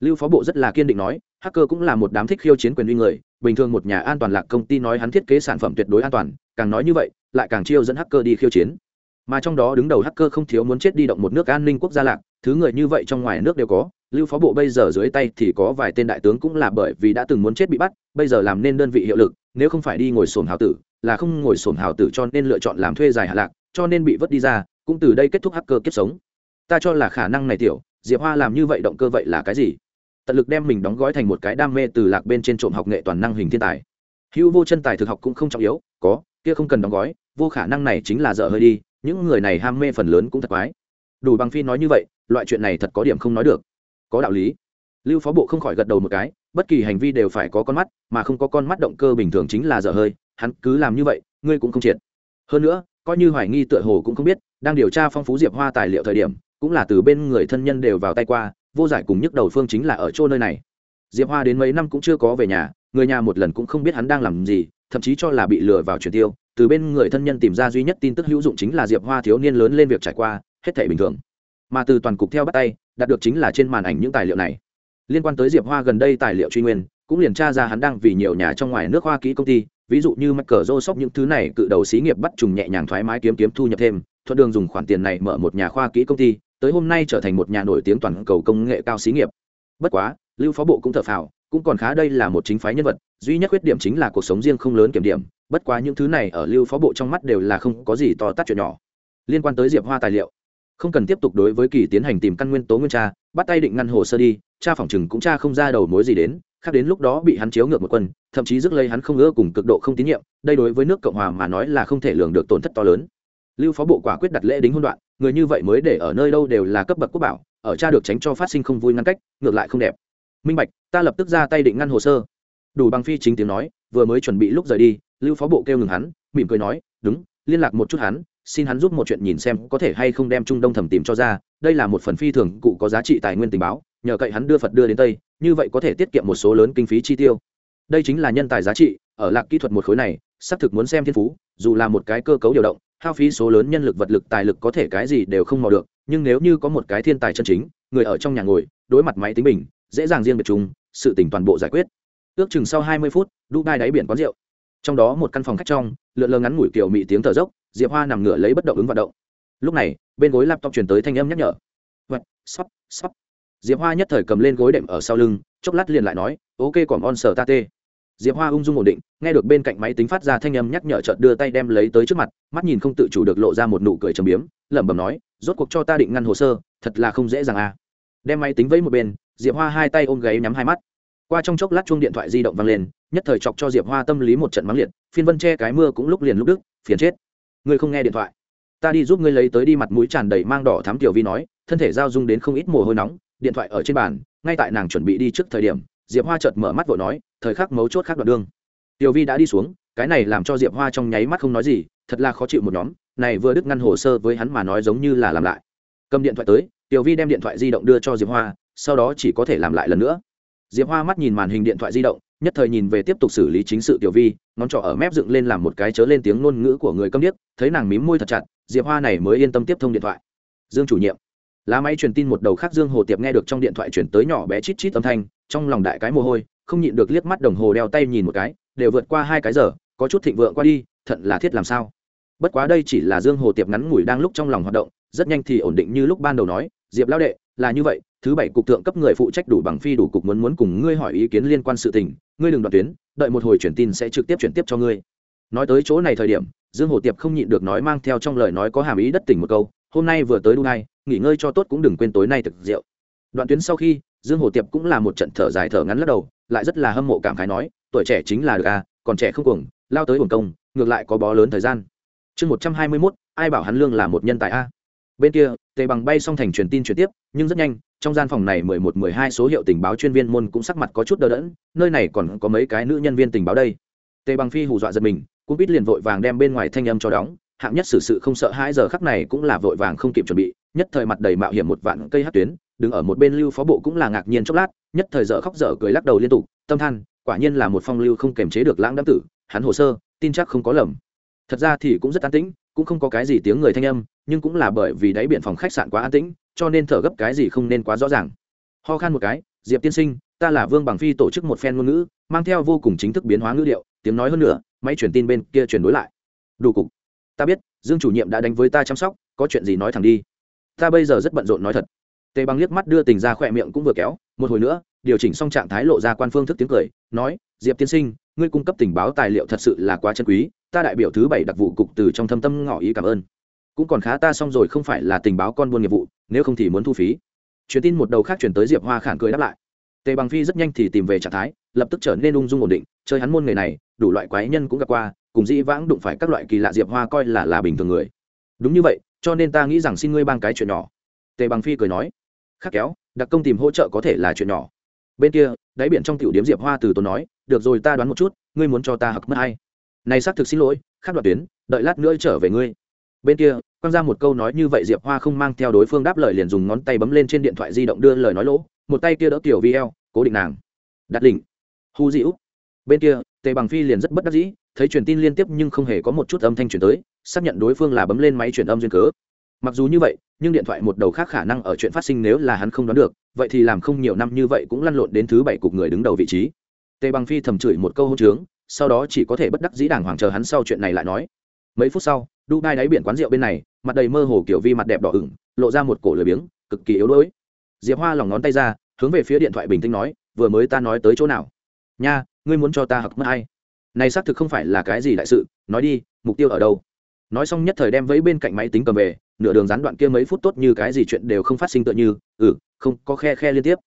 lưu phó bộ rất là kiên định nói, hacker cũng là một đám thích khiêu chiến quyền uy người, bình thường một nhà an toàn lạc công ty nói hắn thiết kế sản phẩm tuyệt đối an toàn, càng nói như vậy, lại càng chiêu dẫn hacker đi khiêu chiến. Mà trong đó đứng đầu hacker không thiếu muốn chết đi động một nước an ninh quốc gia lạc, thứ người như vậy trong ngoài nước đều có, lưu phó bộ bây giờ dưới tay thì có vài tên đại tướng cũng là bởi vì đã từng muốn chết bị bắt, bây giờ làm nên đơn vị hiệu lực, nếu không phải đi ngồi sồn hào tử, là không ngồi sồn hào tử cho nên lựa chọn làm thuê dài hạ lạc, cho nên bị vứt đi ra, cũng từ đây kết thúc hacker kiếp sống. Ta cho là khả năng này tiểu, diệp hoa làm như vậy động cơ vậy là cái gì? Tận lực đem mình đóng gói thành một cái đam mê từ lạc bên trên trộm học nghệ toàn năng hình thiên tài. Hữu vô chân tài thực học cũng không trọng yếu, có, kia không cần đóng gói, vô khả năng này chính là dở hơi đi, những người này ham mê phần lớn cũng thật quái. Đủ bằng phi nói như vậy, loại chuyện này thật có điểm không nói được. Có đạo lý. Lưu phó bộ không khỏi gật đầu một cái, bất kỳ hành vi đều phải có con mắt, mà không có con mắt động cơ bình thường chính là dở hơi, hắn cứ làm như vậy, ngươi cũng không triệt. Hơn nữa, coi như hoài nghi tựa hồ cũng không biết, đang điều tra phong phú diệp hoa tài liệu thời điểm, cũng là từ bên người thân nhân đều vào tay qua vô giải cùng nhức đầu phương chính là ở chỗ nơi này. Diệp hoa đến mấy năm cũng chưa có về nhà, người nhà một lần cũng không biết hắn đang làm gì, thậm chí cho là bị lừa vào truyền tiêu. Từ bên người thân nhân tìm ra duy nhất tin tức hữu dụng chính là diệp hoa thiếu niên lớn lên việc trải qua, hết thể bình thường. Mà từ toàn cục theo bắt tay, đạt được chính là trên màn ảnh những tài liệu này. Liên quan tới diệp hoa gần đây tài liệu truy nguyên, cũng liền tra ra hắn đang vì nhiều nhà trong ngoài nước hoa kỹ công ty, ví dụ như mắc cờ rô sóc những thứ này, cự đầu xí nghiệp bắt trùng nhẹ nhàng thoải mái kiếm kiếm thu nhập thêm, thuận đường dùng khoản tiền này mở một nhà khoa kỹ công ty tới hôm nay trở thành một nhà nổi tiếng toàn cầu công nghệ cao xí nghiệp. Bất quá, lưu phó bộ cũng thở phào, cũng còn khá đây là một chính phái nhân vật, duy nhất khuyết điểm chính là cuộc sống riêng không lớn kiểm điểm, bất quá những thứ này ở lưu phó bộ trong mắt đều là không có gì to tát chuyện nhỏ. Liên quan tới diệp hoa tài liệu, không cần tiếp tục đối với kỳ tiến hành tìm căn nguyên tố nguyên tra, bắt tay định ngăn hồ sơ đi cha phòng chừng cũng cha không ra đầu mối gì đến, khác đến lúc đó bị hắn chiếu ngược một quân, thậm chí rước lấy hắn không ưa cùng cực độ không tín nhiệm, đây đối với nước cộng hòa mà nói là không thể lường được tổn thất to lớn. Lưu phó bộ quả quyết đặt lễ đính hôn đoạn người như vậy mới để ở nơi đâu đều là cấp bậc quốc bảo, ở cha được tránh cho phát sinh không vui ngăn cách, ngược lại không đẹp. Minh bạch, ta lập tức ra tay định ngăn hồ sơ. Đủ bằng phi chính tiếng nói, vừa mới chuẩn bị lúc rời đi, lưu phó bộ kêu ngừng hắn, mỉm cười nói, đúng, liên lạc một chút hắn, xin hắn giúp một chuyện nhìn xem có thể hay không đem trung đông thẩm tìm cho ra, đây là một phần phi thường, cụ có giá trị tài nguyên tình báo, nhờ cậy hắn đưa phật đưa đến tây, như vậy có thể tiết kiệm một số lớn kinh phí chi tiêu. Đây chính là nhân tài giá trị, ở lạc kỹ thuật một khối này, xác thực muốn xem thiên phú, dù là một cái cơ cấu điều động hao phí số lớn nhân lực vật lực tài lực có thể cái gì đều không mò được, nhưng nếu như có một cái thiên tài chân chính, người ở trong nhà ngồi, đối mặt máy tính bình, dễ dàng riêng biệt chúng sự tỉnh toàn bộ giải quyết. Ước chừng sau hai mươi phút, dubai đáy biển quán rượu. Trong đó một căn phòng khách trong, lượn lờ ngắn ngủi kiểu mị tiếng thở dốc, diệp hoa nằm ngửa lấy bất động ứng vận động. Lúc này, bên gối laptop truyền tới thanh âm nhắc nhở. Vật sắp sắp diệp hoa nhất thời cầm lên gối đệm ở sau lưng, chốc lát liền lại nói, ok, còn on sở ta tê diệp hoa ung dung ổn định, nghe được bên cạnh máy tính phát ra thanh âm nhắc nhở chợt đưa tay đem lấy tới trước mặt, mắt nhìn không tự chủ được lộ ra một nụ cười trầm biếm, lẩm bẩm nói, rốt cuộc cho ta định ngăn hồ sơ, thật là không dễ dàng à. Đem máy tính vẫy một bên, diệp hoa hai tay ôm gáy nhắm hai mắt. Qua trong chốc lát chuông điện thoại di động vang lên, nhất thời chọc cho diệp hoa tâm lý một trận mắng liệt, phiên vân che cái mưa cũng lúc liền lúc đức phiền chết. Ngươi không nghe điện thoại. Ta đi giúp ngươi lấy tới đi mặt mũi tràn đầy mang đỏ thắm tiểu vi nói, thân thể giao dung đến không ít mồ hôi nóng, điện thoại ở trên bàn, ngay tại nàng chuẩn bị đi trước thời điểm, diệp hoa chợt mở mắt vội nói thời khắc mấu chốt khác đoạn đương tiểu vi đã đi xuống, cái này làm cho diệp hoa trong nháy mắt không nói gì, thật là khó chịu một nhóm, này vừa đứt ngăn hồ sơ với hắn mà nói giống như là làm lại. Cầm điện thoại tới, tiểu vi đem điện thoại di động đưa cho diệp hoa, sau đó chỉ có thể làm lại lần nữa. Diệp hoa mắt nhìn màn hình điện thoại di động, nhất thời nhìn về tiếp tục xử lý chính sự tiểu vi, ngón trỏ ở mép dựng lên làm một cái chớ lên tiếng ngôn ngữ của người câm điếc, thấy nàng mím môi thật chặt, diệp hoa này mới yên tâm tiếp thông điện thoại. Dương chủ nhiệm. Lá máy truyền tin một đầu khác dương hồ tiệp nghe được trong điện thoại chuyển tới nhỏ bé chít chít âm thanh, trong lòng đại cái mồ hôi không nhịn được liếc mắt đồng hồ đeo tay nhìn một cái, đều vượt qua hai cái giờ, có chút thịnh vượng qua đi, thận là thiết làm sao? Bất quá đây chỉ là dương hồ tiệp ngắn ngủi đang lúc trong lòng hoạt động, rất nhanh thì ổn định như lúc ban đầu nói, diệp lao đệ, là như vậy, thứ bảy cục thượng cấp người phụ trách đủ bằng phi đủ cục muốn muốn cùng ngươi hỏi ý kiến liên quan sự tình, ngươi đừng đoạt tuyến, đợi một hồi chuyển tin sẽ trực tiếp chuyển tiếp cho ngươi. Nói tới chỗ này thời điểm, dương hồ tiệp không nhịn được nói mang theo trong lời nói có hàm ý đất tỉnh một câu, hôm nay vừa tới đu nay nghỉ ngơi cho tốt cũng đừng quên tối nay thực rượu. Đoạn tuyến sau khi, dương hồ tiệp cũng là một trận thở dài thở ngắn lắc đầu lại rất là hâm mộ cảm khái nói, tuổi trẻ chính là được à còn trẻ không cuồng, lao tới hồng công, ngược lại có bó lớn thời gian. Chương một trăm hai mươi mốt, ai bảo hắn lương là một nhân tài a? Bên kia, tề bằng bay xong thành truyền tin truyền tiếp, nhưng rất nhanh, trong gian phòng này mười một, mười hai số hiệu tình báo chuyên viên môn cũng sắc mặt có chút đờ đẫn, nơi này còn có mấy cái nữ nhân viên tình báo đây. Tề bằng phi hù dọa giật mình cũng biết liền vội vàng đem bên ngoài thanh âm cho đóng, hạng nhất xử sự không sợ hai giờ khắc này cũng là vội vàng không kịp chuẩn bị, nhất thời mặt đầy mạo hiểm một vạn cây hát tuyến, đứng ở một bên lưu phó bộ cũng là ngạc nhiên chốc lát nhất thời dở khóc dở cười lắc đầu liên tục, tâm than, quả nhiên là một phong lưu không kềm chế được lãng đám tử, hắn hồ sơ, tin chắc không có lầm. Thật ra thì cũng rất an tĩnh, cũng không có cái gì tiếng người thanh âm, nhưng cũng là bởi vì đáy biển phòng khách sạn quá an tĩnh, cho nên thở gấp cái gì không nên quá rõ ràng. Ho khan một cái, diệp tiên sinh, ta là vương bằng phi tổ chức một phen ngôn ngữ, mang theo vô cùng chính thức biến hóa ngữ điệu, tiếng nói hơn nữa, máy truyền tin bên kia truyền đối lại. Đủ cục. Ta biết, dương chủ nhiệm đã đánh với ta chăm sóc, có chuyện gì nói thẳng đi. Ta bây giờ rất bận rộn nói thật. Tề bằng liếc mắt đưa tình ra khỏe miệng cũng vừa kéo một hồi nữa, điều chỉnh xong trạng thái lộ ra quan phương thức tiếng cười, nói, diệp tiên sinh, ngươi cung cấp tình báo tài liệu thật sự là quá chân quý, ta đại biểu thứ bảy đặc vụ cục từ trong thâm tâm ngỏ ý cảm ơn. Cũng còn khá ta xong rồi không phải là tình báo con buôn nghiệp vụ, nếu không thì muốn thu phí. Truyền tin một đầu khác chuyển tới diệp hoa khản cười đáp lại. Tề bằng phi rất nhanh thì tìm về trạng thái, lập tức trở nên ung dung ổn định, chơi hắn môn nghề này, đủ loại quái nhân cũng gặp qua, cùng dĩ vãng đụng phải các loại kỳ lạ diệp hoa coi là là bình thường người. Đúng như vậy, cho nên ta nghĩ rằng xin ngươi bang cái chuyện nhỏ. Tề bằng phi cười nói. Khắc kéo đặc công tìm hỗ trợ có thể là chuyện nhỏ. Bên kia, đáy biển trong tiểu điếm diệp hoa từ tốn nói, được rồi, ta đoán một chút, ngươi muốn cho ta hặc mất hay? Này xác thực xin lỗi, khác đoạt tuyến, đợi lát nữa trở về ngươi. Bên kia quăng ra một câu nói như vậy, diệp hoa không mang theo đối phương đáp lời liền dùng ngón tay bấm lên trên điện thoại di động đưa lời nói lỗ, một tay kia đỡ tiểu vi eo, cố định nàng. Đặt đỉnh. Hu dĩu bên kia, tề bằng phi liền rất bất đắc dĩ, thấy truyền tin liên tiếp nhưng không hề có một chút âm thanh truyền tới, xác nhận đối phương là bấm lên máy truyền âm duyên cớ mặc dù như vậy, nhưng điện thoại một đầu khác khả năng ở chuyện phát sinh nếu là hắn không đoán được, vậy thì làm không nhiều năm như vậy cũng lăn lộn đến thứ bảy cục người đứng đầu vị trí. Tề bằng phi thầm chửi một câu hôn trướng, sau đó chỉ có thể bất đắc dĩ đàng hoàng chờ hắn sau chuyện này lại nói. Mấy phút sau đu đai đáy biển quán rượu bên này, mặt đầy mơ hồ kiểu vi mặt đẹp đỏ ửng, lộ ra một cổ lười biếng, cực kỳ yếu đuối. Diệp hoa lòng ngón tay ra, hướng về phía điện thoại bình tĩnh nói, vừa mới ta nói tới chỗ nào? Nha, ngươi muốn cho ta học mất ai? Này xác thực không phải là cái gì đại sự, nói đi, mục tiêu ở đâu? Nói xong nhất thời đem vẫy bên cạnh máy tính cầm về nửa đường gián đoạn kia mấy phút tốt như cái gì chuyện đều không phát sinh tựa như ừ không, có khe khe liên tiếp.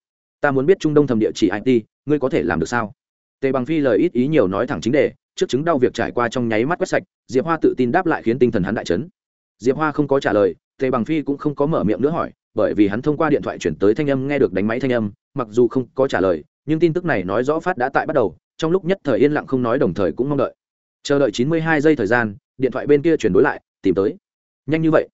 Ta muốn biết trung đông thầm địa chỉ it ngươi có thể làm được sao? Tề bằng phi lời ít ý nhiều nói thẳng chính đề, trước chứng đau việc trải qua trong nháy mắt quét sạch, diệp hoa tự tin đáp lại khiến tinh thần hắn đại chấn. Diệp hoa không có trả lời, tề bằng phi cũng không có mở miệng nữa hỏi, bởi vì hắn thông qua điện thoại chuyển tới thanh âm nghe được đánh máy thanh âm, mặc dù không có trả lời, nhưng tin tức này nói rõ phát đã tại bắt đầu, trong lúc nhất thời yên lặng không nói đồng thời cũng mong đợi. Chờ đợi chín mươi hai giây thời gian, điện thoại bên kia chuyển đối lại, tìm tới. Nhanh như vậy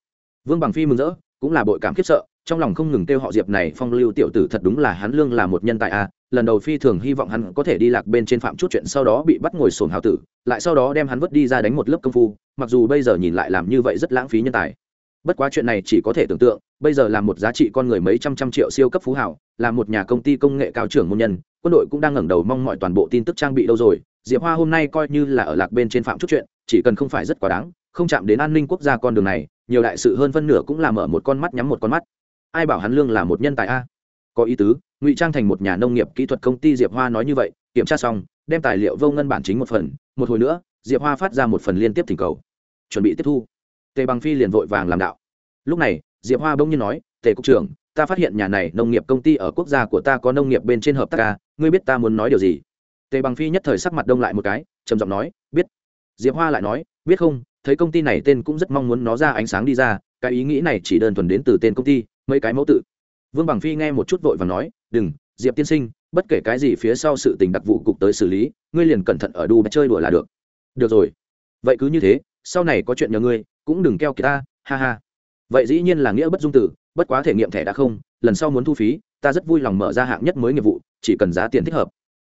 vương bằng phi mừng rỡ, cũng là bội cảm khiếp sợ, trong lòng không ngừng kêu họ diệp này phong lưu tiểu tử thật đúng là hắn lương là một nhân tài a à. lần đầu phi thường hy vọng hắn có thể đi lạc bên trên phạm chút chuyện sau đó bị bắt ngồi sồn hào tử, lại sau đó đem hắn vứt đi ra đánh một lớp công phu, mặc dù bây giờ nhìn lại làm như vậy rất lãng phí nhân tài bất quá chuyện này chỉ có thể tưởng tượng, bây giờ là một giá trị con người mấy trăm trăm triệu siêu cấp phú hảo, là một nhà công ty công nghệ cao trưởng môn nhân, quân đội cũng đang ngẩng đầu mong mọi toàn bộ tin tức trang bị đâu rồi, diệp hoa hôm nay coi như là ở lạc bên trên phạm chút chuyện, chỉ cần không phải rất quá đáng, không chạm đến an ninh quốc gia con đường này nhiều đại sự hơn phân nửa cũng là mở một con mắt nhắm một con mắt. Ai bảo hắn lương là một nhân tài a? Có ý tứ, ngụy trang thành một nhà nông nghiệp kỹ thuật công ty diệp hoa nói như vậy, kiểm tra xong, đem tài liệu vô ngân bản chính một phần, một hồi nữa, diệp hoa phát ra một phần liên tiếp thỉnh cầu. Chuẩn bị tiếp thu. Tề bằng phi liền vội vàng làm đạo. Lúc này, diệp hoa bỗng nhiên nói, tề cục trưởng, ta phát hiện nhà này nông nghiệp công ty ở quốc gia của ta có nông nghiệp bên trên hợp tác ca ngươi biết ta muốn nói điều gì? Tề bằng phi nhất thời sắc mặt đông lại một cái, trầm giọng nói, biết. Diệp hoa lại nói biết không, thấy công ty này tên cũng rất mong muốn nó ra ánh sáng đi ra, cái ý nghĩ này chỉ đơn thuần đến từ tên công ty, mấy cái mẫu tự. Vương bằng phi nghe một chút vội và nói, đừng, diệp tiên sinh, bất kể cái gì phía sau sự tình đặc vụ cục tới xử lý, ngươi liền cẩn thận ở đu chơi đùa là được. Được rồi. Vậy cứ như thế, sau này có chuyện nhờ ngươi, cũng đừng keo kiệt ta, ha ha. Vậy dĩ nhiên là nghĩa bất dung tử, bất quá thể nghiệm thẻ đã không, lần sau muốn thu phí, ta rất vui lòng mở ra hạng nhất mới nghiệp vụ, chỉ cần giá tiền thích hợp.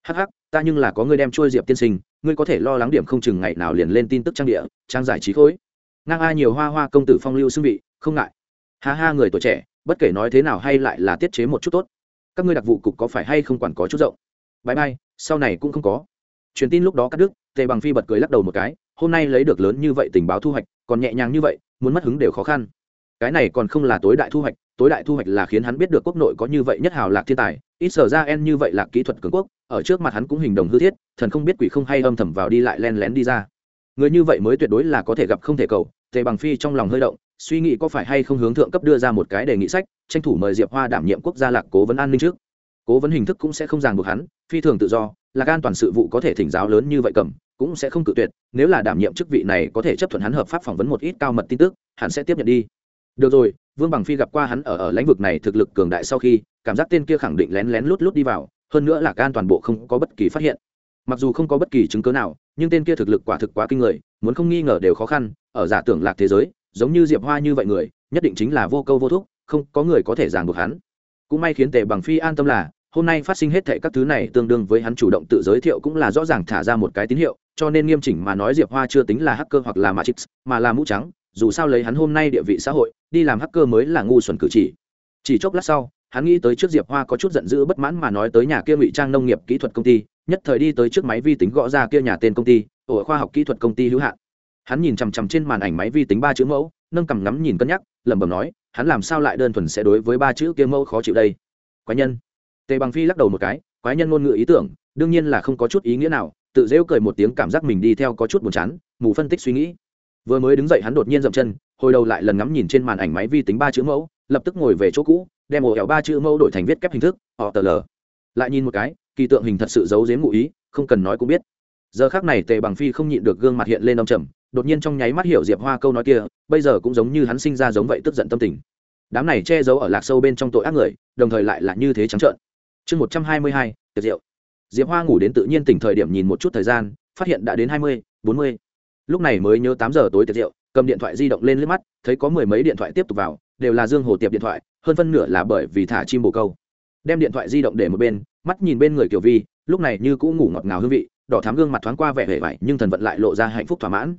Hh ta nhưng là có ngươi đem trôi diệp tiên sinh, ngươi có thể lo lắng điểm không chừng ngày nào liền lên tin tức trang địa, trang giải trí khối. Ngang a nhiều hoa hoa công tử phong lưu xưng vị, không ngại. Ha ha, người tuổi trẻ, bất kể nói thế nào hay lại là tiết chế một chút tốt. Các ngươi đặc vụ cục có phải hay không quản có chút rộng? Bãi bay sau này cũng không có. Truyền tin lúc đó cắt đứt, tề bằng phi bật cười lắc đầu một cái, hôm nay lấy được lớn như vậy tình báo thu hoạch, còn nhẹ nhàng như vậy, muốn mất hứng đều khó khăn. Cái này còn không là tối đại thu hoạch tối đại thu hoạch là khiến hắn biết được quốc nội có như vậy nhất hào lạc thiên tài, ít sở ra en như vậy là kỹ thuật cường quốc, ở trước mặt hắn cũng hình đồng hư thiết, thần không biết quỷ không hay âm thầm vào đi lại len lén đi ra. Người như vậy mới tuyệt đối là có thể gặp không thể cầu, tề bằng phi trong lòng hơi động, suy nghĩ có phải hay không hướng thượng cấp đưa ra một cái đề nghị sách, tranh thủ mời diệp hoa đảm nhiệm quốc gia lạc cố vấn an ninh trước. Cố vấn hình thức cũng sẽ không ràng buộc hắn, phi thường tự do, lạc an toàn sự vụ có thể thỉnh giáo lớn như vậy cầm, cũng sẽ không cự tuyệt, nếu là đảm nhiệm chức vị này có thể chấp thuận hắn hợp pháp phỏng vấn một ít cao mật tin tức, hắn sẽ tiếp nhận đi. Được rồi vương bằng phi gặp qua hắn ở ở lãnh vực này thực lực cường đại sau khi, cảm giác tên kia khẳng định lén lén lút lút đi vào, hơn nữa là can toàn bộ không có bất kỳ phát hiện. Mặc dù không có bất kỳ chứng cớ nào, nhưng tên kia thực lực quả thực quá kinh người, muốn không nghi ngờ đều khó khăn, ở giả tưởng lạc thế giới, giống như diệp hoa như vậy người, nhất định chính là vô câu vô thúc, không có người có thể giảng buộc hắn. Cũng may khiến tề bằng phi an tâm là, hôm nay phát sinh hết thệ các thứ này tương đương với hắn chủ động tự giới thiệu cũng là rõ ràng thả ra một cái tín hiệu, cho nên nghiêm chỉnh mà nói diệp hoa chưa tính là hacker hoặc là matrix mà là mũ trắng dù sao lấy hắn hôm nay địa vị xã hội, đi làm hacker mới là ngu xuẩn cử chỉ. Chỉ chốc lát sau, hắn nghĩ tới trước diệp hoa có chút giận dữ bất mãn mà nói tới nhà kia ngụy trang nông nghiệp kỹ thuật công ty, nhất thời đi tới trước máy vi tính gõ ra kia nhà tên công ty, ổ khoa học kỹ thuật công ty hữu hạn. Hắn nhìn chằm chằm trên màn ảnh máy vi tính ba chữ mẫu, nâng cằm ngắm nhìn cân nhắc, lẩm bẩm nói, hắn làm sao lại đơn thuần sẽ đối với ba chữ kia mẫu khó chịu đây? Quái nhân. Tề bằng phi lắc đầu một cái, quái nhân ngôn ngữ ý tưởng, đương nhiên là không có chút ý nghĩa nào, tự rêu cười một tiếng cảm giác mình đi theo có chút buồn chán, mù phân tích suy nghĩ vừa mới đứng dậy hắn đột nhiên dậm chân, hồi đầu lại lần ngắm nhìn trên màn ảnh máy vi tính ba chữ mẫu, lập tức ngồi về chỗ cũ, đem ổ ẻo ba chữ mẫu đổi thành viết kép hình thức họ tờ lờ. Lại nhìn một cái, kỳ tượng hình thật sự giấu giếm ngụ ý, không cần nói cũng biết. Giờ khác này tề bằng phi không nhịn được gương mặt hiện lên đông trầm, đột nhiên trong nháy mắt hiểu diệp hoa câu nói kia, bây giờ cũng giống như hắn sinh ra giống vậy tức giận tâm tình. Đám này che giấu ở lạc sâu bên trong tội ác người, đồng thời lại là như thế trắng trợn. Chương một trăm hai mươi hai, tiệc rượu. Diệp hoa ngủ đến tự nhiên tỉnh thời điểm nhìn một chút thời gian, phát hiện đã đến hai mươi, bốn mươi lúc này mới nhớ tám giờ tối tiệc rượu, cầm điện thoại di động lên liếc mắt, thấy có mười mấy điện thoại tiếp tục vào, đều là dương hồ tiệp điện thoại, hơn phân nửa là bởi vì thả chim bồ câu. Đem điện thoại di động để một bên, mắt nhìn bên người kiều vi, lúc này như cũ ngủ ngọt ngào hương vị, đỏ thám gương mặt thoáng qua vẻ vẻ vải, nhưng thần vận lại lộ ra hạnh phúc thỏa mãn.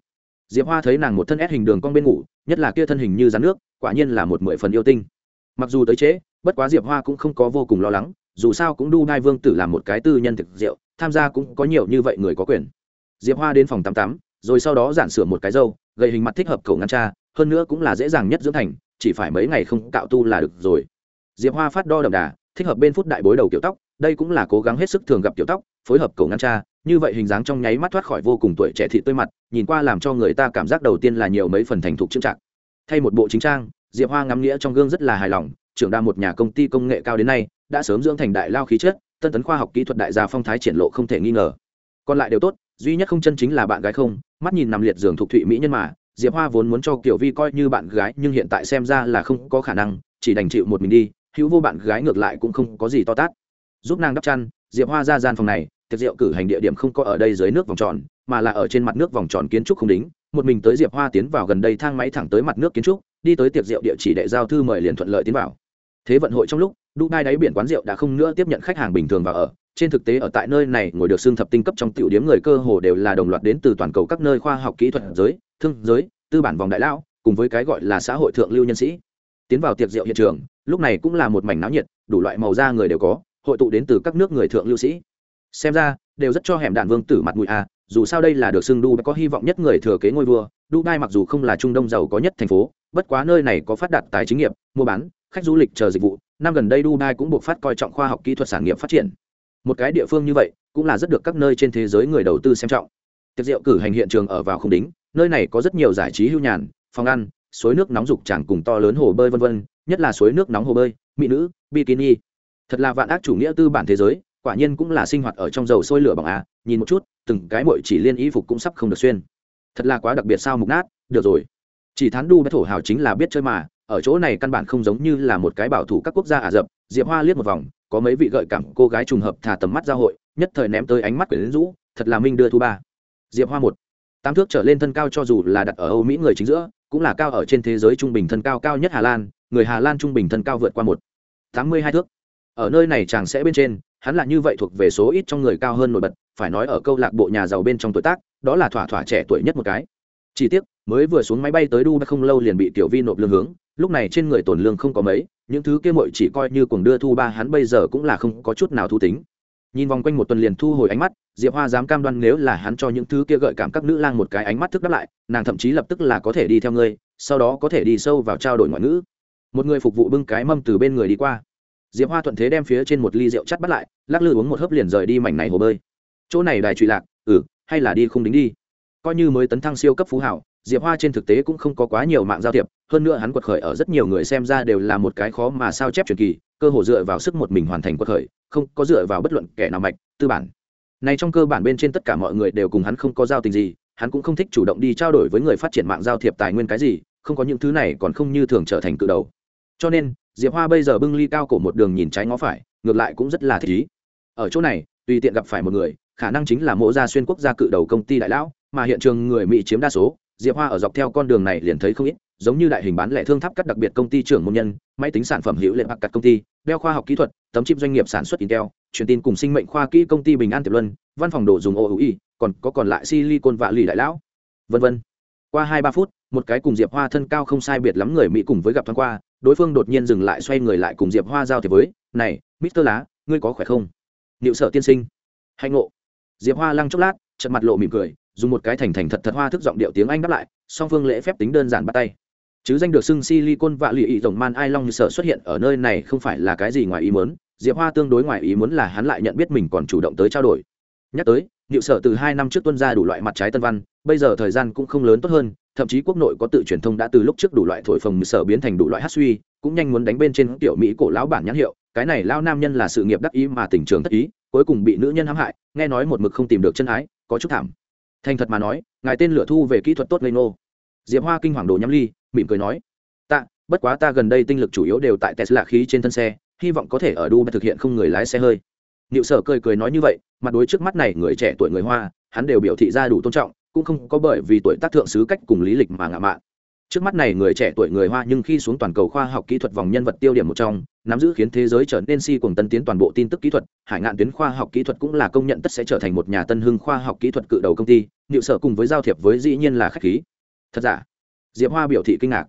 Diệp hoa thấy nàng một thân ép hình đường con bên ngủ, nhất là kia thân hình như rắn nước, quả nhiên là một mười phần yêu tinh. Mặc dù tới trễ, bất quá diệp hoa cũng không có vô cùng lo lắng, dù sao cũng đu nai vương tử làm một cái tư nhân thực rượu, tham gia cũng có nhiều như vậy người có quyền. Diệp hoa đến phòng tám tám rồi sau đó giản sửa một cái dâu, gầy hình mặt thích hợp cầu ngăn cha, hơn nữa cũng là dễ dàng nhất dưỡng thành, chỉ phải mấy ngày không cạo tu là được rồi. Diệp hoa phát đo đậm đà, thích hợp bên phút đại bối đầu kiểu tóc, đây cũng là cố gắng hết sức thường gặp kiểu tóc, phối hợp cầu ngăn cha, như vậy hình dáng trong nháy mắt thoát khỏi vô cùng tuổi trẻ thị tươi mặt, nhìn qua làm cho người ta cảm giác đầu tiên là nhiều mấy phần thành thục trưng trạng thay một bộ chính trang, diệp hoa ngắm nghĩa trong gương rất là hài lòng, trưởng đa một nhà công ty công nghệ cao đến nay, đã sớm dưỡng thành đại lao khí chất, tân tấn khoa học kỹ thuật đại gia phong thái triển lộ không thể nghi ngờ. Còn lại đều tốt, duy nhất không chân chính là bạn gái không mắt nhìn nằm liệt giường thuộc thụy mỹ nhân mà, diệp hoa vốn muốn cho kiểu vi coi như bạn gái, nhưng hiện tại xem ra là không có khả năng, chỉ đành chịu một mình đi, hữu vô bạn gái ngược lại cũng không có gì to tát. Giúp nàng đắp chăn, diệp hoa ra gian phòng này, tiệc rượu cử hành địa điểm không có ở đây dưới nước vòng tròn, mà là ở trên mặt nước vòng tròn kiến trúc không đính, một mình tới diệp hoa tiến vào gần đây thang máy thẳng tới mặt nước kiến trúc, đi tới tiệc rượu địa chỉ đệ giao thư mời liền thuận lợi tiến vào. Thế vận hội trong lúc, dubai đáy biển quán rượu đã không nữa tiếp nhận khách hàng bình thường vào ở trên thực tế ở tại nơi này ngồi được xương thập tinh cấp trong tiểu điểm người cơ hồ đều là đồng loạt đến từ toàn cầu các nơi khoa học kỹ thuật giới, thương giới, tư bản vòng đại lão, cùng với cái gọi là xã hội thượng lưu nhân sĩ. Tiến vào tiệc rượu hiện trường, lúc này cũng là một mảnh náo nhiệt, đủ loại màu da người đều có, hội tụ đến từ các nước người thượng lưu sĩ. Xem ra, đều rất cho hẻm đạn vương tử mặt mũi a dù sao đây là được xưng dubai có hy vọng nhất người thừa kế ngôi vua, dubai mặc dù không là trung đông giàu có nhất thành phố, bất quá nơi này có phát đạt tài chính nghiệp, mua bán, khách du lịch chờ dịch vụ, năm gần đây dubai cũng buộc phát coi trọng khoa học kỹ thuật sản nghiệp phát triển một cái địa phương như vậy, cũng là rất được các nơi trên thế giới người đầu tư xem trọng. Tiệc rượu cử hành hiện trường ở vào không đính, nơi này có rất nhiều giải trí hưu nhàn, phòng ăn, suối nước nóng dục tràn cùng to lớn hồ bơi vân vân, nhất là suối nước nóng hồ bơi, mỹ nữ, bikini. Thật là vạn ác chủ nghĩa tư bản thế giới, quả nhiên cũng là sinh hoạt ở trong dầu sôi lửa bằng a, nhìn một chút, từng cái mội chỉ liên y phục cũng sắp không được xuyên. Thật là quá đặc biệt sao mục nát, được rồi. Chỉ thán đu bé thổ hào chính là biết chơi mà ở chỗ này căn bản không giống như là một cái bảo thủ các quốc gia ả rập, diệp hoa liếc một vòng, có mấy vị gợi cảm cô gái trùng hợp thả tầm mắt ra hội, nhất thời ném tới ánh mắt quyển rũ, thật là minh đưa thu ba. Diệp hoa một, tám thước trở lên thân cao cho dù là đặt ở âu mỹ người chính giữa, cũng là cao ở trên thế giới trung bình thân cao cao nhất hà lan, người hà lan trung bình thân cao vượt qua một, tám mươi hai thước. Ở nơi này chàng sẽ bên trên, hắn là như vậy thuộc về số ít trong người cao hơn nổi bật, phải nói ở câu lạc bộ nhà giàu bên trong tuổi tác, đó là thỏa thỏa trẻ tuổi nhất một cái. Chỉ tiếc, mới vừa xuống máy bay tới dubai không lâu liền bị tiểu vi nộp lương hướng lúc này trên người tổn lương không có mấy, những thứ kia mội chỉ coi như cuồng đưa thu ba hắn bây giờ cũng là không có chút nào thu tính. Nhìn vòng quanh một tuần liền thu hồi ánh mắt, diệp hoa dám cam đoan nếu là hắn cho những thứ kia gợi cảm các nữ lang một cái ánh mắt thức đáp lại, nàng thậm chí lập tức là có thể đi theo ngươi, sau đó có thể đi sâu vào trao đổi ngoại ngữ. Một người phục vụ bưng cái mâm từ bên người đi qua. Diệp hoa thuận thế đem phía trên một ly rượu chắt bắt lại, lắc lư uống một hớp liền rời đi mảnh này hồ bơi. Chỗ này đài trụy lạc ừ hay là đi không đính đi. Coi như mới tấn thăng siêu cấp phú hảo diệp hoa trên thực tế cũng không có quá nhiều mạng giao thiệp, hơn nữa hắn quật khởi ở rất nhiều người xem ra đều là một cái khó mà sao chép truyền kỳ, cơ hồ dựa vào sức một mình hoàn thành quật khởi, không có dựa vào bất luận kẻ nào mạch, tư bản. Này trong cơ bản bên trên tất cả mọi người đều cùng hắn không có giao tình gì, hắn cũng không thích chủ động đi trao đổi với người phát triển mạng giao thiệp tài nguyên cái gì, không có những thứ này còn không như thường trở thành cự đầu. Cho nên, diệp hoa bây giờ bưng ly cao cổ một đường nhìn trái ngó phải, ngược lại cũng rất là thích ý. Ở chỗ này, tùy tiện gặp phải một người, khả năng chính là mộ gia xuyên quốc gia cự đầu công ty đại lão, mà hiện trường người mỹ chiếm đa số diệp hoa ở dọc theo con đường này liền thấy không ít, giống như đại hình bán lẻ thương tháp cắt đặc biệt công ty trưởng môn nhân, máy tính sản phẩm hữu lệ bạc cắt công ty, đeo khoa học kỹ thuật, tấm chip doanh nghiệp sản xuất intel, truyền tin cùng sinh mệnh khoa kỹ công ty bình an tiệp luân, văn phòng đồ dùng oui còn có còn lại silicon vạ lì đại lão. Vân vân. Qua hai ba phút, một cái cùng diệp hoa thân cao không sai biệt lắm người mỹ cùng với gặp thoáng qua, đối phương đột nhiên dừng lại xoay người lại cùng diệp hoa giao thiệp với, này, mister lá, ngươi có khỏe không? Liệu sở tiên sinh. Hạnh ngộ. Diệp hoa lăng chốc lát trận mặt lộ mỉm cười dùng một cái thành thành thật thật hoa thức giọng điệu tiếng anh đáp lại, song phương lễ phép tính đơn giản bắt tay. Chứ danh được xưng silicon và lụy ý tổng man ai long sở xuất hiện ở nơi này không phải là cái gì ngoài ý muốn, diệp hoa tương đối ngoài ý muốn là hắn lại nhận biết mình còn chủ động tới trao đổi. Nhắc tới liệu sở từ hai năm trước tuân ra đủ loại mặt trái tân văn, bây giờ thời gian cũng không lớn tốt hơn, thậm chí quốc nội có tự truyền thông đã từ lúc trước đủ loại thổi phồng sở biến thành đủ loại hát suy, cũng nhanh muốn đánh bên trên tiểu mỹ cổ lão bản nhãn hiệu, cái này lao nam nhân là sự nghiệp đắc ý mà tình trường thất ý, cuối cùng bị nữ nhân hãm hại, nghe nói một mực không tìm được chân ái, có chút thảm thành thật mà nói ngài tên lửa thu về kỹ thuật tốt lây nô diệp hoa kinh hoàng đồ nhắm ly mỉm cười nói tạ bất quá ta gần đây tinh lực chủ yếu đều tại tesla khí trên thân xe hy vọng có thể ở đu thực hiện không người lái xe hơi Niệu Sở cười cười nói như vậy, mặt đối trước mắt này người trẻ tuổi người Hoa, hắn đều biểu thị ra đủ tôn trọng, cũng không có bởi vì tuổi tác thượng sứ cách cùng lý lịch mà ngạ mạn. Trước mắt này người trẻ tuổi người Hoa nhưng khi xuống toàn cầu khoa học kỹ thuật vòng nhân vật tiêu điểm một trong, nắm giữ khiến thế giới trở nên si cuồng tân tiến toàn bộ tin tức kỹ thuật, hải ngạn tuyến khoa học kỹ thuật cũng là công nhận tất sẽ trở thành một nhà tân hưng khoa học kỹ thuật cự đầu công ty, Niệu Sở cùng với giao thiệp với dĩ nhiên là khách khí. Thật giả? Diệp Hoa biểu thị kinh ngạc.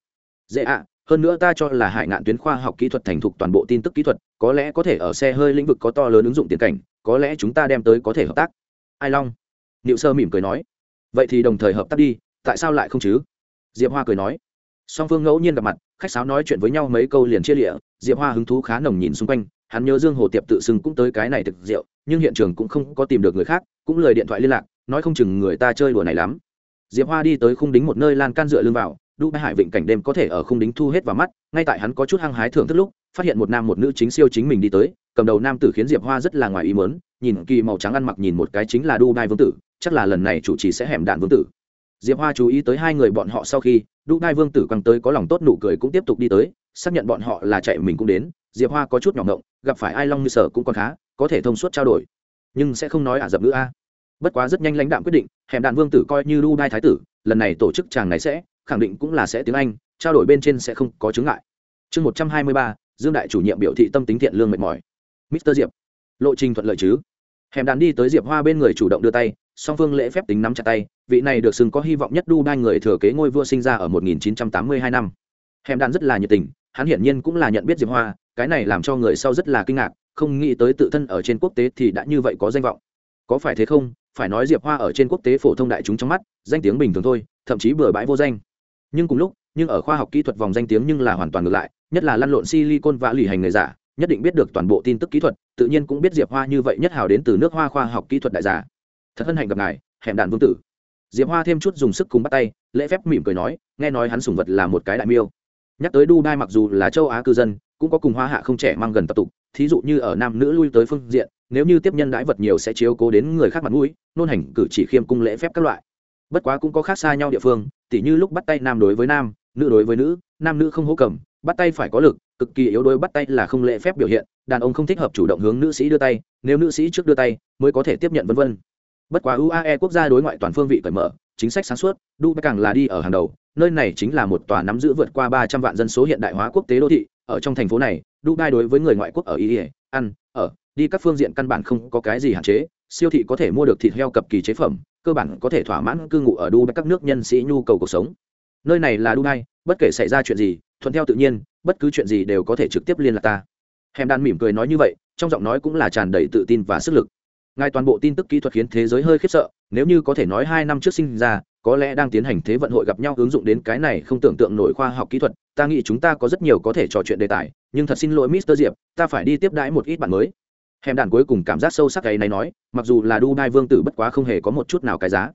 Dễ ạ, hơn nữa ta cho là hải ngạn tuyến khoa học kỹ thuật thành thục toàn bộ tin tức kỹ thuật có lẽ có thể ở xe hơi lĩnh vực có to lớn ứng dụng tiền cảnh có lẽ chúng ta đem tới có thể hợp tác ai long niệu sơ mỉm cười nói vậy thì đồng thời hợp tác đi tại sao lại không chứ diệp hoa cười nói. Song phương ngẫu nhiên gặp mặt, khách sáo nói chuyện với nhau mấy câu liền chia lịa, diệp hoa hứng thú khá nồng nhìn xung quanh, hắn nhớ dương hồ tiệp tự xưng cũng tới cái này thực rượu, nhưng hiện trường cũng không có tìm được người khác, cũng lời điện thoại liên lạc, nói không chừng người ta chơi đùa này lắm. Diệp hoa đi tới khung đính một nơi lan can dựa lưng vào, đu bãi hải vịnh cảnh đêm có thể ở khung đính thu hết vào mắt, ngay tại hắn có chút hăng hái thưởng thức lúc, phát hiện một nam một nữ chính siêu chính mình đi tới, cầm đầu nam tử khiến diệp hoa rất là ngoài ý mớn nhìn kỳ màu trắng ăn mặc nhìn một cái chính là đu bai vương tử, chắc là lần này chủ trì sẽ hẻm đạn vương tử diệp hoa chú ý tới hai người bọn họ sau khi đu đai vương tử quăng tới có lòng tốt nụ cười cũng tiếp tục đi tới, xác nhận bọn họ là chạy mình cũng đến, diệp hoa có chút nhỏ ngộng, gặp phải ai long như sở cũng còn khá, có thể thông suốt trao đổi. Nhưng sẽ không nói ả dập nữa a. Bất quá rất nhanh lãnh đạm quyết định, hẻm đạn vương tử coi như đu đai thái tử, lần này tổ chức chàng này sẽ, khẳng định cũng là sẽ tiếng anh, trao đổi bên trên sẽ không có chứng ngại. Chương một trăm hai mươi ba, dương đại chủ nhiệm biểu thị tâm tính thiện lương mệt mỏi. Mister diệp, lộ trình thuận lợi chứ? Hẻm đàn đi tới diệp hoa bên người chủ động đưa tay song phương lễ phép tính nắm chặt tay, vị này được xưng có hy vọng nhất đu đai người thừa kế ngôi vua sinh ra ở 1982 năm. Hèm đàn rất là nhiệt tình, hắn hiển nhiên cũng là nhận biết diệp hoa, cái này làm cho người sau rất là kinh ngạc, không nghĩ tới tự thân ở trên quốc tế thì đã như vậy có danh vọng. Có phải thế không? Phải nói diệp hoa ở trên quốc tế phổ thông đại chúng trong mắt, danh tiếng bình thường thôi, thậm chí bừa bãi vô danh. Nhưng cùng lúc, nhưng ở khoa học kỹ thuật vòng danh tiếng nhưng là hoàn toàn ngược lại, nhất là lăn lộn silicon và lì hành người giả, nhất định biết được toàn bộ tin tức kỹ thuật, tự nhiên cũng biết diệp hoa như vậy nhất hào đến từ nước hoa khoa học kỹ thuật đại giả thật hân hạnh gặp ngài hẻm đàn vương tử. Diệp hoa thêm chút dùng sức cùng bắt tay, lễ phép mỉm cười nói, nghe nói hắn sùng vật là một cái đại miêu. Nhắc tới dubai mặc dù là châu á cư dân, cũng có cùng hoa hạ không trẻ mang gần tập tục, thí dụ như ở nam nữ lui tới phương diện, nếu như tiếp nhân đãi vật nhiều sẽ chiếu cố đến người khác mặt mũi, nôn hành cử chỉ khiêm cung lễ phép các loại. Bất quá cũng có khác xa nhau địa phương, tỉ như lúc bắt tay nam đối với nam, nữ đối với nữ, nam nữ không hỗ cầm, bắt tay phải có lực, cực kỳ yếu đuối bắt tay là không lễ phép biểu hiện, đàn ông không thích hợp chủ động hướng nữ sĩ đưa tay, nếu nữ sĩ trước đưa tay, mới có thể tiếp nhận vân vân bất quá uae quốc gia đối ngoại toàn phương vị cởi mở, chính sách sáng suốt dubai càng là đi ở hàng đầu, nơi này chính là một tòa nắm giữ vượt qua ba trăm vạn dân số hiện đại hóa quốc tế đô thị, ở trong thành phố này dubai đối với người ngoại quốc ở ý ăn, ở, đi các phương diện căn bản không có cái gì hạn chế, siêu thị có thể mua được thịt heo cập kỳ chế phẩm, cơ bản có thể thỏa mãn cư ngụ ở dubai các nước nhân sĩ nhu cầu cuộc sống. Nơi này là dubai bất kể xảy ra chuyện gì, thuận theo tự nhiên, bất cứ chuyện gì đều có thể trực tiếp liên lạc ta. Hèm đan mỉm cười nói như vậy, trong giọng nói cũng là tràn đầy tự tin và sức lực ngài toàn bộ tin tức kỹ thuật khiến thế giới hơi khiếp sợ, nếu như có thể nói hai năm trước sinh ra, có lẽ đang tiến hành thế vận hội gặp nhau ứng dụng đến cái này không tưởng tượng nổi khoa học kỹ thuật, ta nghĩ chúng ta có rất nhiều có thể trò chuyện đề tài, nhưng thật xin lỗi mister diệp, ta phải đi tiếp đãi một ít bạn mới. Hèm đàn cuối cùng cảm giác sâu sắc ấy này nói, mặc dù là đu đai vương tử bất quá không hề có một chút nào cái giá.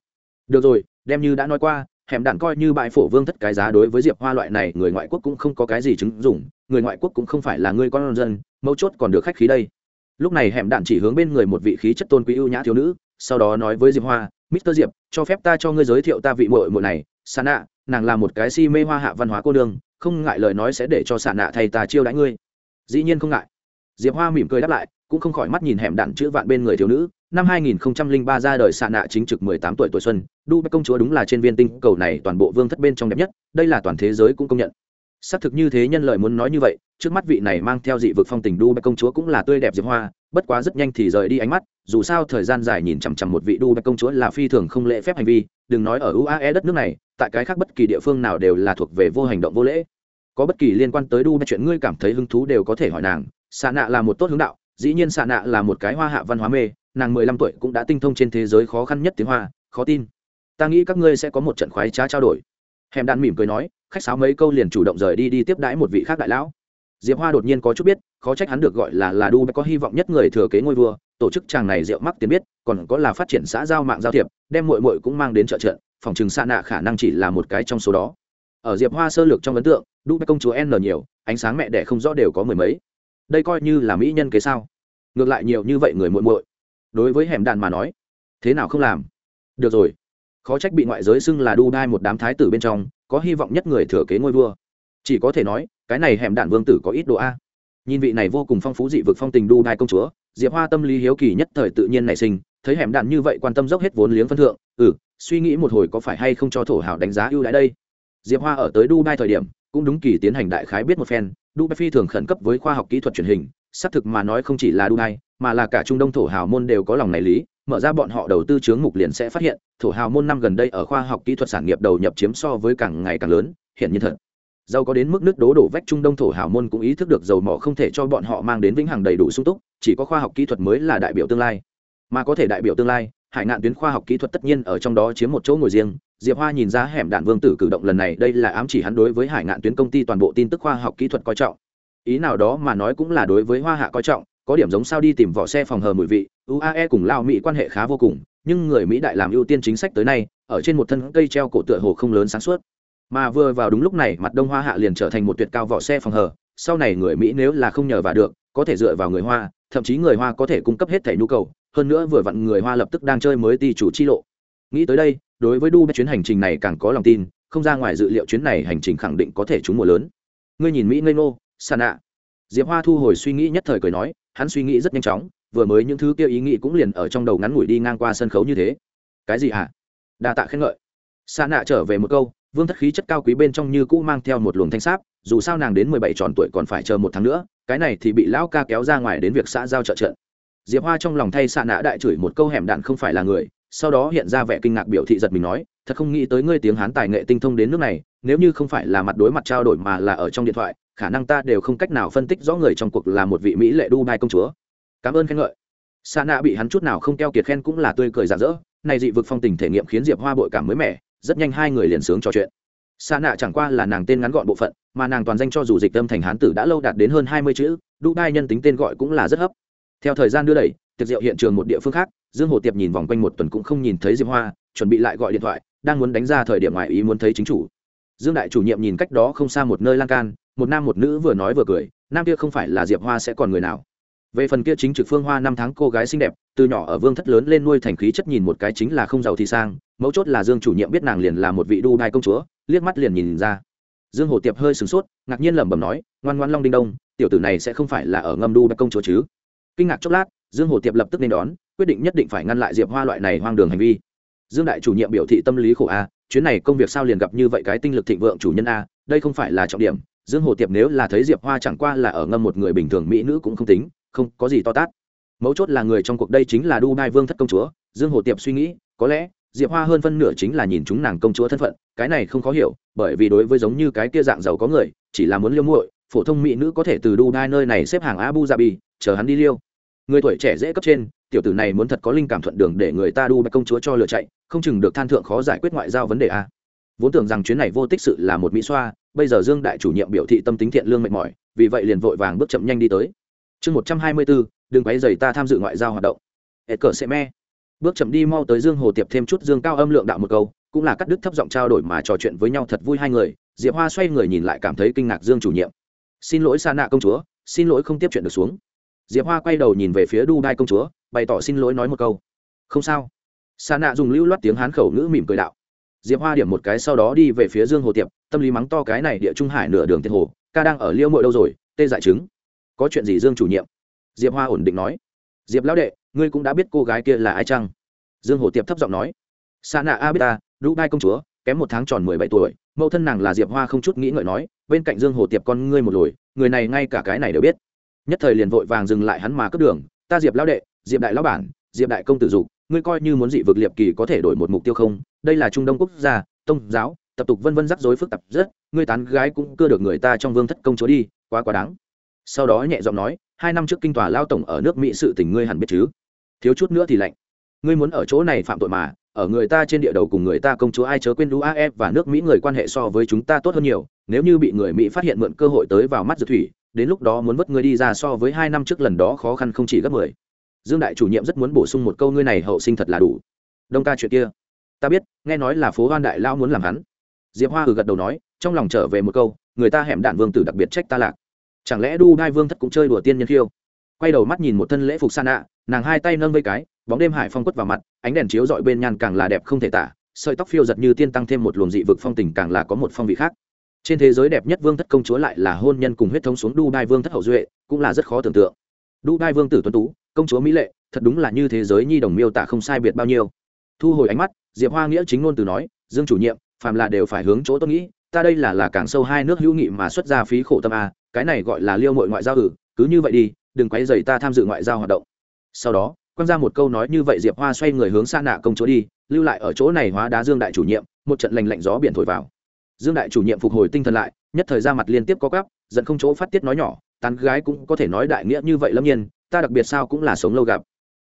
Được rồi, đem như đã nói qua, hẻm đạn coi như bại phổ vương thất cái giá đối với diệp hoa loại này, người ngoại quốc cũng không có cái gì chứng dụng, người ngoại quốc cũng không phải là người con dân, mấu chốt còn được khách khí đây lúc này hẻm đạn chỉ hướng bên người một vị khí chất tôn quý ưu nhã thiếu nữ, sau đó nói với diệp hoa, mister diệp, cho phép ta cho ngươi giới thiệu ta vị muội muội này sa nạ nàng là một cái si mê hoa hạ văn hóa cô đương không ngại lời nói sẽ để cho sa nạ thay ta chiêu đãi ngươi. Dĩ nhiên không ngại. Diệp hoa mỉm cười đáp lại, cũng không khỏi mắt nhìn hẻm đạn chữ vạn bên người thiếu nữ. Năm 2003 ra đời xạ nạ chính trực 18 tuổi tuổi xuân đu bách công chúa đúng là trên viên tinh cầu này toàn bộ vương thất bên trong đẹp nhất, đây là toàn thế giới cũng công nhận xác thực như thế nhân lời muốn nói như vậy, trước mắt vị này mang theo dị vực phong tình đu bạch công chúa cũng là tươi đẹp diệp hoa, bất quá rất nhanh thì rời đi ánh mắt, dù sao thời gian dài nhìn chằm chằm một vị đu bạch công chúa là phi thường không lễ phép hành vi, đừng nói ở uae đất nước này, tại cái khác bất kỳ địa phương nào đều là thuộc về vô hành động vô lễ. Có bất kỳ liên quan tới đu bạch chuyện ngươi cảm thấy hứng thú đều có thể hỏi nàng xạ nạ là một tốt hướng đạo, dĩ nhiên xạ nạ là một cái hoa hạ văn hóa mê, nàng mười lăm tuổi cũng đã tinh thông trên thế giới khó khăn nhất tiếng hoa, khó tin. Ta nghĩ các ngươi sẽ có một trận khoái trá trao đổi. Hèm đạn mỉm cười nói khách sáo mấy câu liền chủ động rời đi đi tiếp đãi một vị khác đại lão. Diệp hoa đột nhiên có chút biết, khó trách hắn được gọi là là đu có hy vọng nhất người thừa kế ngôi vua, tổ chức chàng này rượu mắc tiền biết, còn có là phát triển xã giao mạng giao thiệp, đem mội mội cũng mang đến trợ trận, phòng chừng xa nạ khả năng chỉ là một cái trong số đó. Ở diệp hoa sơ lược trong ấn tượng, đu công chúa n nhiều, ánh sáng mẹ đẻ không rõ đều có mười mấy. Đây coi như là mỹ nhân kế sao? Ngược lại nhiều như vậy người muội muội. Đối với hẻm đạn mà nói, thế nào không làm? Được rồi. Khó trách bị ngoại giới xưng là đu đai một đám thái tử bên trong có hy vọng nhất người thừa kế ngôi vua. Chỉ có thể nói, cái này hẻm đạn vương tử có ít độ a. Nhìn vị này vô cùng phong phú dị vực phong tình đu đai công chúa, diệp hoa tâm lý hiếu kỳ nhất thời tự nhiên nảy sinh, thấy hẻm đạn như vậy quan tâm dốc hết vốn liếng phân thượng ừ suy nghĩ một hồi có phải hay không cho thổ hảo đánh giá ưu đãi đây. Diệp hoa ở tới dubai thời điểm, cũng đúng kỳ tiến hành đại khái biết một phen dubai phi thường khẩn cấp với khoa học kỹ thuật truyền hình, xác thực mà nói không chỉ là dubai mà là cả trung đông thổ hào môn đều có lòng này lý mở ra bọn họ đầu tư chướng mục liền sẽ phát hiện, thổ hào môn năm gần đây ở khoa học kỹ thuật sản nghiệp đầu nhập chiếm so với càng ngày càng lớn hiện nhiên thật. Giàu có đến mức nước đố đổ vách trung đông thổ hào môn cũng ý thức được dầu mỏ không thể cho bọn họ mang đến vĩnh hằng đầy đủ sung túc, chỉ có khoa học kỹ thuật mới là đại biểu tương lai. Mà có thể đại biểu tương lai, hải ngạn tuyến khoa học kỹ thuật tất nhiên ở trong đó chiếm một chỗ ngồi riêng. Diệp hoa nhìn ra hẻm đạn vương tử cử động lần này, đây là ám chỉ hắn đối với hải ngạn tuyến công ty toàn bộ tin tức khoa học kỹ thuật coi trọng. Ý nào đó mà nói cũng là đối với hoa hạ coi trọng, có điểm giống sao đi tìm vỏ xe phòng hờ mùi vị uae cùng lao mỹ quan hệ khá vô cùng, nhưng người mỹ đại làm ưu tiên chính sách tới nay, ở trên một thân cây treo cổ tựa hồ không lớn sáng suốt. Mà vừa vào đúng lúc này, mặt đông hoa hạ liền trở thành một tuyệt cao vỏ xe phòng hờ, sau này người mỹ nếu là không nhờ vào được, có thể dựa vào người hoa, thậm chí người hoa có thể cung cấp hết thẻ nhu cầu, hơn nữa vừa vặn người hoa lập tức đang chơi mới ti chủ chi lộ. Nghĩ tới đây, đối với dubai chuyến hành trình này càng có lòng tin, không ra ngoài dự liệu chuyến này hành trình khẳng định có thể trúng mùa lớn. Ngươi nhìn mỹ ngây ngô, sàn ạ. Diệp hoa thu hồi suy nghĩ nhất thời cười nói, hắn suy nghĩ rất nhanh chóng vừa mới những thứ kia ý nghĩ cũng liền ở trong đầu ngắn ngủi đi ngang qua sân khấu như thế. Cái gì hả? Đa tạ khen ngợi. Sa nạ trở về một câu, vương thất khí chất cao quý bên trong như cũ mang theo một luồng thanh sáp, dù sao nàng đến mười bảy tròn tuổi còn phải chờ một tháng nữa, cái này thì bị lão ca kéo ra ngoài đến việc xã giao trợ trận. Diệp hoa trong lòng thay xạ nạ đại chửi một câu hẻm đạn không phải là người, sau đó hiện ra vẻ kinh ngạc biểu thị giật mình nói, thật không nghĩ tới ngươi tiếng hán tài nghệ tinh thông đến nước này, nếu như không phải là mặt đối mặt trao đổi mà là ở trong điện thoại, khả năng ta đều không cách nào phân tích rõ người trong cuộc là một vị mỹ lệ đu bai công chúa cảm ơn khen ngợi. Sa nạ bị hắn chút nào không keo kiệt khen cũng là tươi cười rạng rỡ, này dị vực phong tình thể nghiệm khiến diệp hoa bội cảm mới mẻ, rất nhanh hai người liền sướng trò chuyện. Sa nạ chẳng qua là nàng tên ngắn gọn bộ phận, mà nàng toàn danh cho dù dịch tâm thành hán tử đã lâu đạt đến hơn hai mươi chữ dubai nhân tính tên gọi cũng là rất hấp. Theo thời gian đưa đẩy, tiệc rượu hiện trường một địa phương khác, dương hồ tiệp nhìn vòng quanh một tuần cũng không nhìn thấy diệp hoa, chuẩn bị lại gọi điện thoại, đang muốn đánh ra thời điểm ngoài ý muốn thấy chính chủ. Dương đại chủ nhiệm nhìn cách đó không xa một nơi lan can, một nam một nữ vừa nói vừa cười, nam kia không phải là diệp hoa sẽ còn người nào về phần kia chính trực phương hoa năm tháng cô gái xinh đẹp, từ nhỏ ở vương thất lớn lên nuôi thành khí chất nhìn một cái chính là không giàu thì sang, mấu chốt là dương chủ nhiệm biết nàng liền là một vị đu đai công chúa, liếc mắt liền nhìn ra. Dương hồ tiệp hơi sửng sốt, ngạc nhiên lẩm bẩm nói, ngoan ngoan long đinh đông, tiểu tử này sẽ không phải là ở ngâm đu đai công chúa chứ? Kinh ngạc chốc lát, dương hồ tiệp lập tức nên đón, quyết định nhất định phải ngăn lại diệp hoa loại này hoang đường hành vi. Dương đại chủ nhiệm biểu thị tâm lý khổ a, chuyến này công việc sao liền gặp như vậy cái tinh lực thịnh vượng chủ nhân a, đây không phải là trọng điểm. Dương hồ tiệp nếu là thấy diệp hoa chẳng qua là ở ngâm một người bình thường mỹ nữ cũng không tính không có gì to tát. Mấu chốt là người trong cuộc đây chính là đu đai vương thất công chúa, dương hồ tiệp suy nghĩ, có lẽ, diệp hoa hơn phân nửa chính là nhìn chúng nàng công chúa thân phận, cái này không khó hiểu, bởi vì đối với giống như cái kia dạng giàu có người, chỉ là muốn liêu muội, phổ thông mỹ nữ có thể từ đu đai nơi này xếp hàng abu dhabi, chờ hắn đi liêu. Người tuổi trẻ dễ cấp trên, tiểu tử này muốn thật có linh cảm thuận đường để người ta đu bạch công chúa cho lựa chạy, không chừng được than thượng khó giải quyết ngoại giao vấn đề a. Vốn tưởng rằng chuyến này vô tích sự là một mỹ xoa, bây giờ dương đại chủ nhiệm biểu thị tâm tính thiện lương mệt mỏi, vì vậy liền vội vàng bước chậm nhanh đi tới chương một trăm hai mươi bốn, đừng quấy dày ta tham dự ngoại giao hoạt động. Hệ cờ sẽ me. Bước chậm đi mau tới dương hồ tiệp thêm chút dương cao âm lượng đạo một câu, cũng là cắt đứt thấp giọng trao đổi mà trò chuyện với nhau thật vui hai người, diệp hoa xoay người nhìn lại cảm thấy kinh ngạc dương chủ nhiệm. Xin lỗi sa nạ công chúa, xin lỗi không tiếp chuyện được xuống. Diệp hoa quay đầu nhìn về phía đu đai công chúa, bày tỏ xin lỗi nói một câu. Không sao. Sa nạ dùng lưu loát tiếng hán khẩu ngữ mỉm cười đạo. Diệp hoa điểm một cái sau đó đi về phía dương hồ tiệp, tâm lý mắng to cái này địa trung hải nửa đường tiền hồ, ca đang ở liêu mội đâu rồi, tê dại chứng có chuyện gì dương chủ nhiệm? Diệp hoa ổn định nói. Diệp lão đệ, ngươi cũng đã biết cô gái kia là ai chăng? Dương hồ tiệp thấp giọng nói. Sa nạ a biết ta lũ đai công chúa, kém một tháng tròn mười bảy tuổi, mẫu thân nàng là diệp hoa không chút nghĩ ngợi nói, bên cạnh dương hồ tiệp con ngươi một lồi, người này ngay cả cái này đều biết. Nhất thời liền vội vàng dừng lại hắn mà cướp đường. Ta diệp lão đệ, diệp đại lão bản, diệp đại công tử dục, ngươi coi như muốn dị vực liệp kỳ có thể đổi một mục tiêu không? Đây là trung đông quốc gia tôn giáo, tập tục vân vân rắc rối phức tạp rất, ngươi tán gái cũng cưa được người ta trong vương thất công chúa đi, quá quá đáng sau đó nhẹ giọng nói, hai năm trước kinh tòa lao tổng ở nước mỹ sự tình ngươi hẳn biết chứ? Thiếu chút nữa thì lạnh. Ngươi muốn ở chỗ này phạm tội mà, ở người ta trên địa đầu cùng người ta công chúa ai chớ quên uae và nước mỹ người quan hệ so với chúng ta tốt hơn nhiều. Nếu như bị người mỹ phát hiện mượn cơ hội tới vào mắt dược thủy, đến lúc đó muốn vất ngươi đi ra so với hai năm trước lần đó khó khăn không chỉ gấp mười. Dương đại chủ nhiệm rất muốn bổ sung một câu ngươi này hậu sinh thật là đủ. Đông ca chuyện kia. Ta biết, nghe nói là phố hoan đại lao muốn làm hắn. Diệp hoa ừ gật đầu nói, trong lòng trở về một câu, người ta hẻm đạn vương tử đặc biệt trách ta lạc chẳng lẽ đu đai vương thất cũng chơi đùa tiên nhân khiêu? Quay đầu mắt nhìn một thân lễ phục san ạ nàng hai tay nâng vây cái, bóng đêm hải phong quất vào mặt, ánh đèn chiếu dọi bên nhàn càng là đẹp không thể tả, sợi tóc phiêu giật như tiên tăng thêm một luồng dị vực phong tình càng là có một phong vị khác. Trên thế giới đẹp nhất vương thất công chúa lại là hôn nhân cùng huyết thống xuống đu đai vương thất hậu duệ, cũng là rất khó tưởng tượng. Đu đai vương tử tuấn tú, công chúa mỹ lệ, thật đúng là như thế giới nhi đồng miêu tả không sai biệt bao nhiêu. Thu hồi ánh mắt, diệp hoa nghĩa chính ngôn từ nói, dương chủ nhiệm, phàm là đều phải hướng chỗ tôi nghĩ ta đây là là càng sâu hai nước hữu nghị mà xuất ra phí khổ tâm a, cái này gọi là liêu mội ngoại giao ử, cứ như vậy đi, đừng quấy dày ta tham dự ngoại giao hoạt động. Sau đó quăng ra một câu nói như vậy diệp hoa xoay người hướng xa nạ công chúa đi, lưu lại ở chỗ này hóa đá dương đại chủ nhiệm, một trận lành lạnh gió biển thổi vào. Dương đại chủ nhiệm phục hồi tinh thần lại, nhất thời ra mặt liên tiếp có gắp giận không chỗ phát tiết nói nhỏ, tán gái cũng có thể nói đại nghĩa như vậy lâm nhiên, ta đặc biệt sao cũng là sống lâu gặp.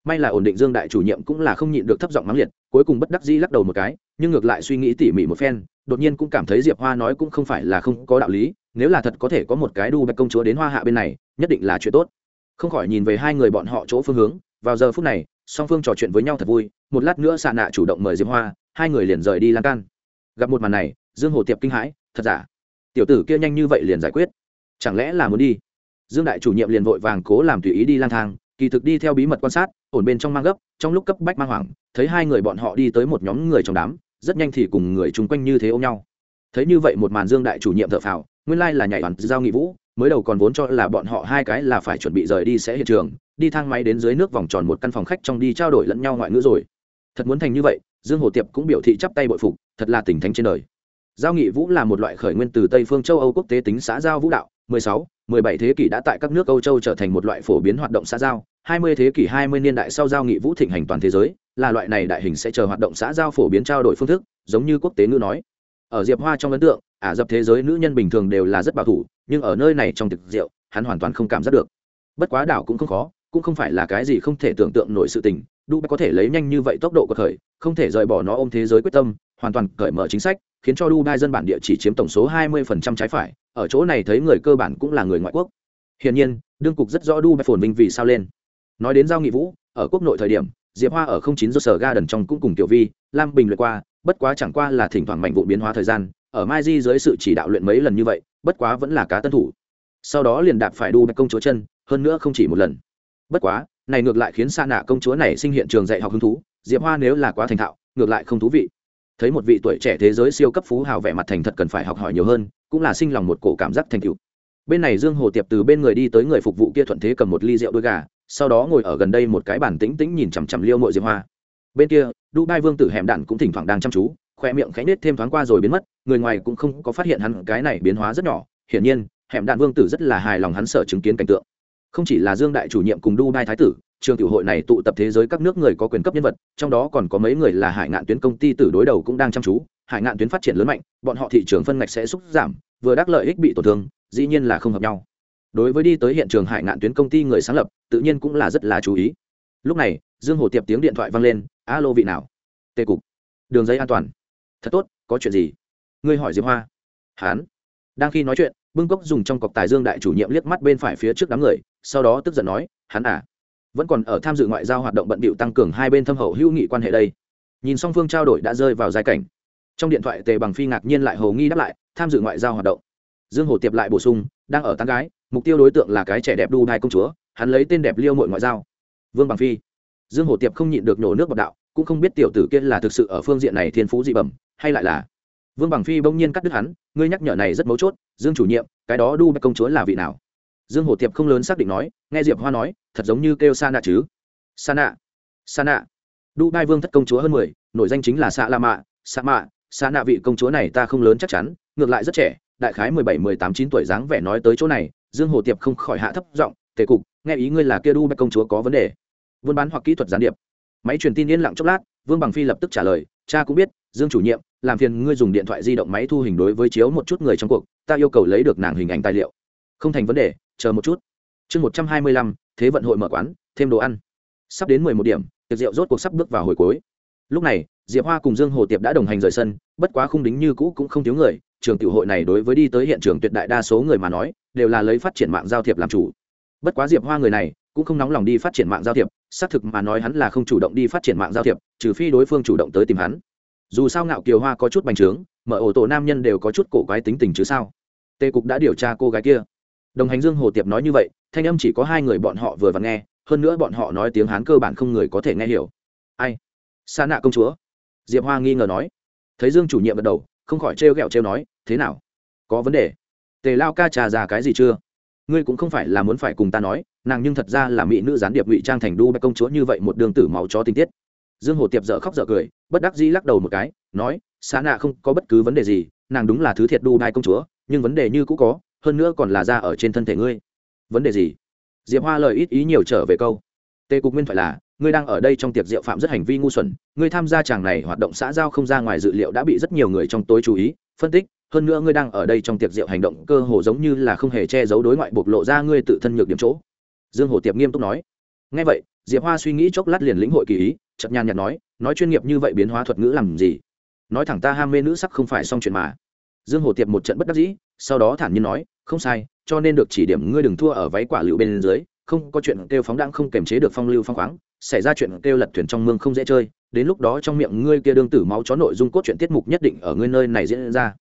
May là ổn định dương đại chủ nhiệm cũng là không nhịn được thấp giọng mắng liệt, cuối cùng bất đắc dĩ lắc đầu một cái, nhưng ngược lại suy nghĩ tỉ mỉ một phen đột nhiên cũng cảm thấy diệp hoa nói cũng không phải là không có đạo lý, nếu là thật có thể có một cái đu bạch công chúa đến hoa hạ bên này, nhất định là chuyện tốt. Không khỏi nhìn về hai người bọn họ chỗ phương hướng, vào giờ phút này, song phương trò chuyện với nhau thật vui, một lát nữa xạ nạ chủ động mời diệp hoa, hai người liền rời đi lan can. Gặp một màn này, dương hồ tiệp kinh hãi, thật giả? Tiểu tử kia nhanh như vậy liền giải quyết. Chẳng lẽ là muốn đi? Dương đại chủ nhiệm liền vội vàng cố làm tùy ý đi lang thang, kỳ thực đi theo bí mật quan sát, ổn bên trong mang gấp, trong lúc cấp bách mang hoảng, thấy hai người bọn họ đi tới một nhóm người trong đám rất nhanh thì cùng người chung quanh như thế ôm nhau. Thấy như vậy một màn dương đại chủ nhiệm thợ phào nguyên lai là nhảy đoàn giao nghị vũ mới đầu còn vốn cho là bọn họ hai cái là phải chuẩn bị rời đi sẽ hiện trường đi thang máy đến dưới nước vòng tròn một căn phòng khách trong đi trao đổi lẫn nhau ngoại ngữ rồi. Thật muốn thành như vậy dương hồ tiệp cũng biểu thị chắp tay bội phục thật là tình thánh trên đời. Giao nghị vũ là một loại khởi nguyên từ tây phương châu âu quốc tế tính xã giao vũ đạo 16, 17 thế kỷ đã tại các nước âu châu trở thành một loại phổ biến hoạt động xã giao 20 thế kỷ 20 niên đại sau giao nghị vũ thịnh hành toàn thế giới, là loại này đại hình sẽ chờ hoạt động xã giao phổ biến trao đổi phương thức, giống như quốc tế ngữ nói. Ở diệp hoa trong ấn tượng, ả dập thế giới nữ nhân bình thường đều là rất bảo thủ, nhưng ở nơi này trong thực rượu, hắn hoàn toàn không cảm giác được. Bất quá đảo cũng không khó, cũng không phải là cái gì không thể tưởng tượng nổi sự tình, dubai có thể lấy nhanh như vậy tốc độ của khởi không thể rời bỏ nó ôm thế giới quyết tâm, hoàn toàn cởi mở chính sách khiến cho dubai dân bản địa chỉ chiếm tổng số 20% trái phải, ở chỗ này thấy người cơ bản cũng là người ngoại quốc. Hiển nhiên, đương cục rất rõ dubai phồn vinh vì sao lên. Nói đến giao nghị vũ, ở quốc nội thời điểm, diệp hoa ở không chín do sở ga đần trong cũng cùng tiểu vi, lam bình luyện qua, bất quá chẳng qua là thỉnh thoảng mạnh vụ biến hóa thời gian, ở mai di dưới sự chỉ đạo luyện mấy lần như vậy, bất quá vẫn là cá tân thủ. Sau đó liền đạp phải Dubai công chúa chân, hơn nữa không chỉ một lần. Bất quá, này ngược lại khiến xa nạ công chúa này sinh hiện trường dạy học hứng thú, diệp hoa nếu là quá thành thạo, ngược lại không thú vị thấy một vị tuổi trẻ thế giới siêu cấp phú hào vẻ mặt thành thật cần phải học hỏi nhiều hơn, cũng là sinh lòng một cổ cảm giác thành cựu bên này dương hồ tiệp từ bên người đi tới người phục vụ kia thuận thế cầm một ly rượu đôi gà, sau đó ngồi ở gần đây một cái bản tĩnh tĩnh nhìn chằm chằm liêu mội diệp hoa. Bên kia đu bai vương tử hẻm đạn cũng thỉnh thoảng đang chăm chú, khoe miệng khẽ nết thêm thoáng qua rồi biến mất, người ngoài cũng không có phát hiện hắn, cái này biến hóa rất nhỏ, hiển nhiên, hẻm đạn vương tử rất là hài lòng hắn sở chứng kiến cảnh tượng. Không chỉ là dương đại chủ nhiệm cùng đu bai thái tử trường tiểu hội này tụ tập thế giới các nước người có quyền cấp nhân vật, trong đó còn có mấy người là hải ngạn tuyến công ty tử đối đầu cũng đang chăm chú. Hải ngạn tuyến phát triển lớn mạnh, bọn họ thị trường phân ngạch sẽ xúc giảm, vừa đắc lợi ích bị tổn thương, dĩ nhiên là không hợp nhau. Đối với đi tới hiện trường hải ngạn tuyến công ty người sáng lập, tự nhiên cũng là rất là chú ý. Lúc này, dương hồ tiệp tiếng điện thoại vang lên, alo vị nào? Tê cục. Đường dây an toàn. Thật tốt, có chuyện gì? Ngươi hỏi diệp hoa. Hán. Đang khi nói chuyện, bưng cốc dùng trong cọc tài dương đại chủ nhiệm liếc mắt bên phải phía trước đám người, sau đó tức giận nói hắn à vẫn còn ở tham dự ngoại giao hoạt động bận bịu tăng cường hai bên thâm hậu hữu nghị quan hệ đây. Nhìn song phương trao đổi đã rơi vào giai cảnh. Trong điện thoại, tề bằng phi ngạc nhiên lại hồ nghi đáp lại, tham dự ngoại giao hoạt động. Dương hồ tiệp lại bổ sung, đang ở tán gái, mục tiêu đối tượng là cái trẻ đẹp đu đai công chúa, hắn lấy tên đẹp liêu mội ngoại giao. Vương bằng phi. Dương hồ tiệp không nhịn được nổ nước bọc đạo, cũng không biết tiểu tử kia là thực sự ở phương diện này thiên phú dị bẩm, hay lại là. Vương bằng phi bỗng nhiên cắt đứt hắn, ngươi nhắc nhở này rất mấu chốt, dương chủ nhiệm, cái đó đu bạch công chúa là vị nào? Dương hồ tiệp không lớn xác định nói, nghe diệp hoa nói, thật giống như kêu sa nạ chứ. Sa nạ sa nạ đu đai vương thất công chúa hơn mười, nổi danh chính là sa la mạ sa mạ sa nạ vị công chúa này ta không lớn chắc chắn, ngược lại rất trẻ, đại khái mười bảy, mười tám, chín tuổi dáng vẻ nói tới chỗ này, dương hồ tiệp không khỏi hạ thấp giọng, tề cục, nghe ý ngươi là kia đu bạch công chúa có vấn đề. Buôn bán hoặc kỹ thuật gián điệp. Máy truyền tin yên lặng chốc lát, vương bằng phi lập tức trả lời, cha cũng biết, dương chủ nhiệm, làm phiền ngươi dùng điện thoại di động máy thu hình đối với chiếu một chút người trong cuộc, ta yêu cầu lấy được nàng hình ảnh tài liệu. Không thành vấn đề chờ một chút. Chương một trăm hai mươi lăm, thế vận hội mở quán, thêm đồ ăn. Sắp đến mười một điểm, tiệc rượu rốt cuộc sắp bước vào hồi cuối. Lúc này, diệp hoa cùng dương hồ tiệp đã đồng hành rời sân, bất quá khung đính như cũ cũng không thiếu người, trường tiểu hội này đối với đi tới hiện trường tuyệt đại đa số người mà nói, đều là lấy phát triển mạng giao thiệp làm chủ. Bất quá diệp hoa người này, cũng không nóng lòng đi phát triển mạng giao thiệp, xác thực mà nói hắn là không chủ động đi phát triển mạng giao thiệp, trừ phi đối phương chủ động tới tìm hắn. Dù sao ngạo kiều hoa có chút bành trướng, mở ổ tổ nam nhân đều có chút cổ quái tính tình chứ sao? Tê cục đã điều tra cô gái kia đồng hành dương hồ tiệp nói như vậy, thanh âm chỉ có hai người bọn họ vừa vặn nghe, hơn nữa bọn họ nói tiếng hán cơ bản không người có thể nghe hiểu. Ai? Sa nạ công chúa. Diệp hoa nghi ngờ nói. Thấy dương chủ nhiệm gật đầu, không khỏi trêu ghẹo trêu nói, thế nào? Có vấn đề? Tề lao ca trà ra cái gì chưa? Ngươi cũng không phải là muốn phải cùng ta nói, nàng nhưng thật ra là mỹ nữ gián điệp ngụy trang thành đu bạch công chúa như vậy một đường tử máu chó tình tiết. Dương hồ tiệp dở khóc dở cười, bất đắc dĩ lắc đầu một cái, nói xa nạ không có bất cứ vấn đề gì, nàng đúng là thứ thiệt đu đai công chúa, nhưng vấn đề như cũ có hơn nữa còn là ra ở trên thân thể ngươi. Vấn đề gì? Diệp hoa lời ít ý nhiều trở về câu. Tề cục nguyên phải là, ngươi đang ở đây trong tiệc rượu phạm rất hành vi ngu xuẩn, ngươi tham gia chàng này hoạt động xã giao không ra ngoài dự liệu đã bị rất nhiều người trong tối chú ý, phân tích, hơn nữa ngươi đang ở đây trong tiệc rượu hành động cơ hồ giống như là không hề che giấu đối ngoại bộc lộ ra ngươi tự thân nhược điểm chỗ. Dương hồ tiệp nghiêm túc nói. Ngay vậy, diệp hoa suy nghĩ chốc lát liền lĩnh hội kỳ ý chậm nhàn nhạt nói nói chuyên nghiệp như vậy biến hóa thuật ngữ làm gì? Nói thẳng ta ham mê nữ sắc không phải xong chuyện mà. Dương hồ tiệp một trận bất đắc dĩ, sau đó thản nhiên nói không sai, cho nên được chỉ điểm ngươi đừng thua ở váy quả lựu bên dưới, không có chuyện kêu phóng đãng không kềm chế được phong lưu phong khoáng, xảy ra chuyện kêu lật thuyền trong mương không dễ chơi, đến lúc đó trong miệng ngươi kia đương tử máu chó nội dung cốt truyện tiết mục nhất định ở ngươi nơi này diễn ra.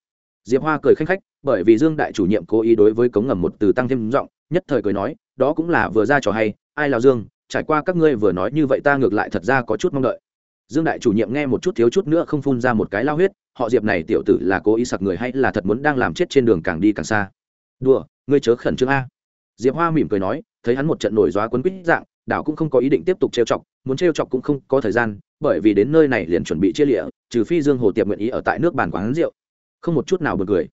Diệp hoa cười khanh khách, bởi vì dương đại chủ nhiệm cố ý đối với cống ngầm một từ tăng thêm giọng, nhất thời cười nói, đó cũng là vừa ra trò hay, ai là dương, trải qua các ngươi vừa nói như vậy ta ngược lại thật ra có chút mong đợi. Dương đại chủ nhiệm nghe một chút thiếu chút nữa không phun ra một cái lao huyết, họ diệp này tiểu tử là cố ý sặc người hay là thật muốn đang làm chết trên đường càng đi càng xa đùa, ngươi chớ khẩn trương a. Diệp hoa mỉm cười nói, thấy hắn một trận nổi dóa quấn quýt dạng, đảo cũng không có ý định tiếp tục trêu chọc, muốn trêu chọc cũng không có thời gian, bởi vì đến nơi này liền chuẩn bị chia lịa, trừ phi dương hồ tiệp nguyện ý ở tại nước bàn quán rượu. Không một chút nào buồn cười.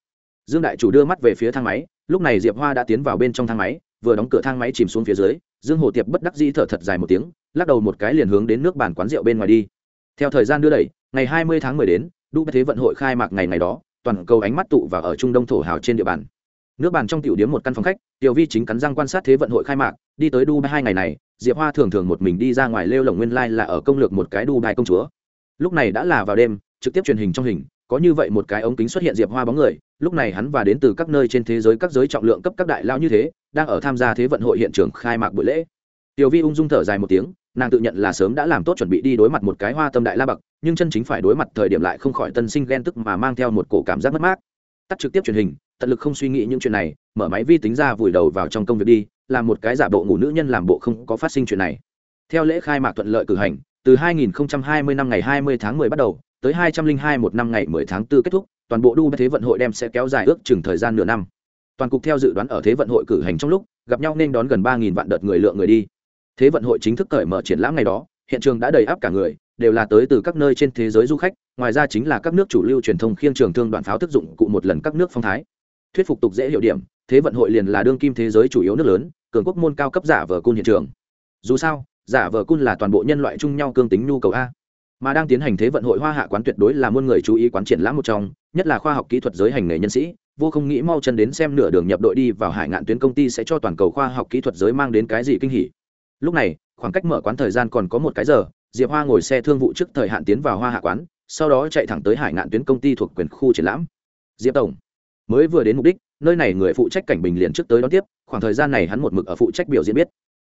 Dương đại chủ đưa mắt về phía thang máy, lúc này diệp hoa đã tiến vào bên trong thang máy, vừa đóng cửa thang máy chìm xuống phía dưới, dương hồ tiệp bất đắc dĩ thở thật dài một tiếng, lắc đầu một cái liền hướng đến nước bàn quán rượu bên ngoài đi. Theo thời gian đưa đẩy, ngày hai mươi tháng mười đến, đu thế vận hội khai mạc ngày ngày đó, toàn cầu ánh mắt tụ vào ở trung đông thổ hào trên địa bàn nước bàn trong tiểu điếm một căn phòng khách, tiểu vi chính cắn răng quan sát thế vận hội khai mạc, đi tới dubai hai ngày này, diệp hoa thường thường một mình đi ra ngoài lêu lồng nguyên lai、like、là ở công lược một cái dubai công chúa. Lúc này đã là vào đêm, trực tiếp truyền hình trong hình, có như vậy một cái ống kính xuất hiện diệp hoa bóng người, lúc này hắn và đến từ các nơi trên thế giới các giới trọng lượng cấp các đại lao như thế, đang ở tham gia thế vận hội hiện trường khai mạc buổi lễ. Tiểu vi ung dung thở dài một tiếng, nàng tự nhận là sớm đã làm tốt chuẩn bị đi đối mặt một cái hoa tâm đại la bậc, nhưng chân chính phải đối mặt thời điểm lại không khỏi tân sinh ghen tức mà mang theo một cổ cảm giác mất mát. Tắt trực tiếp truyền hình tận lực không suy nghĩ những chuyện này, mở máy vi tính ra vùi đầu vào trong công việc đi, làm một cái giả bộ ngủ nữ nhân làm bộ không có phát sinh chuyện này. Theo lễ khai mạc thuận lợi cử hành, từ 2020 năm ngày 20 tháng 10 bắt đầu, tới 202 một năm ngày 10 tháng 4 kết thúc, toàn bộ đu thế vận hội đem sẽ kéo dài ước chừng thời gian nửa năm. Toàn cục theo dự đoán ở thế vận hội cử hành trong lúc, gặp nhau nên đón gần 3.000 vạn đợt người lượng người đi. Thế vận hội chính thức cởi mở triển lãm ngày đó, hiện trường đã đầy áp cả người, đều là tới từ các nơi trên thế giới du khách, ngoài ra chính là các nước chủ lưu truyền thông khiêng trường thương đoạn pháo thức dụng cụ một lần các nước phong thái thuyết phục tục dễ hiệu điểm, thế vận hội liền là đương kim thế giới chủ yếu nước lớn, cường quốc môn cao cấp giả vờ cun hiện trường. Dù sao, giả vờ cun là toàn bộ nhân loại chung nhau cương tính nhu cầu a. Mà đang tiến hành thế vận hội hoa hạ quán tuyệt đối là muôn người chú ý quán triển lãm một trong, nhất là khoa học kỹ thuật giới hành nghề nhân sĩ, vô không nghĩ mau chân đến xem nửa đường nhập đội đi vào hải ngạn tuyến công ty sẽ cho toàn cầu khoa học kỹ thuật giới mang đến cái gì kinh hỉ. Lúc này, khoảng cách mở quán thời gian còn có một cái giờ, diệp hoa ngồi xe thương vụ trước thời hạn tiến vào hoa hạ quán, sau đó chạy thẳng tới hải ngạn tuyến công ty thuộc quyền khu triển lãm. Diệp tổng mới vừa đến mục đích, nơi này người phụ trách cảnh bình liền trước tới đón tiếp, khoảng thời gian này hắn một mực ở phụ trách biểu diễn biết.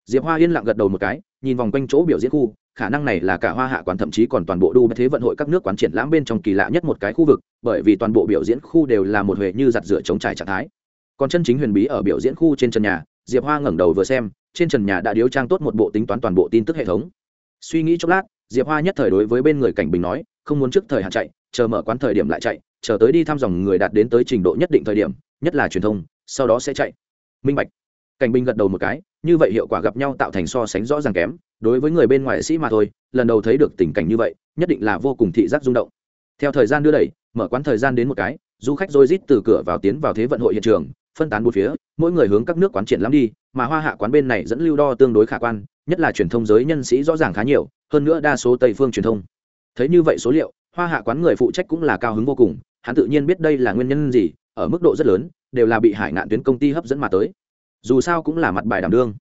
Diệp hoa yên lặng gật đầu một cái, nhìn vòng quanh chỗ biểu diễn khu, khả năng này là cả hoa hạ quán thậm chí còn toàn bộ đu thế vận hội các nước quán triển lãm bên trong kỳ lạ nhất một cái khu vực, bởi vì toàn bộ biểu diễn khu đều là một huệ như giặt rửa chống trải trạng thái. Còn chân chính huyền bí ở biểu diễn khu trên trần nhà, diệp hoa ngẩng đầu vừa xem, trên trần nhà đã điếu trang tốt một bộ tính toán toàn bộ tin tức hệ thống. Suy nghĩ chốc lát, diệp hoa nhất thời đối với bên người cảnh bình nói, không muốn trước thời hạn chạy chờ mở quán thời điểm lại chạy, chờ tới đi thăm dòng người đạt đến tới trình độ nhất định thời điểm, nhất là truyền thông, sau đó sẽ chạy. Minh bạch. Cảnh binh gật đầu một cái, như vậy hiệu quả gặp nhau tạo thành so sánh rõ ràng kém, đối với người bên ngoài sĩ mà thôi, lần đầu thấy được tình cảnh như vậy, nhất định là vô cùng thị giác rung động. Theo thời gian đưa đẩy, mở quán thời gian đến một cái, du khách dôi rít từ cửa vào tiến vào thế vận hội hiện trường, phân tán bốn phía, mỗi người hướng các nước quán triển lắm đi, mà hoa hạ quán bên này dẫn lưu đo tương đối khả quan, nhất là truyền thông giới nhân sĩ rõ ràng khá nhiều, hơn nữa đa số tây phương truyền thông. Thấy như vậy số liệu hoa hạ quán người phụ trách cũng là cao hứng vô cùng, hắn tự nhiên biết đây là nguyên nhân gì, ở mức độ rất lớn, đều là bị hải ngạn tuyến công ty hấp dẫn mà tới. Dù sao cũng là mặt bài đảm đương.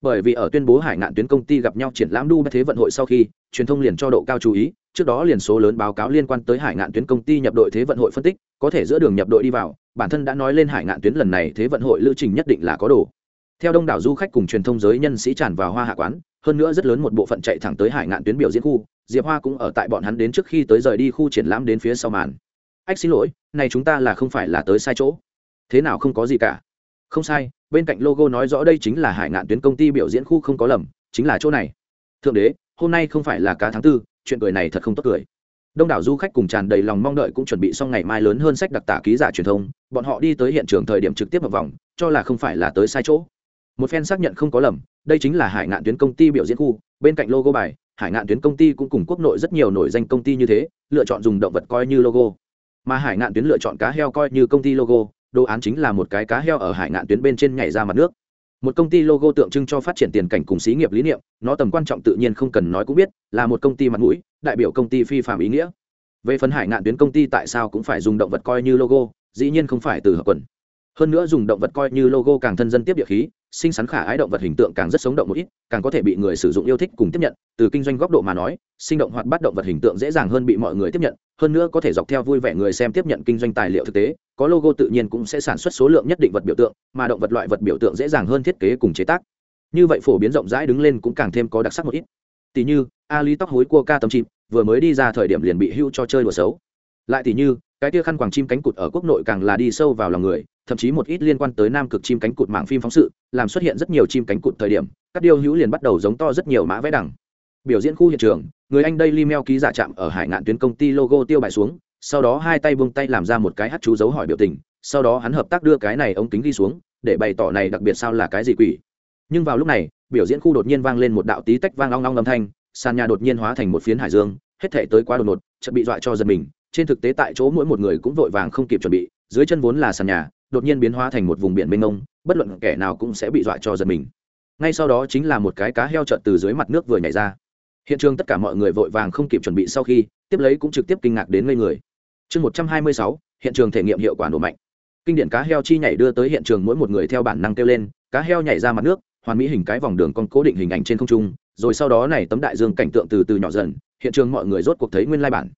Bởi vì ở tuyên bố hải ngạn tuyến công ty gặp nhau triển lãm đu thế vận hội sau khi, truyền thông liền cho độ cao chú ý, trước đó liền số lớn báo cáo liên quan tới hải ngạn tuyến công ty nhập đội thế vận hội phân tích, có thể giữa đường nhập đội đi vào, bản thân đã nói lên hải ngạn tuyến lần này thế vận hội lưu trình nhất định là có đồ. Theo đông đảo du khách cùng truyền thông giới nhân sĩ tràn vào hoa hạ quán hơn nữa rất lớn một bộ phận chạy thẳng tới hải ngạn tuyến biểu diễn khu, diệp hoa cũng ở tại bọn hắn đến trước khi tới rời đi khu triển lãm đến phía sau màn. Ách xin lỗi, này chúng ta là không phải là tới sai chỗ. Thế nào không có gì cả? Không sai, bên cạnh logo nói rõ đây chính là hải ngạn tuyến công ty biểu diễn khu không có lầm, chính là chỗ này. Thượng đế, hôm nay không phải là cá tháng tư, chuyện cười này thật không tốt cười. Đông đảo du khách cùng tràn đầy lòng mong đợi cũng chuẩn bị xong ngày mai lớn hơn sách đặc tả ký giả truyền thông, bọn họ đi tới hiện trường thời điểm trực tiếp vào vòng, cho là không phải là tới sai chỗ một phen xác nhận không có lầm, đây chính là hải ngạn tuyến công ty biểu diễn khu, bên cạnh logo bài, hải ngạn tuyến công ty cũng cùng quốc nội rất nhiều nổi danh công ty như thế, lựa chọn dùng động vật coi như logo. Mà hải ngạn tuyến lựa chọn cá heo coi như công ty logo, đồ án chính là một cái cá heo ở hải ngạn tuyến bên trên nhảy ra mặt nước. Một công ty logo tượng trưng cho phát triển tiền cảnh cùng xí nghiệp lý niệm, nó tầm quan trọng tự nhiên không cần nói cũng biết, là một công ty mặt mũi, đại biểu công ty phi phạm ý nghĩa. Về phần hải ngạn tuyến công ty tại sao cũng phải dùng động vật coi như logo, dĩ nhiên không phải từ hợp quần. Hơn nữa dùng động vật coi như logo càng thân dân tiếp địa khí sinh sắn khả ái động vật hình tượng càng rất sống động một ít, càng có thể bị người sử dụng yêu thích cùng tiếp nhận. Từ kinh doanh góc độ mà nói, sinh động hoạt bát động vật hình tượng dễ dàng hơn bị mọi người tiếp nhận, hơn nữa có thể dọc theo vui vẻ người xem tiếp nhận kinh doanh tài liệu thực tế, có logo tự nhiên cũng sẽ sản xuất số lượng nhất định vật biểu tượng, mà động vật loại vật biểu tượng dễ dàng hơn thiết kế cùng chế tác. Như vậy phổ biến rộng rãi đứng lên cũng càng thêm có đặc sắc một ít. Tỷ như, ali tóc hối cua ca tấm chim, vừa mới đi ra thời điểm liền bị hưu cho chơi đùa xấu. Lại tỷ như cái tia khăn quàng chim cánh cụt ở quốc nội càng là đi sâu vào lòng người, thậm chí một ít liên quan tới nam cực chim cánh cụt mạng phim phóng sự, làm xuất hiện rất nhiều chim cánh cụt thời điểm, các điêu hữu liền bắt đầu giống to rất nhiều mã vẽ đẳng biểu diễn khu hiện trường, người anh đây limeo ký giả chạm ở hải ngạn tuyến công ty logo tiêu bài xuống, sau đó hai tay buông tay làm ra một cái hát chú dấu hỏi biểu tình, sau đó hắn hợp tác đưa cái này ống kính đi xuống, để bày tỏ này đặc biệt sao là cái gì quỷ. Nhưng vào lúc này, biểu diễn khu đột nhiên vang lên một đạo tí tách vang long long âm thanh, sàn nhà đột nhiên hóa thành một phiến hải dương, hết thể tới quá đột ngột, chợt bị dọa cho giật mình trên thực tế tại chỗ mỗi một người cũng vội vàng không kịp chuẩn bị, dưới chân vốn là sàn nhà, đột nhiên biến hóa thành một vùng biển mênh mông, bất luận kẻ nào cũng sẽ bị dọa cho giật mình. Ngay sau đó chính là một cái cá heo trợn từ dưới mặt nước vừa nhảy ra. Hiện trường tất cả mọi người vội vàng không kịp chuẩn bị sau khi, tiếp lấy cũng trực tiếp kinh ngạc đến ngây người. Chương một trăm hai mươi sáu, hiện trường thể nghiệm hiệu quả nổ mạnh. Kinh điển cá heo chi nhảy đưa tới hiện trường mỗi một người theo bản năng kêu lên, cá heo nhảy ra mặt nước, hoàn mỹ hình cái vòng đường con cố định hình ảnh trên không trung, rồi sau đó này tấm đại dương cảnh tượng từ từ nhỏ dần, hiện trường mọi người rốt cuộc thấy nguyên lai bản.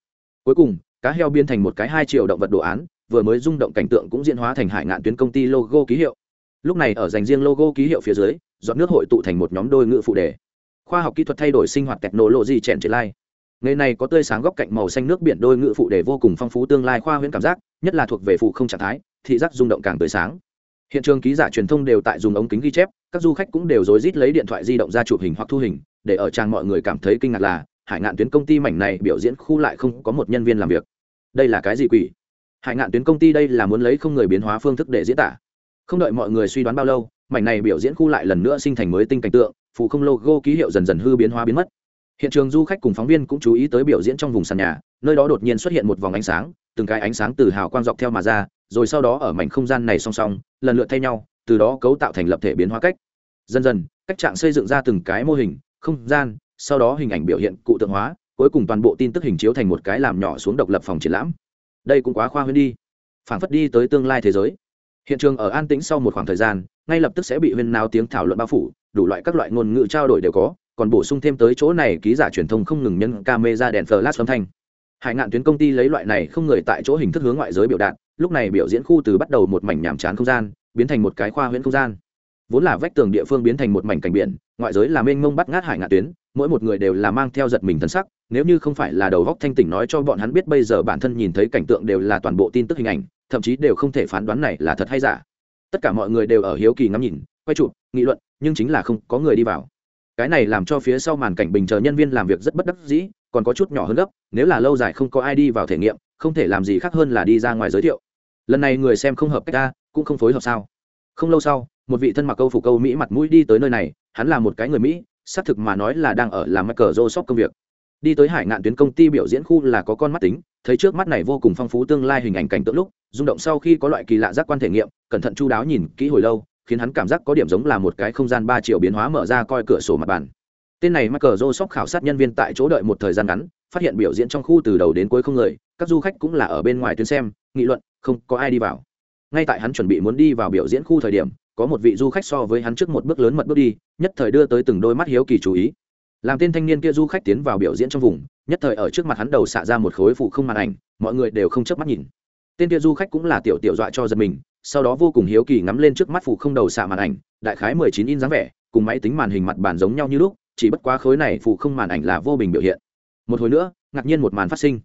Cuối cùng cá heo biến thành một cái hai triệu động vật đồ án, vừa mới rung động cảnh tượng cũng diễn hóa thành hải ngạn tuyến công ty logo ký hiệu. Lúc này ở dành riêng logo ký hiệu phía dưới dọn nước hội tụ thành một nhóm đôi ngữ phụ đề. Khoa học kỹ thuật thay đổi sinh hoạt kẹt nổ lộ gì chèn chế lai. Ngày này có tươi sáng góc cạnh màu xanh nước biển đôi ngữ phụ đề vô cùng phong phú tương lai khoa huyễn cảm giác, nhất là thuộc về phụ không trạng thái, thị giác rung động càng tươi sáng. Hiện trường ký giả truyền thông đều tại dùng ống kính ghi chép, các du khách cũng đều rối rít lấy điện thoại di động ra chụp hình hoặc thu hình, để ở trang mọi người cảm thấy kinh ngạc là, hải ngạn tuyến công ty mảnh này biểu diễn khu lại không có một nhân viên làm việc đây là cái gì quỷ? Hải ngạn tuyến công ty đây là muốn lấy không người biến hóa phương thức để diễn tả. Không đợi mọi người suy đoán bao lâu, mảnh này biểu diễn khu lại lần nữa sinh thành mới tinh cảnh tượng phụ không logo ký hiệu dần dần hư biến hóa biến mất. Hiện trường du khách cùng phóng viên cũng chú ý tới biểu diễn trong vùng sàn nhà, nơi đó đột nhiên xuất hiện một vòng ánh sáng, từng cái ánh sáng từ hào quang dọc theo mà ra, rồi sau đó ở mảnh không gian này song song, lần lượt thay nhau, từ đó cấu tạo thành lập thể biến hóa cách. Dần dần, cách trạng xây dựng ra từng cái mô hình, không gian, sau đó hình ảnh biểu hiện cụ tượng hóa cuối cùng toàn bộ tin tức hình chiếu thành một cái làm nhỏ xuống độc lập phòng triển lãm. Đây cũng quá khoa huyễn đi. Phản phất đi tới tương lai thế giới. Hiện trường ở an tĩnh sau một khoảng thời gian, ngay lập tức sẽ bị huyên náo tiếng thảo luận bao phủ, đủ loại các loại ngôn ngữ trao đổi đều có, còn bổ sung thêm tới chỗ này ký giả truyền thông không ngừng nhân camera đèn flash âm thanh. Hải ngạn tuyến công ty lấy loại này không người tại chỗ hình thức hướng ngoại giới biểu đạt, lúc này biểu diễn khu từ bắt đầu một mảnh nhàm chán không gian, biến thành một cái khoa huyễn không gian. Vốn là vách tường địa phương biến thành một mảnh cảnh biển, ngoại giới là mênh mông bắt ngát hải ngạn tuyến mỗi một người đều là mang theo giật mình thân sắc, nếu như không phải là đầu góc thanh tỉnh nói cho bọn hắn biết bây giờ bản thân nhìn thấy cảnh tượng đều là toàn bộ tin tức hình ảnh, thậm chí đều không thể phán đoán này là thật hay giả. Tất cả mọi người đều ở hiếu kỳ ngắm nhìn, quay chụp, nghị luận, nhưng chính là không có người đi vào. Cái này làm cho phía sau màn cảnh bình chờ nhân viên làm việc rất bất đắc dĩ, còn có chút nhỏ hơn gấp, nếu là lâu dài không có ai đi vào thể nghiệm, không thể làm gì khác hơn là đi ra ngoài giới thiệu. Lần này người xem không hợp cách ta cũng không phối hợp sao. Không lâu sau, một vị thân mặc câu phủ câu mỹ mặt mũi đi tới nơi này, hắn là một cái người mỹ xác thực mà nói là đang ở làm mắc cờ rô sóc công việc. Đi tới hải ngạn tuyến công ty biểu diễn khu là có con mắt tính, thấy trước mắt này vô cùng phong phú tương lai hình ảnh cảnh tượng lúc, rung động sau khi có loại kỳ lạ giác quan thể nghiệm, cẩn thận chu đáo nhìn kỹ hồi lâu, khiến hắn cảm giác có điểm giống là một cái không gian ba triệu biến hóa mở ra coi cửa sổ mặt bàn. Tên này mắc cờ rô sóc khảo sát nhân viên tại chỗ đợi một thời gian ngắn, phát hiện biểu diễn trong khu từ đầu đến cuối không người, các du khách cũng là ở bên ngoài tuyến xem, nghị luận, không có ai đi vào. Ngay tại hắn chuẩn bị muốn đi vào biểu diễn khu thời điểm có một vị du khách so với hắn trước một bước lớn mật bước đi, nhất thời đưa tới từng đôi mắt hiếu kỳ chú ý. Làm tên thanh niên kia du khách tiến vào biểu diễn trong vùng, nhất thời ở trước mặt hắn đầu xạ ra một khối phụ không màn ảnh, mọi người đều không chớp mắt nhìn. Tên kia du khách cũng là tiểu tiểu dọa cho giật mình, sau đó vô cùng hiếu kỳ ngắm lên trước mắt phụ không đầu xạ màn ảnh, đại khái mười chín in dáng vẻ, cùng máy tính màn hình mặt bàn giống nhau như lúc, chỉ bất quá khối này phụ không màn ảnh là vô bình biểu hiện. Một hồi nữa, ngạc nhiên một màn phát sinh.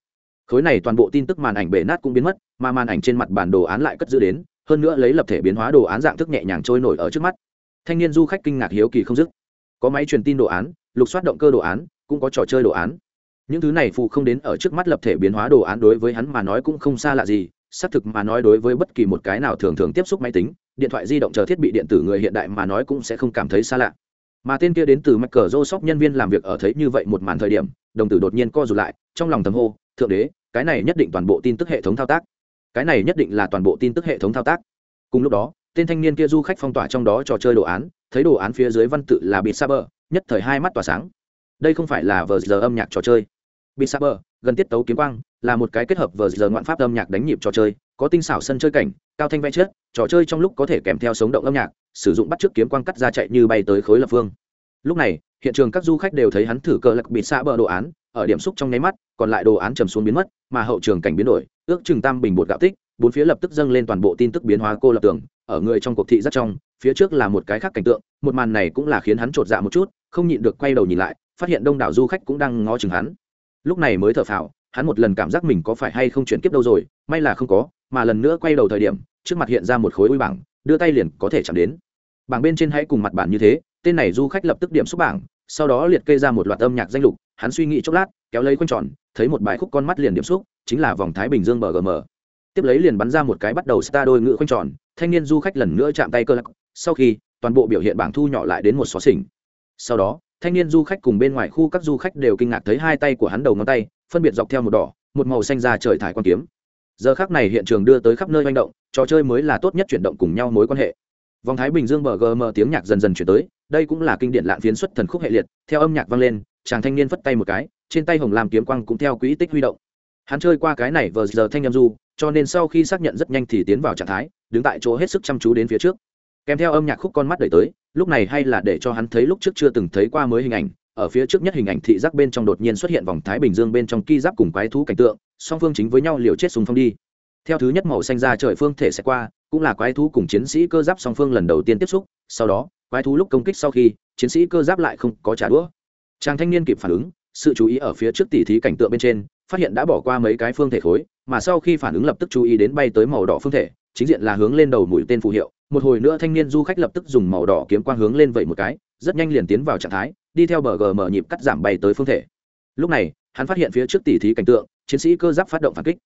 Khối này toàn bộ tin tức màn ảnh bể nát cũng biến mất, mà màn ảnh trên mặt bản đồ án lại cất giữ đến hơn nữa lấy lập thể biến hóa đồ án dạng thức nhẹ nhàng trôi nổi ở trước mắt. Thanh niên du khách kinh ngạc hiếu kỳ không dứt. Có máy truyền tin đồ án, lục soát động cơ đồ án, cũng có trò chơi đồ án. Những thứ này phụ không đến ở trước mắt lập thể biến hóa đồ án đối với hắn mà nói cũng không xa lạ gì, xác thực mà nói đối với bất kỳ một cái nào thường thường tiếp xúc máy tính, điện thoại di động chờ thiết bị điện tử người hiện đại mà nói cũng sẽ không cảm thấy xa lạ. Mà tên kia đến từ mạch cờ rô sóc nhân viên làm việc ở thấy như vậy một màn thời điểm, đồng tử đột nhiên co rụt lại, trong lòng thầm hô, thượng đế, cái này nhất định toàn bộ tin tức hệ thống thao tác cái này nhất định là toàn bộ tin tức hệ thống thao tác. Cùng lúc đó, tên thanh niên kia du khách phong tỏa trong đó trò chơi đồ án, thấy đồ án phía dưới văn tự là bịt saber, nhất thời hai mắt tỏa sáng. Đây không phải là vờ giờ âm nhạc trò chơi. Bịt saber, gần tiết tấu kiếm quang, là một cái kết hợp vờ giờ ngoạn pháp âm nhạc đánh nhịp trò chơi, có tinh xảo sân chơi cảnh, cao thanh vẽ chết trò chơi trong lúc có thể kèm theo sống động âm nhạc, sử dụng bắt trước kiếm quang cắt ra chạy như bay tới khối lập phương. Lúc này, hiện trường các du khách đều thấy hắn thử cờ lạc bị xa bờ đồ án, ở điểm xúc trong nháy mắt, còn lại đồ án trầm xuống biến mất, mà hậu trường cảnh biến đổi ước chừng tam bình bột gạo tích, bốn phía lập tức dâng lên toàn bộ tin tức biến hóa cô lập tường, ở người trong cuộc thị rất trong, phía trước là một cái khác cảnh tượng, một màn này cũng là khiến hắn chột dạ một chút, không nhịn được quay đầu nhìn lại, phát hiện đông đảo du khách cũng đang ngó chừng hắn. Lúc này mới thở phào, hắn một lần cảm giác mình có phải hay không chuyển kiếp đâu rồi, may là không có, mà lần nữa quay đầu thời điểm, trước mặt hiện ra một khối ui bảng, đưa tay liền có thể chạm đến. Bảng bên trên hãy cùng mặt bản như thế, tên này du khách lập tức điểm xúc bảng, sau đó liệt kê ra một loạt âm nhạc danh lục, hắn suy nghĩ chốc lát, kéo lấy quanh tròn, thấy một bài khúc con mắt liền điểm xúc chính là vòng thái bình dương bgm tiếp lấy liền bắn ra một cái bắt đầu star đôi ngựa quanh tròn, thanh niên du khách lần nữa chạm tay cơ lắc. Sau khi, toàn bộ biểu hiện bảng thu nhỏ lại đến một xó xỉnh. Sau đó, thanh niên du khách cùng bên ngoài khu các du khách đều kinh ngạc thấy hai tay của hắn đầu ngón tay, phân biệt dọc theo một đỏ, một màu xanh ra trời thải quan kiếm. Giờ khác này hiện trường đưa tới khắp nơi manh động, trò chơi mới là tốt nhất chuyển động cùng nhau mối quan hệ. Vòng thái bình dương bgm tiếng nhạc dần dần chuyển tới, đây cũng là kinh điển lạn phiến xuất thần khúc hệ liệt, theo âm nhạc vang lên, chàng thanh niên phất tay một cái, trên tay hồng làm kiếm quang cũng theo quỹ tích huy động hắn chơi qua cái này vờ giờ thanh âm du, cho nên sau khi xác nhận rất nhanh thì tiến vào trạng thái, đứng tại chỗ hết sức chăm chú đến phía trước. Kèm theo âm nhạc khúc con mắt đẩy tới, lúc này hay là để cho hắn thấy lúc trước chưa từng thấy qua mới hình ảnh, ở phía trước nhất hình ảnh thị giác bên trong đột nhiên xuất hiện vòng thái bình dương bên trong ki giáp cùng quái thú cảnh tượng, song phương chính với nhau liều chết súng phong đi. Theo thứ nhất màu xanh ra trời phương thể sẽ qua, cũng là quái thú cùng chiến sĩ cơ giáp song phương lần đầu tiên tiếp xúc, sau đó, quái thú lúc công kích sau khi, chiến sĩ cơ giáp lại không có trả đũa. Chàng thanh niên kịp phản ứng, sự chú ý ở phía trước tỉ thí cảnh tượng bên trên phát hiện đã bỏ qua mấy cái phương thể khối, mà sau khi phản ứng lập tức chú ý đến bay tới màu đỏ phương thể, chính diện là hướng lên đầu mũi tên phù hiệu, một hồi nữa thanh niên du khách lập tức dùng màu đỏ kiếm quang hướng lên vậy một cái, rất nhanh liền tiến vào trạng thái, đi theo bờ gm nhịp cắt giảm bay tới phương thể. Lúc này, hắn phát hiện phía trước tỉ thí cảnh tượng, chiến sĩ cơ giáp phát động phản kích.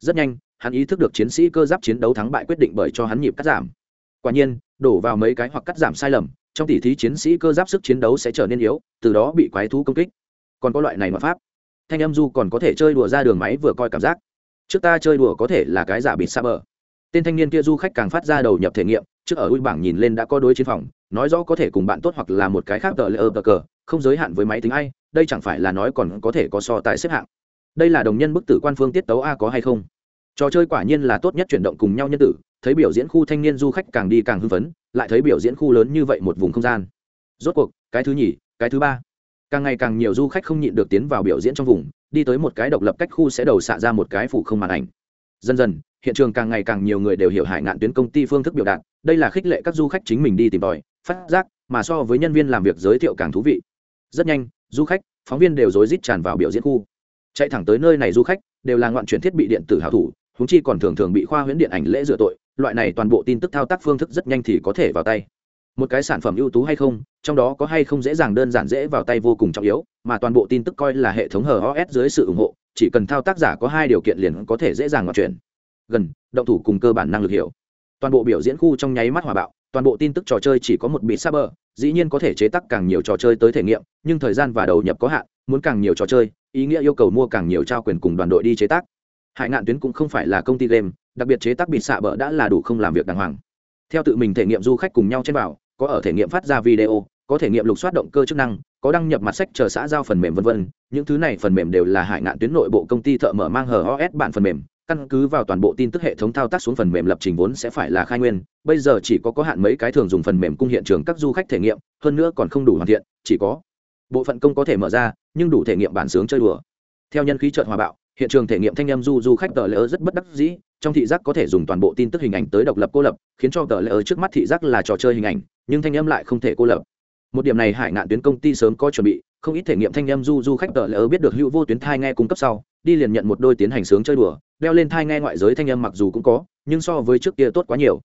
Rất nhanh, hắn ý thức được chiến sĩ cơ giáp chiến đấu thắng bại quyết định bởi cho hắn nhịp cắt giảm. Quả nhiên, đổ vào mấy cái hoặc cắt giảm sai lầm, trong tỉ thí chiến sĩ cơ giáp sức chiến đấu sẽ trở nên yếu, từ đó bị quái thú công kích. Còn có loại này mà pháp thanh âm du còn có thể chơi đùa ra đường máy vừa coi cảm giác. Trước ta chơi đùa có thể là cái giả bịt xa bờ. Tên thanh niên kia du khách càng phát ra đầu nhập thể nghiệm, trước ở ui bảng nhìn lên đã có đối chiến phòng, nói rõ có thể cùng bạn tốt hoặc là một cái khác tờ lỡ tờ cờ, không giới hạn với máy tính ai, đây chẳng phải là nói còn có thể có so tài xếp hạng. Đây là đồng nhân bức tử quan phương tiết tấu a có hay không? Trò chơi quả nhiên là tốt nhất chuyển động cùng nhau nhân tử, thấy biểu diễn khu thanh niên du khách càng đi càng hưng phấn, lại thấy biểu diễn khu lớn như vậy một vùng không gian. Rốt cuộc, cái thứ nhì, cái thứ ba càng ngày càng nhiều du khách không nhịn được tiến vào biểu diễn trong vùng, đi tới một cái độc lập cách khu sẽ đầu xạ ra một cái phủ không màn ảnh. Dần dần, hiện trường càng ngày càng nhiều người đều hiểu hải ngạn tuyến công ty phương thức biểu đạt, đây là khích lệ các du khách chính mình đi tìm tòi, phát giác, mà so với nhân viên làm việc giới thiệu càng thú vị. Rất nhanh, du khách, phóng viên đều rối rít tràn vào biểu diễn khu. Chạy thẳng tới nơi này du khách, đều là ngoạn chuyển thiết bị điện tử hảo thủ húng chi còn thường thường bị khoa huyễn điện ảnh lễ rửa tội, loại này toàn bộ tin tức thao tác phương thức rất nhanh thì có thể vào tay một cái sản phẩm ưu tú hay không, trong đó có hay không dễ dàng đơn giản dễ vào tay vô cùng trọng yếu, mà toàn bộ tin tức coi là hệ thống hos dưới sự ủng hộ, chỉ cần thao tác giả có hai điều kiện liền có thể dễ dàng ngọt chuyển. Gần, động thủ cùng cơ bản năng lực hiểu. Toàn bộ biểu diễn khu trong nháy mắt hòa bạo, toàn bộ tin tức trò chơi chỉ có một bit saber, dĩ nhiên có thể chế tác càng nhiều trò chơi tới thể nghiệm, nhưng thời gian và đầu nhập có hạn, muốn càng nhiều trò chơi, ý nghĩa yêu cầu mua càng nhiều trao quyền cùng đoàn đội đi chế tác. Hải ngạn tuyến cũng không phải là công ty game, đặc biệt chế tác bịt xạ bờ đã là đủ không làm việc đàng hoàng. Theo tự mình thể nghiệm du khách cùng nhau trên bảo có ở thể nghiệm phát ra video, có thể nghiệm lục soát động cơ chức năng, có đăng nhập mặt sách chờ xã giao phần mềm vân vân. Những thứ này phần mềm đều là hải ngạn tuyến nội bộ công ty thợ mở mang hos bản phần mềm. Căn cứ vào toàn bộ tin tức hệ thống thao tác xuống phần mềm lập trình vốn sẽ phải là khai nguyên. Bây giờ chỉ có có hạn mấy cái thường dùng phần mềm cung hiện trường các du khách thể nghiệm, hơn nữa còn không đủ hoàn thiện, chỉ có bộ phận công có thể mở ra, nhưng đủ thể nghiệm bản sướng chơi đùa. Theo nhân khí trợt hòa bạo, hiện trường thể nghiệm thanh em du du khách tờ lỡ rất bất đắc dĩ, trong thị giác có thể dùng toàn bộ tin tức hình ảnh tới độc lập cô lập, khiến cho tờ lỡ trước mắt thị giác là trò chơi hình ảnh nhưng thanh âm lại không thể cô lập. Một điểm này hải ngạn tuyến công ty sớm có chuẩn bị, không ít thể nghiệm thanh âm du du khách tờ lỡ biết được hữu vô tuyến thai nghe cung cấp sau, đi liền nhận một đôi tiến hành sướng chơi đùa, đeo lên thai nghe ngoại giới thanh âm mặc dù cũng có, nhưng so với trước kia tốt quá nhiều.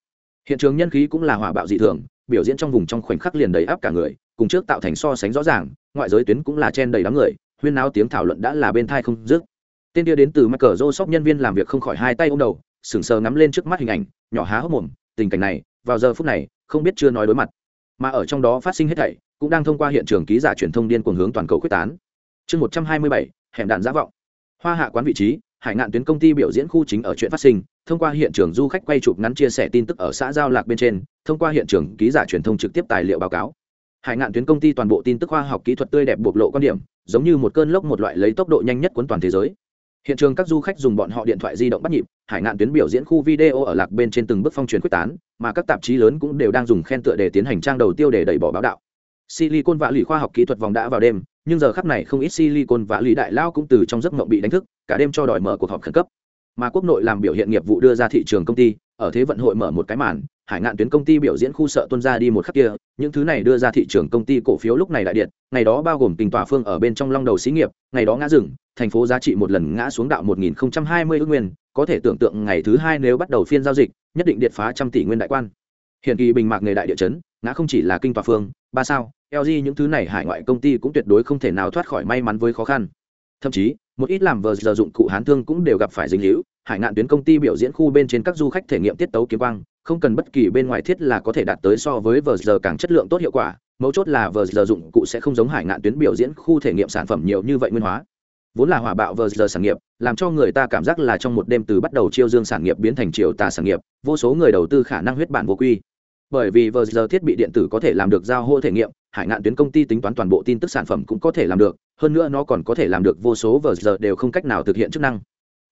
Hiện trường nhân khí cũng là hỏa bạo dị thường, biểu diễn trong vùng trong khoảnh khắc liền đầy áp cả người, cùng trước tạo thành so sánh rõ ràng, ngoại giới tuyến cũng là chen đầy đám người, huyên náo tiếng thảo luận đã là bên thai không dứt. Tên kia đến từ mắc cờ rô sóc nhân viên làm việc không khỏi hai tay ô m đầu sừng sờ ngắm lên trước mắt hình ảnh, nhỏ há hốc mồm, tình cảnh này vào giờ phút này, không biết chưa nói đối mặt. Mà ở trong đó phát sinh hết thảy, cũng đang thông qua hiện trường ký giả truyền thông điên cuồng hướng toàn cầu quyết tán. Chương một trăm hai mươi bảy, hẻm đạn giả vọng. Hoa hạ quán vị trí, hải ngạn tuyến công ty biểu diễn khu chính ở chuyện phát sinh, thông qua hiện trường du khách quay chụp ngắn chia sẻ tin tức ở xã giao lạc bên trên, thông qua hiện trường ký giả truyền thông trực tiếp tài liệu báo cáo. Hải ngạn tuyến công ty toàn bộ tin tức khoa học kỹ thuật tươi đẹp bộc lộ quan điểm, giống như một cơn lốc một loại lấy tốc độ nhanh nhất cuốn toàn thế giới hiện trường các du khách dùng bọn họ điện thoại di động bắt nhịp, hải ngạn tuyến biểu diễn khu video ở lạc bên trên từng bước phong truyền quyết tán, mà các tạp chí lớn cũng đều đang dùng khen tựa để tiến hành trang đầu tiêu để đẩy bỏ báo đạo. Silicon vạ lì khoa học kỹ thuật vòng đã vào đêm, nhưng giờ khắp này không ít silicon vạ lì đại lao cũng từ trong giấc mộng bị đánh thức, cả đêm cho đòi mở cuộc họp khẩn cấp. Mà quốc nội làm biểu hiện nghiệp vụ đưa ra thị trường công ty, ở thế vận hội mở một cái màn hải ngạn tuyến công ty biểu diễn khu sợ tuân ra đi một khắc kia, những thứ này đưa ra thị trường công ty cổ phiếu lúc này đại điện, ngày đó bao gồm tình tòa phương ở bên trong long đầu xí nghiệp, ngày đó ngã rừng thành phố giá trị một lần ngã xuống đạo 1020 ước nguyên, có thể tưởng tượng ngày thứ hai nếu bắt đầu phiên giao dịch, nhất định điện phá trăm tỷ nguyên đại quan. Hiện kỳ bình mạc nghề đại địa chấn, ngã không chỉ là kinh tòa phương, ba sao lg những thứ này hải ngoại công ty cũng tuyệt đối không thể nào thoát khỏi may mắn với khó khăn. Thậm chí, một ít làm vờ giờ dụng cụ hán thương cũng đều gặp phải dính hữu hải ngạn tuyến công ty biểu diễn khu bên trên các du khách thể nghiệm tiết tấu kiếm quang không cần bất kỳ bên ngoài thiết là có thể đạt tới so với vờ giờ càng chất lượng tốt hiệu quả, mấu chốt là vờ giờ dụng cụ sẽ không giống hải ngạn tuyến biểu diễn khu thể nghiệm sản phẩm nhiều như vậy nguyên hóa. Vốn là hỏa bạo vờ giờ sản nghiệp, làm cho người ta cảm giác là trong một đêm từ bắt đầu chiêu dương sản nghiệp biến thành triều tà sản nghiệp, vô số người đầu tư khả năng huyết bản vô quy. Bởi vì vờ giờ thiết bị điện tử có thể làm được giao hô thể nghiệm, hải ngạn tuyến công ty tính toán toàn bộ tin tức sản phẩm cũng có thể làm được, hơn nữa nó còn có thể làm được vô số vờ giờ đều không cách nào thực hiện chức năng.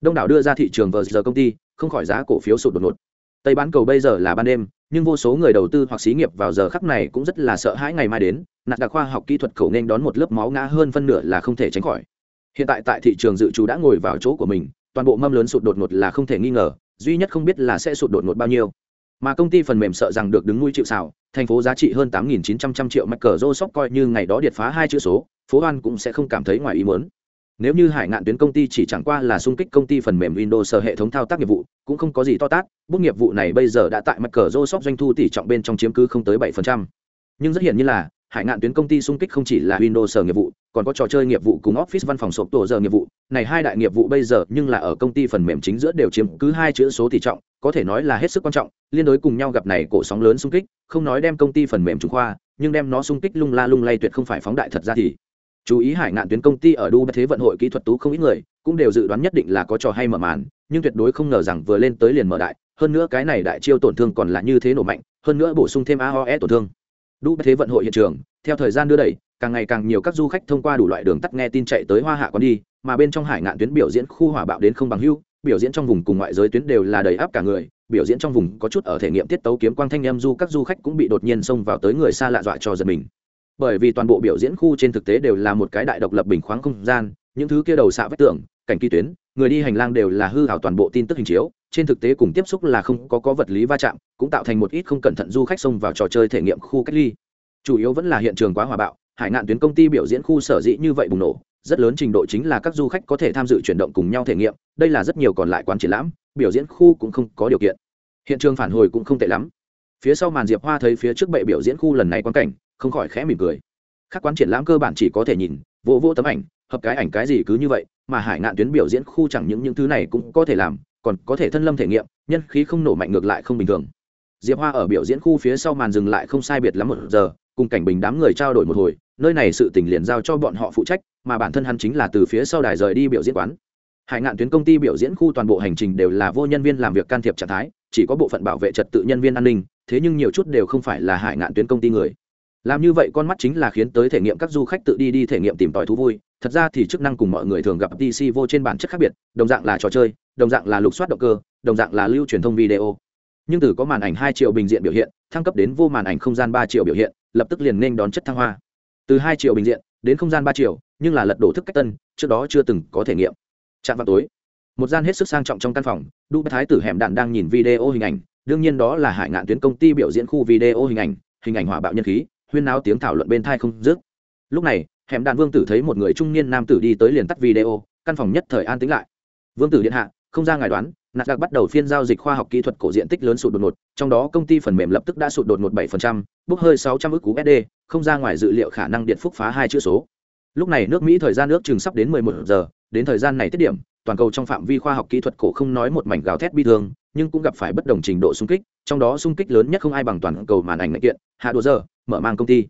Đông đảo đưa ra thị trường vờ giờ công ty, không khỏi giá cổ phiếu sụt đột ngột tây bán cầu bây giờ là ban đêm, nhưng vô số người đầu tư hoặc xí nghiệp vào giờ khắc này cũng rất là sợ hãi ngày mai đến. Nạt đặc khoa học kỹ thuật khẩu nên đón một lớp máu ngã hơn phân nửa là không thể tránh khỏi. Hiện tại tại thị trường dự trù đã ngồi vào chỗ của mình, toàn bộ mâm lớn sụt đột ngột là không thể nghi ngờ, duy nhất không biết là sẽ sụt đột ngột bao nhiêu. Mà công ty phần mềm sợ rằng được đứng nuôi chịu xào thành phố giá trị hơn tám nghìn chín trăm trăm triệu mạch cờ rô sóc coi như ngày đó điệt phá hai chữ số, phố hoan cũng sẽ không cảm thấy ngoài ý muốn. Nếu như hải ngạn tuyến công ty chỉ chẳng qua là xung kích công ty phần mềm windows hệ thống thao tác nghiệp vụ cũng không có gì to tát, bút nghiệp vụ này bây giờ đã tại mặt cờ rô sóc doanh thu tỷ trọng bên trong chiếm cứ không tới bảy phần trăm. Nhưng rất hiển nhiên là, hải ngạn tuyến công ty xung kích không chỉ là windows nghiệp vụ, còn có trò chơi nghiệp vụ cùng office văn phòng sộp tổ giờ nghiệp vụ. Này hai đại nghiệp vụ bây giờ nhưng là ở công ty phần mềm chính giữa đều chiếm cứ hai chữ số tỷ trọng, có thể nói là hết sức quan trọng, liên đối cùng nhau gặp này cổ sóng lớn xung kích, không nói đem công ty phần mềm trung khoa, nhưng đem nó xung kích lung la lung lay tuyệt không phải phóng đại thật ra thì. Chú ý hải ngạn tuyến công ty ở đu thế vận hội kỹ thuật tú không ít người, cũng đều dự đoán nhất định là có trò hay mở màn nhưng tuyệt đối không ngờ rằng vừa lên tới liền mở đại, hơn nữa cái này đại chiêu tổn thương còn là như thế nổ mạnh, hơn nữa bổ sung thêm aoe tổn thương. Đu thế vận hội hiện trường, theo thời gian đưa đẩy, càng ngày càng nhiều các du khách thông qua đủ loại đường tắt nghe tin chạy tới hoa hạ còn đi, mà bên trong hải ngạn tuyến biểu diễn khu hỏa bạo đến không bằng hưu, biểu diễn trong vùng cùng ngoại giới tuyến đều là đầy áp cả người, biểu diễn trong vùng có chút ở thể nghiệm tiết tấu kiếm quang thanh em du các du khách cũng bị đột nhiên xông vào tới người xa lạ dọa cho giật mình. Bởi vì toàn bộ biểu diễn khu trên thực tế đều là một cái đại độc lập bình khoáng không gian, những thứ kia đầu xạ vách tường cảnh kỳ tuyến, người đi hành lang đều là hư hảo toàn bộ tin tức hình chiếu, trên thực tế cùng tiếp xúc là không có có vật lý va chạm, cũng tạo thành một ít không cẩn thận du khách xông vào trò chơi thể nghiệm khu cách ly. Chủ yếu vẫn là hiện trường quá hòa bạo, hải ngạn tuyến công ty biểu diễn khu sở dĩ như vậy bùng nổ, rất lớn trình độ chính là các du khách có thể tham dự chuyển động cùng nhau thể nghiệm, đây là rất nhiều còn lại quán triển lãm, biểu diễn khu cũng không có điều kiện. Hiện trường phản hồi cũng không tệ lắm. Phía sau màn diệp hoa thấy phía trước bệ biểu diễn khu lần này quan cảnh, không khỏi khẽ mỉm cười. Các quán triển lãm cơ bản chỉ có thể nhìn vô vô tấm ảnh, hợp cái ảnh cái gì cứ như vậy mà hải ngạn tuyến biểu diễn khu chẳng những những thứ này cũng có thể làm, còn có thể thân lâm thể nghiệm, nhân khí không nổ mạnh ngược lại không bình thường. Diệp hoa ở biểu diễn khu phía sau màn dừng lại không sai biệt lắm một giờ, cùng cảnh bình đám người trao đổi một hồi, nơi này sự tình liền giao cho bọn họ phụ trách, mà bản thân hắn chính là từ phía sau đài rời đi biểu diễn quán. Hải ngạn tuyến công ty biểu diễn khu toàn bộ hành trình đều là vô nhân viên làm việc can thiệp trạng thái, chỉ có bộ phận bảo vệ trật tự nhân viên an ninh, thế nhưng nhiều chút đều không phải là hải ngạn tuyến công ty người. Làm như vậy con mắt chính là khiến tới thể nghiệm các du khách tự đi đi thể nghiệm tìm tòi thú vui thật ra thì chức năng cùng mọi người thường gặp pc vô trên bản chất khác biệt, đồng dạng là trò chơi, đồng dạng là lục soát động cơ, đồng dạng là lưu truyền thông video. Nhưng từ có màn ảnh hai triệu bình diện biểu hiện, thăng cấp đến vô màn ảnh không gian ba triệu biểu hiện, lập tức liền nên đón chất thăng hoa. Từ hai triệu bình diện đến không gian ba triệu, nhưng là lật đổ thức cách tân, trước đó chưa từng có thể nghiệm. Chạm vào tối, một gian hết sức sang trọng trong căn phòng, đu thái tử hẻm đạn đang nhìn video hình ảnh, đương nhiên đó là hải ngạn tuyến công ty biểu diễn khu video hình ảnh hình ảnh hỏa bạo nhân khí, huyên náo tiếng thảo luận bên thai không dứt. Lúc này hẻm đạn vương tử thấy một người trung niên nam tử đi tới liền tắt video căn phòng nhất thời an tĩnh lại. Vương tử điện hạ không ra ngài đoán nạt gạc bắt đầu phiên giao dịch khoa học kỹ thuật cổ diện tích lớn sụt đột ngột trong đó công ty phần mềm lập tức đã sụt đột ngột 7%, bốc hơi 600 ức USD, không ra ngoài dự liệu khả năng điện phúc phá hai chữ số. Lúc này nước mỹ thời gian nước chừng sắp đến 11 giờ đến thời gian này tiết điểm toàn cầu trong phạm vi khoa học kỹ thuật cổ không nói một mảnh gào thét bi thương nhưng cũng gặp phải bất đồng trình độ xung kích trong đó xung kích lớn nhất không ai bằng toàn cầu màn ảnh ngại kiện hạ đồ giờ mở mang công ty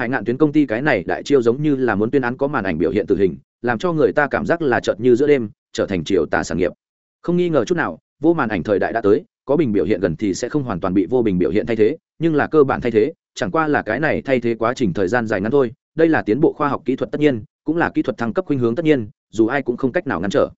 hải ngạn tuyến công ty cái này đại chiêu giống như là muốn tuyên án có màn ảnh biểu hiện tử hình, làm cho người ta cảm giác là chợt như giữa đêm, trở thành triều tà sản nghiệp. Không nghi ngờ chút nào, vô màn ảnh thời đại đã tới, có bình biểu hiện gần thì sẽ không hoàn toàn bị vô bình biểu hiện thay thế, nhưng là cơ bản thay thế, chẳng qua là cái này thay thế quá trình thời gian dài ngắn thôi, đây là tiến bộ khoa học kỹ thuật tất nhiên, cũng là kỹ thuật thăng cấp khuynh hướng tất nhiên, dù ai cũng không cách nào ngăn trở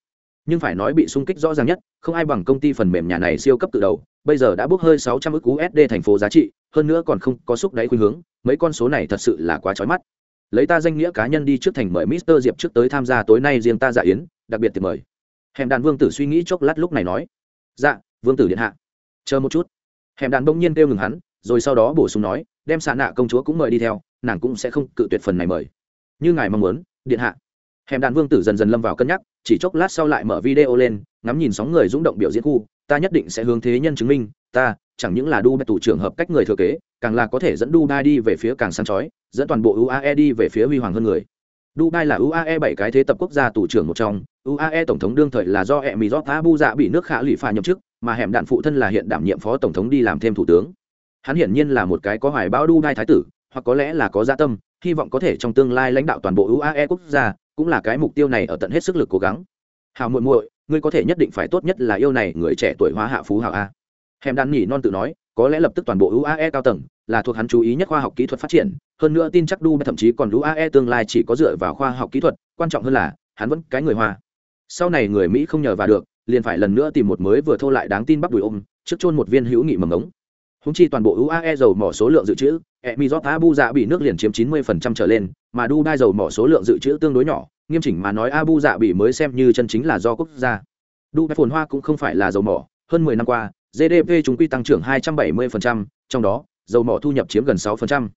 nhưng phải nói bị sung kích rõ ràng nhất, không ai bằng công ty phần mềm nhà này siêu cấp từ đầu, bây giờ đã bốc hơi 600 ức USD thành phố giá trị, hơn nữa còn không có xúc đáy khuynh hướng, mấy con số này thật sự là quá chói mắt. Lấy ta danh nghĩa cá nhân đi trước thành mời Mister Diệp trước tới tham gia tối nay riêng ta dạ yến, đặc biệt tiệc mời. Hẻm đàn vương tử suy nghĩ chốc lát lúc này nói. Dạ vương tử điện hạ. Chờ một chút. Hẻm đàn bỗng nhiên kêu ngừng hắn, rồi sau đó bổ sung nói, đem xạ nạ công chúa cũng mời đi theo, nàng cũng sẽ không cự tuyệt phần này mời. Như ngài mong muốn, điện hạ hẻm đàn vương tử dần dần lâm vào cân nhắc, chỉ chốc lát sau lại mở video lên, ngắm nhìn sóng người rung động biểu diễn khu, ta nhất định sẽ hướng thế nhân chứng minh, ta, chẳng những là đu bạch tủ trưởng hợp cách người thừa kế, càng là có thể dẫn dubai đi về phía càng sáng chói, dẫn toàn bộ uae đi về phía huy hoàng hơn người. Dubai là uae bảy cái thế tập quốc gia tủ trưởng một trong uae tổng thống đương thời là do e mỹ rót abu dạ bị nước khả lụy pha nhậm chức, mà hẻm đạn phụ thân là hiện đảm nhiệm phó tổng thống đi làm thêm thủ tướng. Hắn hiển nhiên là một cái có hoài bão dubai thái tử, hoặc có lẽ là có gia tâm, hy vọng có thể trong tương lai lãnh đạo toàn bộ uae quốc gia cũng là cái mục tiêu này ở tận hết sức lực cố gắng. Hào muội muội, ngươi có thể nhất định phải tốt nhất là yêu này người trẻ tuổi hóa hạ phú hào a. Hèm đan nhỉ non tự nói, có lẽ lập tức toàn bộ uae cao tầng là thuộc hắn chú ý nhất khoa học kỹ thuật phát triển, hơn nữa tin chắc du thậm chí còn uae tương lai chỉ có dựa vào khoa học kỹ thuật, quan trọng hơn là, hắn vẫn cái người hoa. Sau này người mỹ không nhờ vào được, liền phải lần nữa tìm một mới vừa thô lại đáng tin bắt đùi ôm, trước chôn một viên hữu nghị mầm ống húng chi toàn bộ uae dầu mỏ số lượng dự trữ emizot abu dạ bị nước liền chiếm 90% trở lên mà dubai dầu mỏ số lượng dự trữ tương đối nhỏ nghiêm chỉnh mà nói abu dạ bị mới xem như chân chính là do quốc gia dubai phồn hoa cũng không phải là dầu mỏ hơn 10 năm qua gdp chúng quy tăng trưởng 270%, trong đó dầu mỏ thu nhập chiếm gần 6%.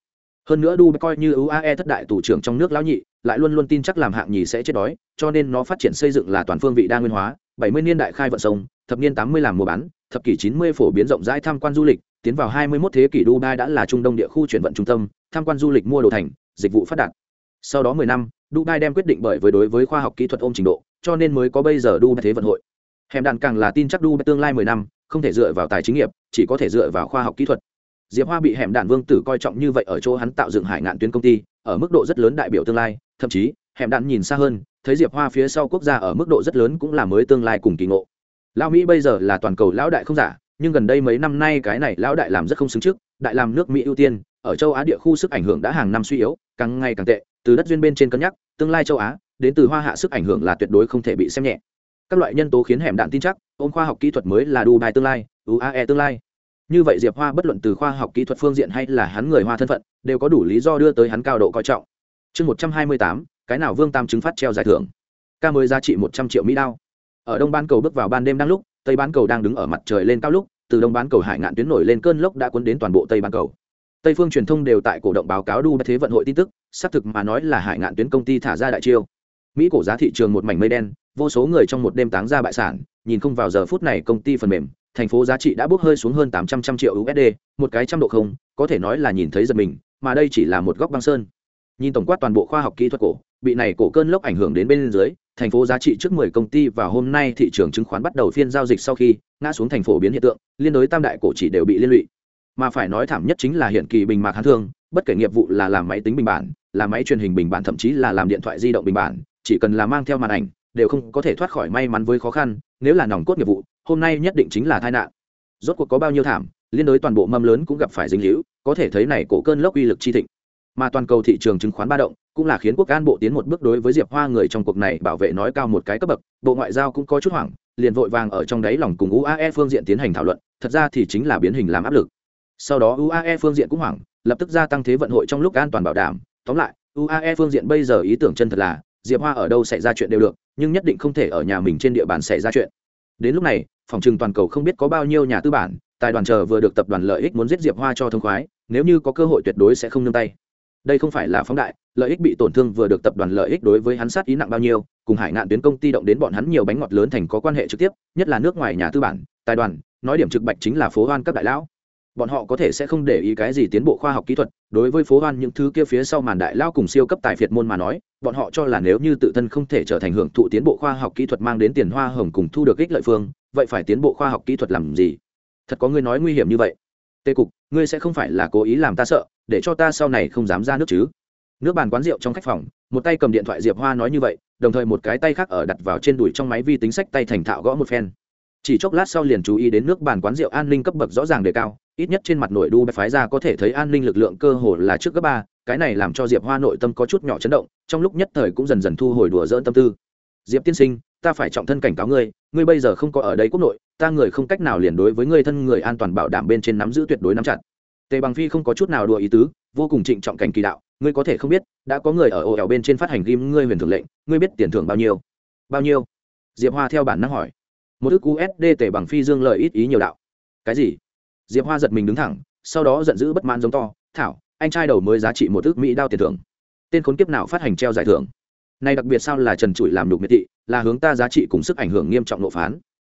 hơn nữa dubai coi như uae thất đại tủ trưởng trong nước lão nhị lại luôn luôn tin chắc làm hạng nhì sẽ chết đói cho nên nó phát triển xây dựng là toàn phương vị đa nguyên hóa 70 niên đại khai vận sông thập niên 80 làm mua bán thập kỷ 90 phổ biến rộng rãi tham quan du lịch tiến vào 21 thế kỷ Dubai đã là trung đông địa khu chuyển vận trung tâm, tham quan du lịch mua đồ thành, dịch vụ phát đạt. Sau đó 10 năm, Dubai đem quyết định bởi với đối với khoa học kỹ thuật ôm trình độ, cho nên mới có bây giờ Dubai thế vận hội. Hẻm đàn càng là tin chắc Dubai tương lai 10 năm, không thể dựa vào tài chính nghiệp, chỉ có thể dựa vào khoa học kỹ thuật. Diệp Hoa bị hẻm đàn vương tử coi trọng như vậy ở chỗ hắn tạo dựng hải ngạn tuyến công ty, ở mức độ rất lớn đại biểu tương lai, thậm chí, hẻm đàn nhìn xa hơn, thấy Diệp Hoa phía sau quốc gia ở mức độ rất lớn cũng là mới tương lai cùng kỳ ngộ. Lão Mỹ bây giờ là toàn cầu lão đại không giả, nhưng gần đây mấy năm nay cái này lão đại làm rất không xứng trước, đại làm nước mỹ ưu tiên, ở châu á địa khu sức ảnh hưởng đã hàng năm suy yếu, càng ngày càng tệ, từ đất duyên bên trên cân nhắc, tương lai châu á, đến từ hoa hạ sức ảnh hưởng là tuyệt đối không thể bị xem nhẹ. Các loại nhân tố khiến hẻm đạn tin chắc, ôm khoa học kỹ thuật mới là dubai tương lai uae tương lai. Như vậy diệp hoa bất luận từ khoa học kỹ thuật phương diện hay là hắn người hoa thân phận, đều có đủ lý do đưa tới hắn cao độ coi trọng. Chương một trăm hai mươi tám, cái nào vương tam chứng phát treo giải thưởng? Ca mới giá trị một trăm triệu mỹ đao. Ở đông ban cầu bước vào ban đêm đang lúc tây bán cầu đang đứng ở mặt trời lên cao lúc, từ đông bán cầu hải ngạn tuyến nổi lên cơn lốc đã cuốn đến toàn bộ tây bán cầu. Tây phương truyền thông đều tại cổ động báo cáo đu thế vận hội tin tức, xác thực mà nói là hải ngạn tuyến công ty thả ra đại chiêu. Mỹ cổ giá thị trường một mảnh mây đen, vô số người trong một đêm táng ra bại sản, nhìn không vào giờ phút này công ty phần mềm, thành phố giá trị đã bốc hơi xuống hơn tám trăm trăm triệu usd một cái trăm độ không, có thể nói là nhìn thấy giật mình, mà đây chỉ là một góc băng sơn. Nhìn tổng quát toàn bộ khoa học kỹ thuật cổ, bị này cổ cơn lốc ảnh hưởng đến bên dưới thành phố giá trị trước 10 công ty và hôm nay thị trường chứng khoán bắt đầu phiên giao dịch sau khi ngã xuống thành phố biến hiện tượng, liên đối tam đại cổ chỉ đều bị liên lụy. Mà phải nói thảm nhất chính là hiện kỳ bình mạc hán thương, bất kể nghiệp vụ là làm máy tính bình bản, là máy truyền hình bình bản thậm chí là làm điện thoại di động bình bản, chỉ cần là mang theo màn ảnh, đều không có thể thoát khỏi may mắn với khó khăn, nếu là nòng cốt nghiệp vụ, hôm nay nhất định chính là tai nạn. Rốt cuộc có bao nhiêu thảm, liên đối toàn bộ mâm lớn cũng gặp phải dính líu, có thể thấy này cổ cơn lốc uy lực chi thịnh. Mà toàn cầu thị trường chứng khoán ba động, cũng là khiến quốc an bộ tiến một bước đối với diệp hoa người trong cuộc này bảo vệ nói cao một cái cấp bậc. Bộ ngoại giao cũng có chút hoảng liền vội vàng ở trong đáy lòng cùng uae phương diện tiến hành thảo luận thật ra thì chính là biến hình làm áp lực. Sau đó uae phương diện cũng hoảng lập tức gia tăng thế vận hội trong lúc an toàn bảo đảm. Tóm lại uae phương diện bây giờ ý tưởng chân thật là diệp hoa ở đâu xảy ra chuyện đều được nhưng nhất định không thể ở nhà mình trên địa bàn xảy ra chuyện. Đến lúc này phòng trừng toàn cầu không biết có bao nhiêu nhà tư bản tài đoàn chờ vừa được tập đoàn lợi ích muốn giết diệp hoa cho thông khoái nếu như có cơ hội tuyệt đối sẽ không nương tay đây không phải là phóng đại, lợi ích bị tổn thương vừa được tập đoàn lợi ích đối với hắn sát ý nặng bao nhiêu, cùng hải ngạn tuyến công ty động đến bọn hắn nhiều bánh ngọt lớn thành có quan hệ trực tiếp, nhất là nước ngoài nhà tư bản, tài đoàn, nói điểm trực bạch chính là phố hoan các đại lão. Bọn họ có thể sẽ không để ý cái gì tiến bộ khoa học kỹ thuật, đối với phố hoan những thứ kia phía sau màn đại lao cùng siêu cấp tài phiệt môn mà nói, bọn họ cho là nếu như tự thân không thể trở thành hưởng thụ tiến bộ khoa học kỹ thuật mang đến tiền hoa hồng cùng thu được ích lợi phương, vậy phải tiến bộ khoa học kỹ thuật làm gì? Thật có người nói nguy hiểm như vậy. Tê cục, ngươi sẽ không phải là cố ý làm ta sợ để cho ta sau này không dám ra nước chứ. Nước bàn quán rượu trong khách phòng, một tay cầm điện thoại diệp hoa nói như vậy, đồng thời một cái tay khác ở đặt vào trên đùi trong máy vi tính sách tay thành thạo gõ một phen. Chỉ chốc lát sau liền chú ý đến nước bàn quán rượu an ninh cấp bậc rõ ràng đề cao, ít nhất trên mặt nội đu phái ra có thể thấy an ninh lực lượng cơ hồ là trước cấp ba, cái này làm cho diệp hoa nội tâm có chút nhỏ chấn động, trong lúc nhất thời cũng dần dần thu hồi đùa dỡn tâm tư. Diệp tiên sinh, ta phải trọng thân cảnh cáo ngươi ngươi bây giờ không có ở đây quốc nội, ta người không cách nào liền đối với ngươi thân người an toàn bảo đảm bên trên nắm giữ tuyệt đối nắm chặt tề bằng phi không có chút nào đùa ý tứ, vô cùng trịnh trọng cảnh kỳ đạo, ngươi có thể không biết, đã có người ở ổ ẻo bên trên phát hành ghim, ngươi huyền thường lệnh, ngươi biết tiền thưởng bao nhiêu? Bao nhiêu? Diệp hoa theo bản năng hỏi. Một ước usd tề bằng phi dương lời ít ý nhiều đạo. Cái gì? Diệp hoa giật mình đứng thẳng, sau đó giận dữ bất mãn giống to, thảo, anh trai đầu mới giá trị một ước mỹ đao tiền thưởng. Tên khốn kiếp nào phát hành treo giải thưởng? Này đặc biệt sao là trần trụi làm đục miệt thị, là hướng ta giá trị cùng sức ảnh hưởng nghiêm trọng nộp phán.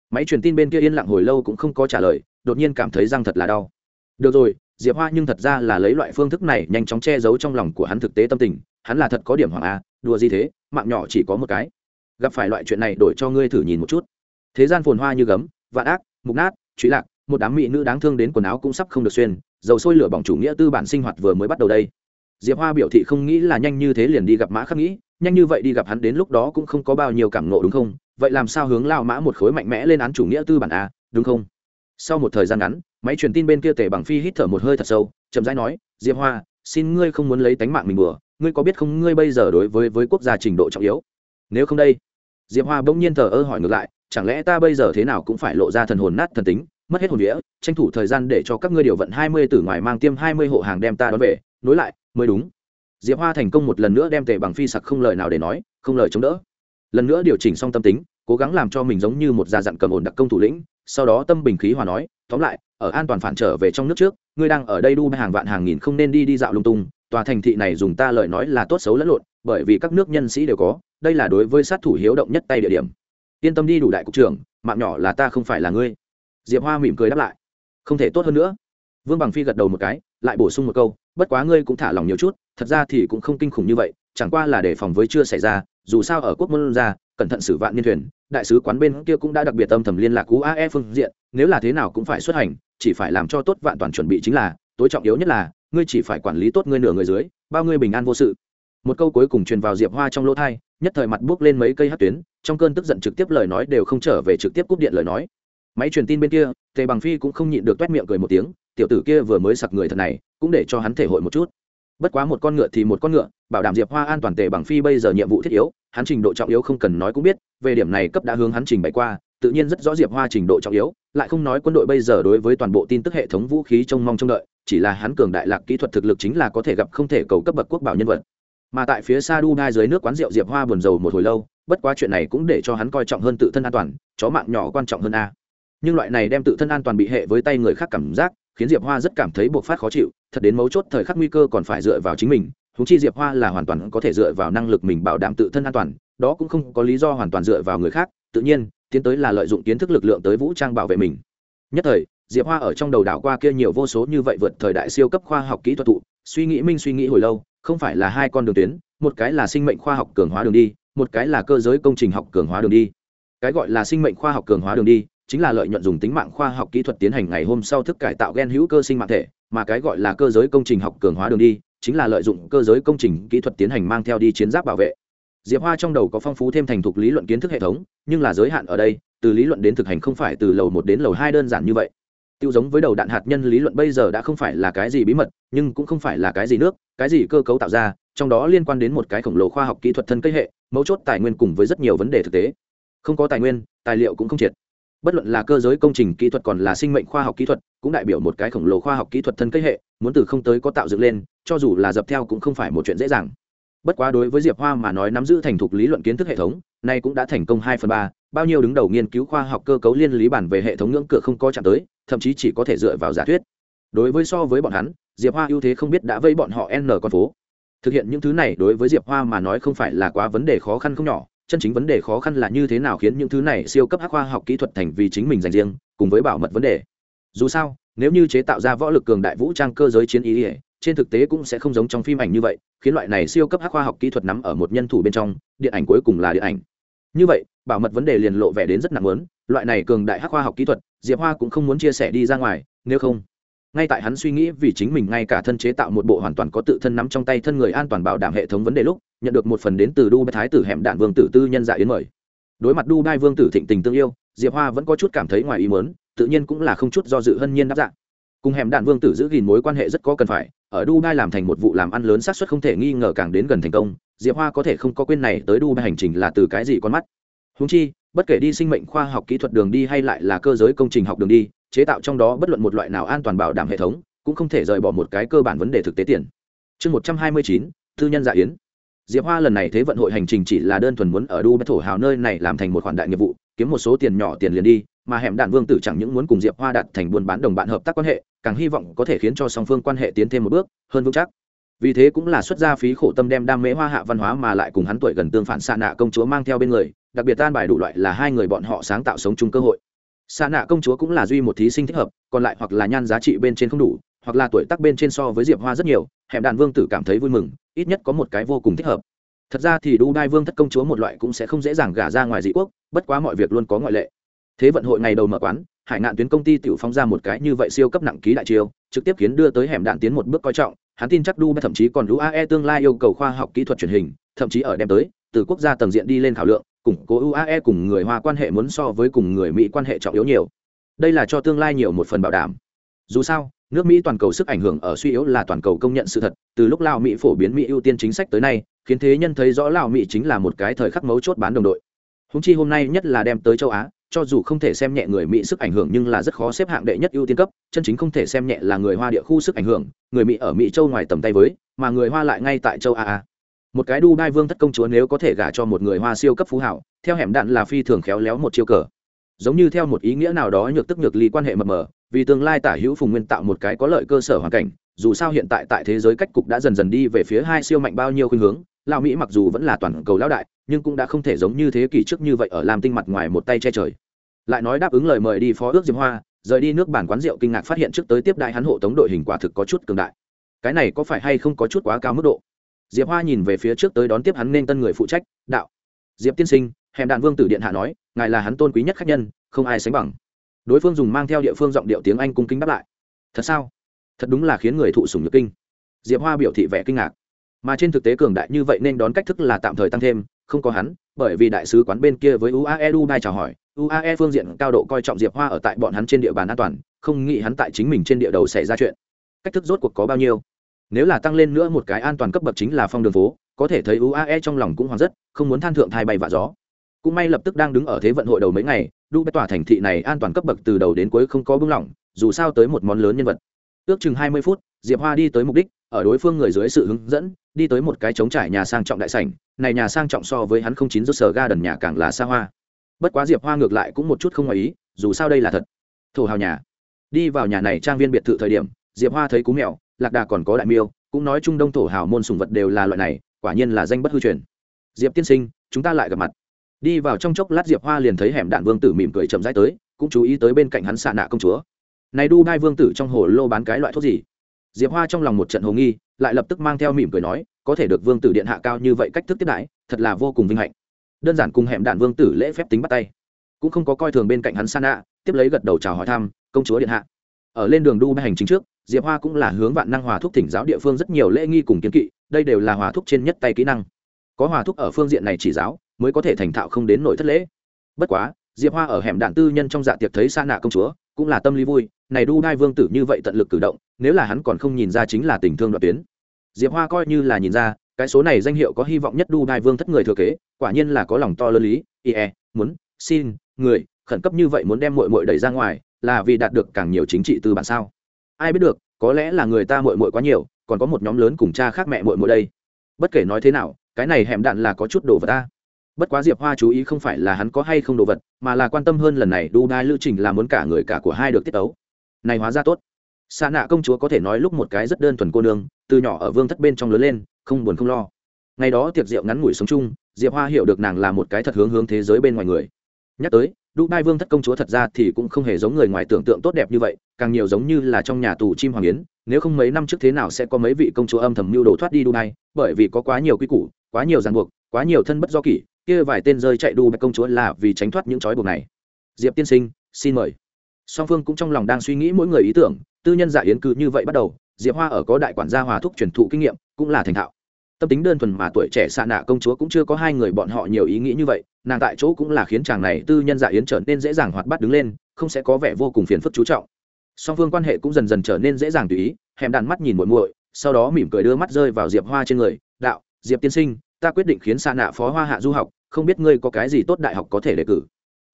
Máy truyền tin bên kia yên lặng hồi lâu cũng không có trả lời, đột nhiên cảm thấy răng thật là đau. Được rồi diệp hoa nhưng thật ra là lấy loại phương thức này nhanh chóng che giấu trong lòng của hắn thực tế tâm tình, hắn là thật có điểm hoàng a à, đùa gì thế, mạng nhỏ chỉ có một cái. Gặp phải loại chuyện này đổi cho ngươi thử nhìn một chút. Thế gian phồn hoa như gấm, vạn ác, mục nát truy lạc, một đám mỹ nữ đáng thương đến quần áo cũng sắp không được xuyên, dầu sôi lửa bỏng chủ nghĩa tư bản sinh hoạt vừa mới bắt đầu đây. Diệp hoa biểu thị không nghĩ là nhanh như thế liền đi gặp mã khắc nghĩ, nhanh như vậy đi gặp hắn đến lúc đó cũng không có bao nhiêu cảm nộ đúng không? Vậy làm sao hướng lao mã một khối mạnh mẽ lên án chủ nghĩa tư bản a đúng không? Sau một thời gian ngắn máy truyền tin bên kia tề bằng phi hít thở một hơi thật sâu, chậm rãi nói, diệp hoa, xin ngươi không muốn lấy tánh mạng mình bừa ngươi có biết không, ngươi bây giờ đối với với quốc gia trình độ trọng yếu? Nếu không đây. Diệp hoa bỗng nhiên thờ ơ hỏi ngược lại, chẳng lẽ ta bây giờ thế nào cũng phải lộ ra thần hồn nát thần tính, mất hết hồn vía, tranh thủ thời gian để cho các ngươi điều vận hai mươi từ ngoài mang tiêm hai mươi hộ hàng đem ta đón về, nối lại, mới đúng. Diệp hoa thành công một lần nữa đem tề bằng phi sặc không lời nào để nói, không lời chống đỡ. Lần nữa điều chỉnh xong tâm tính, cố gắng làm cho mình giống như một già dặn cầm ổn đặc công thủ lĩnh sau đó tâm bình khí hòa nói, tóm lại, ở an toàn phản trở về trong nước trước, ngươi đang ở đây đu hàng vạn hàng nghìn không nên đi đi dạo lung tung, tòa thành thị này dùng ta lời nói là tốt xấu lẫn lộn, bởi vì các nước nhân sĩ đều có, đây là đối với sát thủ hiếu động nhất tay địa điểm. Yên tâm đi đủ đại cục trưởng, mạng nhỏ là ta không phải là ngươi. Diệp hoa mỉm cười đáp lại. Không thể tốt hơn nữa. Vương bằng phi gật đầu một cái, lại bổ sung một câu, bất quá ngươi cũng thả lòng nhiều chút, thật ra thì cũng không kinh khủng như vậy, chẳng qua là để phòng với chưa xảy ra, dù sao ở quốc môn ra cẩn thận xử vạn niên thuyền, đại sứ quán bên kia cũng đã đặc biệt âm thầm liên lạc uae phương diện, nếu là thế nào cũng phải xuất hành, chỉ phải làm cho tốt vạn toàn chuẩn bị chính là, tối trọng yếu nhất là, ngươi chỉ phải quản lý tốt ngươi nửa người dưới, bao ngươi bình an vô sự. Một câu cuối cùng truyền vào diệp hoa trong lỗ thai, nhất thời mặt buốc lên mấy cây hát tuyến, trong cơn tức giận trực tiếp lời nói đều không trở về trực tiếp cúp điện lời nói. Máy truyền tin bên kia, tề bằng phi cũng không nhịn được t u é t miệng cười một tiếng, tiểu tử kia vừa mới sặc người thật này, cũng để cho hắn thể hội một chút. Bất quá một con ngựa thì một con ngựa, bảo đảm diệp hoa an toàn tề bằng phi bây giờ nhiệm vụ thiết yếu hắn trình độ trọng yếu không cần nói cũng biết, về điểm này cấp đã hướng hắn trình bày qua, tự nhiên rất rõ diệp hoa trình độ trọng yếu, lại không nói quân đội bây giờ đối với toàn bộ tin tức hệ thống vũ khí trông mong trông đợi, chỉ là hắn cường đại lạc kỹ thuật thực lực chính là có thể gặp không thể cầu cấp bậc quốc bảo nhân vật. Mà tại phía xa đu đai dưới nước quán rượu diệp hoa buồn rầu một hồi lâu, bất quá chuyện này cũng để cho hắn coi trọng hơn tự thân an toàn, chó mạng nhỏ quan trọng hơn a. Nhưng loại này đem tự thân an toàn bị hệ với tay người khác cảm giác, khiến diệp hoa rất cảm thấy buộc phát khó chịu, thật đến mấu chốt thời khắc nguy cơ còn phải dựa vào chính mình húng chi diệp hoa là hoàn toàn có thể dựa vào năng lực mình bảo đảm tự thân an toàn, đó cũng không có lý do hoàn toàn dựa vào người khác, tự nhiên, tiến tới là lợi dụng kiến thức lực lượng tới vũ trang bảo vệ mình. Nhất thời, diệp hoa ở trong đầu đảo qua kia nhiều vô số như vậy vượt thời đại siêu cấp khoa học kỹ thuật tụ, suy nghĩ minh suy nghĩ hồi lâu, không phải là hai con đường tuyến, một cái là sinh mệnh khoa học cường hóa đường đi, một cái là cơ giới công trình học cường hóa đường đi. Cái gọi là sinh mệnh khoa học cường hóa đường đi, chính là lợi nhuận dùng tính mạng khoa học kỹ thuật tiến hành ngày hôm sau thức cải tạo gen hữu cơ sinh mạng thể, mà cái gọi là cơ giới công trình học cường hóa đường đi chính là lợi dụng cơ giới công trình kỹ thuật tiến hành mang theo đi chiến giáp bảo vệ. Diệp hoa trong đầu có phong phú thêm thành thục lý luận kiến thức hệ thống, nhưng là giới hạn ở đây, từ lý luận đến thực hành không phải từ lầu một đến lầu hai đơn giản như vậy. Tiêu giống với đầu đạn hạt nhân lý luận bây giờ đã không phải là cái gì bí mật, nhưng cũng không phải là cái gì nước, cái gì cơ cấu tạo ra, trong đó liên quan đến một cái khổng lồ khoa học kỹ thuật thân cây hệ, mấu chốt tài nguyên cùng với rất nhiều vấn đề thực tế. Không có tài nguyên, tài liệu cũng không triệt. Bất luận là cơ giới công trình kỹ thuật còn là sinh mệnh khoa học kỹ thuật, cũng đại biểu một cái khổng lồ khoa học kỹ thuật thân cây hệ muốn từ không tới có tạo dựng lên, cho dù là dập theo cũng không phải một chuyện dễ dàng. Bất quá đối với diệp hoa mà nói nắm giữ thành thục lý luận kiến thức hệ thống, nay cũng đã thành công hai phần ba, bao nhiêu đứng đầu nghiên cứu khoa học cơ cấu liên lý bản về hệ thống ngưỡng cửa không có chạm tới, thậm chí chỉ có thể dựa vào giả thuyết. Đối với so với bọn hắn, diệp hoa ưu thế không biết đã vây bọn họ n con phố. Thực hiện những thứ này đối với diệp hoa mà nói không phải là quá vấn đề khó khăn không nhỏ, chân chính vấn đề khó khăn là như thế nào khiến những thứ này siêu cấp hắc khoa học kỹ thuật thành vì chính mình dành riêng, cùng với bảo mật vấn đề. Dù sao nếu như chế tạo ra võ lực cường đại vũ trang cơ giới chiến ý ỉa trên thực tế cũng sẽ không giống trong phim ảnh như vậy, khiến loại này siêu cấp hắc khoa học kỹ thuật nắm ở một nhân thủ bên trong, điện ảnh cuối cùng là điện ảnh. Như vậy, bảo mật vấn đề liền lộ vẻ đến rất nặng lớn loại này cường đại hắc khoa học kỹ thuật, diệp hoa cũng không muốn chia sẻ đi ra ngoài, nếu không, ngay tại hắn suy nghĩ vì chính mình ngay cả thân chế tạo một bộ hoàn toàn có tự thân nắm trong tay thân người an toàn bảo đảm hệ thống vấn đề lúc, nhận được một phần đến từ đu thái tử hẻm đạn vương tử tư nhân dạ yến mời. Đối mặt đu đai vương tử thịnh tình tương yêu, diệp hoa vẫn có chút cảm thấy ngoài ý mớn tự nhiên cũng là không chút do dự hân nhiên đáp dạng cùng hẻm đạn vương tử giữ gìn mối quan hệ rất có cần phải, ở dubai làm thành một vụ làm ăn lớn xác suất không thể nghi ngờ càng đến gần thành công, diệp hoa có thể không có quên này tới dubai hành trình là từ cái gì con mắt. Húng chi, bất kể đi sinh mệnh khoa học kỹ thuật đường đi hay lại là cơ giới công trình học đường đi, chế tạo trong đó bất luận một loại nào an toàn bảo đảm hệ thống, cũng không thể rời bỏ một cái cơ bản vấn đề thực tế tiền. Chương một trăm hai mươi chín thư nhân dạ yến. Diệp hoa lần này thế vận hội hành trình chỉ là đơn thuần muốn ở đu thổ hào nơi này làm thành một khoản đại nghiệp vụ, kiếm một số tiền nhỏ tiền liền đi mà hẻm đạn vương tử chẳng những muốn cùng diệp hoa đạt thành buôn bán đồng bạn hợp tác quan hệ, càng hy vọng có thể khiến cho song phương quan hệ tiến thêm một bước, hơn vững chắc. Vì thế cũng là xuất gia phí khổ tâm đem đam mê hoa hạ văn hóa mà lại cùng hắn tuổi gần tương phản xa nạ công chúa mang theo bên người, đặc biệt tan bài đủ loại là hai người bọn họ sáng tạo sống chung cơ hội. Xa nạ công chúa cũng là duy một thí sinh thích hợp, còn lại hoặc là nhan giá trị bên trên không đủ, hoặc là tuổi tác bên trên so với diệp hoa rất nhiều, hẻm đạn vương tử cảm thấy vui mừng, ít nhất có một cái vô cùng thích hợp. Thật ra thì đu đai vương thất công chúa một loại cũng sẽ không dễ dàng gả ra ngoài dị quốc, bất quá mọi việc luôn có ngoại lệ thế vận hội ngày đầu mở quán hải ngạn tuyến công ty tự phóng ra một cái như vậy siêu cấp nặng ký đại chiêu trực tiếp khiến đưa tới hẻm đạn tiến một bước coi trọng hắn tin chắc Dubai thậm chí còn UAE tương lai yêu cầu khoa học kỹ thuật truyền hình, thậm chí ở đem tới, từ quốc gia tầng diện đi lên thảo lượng, củng cố UAE cùng người Hoa quan hệ muốn so với cùng người Mỹ quan hệ trọng yếu nhiều. Đây là cho tương lai nhiều một phần bảo đảm. Dù sao, nước Mỹ toàn cầu sức ảnh hưởng ở suy yếu là toàn cầu công nhận sự thật, từ lúc Lào Mỹ phổ biến Mỹ ưu tiên chính sách tới nay, khiến thế nhân thấy rõ Lào Mỹ chính là một cái thời khắc mấu chốt bán đồng đội. Húng chi hôm nay nhất là đem tới châu Á, cho dù không thể xem nhẹ người mỹ sức ảnh hưởng nhưng là rất khó xếp hạng đệ nhất ưu tiên cấp, chân chính không thể xem nhẹ là người hoa địa khu sức ảnh hưởng, người mỹ ở mỹ châu ngoài tầm tay với, mà người hoa lại ngay tại châu a một cái đu đai vương thất công chúa nếu có thể gả cho một người hoa siêu cấp phú hảo, theo hẻm đạn là phi thường khéo léo một chiêu cờ. Giống như theo một ý nghĩa nào đó nhược tức nhược ly quan hệ mập mờ, vì tương lai tả hữu phùng nguyên tạo một cái có lợi cơ sở hoàn cảnh dù sao hiện tại tại thế giới cách cục đã dần dần đi về phía hai siêu mạnh bao nhiêu khuynh hướng lao mỹ mặc dù vẫn là toàn cầu lão đại, nhưng cũng đã không thể giống như thế kỷ trước như vậy ở làm tinh mặt ngoài một tay che trời. Lại nói đáp ứng lời mời đi phó ước diệp hoa, rời đi nước bản quán rượu kinh ngạc phát hiện trước tới tiếp đại hắn hộ tống đội hình quả thực có chút cường đại. Cái này có phải hay không có chút quá cao mức độ? Diệp hoa nhìn về phía trước tới đón tiếp hắn nên tân người phụ trách, đạo. Diệp tiên sinh hèm đạn vương tử điện hạ nói, ngài là hắn tôn quý nhất khách nhân, không ai sánh bằng. Đối phương dùng mang theo địa phương giọng điệu tiếng anh cung kính đáp lại. Thật sao? Thật đúng là khiến người thụ sùng nhược kinh. Diệp hoa biểu thị vẻ kinh ngạc. Mà trên thực tế cường đại như vậy nên đón cách thức là tạm thời tăng thêm, không có hắn, bởi vì đại sứ quán bên kia với uae dubai chào hỏi uae phương diện cao độ coi trọng diệp hoa ở tại bọn hắn trên địa bàn an toàn, không nghĩ hắn tại chính mình trên địa đầu xảy ra chuyện. Cách thức rốt cuộc có bao nhiêu? Nếu là tăng lên nữa một cái an toàn cấp bậc chính là phong đường phố, có thể thấy uae trong lòng cũng hoàn rất, không muốn than thượng thai bay vạ gió. Cũng may lập tức đang đứng ở thế vận hội đầu mấy ngày đu bê tòa thành thị này an toàn cấp bậc từ đầu đến cuối không có bưng lỏng, dù sao tới một món lớn nhân vật ước chừng hai mươi phút, diệp hoa đi tới mục đích, ở đối phương người dưới sự hướng dẫn, đi tới một cái trống trải nhà sang trọng đại sảnh. Này nhà sang trọng so với hắn không chín rốt sở ga đần nhà càng là xa hoa. Bất quá diệp hoa ngược lại cũng một chút không ngoài ý, dù sao đây là thật. Thổ hào nhà. Đi vào nhà này trang viên biệt thự thời điểm, diệp hoa thấy cú mèo, lạc đà còn có đại miêu, cũng nói trung đông thổ hào môn sùng vật đều là loại này, quả nhiên là danh bất hư truyền. Diệp tiên sinh, chúng ta lại gặp mặt. Đi vào trong chốc lát diệp hoa liền thấy hẻm đạn vương tử mỉm cười chậm rãi tới, cũng chú ý tới bên cạnh hắn xạ nạ công chúa này đu đai vương tử trong hồ lô bán cái loại thuốc gì? Diệp hoa trong lòng một trận hồ nghi, lại lập tức mang theo mỉm cười nói, có thể được vương tử điện hạ cao như vậy cách thức tiếp đãi, thật là vô cùng vinh hạnh. Đơn giản cùng hẻm đạn vương tử lễ phép tính bắt tay. Cũng không có coi thường bên cạnh hắn san ạ tiếp lấy gật đầu chào hỏi thăm, công chúa điện hạ. Ở lên đường đu bay hành chính trước, diệp hoa cũng là hướng vạn năng hòa thúc thỉnh giáo địa phương rất nhiều lễ nghi cùng kiến kỵ, đây đều là hòa thúc trên nhất tay kỹ năng. Có hòa thúc ở phương diện này chỉ giáo, mới có thể thành thạo không đến nội thất lễ. Bất quá, diệp hoa ở hẻm đạn tư nhân trong dạ tiệc thấy sa nạ công chúa cũng là tâm lý vui, này đu đai vương tử như vậy tận lực cử động, nếu là hắn còn không nhìn ra chính là tình thương đoạn tuyến. Diệp hoa coi như là nhìn ra, cái số này danh hiệu có hy vọng nhất đu đai vương thất người thừa kế, quả nhiên là có lòng to lớn lý ie muốn, xin, người, khẩn cấp như vậy muốn đem mội mội đẩy ra ngoài, là vì đạt được càng nhiều chính trị từ bản sao? Ai biết được, có lẽ là người ta mội mội quá nhiều, còn có một nhóm lớn cùng cha khác mẹ mội mội đây. Bất kể nói thế nào, cái này hẻm đạn là có chút đồ vật ta bất quá diệp hoa chú ý không phải là hắn có hay không đồ vật, mà là quan tâm hơn lần này đu đai lưu trình là muốn cả người cả của hai được tiết tấu. Này hóa ra tốt. Xa nạ công chúa có thể nói lúc một cái rất đơn thuần cô nương, từ nhỏ ở vương thất bên trong lớn lên, không buồn không lo. Ngày đó tiệc rượu ngắn ngủi sống chung, diệp hoa hiểu được nàng là một cái thật hướng hướng thế giới bên ngoài người. Nhắc tới, đu đai vương thất công chúa thật ra thì cũng không hề giống người ngoài tưởng tượng tốt đẹp như vậy, càng nhiều giống như là trong nhà tù chim hoàng yến, nếu không mấy năm trước thế nào sẽ có mấy vị công chúa âm thầm mưu đồ thoát đi đu đai bởi vì có quá nhiều quy củ, quá nhiều ràng buộc, quá nhiều thân bất do kỷ kia vài tên rơi chạy đu bạch công chúa là vì tránh thoát những trói buộc này. Diệp tiên sinh, xin mời. Song phương cũng trong lòng đang suy nghĩ mỗi người ý tưởng, tư nhân giả yến cứ như vậy bắt đầu, diệp hoa ở có đại quản gia hòa thúc truyền thụ kinh nghiệm, cũng là thành thạo. Tâm tính đơn thuần mà tuổi trẻ xạ nạ công chúa cũng chưa có hai người bọn họ nhiều ý nghĩ như vậy, nàng tại chỗ cũng là khiến chàng này tư nhân dạ yến trở nên dễ dàng hoạt bắt đứng lên, không sẽ có vẻ vô cùng phiền phức chú trọng. Song phương quan hệ cũng dần dần trở nên dễ dàng tùy ý, hèm đàn mắt nhìn muội muội, sau đó mỉm cười đưa mắt rơi vào diệp hoa trên người, đạo, diệp tiên sinh, ta quyết định khiến xạ nạ phó hoa hạ du học không biết ngươi có cái gì tốt đại học có thể đề cử.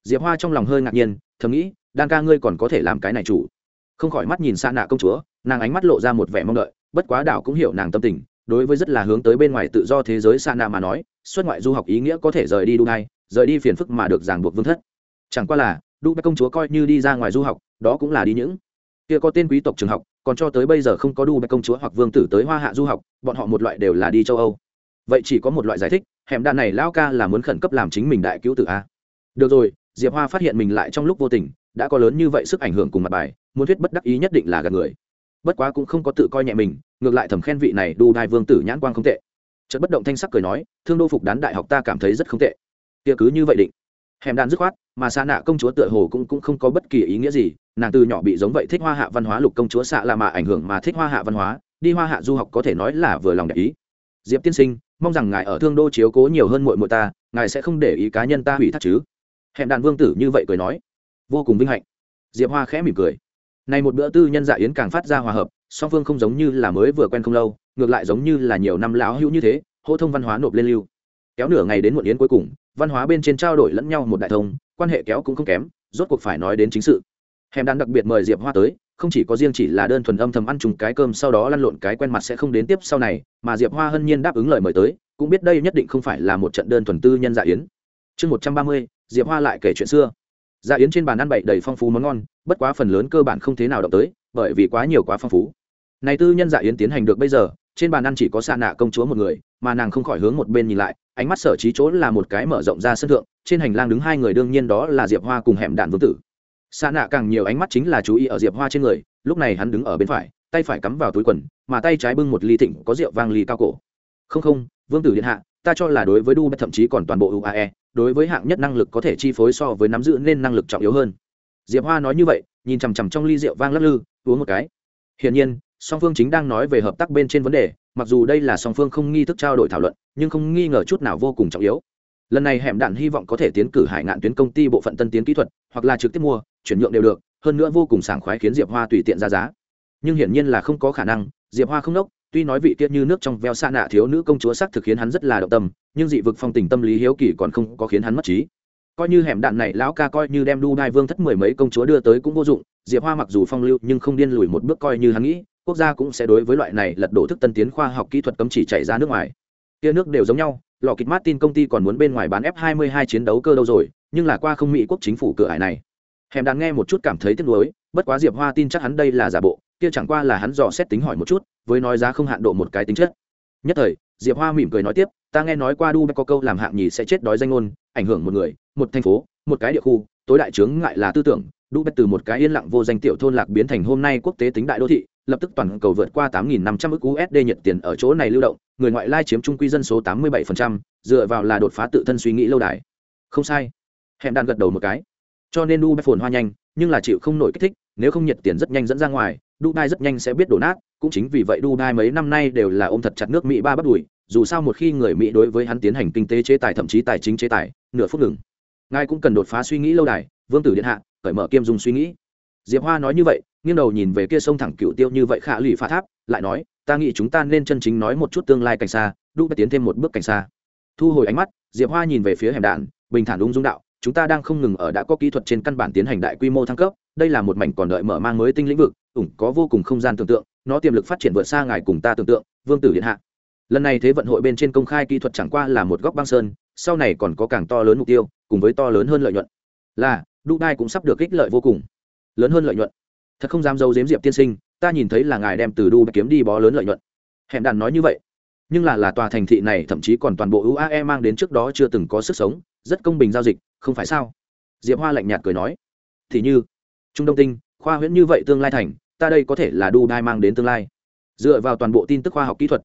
Diệp hoa trong lòng hơi ngạc nhiên, thầm nghĩ, đan ca ngươi còn có thể làm cái này chủ. Không khỏi mắt nhìn xa nạ công chúa, nàng ánh mắt lộ ra một vẻ mong đợi, bất quá đảo cũng hiểu nàng tâm tình, đối với rất là hướng tới bên ngoài tự do thế giới xa nạ mà nói, xuất ngoại du học ý nghĩa có thể rời đi dubai, rời đi phiền phức mà được ràng buộc vương thất. Chẳng qua là Đu dubai công chúa coi như đi ra ngoài du học, đó cũng là đi những kia có tên quý tộc trường học, còn cho tới bây giờ không có Đu dubai công chúa hoặc vương tử tới hoa hạ du học, bọn họ một loại đều là đi châu âu vậy chỉ có một loại giải thích hẻm đạn này lao ca là muốn khẩn cấp làm chính mình đại cứu tử a. Được rồi diệp hoa phát hiện mình lại trong lúc vô tình đã có lớn như vậy sức ảnh hưởng cùng mặt bài muốn thuyết bất đắc ý nhất định là gạt người. Bất quá cũng không có tự coi nhẹ mình ngược lại thầm khen vị này đu đai vương tử nhãn quang không tệ. Chất bất động thanh sắc cười nói thương đô phục đán đại học ta cảm thấy rất không tệ. Kia cứ như vậy định. Hẻm đạn dứt khoát mà xa nạ công chúa tựa hồ cũng, cũng không có bất kỳ ý nghĩa gì nàng từ nhỏ bị giống vậy thích hoa hạ văn hóa lục công chúa xạ là mà ảnh hưởng mà thích hoa hạ văn hóa đi hoa hạ du học có thể nói là vừa lòng đẹp ý. Diệp tiên sinh mong rằng ngài ở thương đô chiếu cố nhiều hơn muội muội ta, ngài sẽ không để ý cá nhân ta hủy thác chứ. Hẹn đàn vương tử như vậy cười nói. Vô cùng vinh hạnh. Diệp hoa khẽ mỉm cười. Này một bữa tư nhân dạ yến càng phát ra hòa hợp, song phương không giống như là mới vừa quen không lâu, ngược lại giống như là nhiều năm lão hữu như thế, hô thông văn hóa nộp lên lưu. Kéo nửa ngày đến muộn yến cuối cùng, văn hóa bên trên trao đổi lẫn nhau một đại thông, quan hệ kéo cũng không kém, rốt cuộc phải nói đến chính sự hèm đàn đặc biệt mời diệp hoa tới, không chỉ có riêng chỉ là đơn thuần âm thầm ăn trùng cái cơm sau đó lăn lộn cái quen mặt sẽ không đến tiếp sau này, mà diệp hoa hân nhiên đáp ứng lời mời tới, cũng biết đây nhất định không phải là một trận đơn thuần tư nhân dạ yến. Chương một trăm ba mươi, diệp hoa lại kể chuyện xưa. Dạ yến trên bàn ăn bậy đầy phong phú món ngon, bất quá phần lớn cơ bản không thế nào động tới, bởi vì quá nhiều quá phong phú. Này tư nhân dạ yến tiến hành được bây giờ, trên bàn ăn chỉ có xa nạ công chúa một người, mà nàng không khỏi hướng một bên nhìn lại, ánh mắt sở trí chỗ là một cái mở rộng ra sân thượng, trên hành lang đứng hai người đương nhiên đó là diệp hoa cùng hẻm đạn vương tử xa nạ càng nhiều ánh mắt chính là chú ý ở diệp hoa trên người, lúc này hắn đứng ở bên phải, tay phải cắm vào túi quần, mà tay trái bưng một ly thịnh có rượu vang ly cao cổ. Không không, vương tử điện hạ, ta cho là đối với du thậm chí còn toàn bộ uae đối với hạng nhất năng lực có thể chi phối so với nắm giữ nên năng lực trọng yếu hơn. Diệp hoa nói như vậy, nhìn chằm chằm trong ly rượu vang lắc lư, uống một cái. Hiển nhiên, song phương chính đang nói về hợp tác bên trên vấn đề, mặc dù đây là song phương không nghi thức trao đổi thảo luận, nhưng không nghi ngờ chút nào vô cùng trọng yếu lần này hẻm đạn hy vọng có thể tiến cử hải ngạn tuyến công ty bộ phận tân tiến kỹ thuật, hoặc là trực tiếp mua, chuyển nhượng đều được, hơn nữa vô cùng sảng khoái khiến diệp hoa tùy tiện ra giá. Nhưng hiển nhiên là không có khả năng, diệp hoa không nốc, tuy nói vị tiết như nước trong veo xa nạ thiếu nữ công chúa sắc thực khiến hắn rất là động tâm, nhưng dị vực phong tình tâm lý hiếu kỳ còn không có khiến hắn mất trí. Coi như hẻm đạn này lão ca coi như đem đu đai vương thất mười mấy công chúa đưa tới cũng vô dụng, diệp hoa mặc dù phong lưu nhưng không điên lùi một bước coi như hắn nghĩ, quốc gia cũng sẽ đối với loại này lật đổ thức tân tiến khoa học kỹ thuật cấm chỉ chạy ra nước ngoài. Kia nước đều giống nhau lò kịch martin công ty còn muốn bên ngoài bán f 22 chiến đấu cơ đâu rồi, nhưng là qua không mỹ quốc chính phủ cửa hải này. Hèm đang nghe một chút cảm thấy tiếc nuối, bất quá diệp hoa tin chắc hắn đây là giả bộ, kia chẳng qua là hắn dò xét tính hỏi một chút, với nói giá không hạn độ một cái tính chất. Nhất thời, diệp hoa mỉm cười nói tiếp, ta nghe nói qua dubai có câu làm hạng nhì sẽ chết đói danh ngôn, ảnh hưởng một người, một thành phố, một cái địa khu, tối đại chướng ngại là tư tưởng dubai từ một cái yên lặng vô danh tiểu thôn lạc biến thành hôm nay quốc tế tính đại đô thị lập tức toàn cầu vượt qua 8.500 ức USD nhiệt tiền ở chỗ này lưu động, người ngoại lai chiếm trung quy dân số 87%, dựa vào là đột phá tự thân suy nghĩ lâu đài. Không sai. Hẹn đàn gật đầu một cái. Cho nên Dubai phồn hoa nhanh, nhưng là chịu không nổi kích thích, nếu không nhiệt tiền rất nhanh dẫn ra ngoài, Dubai rất nhanh sẽ biết đổ nát, cũng chính vì vậy Dubai mấy năm nay đều là ôm thật chặt nước Mỹ ba bắt đuổi, dù sao một khi người Mỹ đối với hắn tiến hành kinh tế chế tài thậm chí tài chính chế tài, nửa phút ngừng. Ngài cũng cần đột phá suy nghĩ lâu đài, Vương tử điện hạ, cởi mở kiêm dung suy nghĩ. Diệp Hoa nói như vậy, nghiêng đầu nhìn về kia sông thẳng cựu tiêu như vậy khả lụy phá tháp, lại nói, ta nghĩ chúng ta nên chân chính nói một chút tương lai cảnh xa, Dubai tiến thêm một bước cảnh xa. Thu hồi ánh mắt, Diệp Hoa nhìn về phía hẻm đạn, bình thản ung dung đạo, chúng ta đang không ngừng ở đã có kỹ thuật trên căn bản tiến hành đại quy mô thăng cấp đây là một mảnh còn đợi mở mang mới tinh lĩnh vực ủng có vô cùng không gian tưởng tượng nó tiềm lực phát triển vượt xa ngài cùng ta tưởng tượng vương tử điện hạ. Lần này thế vận hội bên trên công khai kỹ thuật chẳng qua là một góc băng sơn sau này còn có càng to lớn mục tiêu cùng với to lớn hơn lợi nhuận. Là dubai cũng sắp được ích lợi vô cùng lớn hơn lợi nhuận. Thật không dám dâu dếm diệp tiên sinh, ta nhìn thấy là ngài đem từ đu kiếm đi bó lớn lợi nhuận. Hẹn đàn nói như vậy. Nhưng là là tòa thành thị này thậm chí còn toàn bộ uae mang đến trước đó chưa từng có sức sống, rất công bình giao dịch, không phải sao? Diệp hoa lạnh nhạt cười nói. Thì như, trung đông tinh, khoa huyễn như vậy tương lai thành, ta đây có thể là đu đai mang đến tương lai. Dựa vào toàn bộ tin tức khoa học kỹ thuật.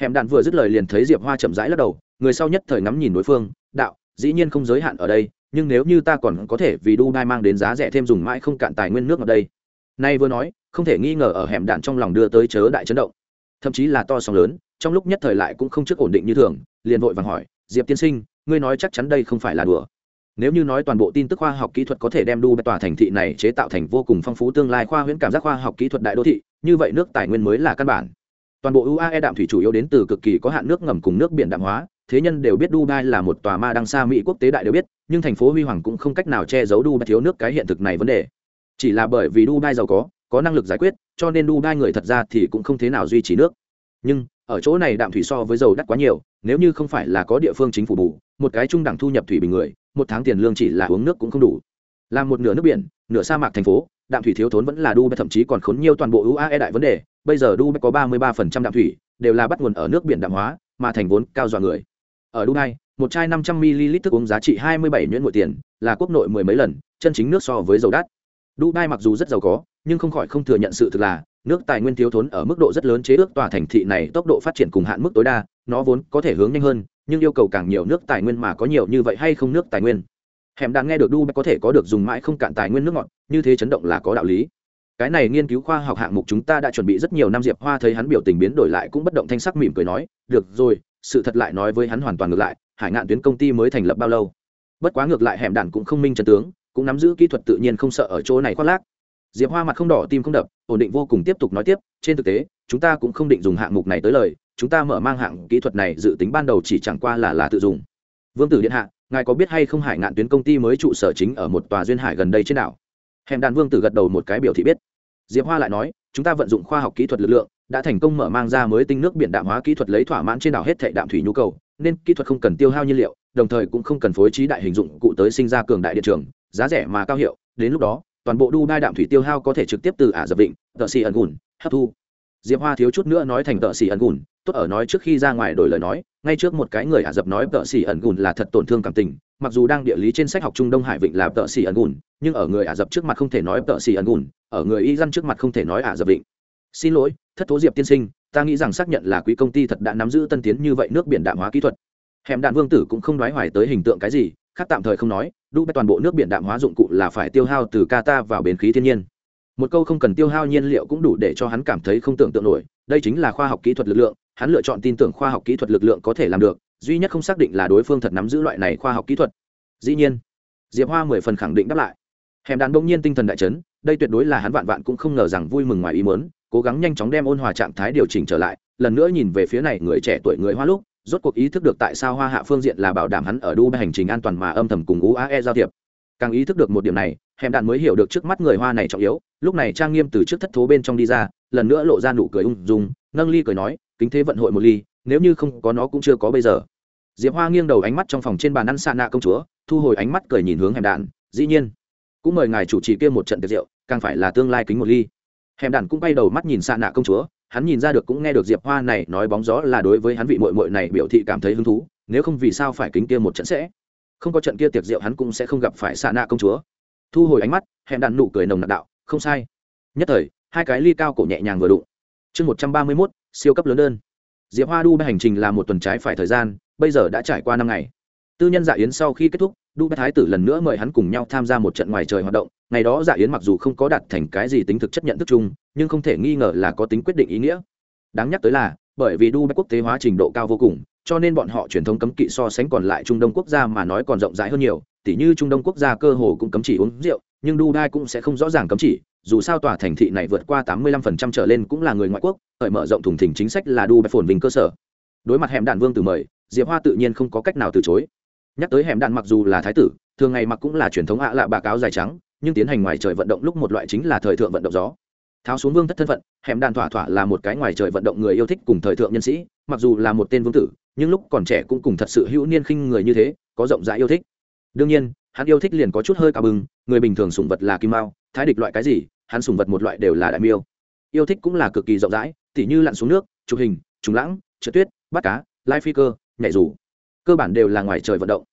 Hẻm đạn vừa dứt lời liền thấy diệp hoa chậm rãi lắc đầu, người sau nhất thời ngắm nhìn đối phương, đạo dĩ nhiên không giới hạn ở đây, nhưng nếu như ta còn có thể vì đu đai mang đến giá rẻ thêm dùng mãi không cạn tài nguyên nước ở đây. Nay vừa nói, không thể nghi ngờ ở hẻm đạn trong lòng đưa tới chớ đại chấn động. Thậm chí là to sóng lớn, trong lúc nhất thời lại cũng không trước ổn định như thường, liền vội vàng hỏi, diệp tiên sinh, ngươi nói chắc chắn đây không phải là đùa. Nếu như nói toàn bộ tin tức khoa học kỹ thuật có thể đem đu bê tòa thành thị này chế tạo thành vô cùng phong phú tương lai khoa huyễn cảm giác khoa học kỹ thuật đại đô thị, như vậy nước tài nguyên mới là căn bản. Toàn bộ uae đạm thủy chủ yếu đến từ cực kỳ có hạn nước ngầm cùng nước biển đạm hóa thế nhân đều biết dubai là một tòa ma đăng xa mỹ quốc tế đại đều biết, nhưng thành phố huy hoàng cũng không cách nào che giấu dubai thiếu nước cái hiện thực này vấn đề. Chỉ là bởi vì dubai giàu có có năng lực giải quyết, cho nên dubai người thật ra thì cũng không thế nào duy trì nước. Nhưng, ở chỗ này đạm thủy so với dầu đắt quá nhiều, nếu như không phải là có địa phương chính phủ bù, một cái trung đẳng thu nhập thủy bình người, một tháng tiền lương chỉ là uống nước cũng không đủ. Làm một nửa nước biển, nửa sa mạc thành phố, đạm thủy thiếu thốn vẫn là dubai thậm chí còn khốn nhiều toàn bộ uae đại vấn đề. Bây giờ dubai có ba mươi 33% đạm thủy, đều là bắt nguồn ở nước biển đạm hóa, mà thành vốn cao dọa người ở dubai một chai 500 ml thức uống giá trị 27 nhuyễn mỗi tiền, là quốc nội mười mấy lần, chân chính nước so với dầu đắt. Dubai mặc dù rất giàu có, nhưng không khỏi không thừa nhận sự thực là, nước tài nguyên thiếu thốn ở mức độ rất lớn chế ước tòa thành thị này tốc độ phát triển cùng hạn mức tối đa, nó vốn có thể hướng nhanh hơn, nhưng yêu cầu càng nhiều nước tài nguyên mà có nhiều như vậy hay không nước tài nguyên. Hẻm đang nghe được dubai có thể có được dùng mãi không cạn tài nguyên nước ngọt, như thế chấn động là có đạo lý. Cái này nghiên cứu khoa học hạng mục chúng ta đã chuẩn bị rất nhiều năm, diệp hoa thấy hắn biểu tình biến đổi lại cũng bất động thanh sắc mỉm cười nói, được rồi sự thật lại nói với hắn hoàn toàn ngược lại, hải ngạn tuyến công ty mới thành lập bao lâu? Bất quá ngược lại hẻm đạn cũng không minh chân tướng, cũng nắm giữ kỹ thuật tự nhiên không sợ ở chỗ này khoác lác. Diệp hoa mặt không đỏ tim không đập, ổn định vô cùng tiếp tục nói tiếp, trên thực tế, chúng ta cũng không định dùng hạng mục này tới lời, chúng ta mở mang hạng kỹ thuật này dự tính ban đầu chỉ chẳng qua là là tự dùng. Vương tử điện hạ, ngài có biết hay không hải ngạn tuyến công ty mới trụ sở chính ở một tòa duyên hải gần đây trên đảo? Hèm đàn vương tử gật đầu một cái biểu thị biết. Diệp hoa lại nói, chúng ta vận dụng khoa học kỹ thuật lực lượng đã thành công mở mang ra mới tinh nước biển đạm hóa kỹ thuật lấy thỏa mãn trên đảo hết thệ đạm thủy nhu cầu, nên kỹ thuật không cần tiêu hao nhiên liệu, đồng thời cũng không cần phối trí đại hình dụng cụ tới sinh ra cường đại điện trường, giá rẻ mà cao hiệu. Đến lúc đó, toàn bộ Dubai đạm thủy tiêu hao có thể trực tiếp từ ả dập vịnh tợ xì ẩn gùn, hấp thu. Diệp hoa thiếu chút nữa nói thành tợ xì ẩn gùn, tốt ở nói trước khi ra ngoài đổi lời nói, ngay trước một cái người ả rập nói tợ xì ẩn gùn là thật tổn thương cảm tình, mặc dù đang địa lý trên sách học trung đông hải vịnh là tợ xì ẩn gùn, nhưng ở người ả rập trước mặt không thể nói tợ xì ẩn gùn, ở người y dân trước mặt không thể nói ả rập vịnh xin lỗi, thất tố diệp tiên sinh, ta nghĩ rằng xác nhận là quý công ty thật đã nắm giữ tân tiến như vậy nước biển đạm hóa kỹ thuật. Hẻm đạn vương tử cũng không nói hoài tới hình tượng cái gì, khác tạm thời không nói, đu toàn bộ nước biển đạm hóa dụng cụ là phải tiêu hao từ qatar vào bến khí thiên nhiên. Một câu không cần tiêu hao nhiên liệu cũng đủ để cho hắn cảm thấy không tưởng tượng nổi, đây chính là khoa học kỹ thuật lực lượng, hắn lựa chọn tin tưởng khoa học kỹ thuật lực lượng có thể làm được, duy nhất không xác định là đối phương thật nắm giữ loại này khoa học kỹ thuật. Dĩ nhiên, diệp hoa mười phần khẳng định đáp lại. Hẻm đàn bỗng nhiên tinh thần đại chấn, đây tuyệt đối là hắn vạn vạn cũng không ngờ rằng vui mừng ngoài ý mớn cố gắng nhanh chóng đem ôn hòa trạng thái điều chỉnh trở lại, lần nữa nhìn về phía này người trẻ tuổi người hoa lúc, rốt cuộc ý thức được tại sao hoa hạ phương diện là bảo đảm hắn ở đu hành trình an toàn mà âm thầm cùng uae giao thiệp. Càng ý thức được một điểm này hèm đạn mới hiểu được trước mắt người hoa này trọng yếu, lúc này trang nghiêm từ trước thất thố bên trong đi ra, lần nữa lộ ra nụ cười ung dung, nâng ly cười nói, kính thế vận hội một ly, nếu như không có nó cũng chưa có bây giờ. Diệp hoa nghiêng đầu ánh mắt trong phòng trên bàn ăn xa nạ công chúa, thu hồi ánh mắt cười nhìn hướng hèm đạn, dĩ nhiên, cũng mời ngài chủ trì kia một trận tiệc rượu, càng phải là tương lai kính một ly. Hèm đàn cũng bay đầu mắt nhìn xa nạ công chúa, hắn nhìn ra được cũng nghe được diệp hoa này nói bóng gió là đối với hắn vị mội mội này biểu thị cảm thấy hứng thú, nếu không vì sao phải kính kia một trận sẽ? Không có trận kia tiệc rượu hắn cũng sẽ không gặp phải xa nạ công chúa. Thu hồi ánh mắt Hèm đàn nụ cười nồng nặc đạo, không sai. Nhất thời, hai cái ly cao cổ nhẹ nhàng vừa đụng. Chương một trăm ba mươi mốt, siêu cấp lớn đơn. Diệp hoa đu bay hành trình là một tuần trái phải thời gian, bây giờ đã trải qua năm ngày tư nhân dạ yến sau khi kết thúc, đu bé thái tử lần nữa mời hắn cùng nhau tham gia một trận ngoài trời hoạt động. Ngày đó dạ yến mặc dù không có đạt thành cái gì tính thực chất nhận thức chung, nhưng không thể nghi ngờ là có tính quyết định ý nghĩa. Đáng nhắc tới là, bởi vì đu bé quốc tế hóa trình độ cao vô cùng, cho nên bọn họ truyền thống cấm kỵ so sánh còn lại trung đông quốc gia mà nói còn rộng rãi hơn nhiều. Tỉ như trung đông quốc gia cơ hồ cũng cấm chỉ uống rượu, nhưng Đu Đai cũng sẽ không rõ ràng cấm chỉ, dù sao tòa thành thị này vượt qua 85% trở lên cũng là người ngoại quốc hởi mở rộng thủng thỉnh chính sách là đu bé phồn vinh cơ sở. Đối mặt hẻm đàn vương từ mời, diệp hoa tự nhiên không có cách nào từ chối nhắc tới hẻm đạn mặc dù là thái tử, thường ngày mặc cũng là truyền thống ạ lạ bà cáo dài trắng, nhưng tiến hành ngoài trời vận động lúc một loại chính là thời thượng vận động gió. Tháo xuống vương thất thân phận, hẻm đàn thỏa thỏa là một cái ngoài trời vận động người yêu thích cùng thời thượng nhân sĩ, mặc dù là một tên vương tử, nhưng lúc còn trẻ cũng cùng thật sự hữu niên khinh người như thế, có rộng rãi yêu thích. Đương nhiên, hắn yêu thích liền có chút hơi cao bừng, người bình thường sùng vật là kim mao, thái địch loại cái gì, hắn sùng vật một loại đều là đại miêu. Yêu thích cũng là cực kỳ rộng rãi, tỉ như lặn xuống nước, chụp hình, trùng lãng, trượt tuyết, bắt cá, lai phi cơ, nhảy dù cơ bản đều là ngoài trời vận động.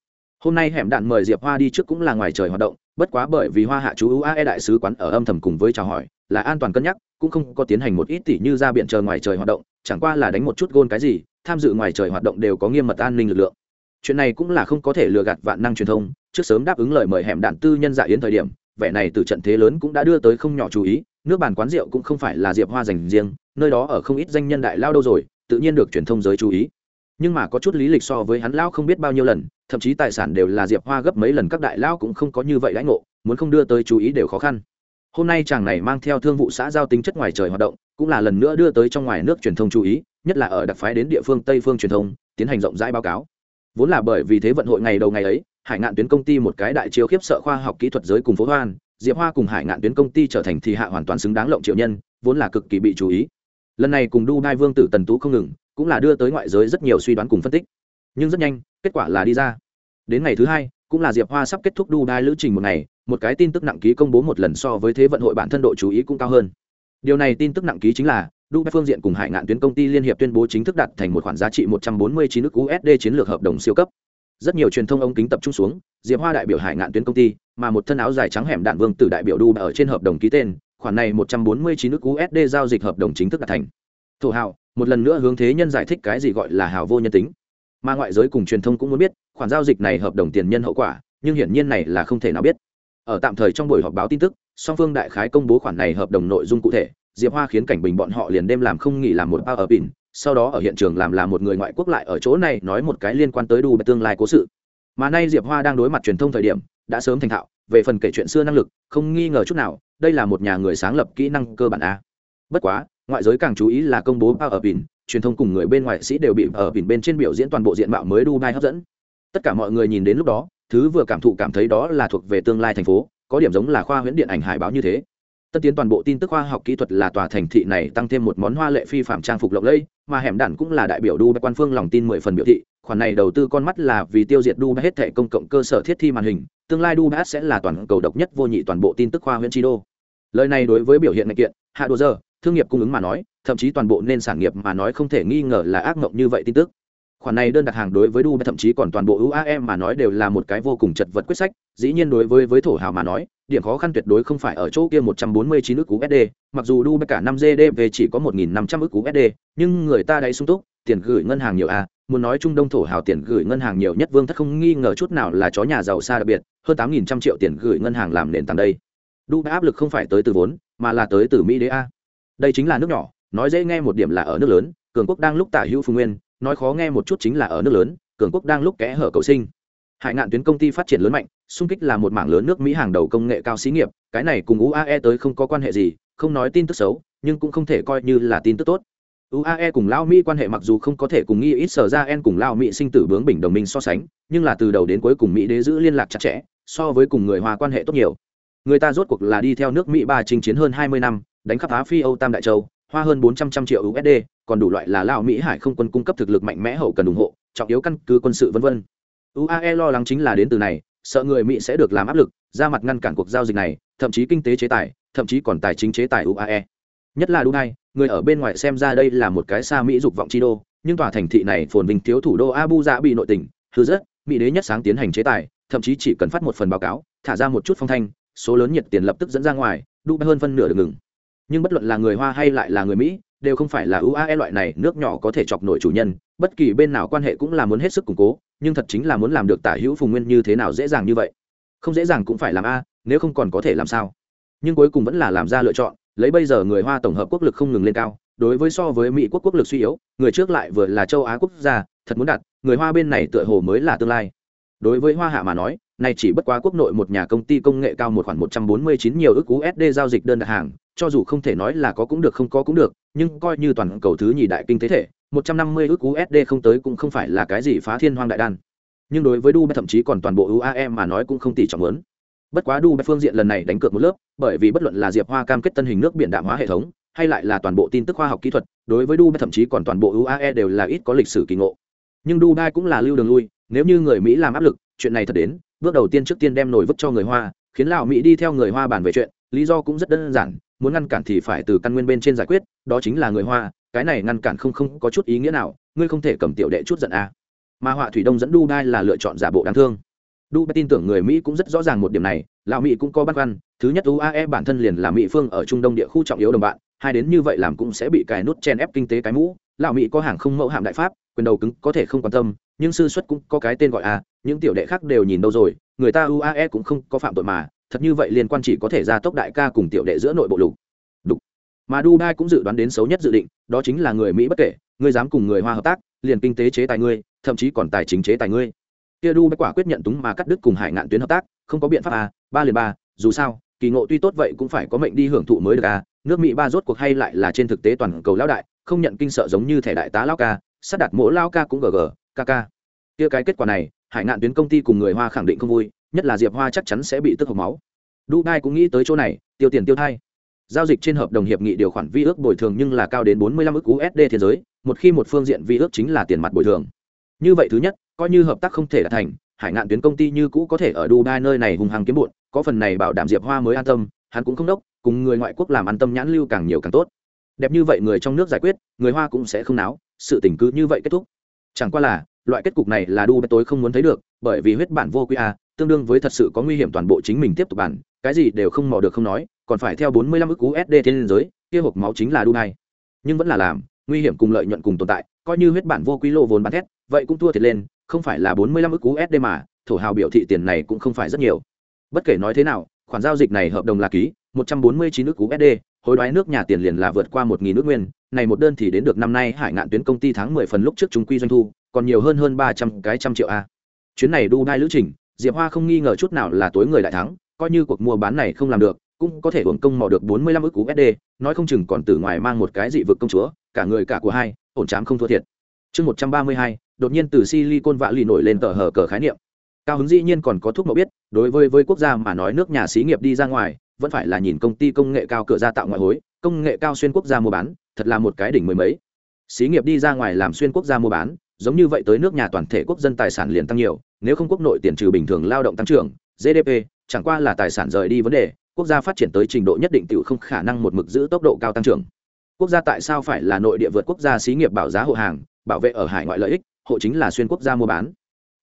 Hôm nay hẻm đạn mời diệp hoa đi trước cũng là ngoài trời hoạt động, bất quá bởi vì hoa hạ chú uae đại sứ quán ở âm thầm cùng với chào hỏi, là an toàn cân nhắc, cũng không có tiến hành một ít tỷ như ra biển chờ ngoài trời hoạt động, chẳng qua là đánh một chút gôn cái gì, tham dự ngoài trời hoạt động đều có nghiêm mật an ninh lực lượng. Chuyện này cũng là không có thể lừa gạt vạn năng truyền thông, trước sớm đáp ứng lời mời hẻm đạn tư nhân dạ yến thời điểm, vẻ này từ trận thế lớn cũng đã đưa tới không nhỏ chú ý, nước bàn quán rượu cũng không phải là diệp hoa dành riêng, nơi đó ở không ít danh nhân đại lao đâu rồi, tự nhiên được truyền thông giới chú ý nhưng mà có chút lý lịch so với hắn lao không biết bao nhiêu lần, thậm chí tài sản đều là diệp hoa gấp mấy lần các đại lao cũng không có như vậy lãnh ngộ, muốn không đưa tới chú ý đều khó khăn. Hôm nay chàng này mang theo thương vụ xã giao tính chất ngoài trời hoạt động, cũng là lần nữa đưa tới trong ngoài nước truyền thông chú ý, nhất là ở đặc phái đến địa phương tây phương truyền thông, tiến hành rộng rãi báo cáo. Vốn là bởi vì thế vận hội ngày đầu ngày ấy, hải ngạn tuyến công ty một cái đại chiếu khiếp sợ khoa học kỹ thuật giới cùng phố hoan, diệp hoa cùng hải ngạn tuyến công ty trở thành thì hạ hoàn toàn xứng đáng lộng triệu nhân, vốn là cực kỳ bị chú ý. Lần này cùng đu đai vương tử tần tú không ngừng cũng là đưa tới ngoại giới rất nhiều suy đoán cùng phân tích nhưng rất nhanh kết quả là đi ra đến ngày thứ hai cũng là diệp hoa sắp kết thúc đu đai lữ trình một ngày một cái tin tức nặng ký công bố một lần so với thế vận hội bản thân độ chú ý cũng cao hơn điều này tin tức nặng ký chính là Dubai phương diện cùng Hải Ngạn tuyến công ty liên hiệp tuyên bố chính thức đặt thành một khoản giá trị 149 nước USD chiến lược hợp đồng siêu cấp. Rất nhiều truyền thông ống kính tập trung xuống, Diệp Hoa đại biểu Hải Ngạn tuyến công ty, mà một thân áo dài trắng hẻm đạn vương tử đại biểu Dubai ở trên hợp đồng ký tên, khoản này 149 nước USD giao dịch hợp đồng chính thức đạt thành. Thủ hào, một lần nữa hướng thế nhân giải thích cái gì gọi là hào vô nhân tính. Mà ngoại giới cùng truyền thông cũng muốn biết, khoản giao dịch này hợp đồng tiền nhân hậu quả, nhưng hiển nhiên này là không thể nào biết. Ở tạm thời trong buổi họp báo tin tức, song phương đại khái công bố khoản này hợp đồng nội dung cụ thể, diệp hoa khiến cảnh bình bọn họ liền đêm làm không nghỉ làm một bao ở pin sau đó ở hiện trường làm là một người ngoại quốc lại ở chỗ này nói một cái liên quan tới đu tương lai cố sự mà nay diệp hoa đang đối mặt truyền thông thời điểm đã sớm thành thạo về phần kể chuyện xưa năng lực không nghi ngờ chút nào đây là một nhà người sáng lập kỹ năng cơ bản a bất quá ngoại giới càng chú ý là công bố ở pin, truyền thông cùng người bên ngoại sĩ đều bị ở pin bên trên biểu diễn toàn bộ diện mạo mới dubai hấp dẫn. Tất cả mọi người nhìn đến lúc đó, thứ vừa cảm thụ cảm thấy đó là thuộc về tương lai thành phố, có điểm giống là khoa huyễn điện ảnh hải báo như thế. Tất tiến toàn bộ tin tức khoa học kỹ thuật là tòa thành thị này tăng thêm một món hoa lệ phi phạm trang phục lộng lẫy, mà hẻm đản cũng là đại biểu đu quan phương lòng tin mười phần biểu thị, khoản này đầu tư con mắt là vì tiêu diệt đu hết thể công cộng cơ sở thiết thi màn hình, tương lai đu sẽ là toàn cầu độc nhất vô nhị toàn bộ tin tức khoa huyện chi đô. Lời này đối với biểu hiện này kiện, hạ đồ giờ thương nghiệp cung ứng mà nói thậm chí toàn bộ nên sản nghiệp mà nói không thể nghi ngờ là ác mộng như vậy tin tức khoản này đơn đặt hàng đối với Dubai thậm chí còn toàn bộ UAE mà nói đều là một cái vô cùng chật vật quyết sách, dĩ nhiên đối với với thổ hào mà nói, điểm khó khăn tuyệt đối không phải ở chỗ kia 149 ức USD, mặc dù Dubai cả năm GDP chỉ có 1500 ức USD, nhưng người ta đầy sung túc, tiền gửi ngân hàng nhiều a, muốn nói Trung Đông thổ hào tiền gửi ngân hàng nhiều nhất Vương Thất không nghi ngờ chút nào là chó nhà giàu xa đặc biệt, hơn 8000 triệu tiền gửi ngân hàng làm nền tảng đây. Dubai áp lực không phải tới từ vốn, mà là tới từ Mỹ đế a. Đây chính là nước nhỏ, nói dễ nghe một điểm là ở nước lớn, cường quốc đang lúc tả hữu phùng nguyên, nói khó nghe một chút chính là ở nước lớn cường quốc đang lúc kẽ hở cầu sinh. Hải ngạn tuyến công ty phát triển lớn mạnh xung kích là một mảng lớn nước mỹ hàng đầu công nghệ cao xí nghiệp cái này cùng uae tới không có quan hệ gì không nói tin tức xấu nhưng cũng không thể coi như là tin tức tốt. Uae cùng lao mỹ quan hệ mặc dù không có thể cùng nghi ít sở ra en cùng lao mỹ sinh tử bướng bình đồng minh so sánh nhưng là từ đầu đến cuối cùng mỹ đế giữ liên lạc chặt chẽ so với cùng người hòa quan hệ tốt nhiều. Người ta rốt cuộc là đi theo nước mỹ ba chinh chiến hơn hai mươi năm đánh khắp á phi âu tam đại châu, hoa hơn bốn trăm trăm triệu usd còn đủ loại là lao mỹ hải không quân cung cấp thực lực mạnh mẽ hậu cần ủng hộ, trọng yếu căn cứ quân sự v v uae lo lắng chính là đến từ này, sợ người mỹ sẽ được làm áp lực, ra mặt ngăn cản cuộc giao dịch này, thậm chí kinh tế chế tài, thậm chí còn tài chính chế tài uae nhất là dubai người ở bên ngoài xem ra đây là một cái xa mỹ dục vọng chi đô, nhưng tòa thành thị này phồn vinh thiếu thủ đô abu dhabi bị nội tỉnh thứ rất, mỹ đế nhất sáng tiến hành chế tài, thậm chí chỉ cần phát một phần báo cáo, thả ra một chút phong thanh, số lớn nhiệt tiền lập tức dẫn ra ngoài dubai hơn phân nửa được ngừng nhưng bất luận là người hoa hay lại là người mỹ đều không phải là uae loại này nước nhỏ có thể chọc nổi chủ nhân bất kỳ bên nào quan hệ cũng là muốn hết sức củng cố nhưng thật chính là muốn làm được tả hữu phùng nguyên như thế nào dễ dàng như vậy. Không dễ dàng cũng phải làm a nếu không còn có thể làm sao? Nhưng cuối cùng vẫn là làm ra lựa chọn lấy bây giờ người hoa tổng hợp quốc lực không ngừng lên cao đối với so với mỹ quốc quốc lực suy yếu người trước lại vừa là châu á quốc gia thật muốn đặt người hoa bên này tựa hồ mới là tương lai. Đối với hoa hạ mà nói này chỉ bất quá quốc nội một nhà công ty công nghệ cao một khoản 149 nhiều ước USD giao dịch đơn đặt hàng, cho dù không thể nói là có cũng được không có cũng được, nhưng coi như toàn cầu thứ nhì đại kinh tế thể, 150 ức USD không tới cũng không phải là cái gì phá thiên hoang đại đan. Nhưng đối với Dubai thậm chí còn toàn bộ UAE mà nói cũng không tỷ trọng lớn. Bất quá Dubai phương diện lần này đánh cược một lớp, bởi vì bất luận là Diệp Hoa cam kết tân hình nước biển đạm hóa hệ thống, hay lại là toàn bộ tin tức khoa học kỹ thuật, đối với Dubai thậm chí còn toàn bộ UAE đều là ít có lịch sử kỳ ngộ. Nhưng Dubai cũng là lưu đường lui, nếu như người Mỹ làm áp lực, chuyện này thật đến, bước đầu tiên trước tiên đem nổi vứt cho người Hoa, khiến lão Mỹ đi theo người Hoa bàn về chuyện, lý do cũng rất đơn giản, muốn ngăn cản thì phải từ căn nguyên bên trên giải quyết, đó chính là người hoa, cái này ngăn cản không không có chút ý nghĩa nào, ngươi không thể cầm tiểu đệ chút giận a à. mà họa thủy đông dẫn dubai là lựa chọn giả bộ đáng thương dubai tin tưởng người mỹ cũng rất rõ ràng một điểm này, lão mỹ cũng có băn khoăn, thứ nhất uae bản thân liền là mỹ phương ở trung đông địa khu trọng yếu đồng bạn, hai đến như vậy làm cũng sẽ bị cài nút chen ép kinh tế cái mũ, lão mỹ có hàng không mẫu hạm đại pháp, quyền đầu cứng có thể không quan tâm, nhưng sư xuất cũng có cái tên gọi a, những tiểu đệ khác đều nhìn đâu rồi, người ta uae cũng không có phạm tội mà thật như vậy liên quan chỉ có thể ra tốc đại ca cùng tiểu đệ giữa nội bộ lục. Đục. Mà dubai cũng dự đoán đến xấu nhất dự định, đó chính là người mỹ bất kể, ngươi dám cùng người hoa hợp tác, liền kinh tế chế tài ngươi, thậm chí còn tài chính chế tài ngươi. Kia dubai quả quyết nhận túng mà cắt đứt cùng hải ngạn tuyến hợp tác, không có biện pháp à ba liền ba, dù sao, kỳ ngộ tuy tốt vậy cũng phải có mệnh đi hưởng thụ mới được à nước mỹ ba rốt cuộc hay lại là trên thực tế toàn cầu lão đại, không nhận kinh sợ giống như thẻ đại tá lao ca, sát đặt mỗi lao ca cũng gg kk kia cái kết quả này, hải ngạn tuyến công ty cùng người hoa khẳng định không vui nhất là diệp hoa chắc chắn sẽ bị tức hộc máu dubai cũng nghĩ tới chỗ này tiêu tiền tiêu thai giao dịch trên hợp đồng hiệp nghị điều khoản vi ước bồi thường nhưng là cao đến 45 ức USD thế giới, một khi một phương diện vi ước chính là tiền mặt bồi thường. Như vậy thứ nhất, coi như hợp tác không thể đạt thành, Hải ngạn tuyến công ty như cũ có thể ở Dubai nơi này hùng hằng kiếm bụn có phần này bảo đảm Diệp Hoa mới an tâm, hắn cũng không đốc, cùng người ngoại quốc làm an tâm nhãn lưu càng nhiều càng tốt. Đẹp như vậy người trong nước giải quyết, người Hoa cũng sẽ không náo, sự tình cứ như vậy kết thúc. Chẳng qua là, loại kết cục này là Dubai tối không muốn thấy được, bởi vì huyết bản vô quy a, tương đương với thật sự có nguy hiểm toàn bộ chính mình tiếp tục bản, cái gì đều không mò được không nói, còn phải theo 45 ức USD trên giới, kia hộp máu chính là Dubai. Nhưng vẫn là làm, nguy hiểm cùng lợi nhuận cùng tồn tại, coi như huyết bản vô quý lô vốn bán thét, vậy cũng thua thiệt lên, không phải là 45 ức USD mà, thổ hào biểu thị tiền này cũng không phải rất nhiều. Bất kể nói thế nào, khoản giao dịch này hợp đồng là ký, 149 ức USD, hối đoái nước nhà tiền liền là vượt qua 1000 nước nguyên, này một đơn thì đến được năm nay Hải Ngạn tuyến công ty tháng 10 phần lúc trước chúng quy doanh thu, còn nhiều hơn hơn 300 cái trăm triệu a. Chuyến này Dubai lữ trình, Diệp Hoa không nghi ngờ chút nào là tối người đại thắng, coi như cuộc mua bán này không làm được, cũng có thể hưởng công mò được 45 ức USD, nói không chừng còn từ ngoài mang một cái dị vực công chúa, cả người cả của hai, ổn chám không thua thiệt. Chương 132, đột nhiên từ Silicon vạ lì nổi lên tờ hở cờ khái niệm. Cao hứng dĩ nhiên còn có thuốc mậu biết, đối với với quốc gia mà nói nước nhà xí nghiệp đi ra ngoài, vẫn phải là nhìn công ty công nghệ cao cửa ra tạo ngoại hối, công nghệ cao xuyên quốc gia mua bán, thật là một cái đỉnh mười mấy. Xí nghiệp đi ra ngoài làm xuyên quốc gia mua bán, giống như vậy tới nước nhà toàn thể quốc dân tài sản liền tăng nhiều, nếu không quốc nội tiền trừ bình thường lao động tăng trưởng, GDP, chẳng qua là tài sản rời đi vấn đề, quốc gia phát triển tới trình độ nhất định tự không khả năng một mực giữ tốc độ cao tăng trưởng. Quốc gia tại sao phải là nội địa vượt quốc gia xí nghiệp bảo giá hộ hàng bảo vệ ở hải ngoại lợi ích hộ chính là xuyên quốc gia mua bán.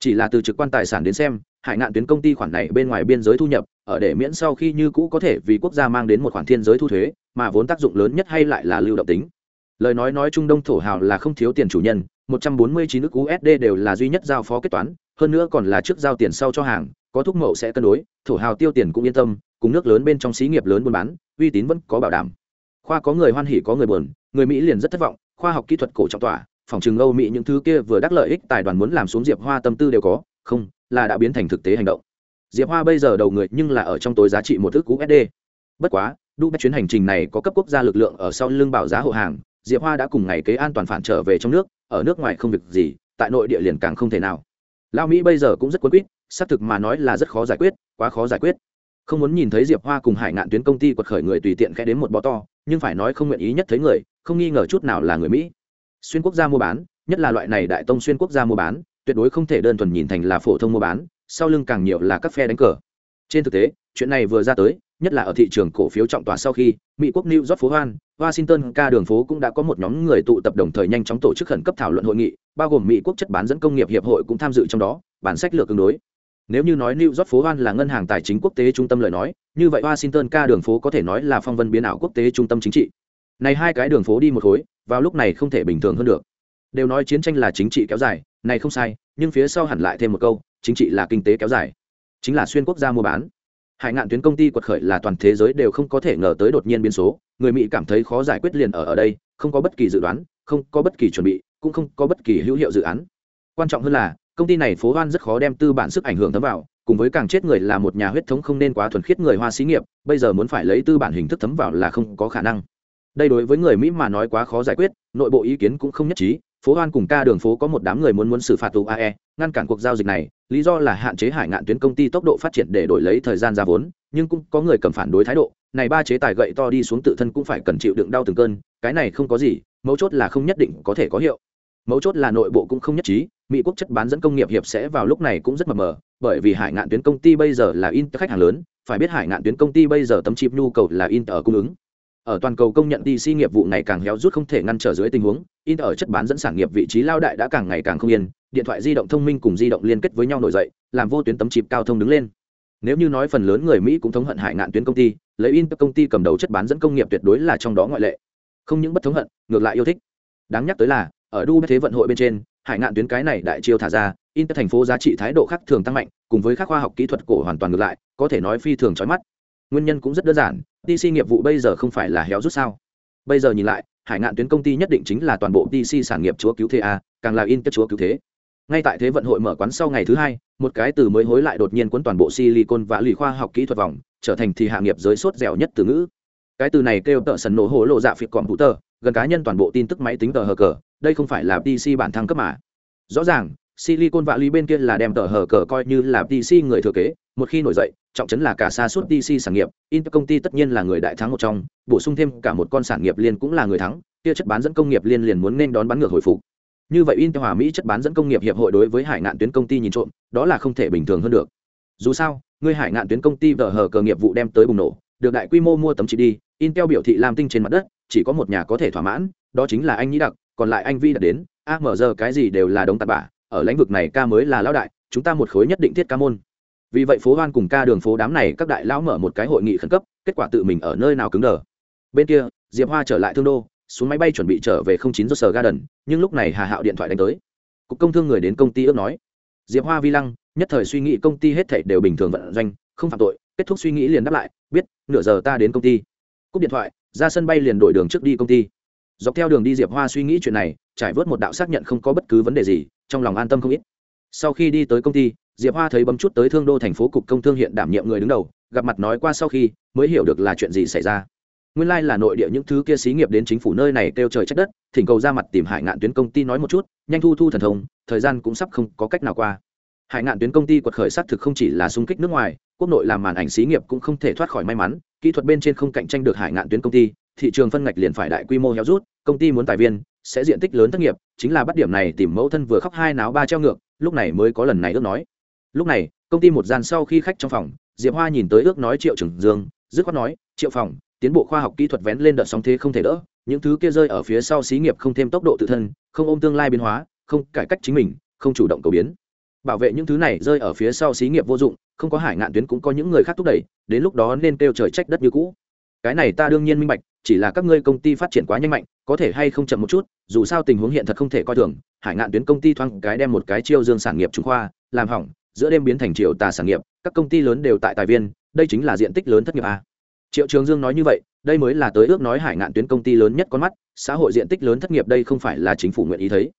Chỉ là từ trực quan tài sản đến xem hải ngạn tuyến công ty khoản này bên ngoài biên giới thu nhập ở để miễn sau khi như cũ có thể vì quốc gia mang đến một khoản thiên giới thu thuế mà vốn tác dụng lớn nhất hay lại là lưu động tính. Lời nói nói trung đông thổ hào là không thiếu tiền chủ nhân 149 nước USD đều là duy nhất giao phó kết toán hơn nữa còn là trước giao tiền sau cho hàng, có thúc mậu sẽ cân đối, thổ hào tiêu tiền cũng yên tâm, cùng nước lớn bên trong xí nghiệp lớn buôn bán, uy tín vẫn có bảo đảm. Khoa có người hoan hỉ, có người buồn, người mỹ liền rất thất vọng, khoa học kỹ thuật cổ trọng tỏa, phòng trường âu mỹ những thứ kia vừa đắc lợi ích tài đoàn muốn làm xuống diệp hoa tâm tư đều có, không, là đã biến thành thực tế hành động. Diệp hoa bây giờ đầu người nhưng là ở trong tối giá trị một thước cú sd bất quá, đu bách chuyến hành trình này có cấp quốc gia lực lượng ở sau lưng bảo giá hộ hàng, diệp hoa đã cùng ngày kế an toàn phản trở về trong nước, ở nước ngoài không việc gì, tại nội địa liền càng không thể nào lao mỹ bây giờ cũng rất quấn quýt, xác thực mà nói là rất khó giải quyết, quá khó giải quyết. Không muốn nhìn thấy diệp hoa cùng hải ngạn tuyến công ty quật khởi người tùy tiện khẽ đến một bó to, nhưng phải nói không nguyện ý nhất thấy người, không nghi ngờ chút nào là người mỹ. Xuyên quốc gia mua bán, nhất là loại này đại tông xuyên quốc gia mua bán, tuyệt đối không thể đơn thuần nhìn thành là phổ thông mua bán, sau lưng càng nhiều là các phe đánh cờ. Trên thực tế, chuyện này vừa ra tới nhất là ở thị trường cổ phiếu trọng tòa sau khi mỹ quốc new york phố hoan washington ca đường phố cũng đã có một nhóm người tụ tập đồng thời nhanh chóng tổ chức khẩn cấp thảo luận hội nghị bao gồm mỹ quốc chất bán dẫn công nghiệp hiệp hội cũng tham dự trong đó bản sách lược tương đối nếu như nói New York phố Hoan là ngân hàng tài chính quốc tế trung tâm lời nói, như vậy Washington ca đường phố có thể nói là phong vân biến ảo quốc tế trung tâm chính trị. Này hai cái đường phố đi một khối, vào lúc này không thể bình thường hơn được. Đều nói chiến tranh là chính trị kéo dài, này không sai, nhưng phía sau hẳn lại thêm một câu, chính trị là kinh tế kéo dài. Chính là xuyên quốc gia mua bán. Hải ngạn tuyến công ty quật khởi là toàn thế giới đều không có thể ngờ tới đột nhiên biến số, người Mỹ cảm thấy khó giải quyết liền ở ở đây, không có bất kỳ dự đoán, không có bất kỳ chuẩn bị, cũng không có bất kỳ hữu hiệu dự án. Quan trọng hơn là, công ty này phố hoan rất khó đem tư bản sức ảnh hưởng thấm vào cùng với càng chết người là một nhà huyết thống không nên quá thuần khiết người hoa xí nghiệp bây giờ muốn phải lấy tư bản hình thức thấm vào là không có khả năng đây đối với người mỹ mà nói quá khó giải quyết nội bộ ý kiến cũng không nhất trí phố hoan cùng ca đường phố có một đám người muốn muốn xử phạt tù ae ngăn cản cuộc giao dịch này lý do là hạn chế hải ngạn tuyến công ty tốc độ phát triển để đổi lấy thời gian ra vốn, nhưng cũng có người cầm phản đối thái độ. Này ba chế tài gậy to đi xuống tự thân cũng phải cần chịu đựng đau từng cơn, cái này không có gì, mấu chốt là không nhất định có thể có hiệu. Mấu chốt là nội bộ cũng không nhất trí, mỹ quốc chất bán dẫn công nghiệp hiệp sẽ vào lúc này cũng rất mờ mờ, bởi vì hải ngạn tuyến công ty bây giờ là in khách hàng lớn, phải biết hải ngạn tuyến công ty bây giờ tấm chip nhu cầu là in ở cung ứng. Ở toàn cầu công nhận DC nghiệp vụ ngày càng héo rút không thể ngăn trở dưới tình huống, in ở chất bán dẫn sản nghiệp vị trí lao đại đã càng ngày càng không yên điện thoại di động thông minh cùng di động liên kết với nhau nổi dậy, làm vô tuyến tấm chip cao thông đứng lên. Nếu như nói phần lớn người mỹ cũng thống hận hải ngạn tuyến công ty, lấy in công ty cầm đầu chất bán dẫn công nghiệp tuyệt đối là trong đó ngoại lệ. Không những bất thống hận, ngược lại yêu thích. Đáng nhắc tới là, ở đu thế vận hội bên trên, hải ngạn tuyến cái này đại chiêu thả ra, inter thành phố giá trị thái độ khác thường tăng mạnh, cùng với các khoa học kỹ thuật cổ hoàn toàn ngược lại, có thể nói phi thường trói mắt. Nguyên nhân cũng rất đơn giản dc nghiệp vụ bây giờ không phải là héo rút sao? Bây giờ nhìn lại, hải ngạn tuyến công ty nhất định chính là toàn bộ dc sản nghiệp chúa cứu thế a, càng là inter chúa cứu thế ngay tại thế vận hội mở quán sau ngày thứ hai, một cái từ mới hối lại đột nhiên cuốn toàn bộ silicon và lì khoa học kỹ thuật vòng, trở thành thì hạ nghiệp giới sốt dẻo nhất từ ngữ. Cái từ này kêu tợ sần nổ hổ lộ dạ phịt còm hữu tờ, gần cá nhân toàn bộ tin tức máy tính tờ hờ cờ, đây không phải là pc bản thăng cấp mà. Rõ ràng, silicon vạ lý bên kia là đem tờ hờ cờ coi như là dc người thừa kế, một khi nổi dậy, trọng chấn là cả xa suốt dc sản nghiệp inter công ty tất nhiên là người đại thắng một trong, bổ sung thêm cả một con sản nghiệp liên cũng là người thắng, kia chất bán dẫn công nghiệp liên liền muốn nên đón bán ngược hồi phục như vậy intel hòa mỹ chất bán dẫn công nghiệp hiệp hội đối với hải ngạn tuyến công ty nhìn trộm, đó là không thể bình thường hơn được. Dù sao, người hải ngạn tuyến công ty vờ hờ cờ nghiệp vụ đem tới bùng nổ, được đại quy mô mua tấm chỉ đi, intel biểu thị làm tinh trên mặt đất, chỉ có một nhà có thể thỏa mãn, đó chính là anh nhĩ đặc, còn lại anh vi đã đến, a mở giờ cái gì đều là đống tạt bả ở lĩnh vực này ca mới là lão đại, chúng ta một khối nhất định thiết ca môn. Vì vậy phố hoan cùng ca đường phố đám này các đại lão mở một cái hội nghị khẩn cấp, kết quả tự mình ở nơi nào cứng đờ. Bên kia, diệp hoa trở lại thương đô xuống máy bay chuẩn bị trở về không chín do sở garden, nhưng lúc này hà hạo điện thoại đánh tới. Cục công thương người đến công ty ước nói, diệp hoa vi lăng, nhất thời suy nghĩ công ty hết thảy đều bình thường vận doanh, không phạm tội. Kết thúc suy nghĩ liền đáp lại, biết, nửa giờ ta đến công ty. Cúp điện thoại, ra sân bay liền đổi đường trước đi công ty. Dọc theo đường đi diệp hoa suy nghĩ chuyện này, trải vớt một đạo xác nhận không có bất cứ vấn đề gì, trong lòng an tâm không ít. Sau khi đi tới công ty, diệp hoa thấy bấm chút tới thương đô thành phố cục công thương hiện đảm nhiệm người đứng đầu, gặp mặt nói qua sau khi, mới hiểu được là chuyện gì xảy ra nguyên lai là nội địa những thứ kia xí nghiệp đến chính phủ nơi này kêu trời trách đất, thỉnh cầu ra mặt tìm hải ngạn tuyến công ty nói một chút, nhanh thu thu thần thông, thời gian cũng sắp không có cách nào qua. Hải ngạn tuyến công ty quật khởi xác thực không chỉ là xung kích nước ngoài, quốc nội làm màn ảnh xí nghiệp cũng không thể thoát khỏi may mắn, kỹ thuật bên trên không cạnh tranh được hải ngạn tuyến công ty, thị trường phân ngạch liền phải đại quy mô héo rút, công ty muốn tài viên, sẽ diện tích lớn thất nghiệp, chính là bắt điểm này tìm mẫu thân vừa khóc hai náo ba treo ngược, lúc này mới có lần này ước nói. Lúc này, công ty một gian sau khi khách trong phòng, diệp hoa nhìn tới ước nói triệu trưởng dương, dứt khoát nói, triệu phòng tiến bộ khoa học kỹ thuật vén lên đợt sóng thế không thể đỡ, những thứ kia rơi ở phía sau xí nghiệp không thêm tốc độ tự thân, không ôm tương lai biến hóa, không cải cách chính mình, không chủ động cầu biến. Bảo vệ những thứ này rơi ở phía sau xí nghiệp vô dụng, không có hải ngạn tuyến cũng có những người khác thúc đẩy, đến lúc đó nên kêu trời trách đất như cũ. Cái này ta đương nhiên minh bạch, chỉ là các ngươi công ty phát triển quá nhanh mạnh, có thể hay không chậm một chút, dù sao tình huống hiện thật không thể coi thường, hải ngạn tuyến công ty thoáng cái đem một cái chiêu dương sản nghiệp trung khoa, làm hỏng, giữa đêm biến thành triệu tà sản nghiệp, các công ty lớn đều tại tài viên, đây chính là diện tích lớn thất nghiệp a triệu trường dương nói như vậy, đây mới là tới ước nói hải ngạn tuyến công ty lớn nhất con mắt, xã hội diện tích lớn thất nghiệp đây không phải là chính phủ nguyện ý thấy.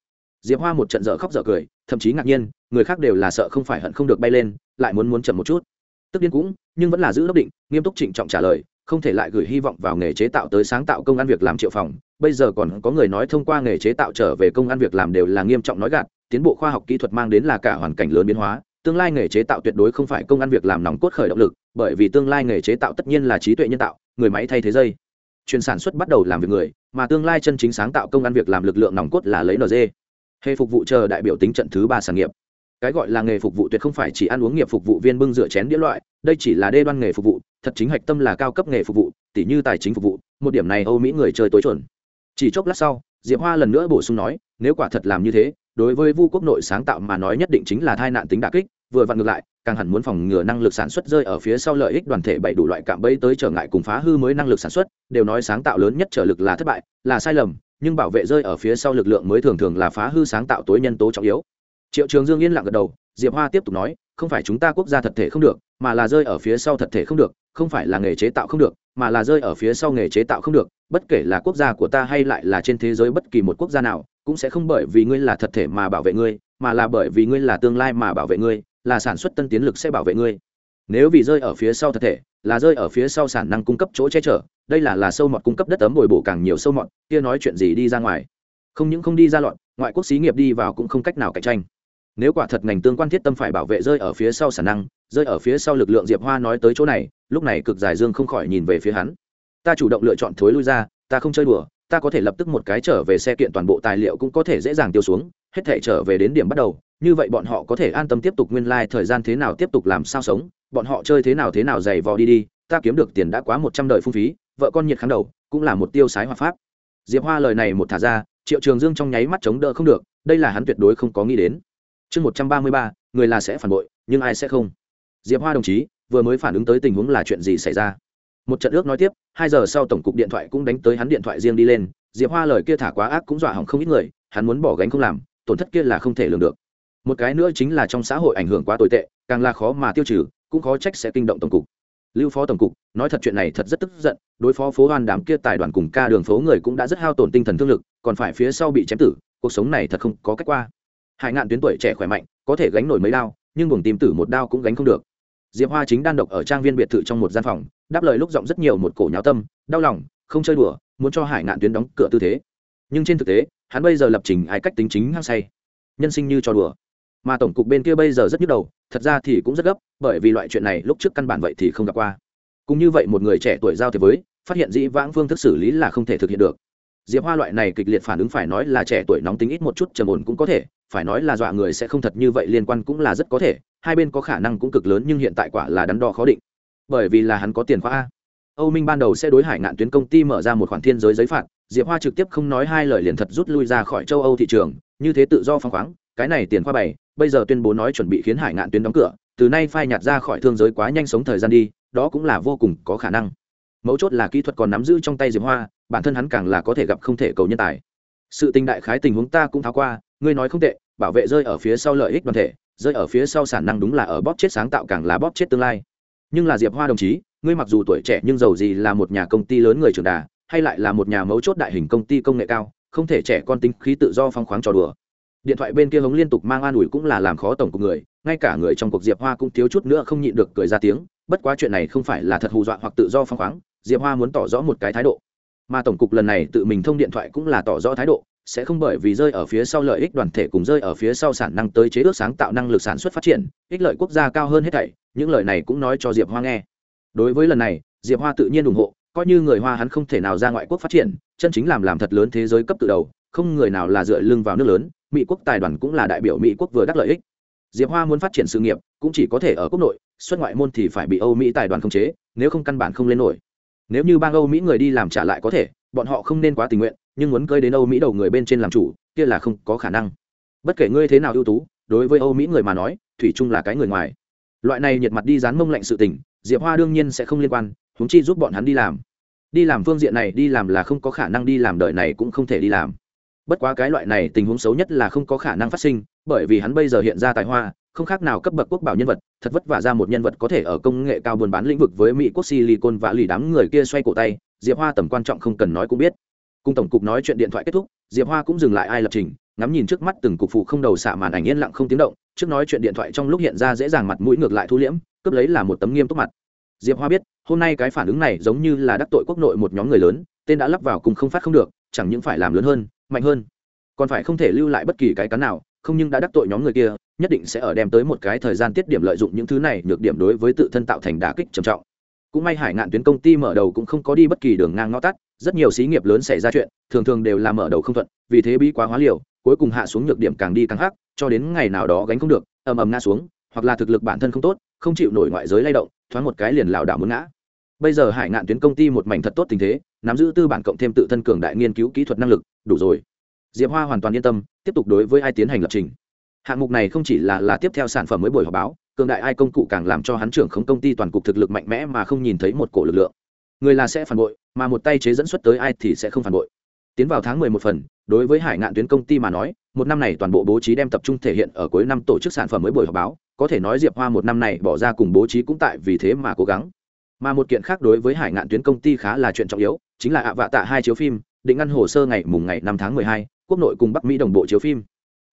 Diệp hoa một trận dở khóc dở cười, thậm chí ngạc nhiên, người khác đều là sợ không phải hận không được bay lên, lại muốn muốn chậm một chút. Tức điên cũng, nhưng vẫn là giữ đốc định, nghiêm túc trịnh trọng trả lời, không thể lại gửi hy vọng vào nghề chế tạo tới sáng tạo công ăn việc làm triệu phòng. Bây giờ còn có người nói thông qua nghề chế tạo trở về công ăn việc làm đều là nghiêm trọng nói gạt, tiến bộ khoa học kỹ thuật mang đến là cả hoàn cảnh lớn biến hóa, tương lai nghề chế tạo tuyệt đối không phải công ăn việc làm nòng cốt khởi động lực bởi vì tương lai nghề chế tạo tất nhiên là trí tuệ nhân tạo, người máy thay thế dây. Chuyên sản xuất bắt đầu làm việc người, mà tương lai chân chính sáng tạo công ăn việc làm lực lượng nòng cốt là lấy nd hệ phục vụ chờ đại biểu tính trận thứ ba sản nghiệp. Cái gọi là nghề phục vụ tuyệt không phải chỉ ăn uống nghiệp phục vụ viên bưng rửa chén đĩa loại, đây chỉ là đê đoan nghề phục vụ, thật chính hạch tâm là cao cấp nghề phục vụ, tỉ như tài chính phục vụ, một điểm này âu mỹ người chơi tối chuẩn. Chỉ chốc lát sau, diệp hoa lần nữa bổ sung nói, nếu quả thật làm như thế, đối với vu quốc nội sáng tạo mà nói nhất định chính là tai nạn tính đà kích vừa vặn ngược lại, càng hẳn muốn phòng ngừa năng lực sản xuất rơi ở phía sau lợi ích đoàn thể bảy đủ loại cạm bẫy tới trở ngại cùng phá hư mới năng lực sản xuất, đều nói sáng tạo lớn nhất trở lực là thất bại, là sai lầm, nhưng bảo vệ rơi ở phía sau lực lượng mới thường thường là phá hư sáng tạo tối nhân tố trọng yếu. Triệu trường dương yên lặng gật đầu, diệp hoa tiếp tục nói, không phải chúng ta quốc gia thật thể không được, mà là rơi ở phía sau thật thể không được, không phải là nghề chế tạo không được, mà là rơi ở phía sau nghề chế tạo không được, bất kể là quốc gia của ta hay lại là trên thế giới bất kỳ một quốc gia nào, cũng sẽ không bởi vì ngươi là thật thể mà bảo vệ ngươi, mà là bởi vì ngươi là tương lai mà bảo vệ ngươi là sản xuất tân tiến lực sẽ bảo vệ ngươi. Nếu vì rơi ở phía sau thật thể là rơi ở phía sau sản năng cung cấp chỗ che chở đây là là sâu mọt cung cấp đất ấm bồi bổ càng nhiều sâu mọt kia nói chuyện gì đi ra ngoài. Không những không đi ra loạn, ngoại quốc xí nghiệp đi vào cũng không cách nào cạnh tranh. Nếu quả thật ngành tương quan thiết tâm phải bảo vệ rơi ở phía sau sản năng rơi ở phía sau lực lượng diệp hoa nói tới chỗ này lúc này cực dài dương không khỏi nhìn về phía hắn. Ta chủ động lựa chọn thối lui ra ta không chơi đùa ta có thể lập tức một cái trở về xe kiện toàn bộ tài liệu cũng có thể dễ dàng tiêu xuống hết thể trở về đến điểm bắt đầu như vậy bọn họ có thể an tâm tiếp tục nguyên lai、like, thời gian thế nào tiếp tục làm sao sống bọn họ chơi thế nào thế nào dày vò đi đi ta kiếm được tiền đã quá một trăm đời phung phí vợ con nhiệt kháng đầu cũng là một tiêu sái hoa pháp. Diệp hoa lời này một thả ra triệu trường dương trong nháy mắt chống đỡ không được đây là hắn tuyệt đối không có nghĩ đến. Chương một trăm ba mươi ba người là sẽ phản bội nhưng ai sẽ không? Diệp hoa đồng chí vừa mới phản ứng tới tình huống là chuyện gì xảy ra? Một trận ước nói tiếp hai giờ sau tổng cục điện thoại cũng đánh tới hắn điện thoại riêng đi lên. Diệp hoa lời kia thả quá ác cũng dọa hỏng không ít người hắn muốn bỏ gánh không làm tổn thất kia là không thể lường được một cái nữa chính là trong xã hội ảnh hưởng quá tồi tệ, càng là khó mà tiêu trừ, cũng khó trách sẽ kinh động tổng cục. Lưu phó tổng cục, nói thật chuyện này thật rất tức giận, đối phó phố hoan đám kia tài đoàn cùng ca đường phố người cũng đã rất hao tổn tinh thần thương lực, còn phải phía sau bị chém tử, cuộc sống này thật không có cách qua. Hải ngạn tuyến tuổi trẻ khỏe mạnh, có thể gánh nổi mấy đao, nhưng buồng tìm tử một đao cũng gánh không được. Diệp hoa chính đan độc ở trang viên biệt thự trong một gian phòng, đáp lời lúc giọng rất nhiều một cổ nháo tâm, đau lòng, không chơi đùa, muốn cho hải ngạn tuyến đóng cửa tư thế. Nhưng trên thực tế, hắn bây giờ lập trình ai cách tính chính hăng say. Nhân sinh như cho đùa mà tổng cục bên kia bây giờ rất nhức đầu, thật ra thì cũng rất gấp, bởi vì loại chuyện này lúc trước căn bản vậy thì không gặp qua. Cũng như vậy một người trẻ tuổi giao thế với, phát hiện dĩ vãng phương thức xử lý là không thể thực hiện được. Diệp hoa loại này kịch liệt phản ứng phải nói là trẻ tuổi nóng tính ít một chút trầm ổn cũng có thể, phải nói là dọa người sẽ không thật như vậy liên quan cũng là rất có thể, hai bên có khả năng cũng cực lớn nhưng hiện tại quả là đắn đo khó định. Bởi vì là hắn có tiền khoa a. Âu minh ban đầu sẽ đối hải ngạn tuyến công ty mở ra một khoản thiên giới giấy phạt, diệp hoa trực tiếp không nói hai lời liền thật rút lui ra khỏi châu âu thị trường, như thế tự do phăng khoáng, cái này tiền khoa bảy bây giờ tuyên bố nói chuẩn bị khiến hải ngạn tuyến đóng cửa, từ nay phai nhạt ra khỏi thương giới quá nhanh sống thời gian đi, đó cũng là vô cùng có khả năng. Mấu chốt là kỹ thuật còn nắm giữ trong tay diệp hoa, bản thân hắn càng là có thể gặp không thể cầu nhân tài. Sự tình đại khái tình huống ta cũng tháo qua, ngươi nói không tệ, bảo vệ rơi ở phía sau lợi ích đoàn thể, rơi ở phía sau sản năng đúng là ở bóp chết sáng tạo càng là bóp chết tương lai. Nhưng là diệp hoa đồng chí, ngươi mặc dù tuổi trẻ nhưng giàu gì là một nhà công ty lớn người trưởng đà, hay lại là một nhà mấu chốt đại hình công ty công nghệ cao, không thể trẻ con tính khí tự do phong khoáng trò đùa điện thoại bên kia hống liên tục mang an ủi cũng là làm khó tổng cục người, ngay cả người trong cuộc diệp hoa cũng thiếu chút nữa không nhịn được cười ra tiếng, bất quá chuyện này không phải là thật hù dọa hoặc tự do phong khoáng, diệp hoa muốn tỏ rõ một cái thái độ. Mà tổng cục lần này tự mình thông điện thoại cũng là tỏ rõ thái độ, sẽ không bởi vì rơi ở phía sau lợi ích đoàn thể cùng rơi ở phía sau sản năng tới chế ước sáng tạo năng lực sản xuất phát triển, ích lợi quốc gia cao hơn hết thảy, những lời này cũng nói cho diệp hoa nghe. Đối với lần này, diệp hoa tự nhiên ủng hộ, coi như người hoa hắn không thể nào ra ngoại quốc phát triển, chân chính làm làm thật lớn thế giới cấp từ đầu, không người nào là dựa lưng vào nước lớn mỹ quốc tài đoàn cũng là đại biểu mỹ quốc vừa đắc lợi ích. Diệp hoa muốn phát triển sự nghiệp, cũng chỉ có thể ở quốc nội, xuất ngoại môn thì phải bị âu mỹ tài đoàn khống chế, nếu không căn bản không lên nổi. Nếu như bang âu mỹ người đi làm trả lại có thể, bọn họ không nên quá tình nguyện, nhưng muốn cơi đến âu mỹ đầu người bên trên làm chủ, kia là không có khả năng. Bất kể ngươi thế nào ưu tú, đối với âu mỹ người mà nói, thủy chung là cái người ngoài. Loại này nhiệt mặt đi dán mông lạnh sự tình, diệp hoa đương nhiên sẽ không liên quan húng chi giúp bọn hắn đi làm. Đi làm phương diện này đi làm là không có khả năng đi làm, đời này cũng không thể đi làm bất quá cái loại này tình huống xấu nhất là không có khả năng phát sinh, bởi vì hắn bây giờ hiện ra tài hoa, không khác nào cấp bậc quốc bảo nhân vật, thật vất vả ra một nhân vật có thể ở công nghệ cao buôn bán lĩnh vực với mỹ quốc silicon và lì đám người kia xoay cổ tay, diệp hoa tầm quan trọng không cần nói cũng biết. Cùng tổng cục nói chuyện điện thoại kết thúc, diệp hoa cũng dừng lại ai lập trình, ngắm nhìn trước mắt từng cục phụ không đầu xạ màn ảnh yên lặng không tiếng động, trước nói chuyện điện thoại trong lúc hiện ra dễ dàng mặt mũi ngược lại thu liễm, cướp lấy là một tấm nghiêm túc mặt. Diệp hoa biết, hôm nay cái phản ứng này giống như là đắc tội quốc nội một nhóm người lớn, tên đã lắp vào cùng không phát không được chẳng những phải làm lớn hơn, mạnh hơn. Còn phải không thể lưu lại bất kỳ cái cắn nào, không nhưng đã đắc tội nhóm người kia, nhất định sẽ ở đem tới một cái thời gian tiết điểm lợi dụng những thứ này nhược điểm đối với tự thân tạo thành đả kích trầm trọng. Cũng may hải ngạn tuyến công ty mở đầu cũng không có đi bất kỳ đường ngang ngõ tắt, rất nhiều xí nghiệp lớn xảy ra chuyện, thường thường đều là mở đầu không thuận, vì thế bí quá hóa liều, cuối cùng hạ xuống nhược điểm càng đi càng hắc, cho đến ngày nào đó gánh không được, ầm ầm ngã xuống, hoặc là thực lực bản thân không tốt, không chịu nổi ngoại giới lay động, thoáng một cái liền lảo đảo muốn ngã bây giờ hải ngạn tuyến công ty một mảnh thật tốt tình thế, nắm giữ tư bản cộng thêm tự thân cường đại nghiên cứu kỹ thuật năng lực, đủ rồi. Diệp hoa hoàn toàn yên tâm, tiếp tục đối với ai tiến hành lập trình. Hạng mục này không chỉ là là tiếp theo sản phẩm mới buổi họp báo, cường đại ai công cụ càng làm cho hắn trưởng không công ty toàn cục thực lực mạnh mẽ mà không nhìn thấy một cổ lực lượng. Người là sẽ phản bội, mà một tay chế dẫn xuất tới ai thì sẽ không phản bội. Tiến vào tháng mười một phần, đối với hải ngạn tuyến công ty mà nói, một năm này toàn bộ bố trí đem tập trung thể hiện ở cuối năm tổ chức sản phẩm mới buổi họp báo, có thể nói diệp hoa một năm này bỏ ra cùng bố trí cũng tại vì thế mà cố gắng mà một kiện khác đối với hải ngạn tuyến công ty khá là chuyện trọng yếu, chính là ạ vạ tạ hai chiếu phim, định ngăn hồ sơ ngày mùng ngày năm tháng mười hai, quốc nội cùng bắc mỹ đồng bộ chiếu phim.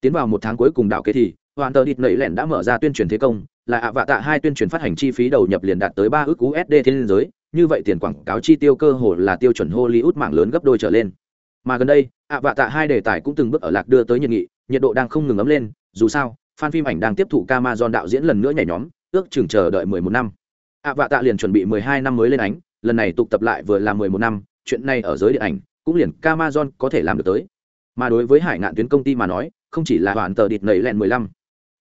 Tiến vào một tháng cuối cùng đảo kế thì hoàn tờ địt nẩy lẻn đã mở ra tuyên truyền thế công, là ạ vạ tạ hai tuyên truyền phát hành chi phí đầu nhập liền đạt tới ba ước usd thế liên giới, như vậy tiền quảng cáo chi tiêu cơ hồ là tiêu chuẩn hollywood mạng lớn gấp đôi trở lên. Mà gần đây, ạ vạ tạ hai đề tài cũng từng bước ở lạc đưa tới nhiệt nghị, nhiệt độ đang không ngừng ấm lên, dù sao, fan phim ảnh đang tiếp thụ Camazon đạo diễn lần nữa nhảy nhóm, ước chừng chờ đợi mười một năm ạ vạ tạ liền chuẩn bị mười hai năm mới lên ánh, lần này tụ tập lại vừa là mười một năm, chuyện này ở giới điện ảnh, cũng liền Amazon có thể làm được tới. Mà đối với hải ngạn tuyến công ty mà nói, không chỉ là hoàn tờ địt nẩy lẹn mười lăm,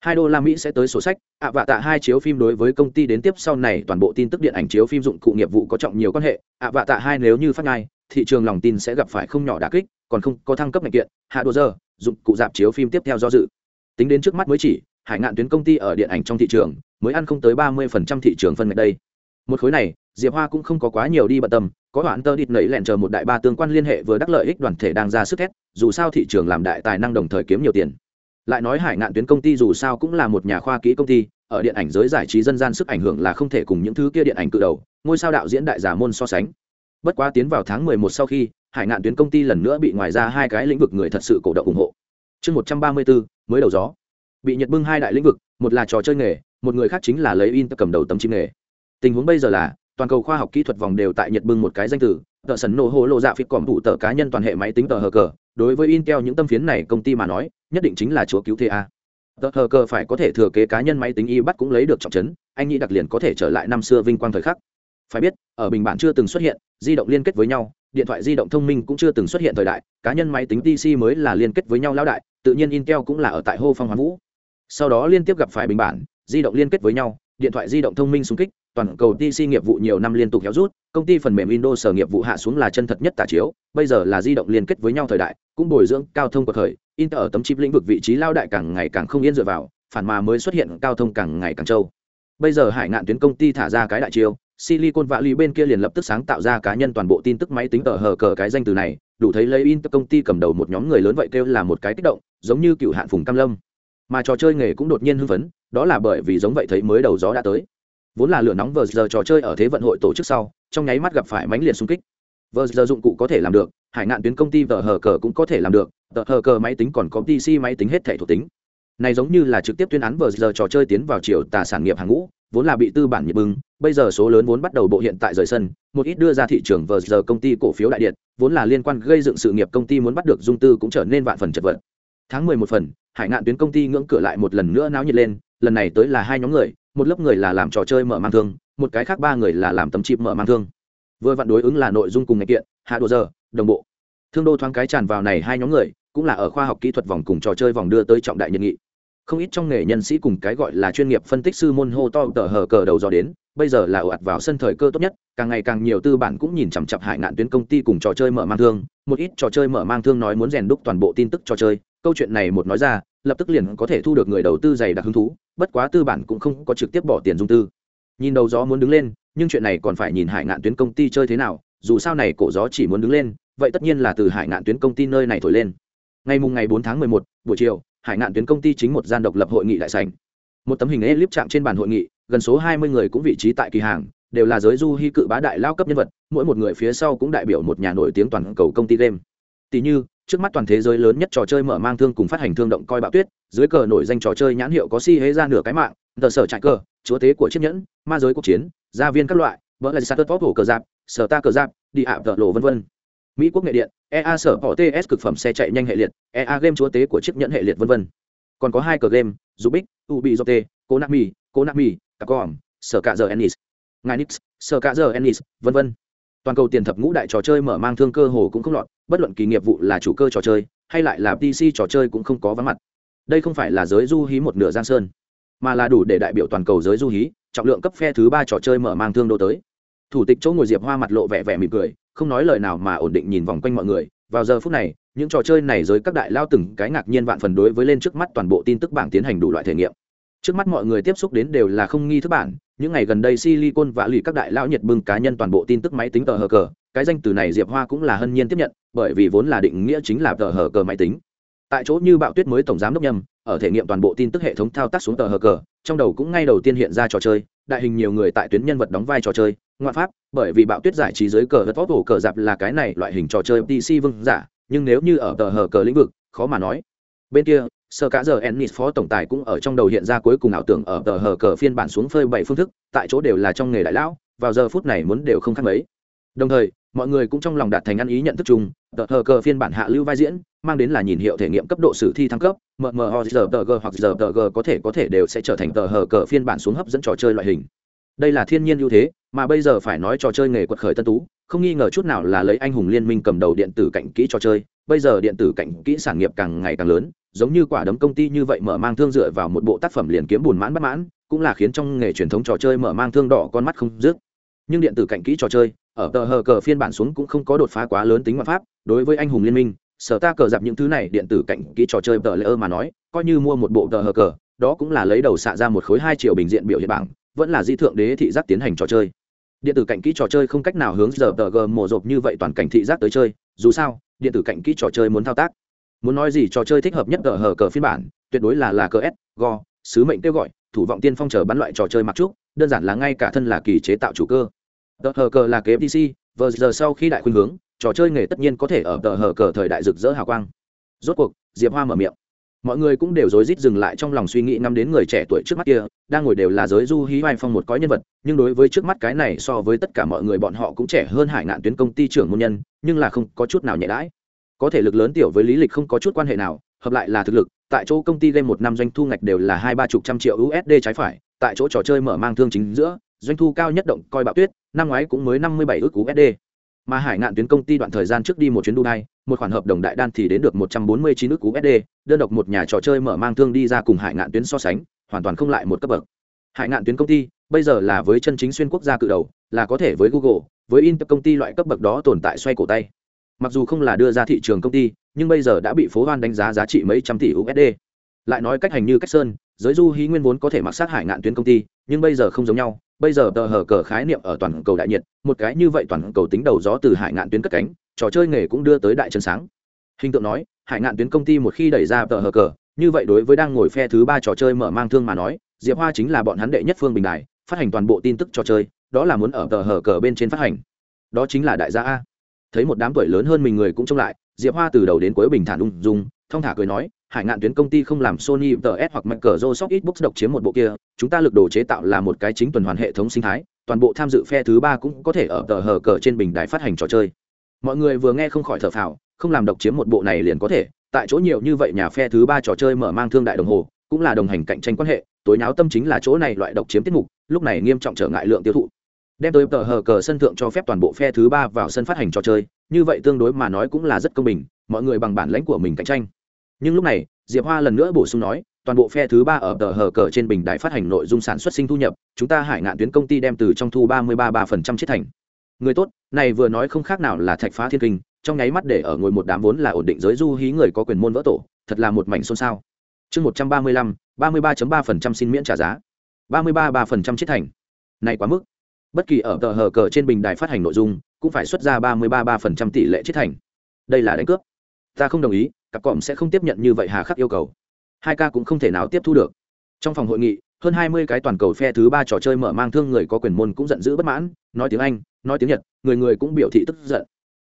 hai đô la mỹ sẽ tới sổ sách, ạ vạ tạ hai chiếu phim đối với công ty đến tiếp sau này toàn bộ tin tức điện ảnh chiếu phim dụng cụ nghiệp vụ có trọng nhiều quan hệ, ạ vạ tạ hai nếu như phát ngai thị trường lòng tin sẽ gặp phải không nhỏ đà kích, còn không có thăng cấp ngành kiện, hạ đô giờ, dụng cụ dạp chiếu phim tiếp theo do dự. Tính đến trước mắt mới chỉ, hải ngạn tuyến công ty ở điện ảnh trong thị trường mới ăn không tới ba mươi phần trăm thị trường phân ngạch đây. Một khối này, diệp hoa cũng không có quá nhiều đi bận tâm, có đoạn tơ địt nẩy lẹn chờ một đại ba tương quan liên hệ vừa đắc lợi ích đoàn thể đang ra sức thét, dù sao thị trường làm đại tài năng đồng thời kiếm nhiều tiền. Lại nói hải ngạn tuyến công ty dù sao cũng là một nhà khoa kỹ công ty, ở điện ảnh giới giải trí dân gian sức ảnh hưởng là không thể cùng những thứ kia điện ảnh cự đầu, ngôi sao đạo diễn đại giả môn so sánh. Bất quá tiến vào tháng mười một sau khi, hải ngạn tuyến công ty lần nữa bị ngoài ra hai cái lĩnh vực người thật sự cổ động ủng hộ. Chương một trăm ba mươi bốn mới đầu gió. Bị nhật bưng hai đại lĩnh vực, một là trò chơi nghề một người khác chính là lấy in cầm đầu tấm chim nghề. Tình huống bây giờ là, toàn cầu khoa học kỹ thuật vòng đều tại nhật bưng một cái danh từ, tờ sần nổ hồ lộ dạ phịt còm thủ tờ cá nhân toàn hệ máy tính tờ hờ cờ. Đối với intel những tâm phiến này công ty mà nói, nhất định chính là chúa cứu thế a. Tờ hờ cờ phải có thể thừa kế cá nhân máy tính y bắt cũng lấy được trọng trấn, anh nghĩ đặc liền có thể trở lại năm xưa vinh quang thời khắc. Phải biết, ở bình bản chưa từng xuất hiện, di động liên kết với nhau, điện thoại di động thông minh cũng chưa từng xuất hiện thời đại, cá nhân máy tính pc mới là liên kết với nhau lão đại, tự nhiên intel cũng là ở tại hô phong hoán vũ. Sau đó liên tiếp gặp phải bình bản di động liên kết với nhau, điện thoại di động thông minh xung kích, toàn cầu TC nghiệp vụ nhiều năm liên tục kéo rút, công ty phần mềm windows sở nghiệp vụ hạ xuống là chân thật nhất tả chiếu, bây giờ là di động liên kết với nhau thời đại, cũng bồi dưỡng cao thông của thời, intel ở tấm chip lĩnh vực vị trí lao đại càng ngày càng không yên dựa vào, phản mà mới xuất hiện cao thông càng ngày càng trâu. Bây giờ hải ngạn tuyến công ty thả ra cái đại chiêu, silicon valley bên kia liền lập tức sáng tạo ra cá nhân toàn bộ tin tức máy tính tờ hờ cờ cái danh từ này, đủ thấy lấy Inter công ty cầm đầu một nhóm người lớn vậy kêu là một cái kích động, giống như cựu hạn phùng cam lâm. Mà trò chơi nghề cũng đột nhiên hưng phấn đó là bởi vì giống vậy thấy mới đầu gió đã tới. Vốn là lửa nóng vờ giờ trò chơi ở thế vận hội tổ chức sau, trong nháy mắt gặp phải mánh liệt xung kích. Vờ giờ dụng cụ có thể làm được, hải ngạn tuyến công ty tờ hờ cờ cũng có thể làm được, tờ hờ cờ máy tính còn có pc máy tính hết thể thuộc tính. Này giống như là trực tiếp tuyên án vờ giờ trò chơi tiến vào chiều tà sản nghiệp hàng ngũ, vốn là bị tư bản nhịp bưng, bây giờ số lớn vốn bắt đầu bộ hiện tại rời sân, một ít đưa ra thị trường vờ giờ công ty cổ phiếu đại điện, vốn là liên quan gây dựng sự nghiệp công ty muốn bắt được dung tư cũng trở nên vạn phần chật vật. Tháng mười một phần, hải ngạn tuyến công ty ngưỡng cửa lại một lần nữa náo nhiệt lên lần này tới là hai nhóm người, một lớp người là làm trò chơi mở mang thương, một cái khác ba người là làm tấm chip mở mang thương. Vừa vặn đối ứng là nội dung cùng ngày kiện, hạ đồ giờ, đồng bộ. Thương đô thoáng cái tràn vào này hai nhóm người, cũng là ở khoa học kỹ thuật vòng cùng trò chơi vòng đưa tới trọng đại nhân nghị. Không ít trong nghề nhân sĩ cùng cái gọi là chuyên nghiệp phân tích sư môn hô to tờ hờ cờ đầu dò đến, bây giờ là ồ ạt vào sân thời cơ tốt nhất, càng ngày càng nhiều tư bản cũng nhìn chằm chặp hải ngạn tuyến công ty cùng trò chơi mở mang thương, một ít trò chơi mở mang thương nói muốn rèn đúc toàn bộ tin tức trò chơi, câu chuyện này một nói ra, lập tức liền có thể thu được người đầu tư dày đặc hứng thú bất quá tư bản cũng không có trực tiếp bỏ tiền dung tư. Nhìn đầu gió muốn đứng lên, nhưng chuyện này còn phải nhìn hải ngạn tuyến công ty chơi thế nào, dù sao này cổ gió chỉ muốn đứng lên, vậy tất nhiên là từ hải ngạn tuyến công ty nơi này thổi lên. Ngày mùng ngày bốn tháng mười một, buổi chiều, hải ngạn tuyến công ty chính một gian độc lập hội nghị đại sành một tấm hình elip chạm trên bàn hội nghị, gần số hai mươi người cũng vị trí tại kỳ hàng, đều là giới du hy cự bá đại lao cấp nhân vật, mỗi một người phía sau cũng đại biểu một nhà nổi tiếng toàn cầu công ty game. Tỷ như trước mắt toàn thế giới lớn nhất trò chơi mở mang thương cùng phát hành thương động coi bạo tuyết, dưới cờ nổi danh trò chơi nhãn hiệu có si hế ra nửa cái mạng tờ sở trại cờ, chúa tế của chiếc nhẫn, ma giới cuộc chiến, gia viên các loại vỡ là sát tốt hổ cờ giáp sở ta cờ giáp đi ạ vợ lộ vân vân. Mỹ quốc nghệ điện ea sở bỏ ts cực phẩm xe chạy nhanh hệ liệt ea game chúa tế của chiếc nhẫn hệ liệt vân vân. Còn có hai cờ game dù bích ubi jote konami konami, capcom, sở cạ giờ ennis nganix sở cạ giờ ennis, vân vân toàn cầu tiền thập ngũ đại trò chơi mở mang thương cơ hồ cũng không lọt, bất luận kỳ nghiệp vụ là chủ cơ trò chơi, hay lại là pc trò chơi cũng không có vắng mặt. Đây không phải là giới du hí một nửa giang sơn, mà là đủ để đại biểu toàn cầu giới du hí, trọng lượng cấp phe thứ ba trò chơi mở mang thương đô tới. Thủ tịch chỗ ngồi diệp hoa mặt lộ vẻ vẻ mỉm cười, không nói lời nào mà ổn định nhìn vòng quanh mọi người. Vào giờ phút này, những trò chơi này giới các đại lao từng cái ngạc nhiên vạn phần đối với lên trước mắt toàn bộ tin tức bảng tiến hành đủ loại thể nghiệm trước mắt mọi người tiếp xúc đến đều là không nghi thức bản, những ngày gần đây silicon và lì các đại lão nhiệt bưng cá nhân toàn bộ tin tức máy tính tờ hờ cờ, cái danh từ này diệp hoa cũng là hân nhiên tiếp nhận, bởi vì vốn là định nghĩa chính là tờ hờ cờ máy tính. Tại chỗ như bạo tuyết mới tổng giám đốc nhâm ở thể nghiệm toàn bộ tin tức hệ thống thao tác xuống tờ hờ cờ, trong đầu cũng ngay đầu tiên hiện ra trò chơi, đại hình nhiều người tại tuyến nhân vật đóng vai trò chơi ngoại pháp, bởi vì bạo tuyết giải trí dưới cờ vật vóc hổ cờ dạp là cái này loại hình trò chơi pc vương giả, nhưng nếu như ở tờ hờ cờ lĩnh vực, khó mà nói. Bên kia sơ cả giờ ennis phó tổng tài cũng ở trong đầu hiện ra cuối cùng ảo tưởng ở tờ hờ cờ phiên bản xuống phơi bảy phương thức, tại chỗ đều là trong nghề đại lão, vào giờ phút này muốn đều không khác mấy. Đồng thời, mọi người cũng trong lòng đạt thành ăn ý nhận thức chung, tờ hờ cờ phiên bản hạ lưu vai diễn, mang đến là nhìn hiệu thể nghiệm cấp độ sử thi thăng cấp mmho giờ tờ g hoặc giờ tờ g có thể có thể đều sẽ trở thành tờ hờ cờ phiên bản xuống hấp dẫn trò chơi loại hình. Đây là thiên nhiên ưu thế, mà bây giờ phải nói trò chơi nghề quật khởi tân tú, không nghi ngờ chút nào là lấy anh hùng liên minh cầm đầu điện tử cạnh kỹ trò chơi, bây giờ điện tử cạnh kỹ sản nghiệp càng ngày càng lớn giống như quả đấm công ty như vậy mở mang thương dựa vào một bộ tác phẩm liền kiếm buồn mãn bất mãn, cũng là khiến trong nghề truyền thống trò chơi mở mang thương đỏ con mắt không dứt. Nhưng điện tử cạnh kỹ trò chơi, ở tờ hờ cờ phiên bản xuống cũng không có đột phá quá lớn tính ngoại pháp, đối với anh hùng liên minh, sở ta cờ dạp những thứ này điện tử cạnh kỹ trò chơi tờ lễ ơ mà nói, coi như mua một bộ tờ hờ cờ, đó cũng là lấy đầu xạ ra một khối hai triệu bình diện biểu hiện bảng, vẫn là di thượng đế thị giác tiến hành trò chơi. Điện tử cạnh kỹ trò chơi không cách nào hướng giờ tờ g mổ rộp như vậy toàn cảnh thị giác tới chơi, dù sao, điện tử cạnh kỹ trò chơi muốn thao tác muốn nói gì trò chơi thích hợp nhất cờ hờ cờ phiên bản, tuyệt đối là là cờ s go sứ mệnh kêu gọi, thủ vọng tiên phong chờ bắn loại trò chơi mặc trúc, đơn giản là ngay cả thân là kỳ chế tạo chủ cơ. Tờ hờ cờ là kế pc vừa giờ sau khi đại khuyên hướng, trò chơi nghề tất nhiên có thể ở tờ hờ cờ thời đại rực rỡ hào quang. Rốt cuộc, diệp hoa mở miệng. Mọi người cũng đều rối rít dừng lại trong lòng suy nghĩ ngắm đến người trẻ tuổi trước mắt kia, đang ngồi đều là giới du hí vai phong một cõi nhân vật, nhưng đối với trước mắt cái này so với tất cả mọi người bọn họ cũng trẻ hơn hải ngạn tuyến công ty trưởng môn nhân, nhưng là không có chút nào nhẹ đãi có thể lực lớn tiểu với lý lịch không có chút quan hệ nào, hợp lại là thực lực, tại chỗ công ty game một năm doanh thu ngạch đều là hai ba chục trăm triệu usd trái phải, tại chỗ trò chơi mở mang thương chính giữa, doanh thu cao nhất động coi bạo tuyết, năm ngoái cũng mới năm mươi bảy ước usd mà hải ngạn tuyến công ty đoạn thời gian trước đi một chuyến dubai, một khoản hợp đồng đại đan thì đến được một trăm bốn mươi chín ước usd đơn độc một nhà trò chơi mở mang thương đi ra cùng hải ngạn tuyến so sánh, hoàn toàn không lại một cấp bậc. Hải ngạn tuyến công ty, bây giờ là với chân chính xuyên quốc gia cự đầu, là có thể với google, với inter công ty loại cấp bậc đó tồn tại xoay cổ tay mặc dù không là đưa ra thị trường công ty, nhưng bây giờ đã bị phố hoan đánh giá giá trị mấy trăm tỷ usd lại nói cách hành như cách sơn, giới du hí nguyên vốn có thể mặc sát hải ngạn tuyến công ty, nhưng bây giờ không giống nhau. Bây giờ tờ hở cờ khái niệm ở toàn cầu đại nhiệt, một cái như vậy toàn cầu tính đầu gió từ hải ngạn tuyến cất cánh, trò chơi nghề cũng đưa tới đại chân sáng. Hình tượng nói, hải ngạn tuyến công ty một khi đẩy ra tờ hở cờ, như vậy đối với đang ngồi phe thứ ba trò chơi mở mang thương mà nói, diệp hoa chính là bọn hắn đệ nhất phương bình đại phát hành toàn bộ tin tức trò chơi, đó là muốn ở tờ hở cờ bên trên phát hành. Đó chính là đại gia a thấy một đám tuổi lớn hơn mình người cũng trông lại, diệp hoa từ đầu đến cuối bình thản ung dung, thong thả cười nói, hải ngạn tuyến công ty không làm sony ts hoặc microsoft books độc chiếm một bộ kia, chúng ta lực đồ chế tạo là một cái chính tuần hoàn hệ thống sinh thái, toàn bộ tham dự phe thứ ba cũng có thể ở tờ hờ cờ trên bình đài phát hành trò chơi. Mọi người vừa nghe không khỏi thở phào, không làm độc chiếm một bộ này liền có thể, tại chỗ nhiều như vậy nhà phe thứ ba trò chơi mở mang thương đại đồng hồ, cũng là đồng hành cạnh tranh quan hệ, tối nháo tâm chính là chỗ này loại độc chiếm tiết mục, lúc này nghiêm trọng trở ngại lượng tiêu thụ đem tới tờ hờ cờ sân thượng cho phép toàn bộ phe thứ ba vào sân phát hành trò chơi, như vậy tương đối mà nói cũng là rất công bình, mọi người bằng bản lãnh của mình cạnh tranh. Nhưng lúc này, diệp hoa lần nữa bổ sung nói, toàn bộ phe thứ ba ở tờ hờ cờ trên bình đài phát hành nội dung sản xuất sinh thu nhập, chúng ta hải ngạn tuyến công ty đem từ trong thu ba mươi ba ba phần trăm chiết thành. Người tốt, này vừa nói không khác nào là thạch phá thiên kinh, trong nháy mắt để ở ngồi một đám vốn là ổn định giới du hí người có quyền môn vỡ tổ, thật là một mảnh xôn xao. Chương một trăm ba mươi lăm, ba mươi ba ba phần trăm xin miễn trả giá. ba mươi ba ba phần trăm chiết thành. Này quá mức bất kỳ ở tờ hờ cờ trên bình đài phát hành nội dung, cũng phải xuất ra ba mươi ba ba phần trăm tỷ lệ chiết thành. Đây là đánh cướp. Ta không đồng ý, cặp cọm sẽ không tiếp nhận như vậy hà khắc yêu cầu. Hai ca cũng không thể nào tiếp thu được. Trong phòng hội nghị, hơn hai mươi cái toàn cầu phe thứ ba trò chơi mở mang thương người có quyền môn cũng giận dữ bất mãn, nói tiếng anh, nói tiếng nhật, người người cũng biểu thị tức giận.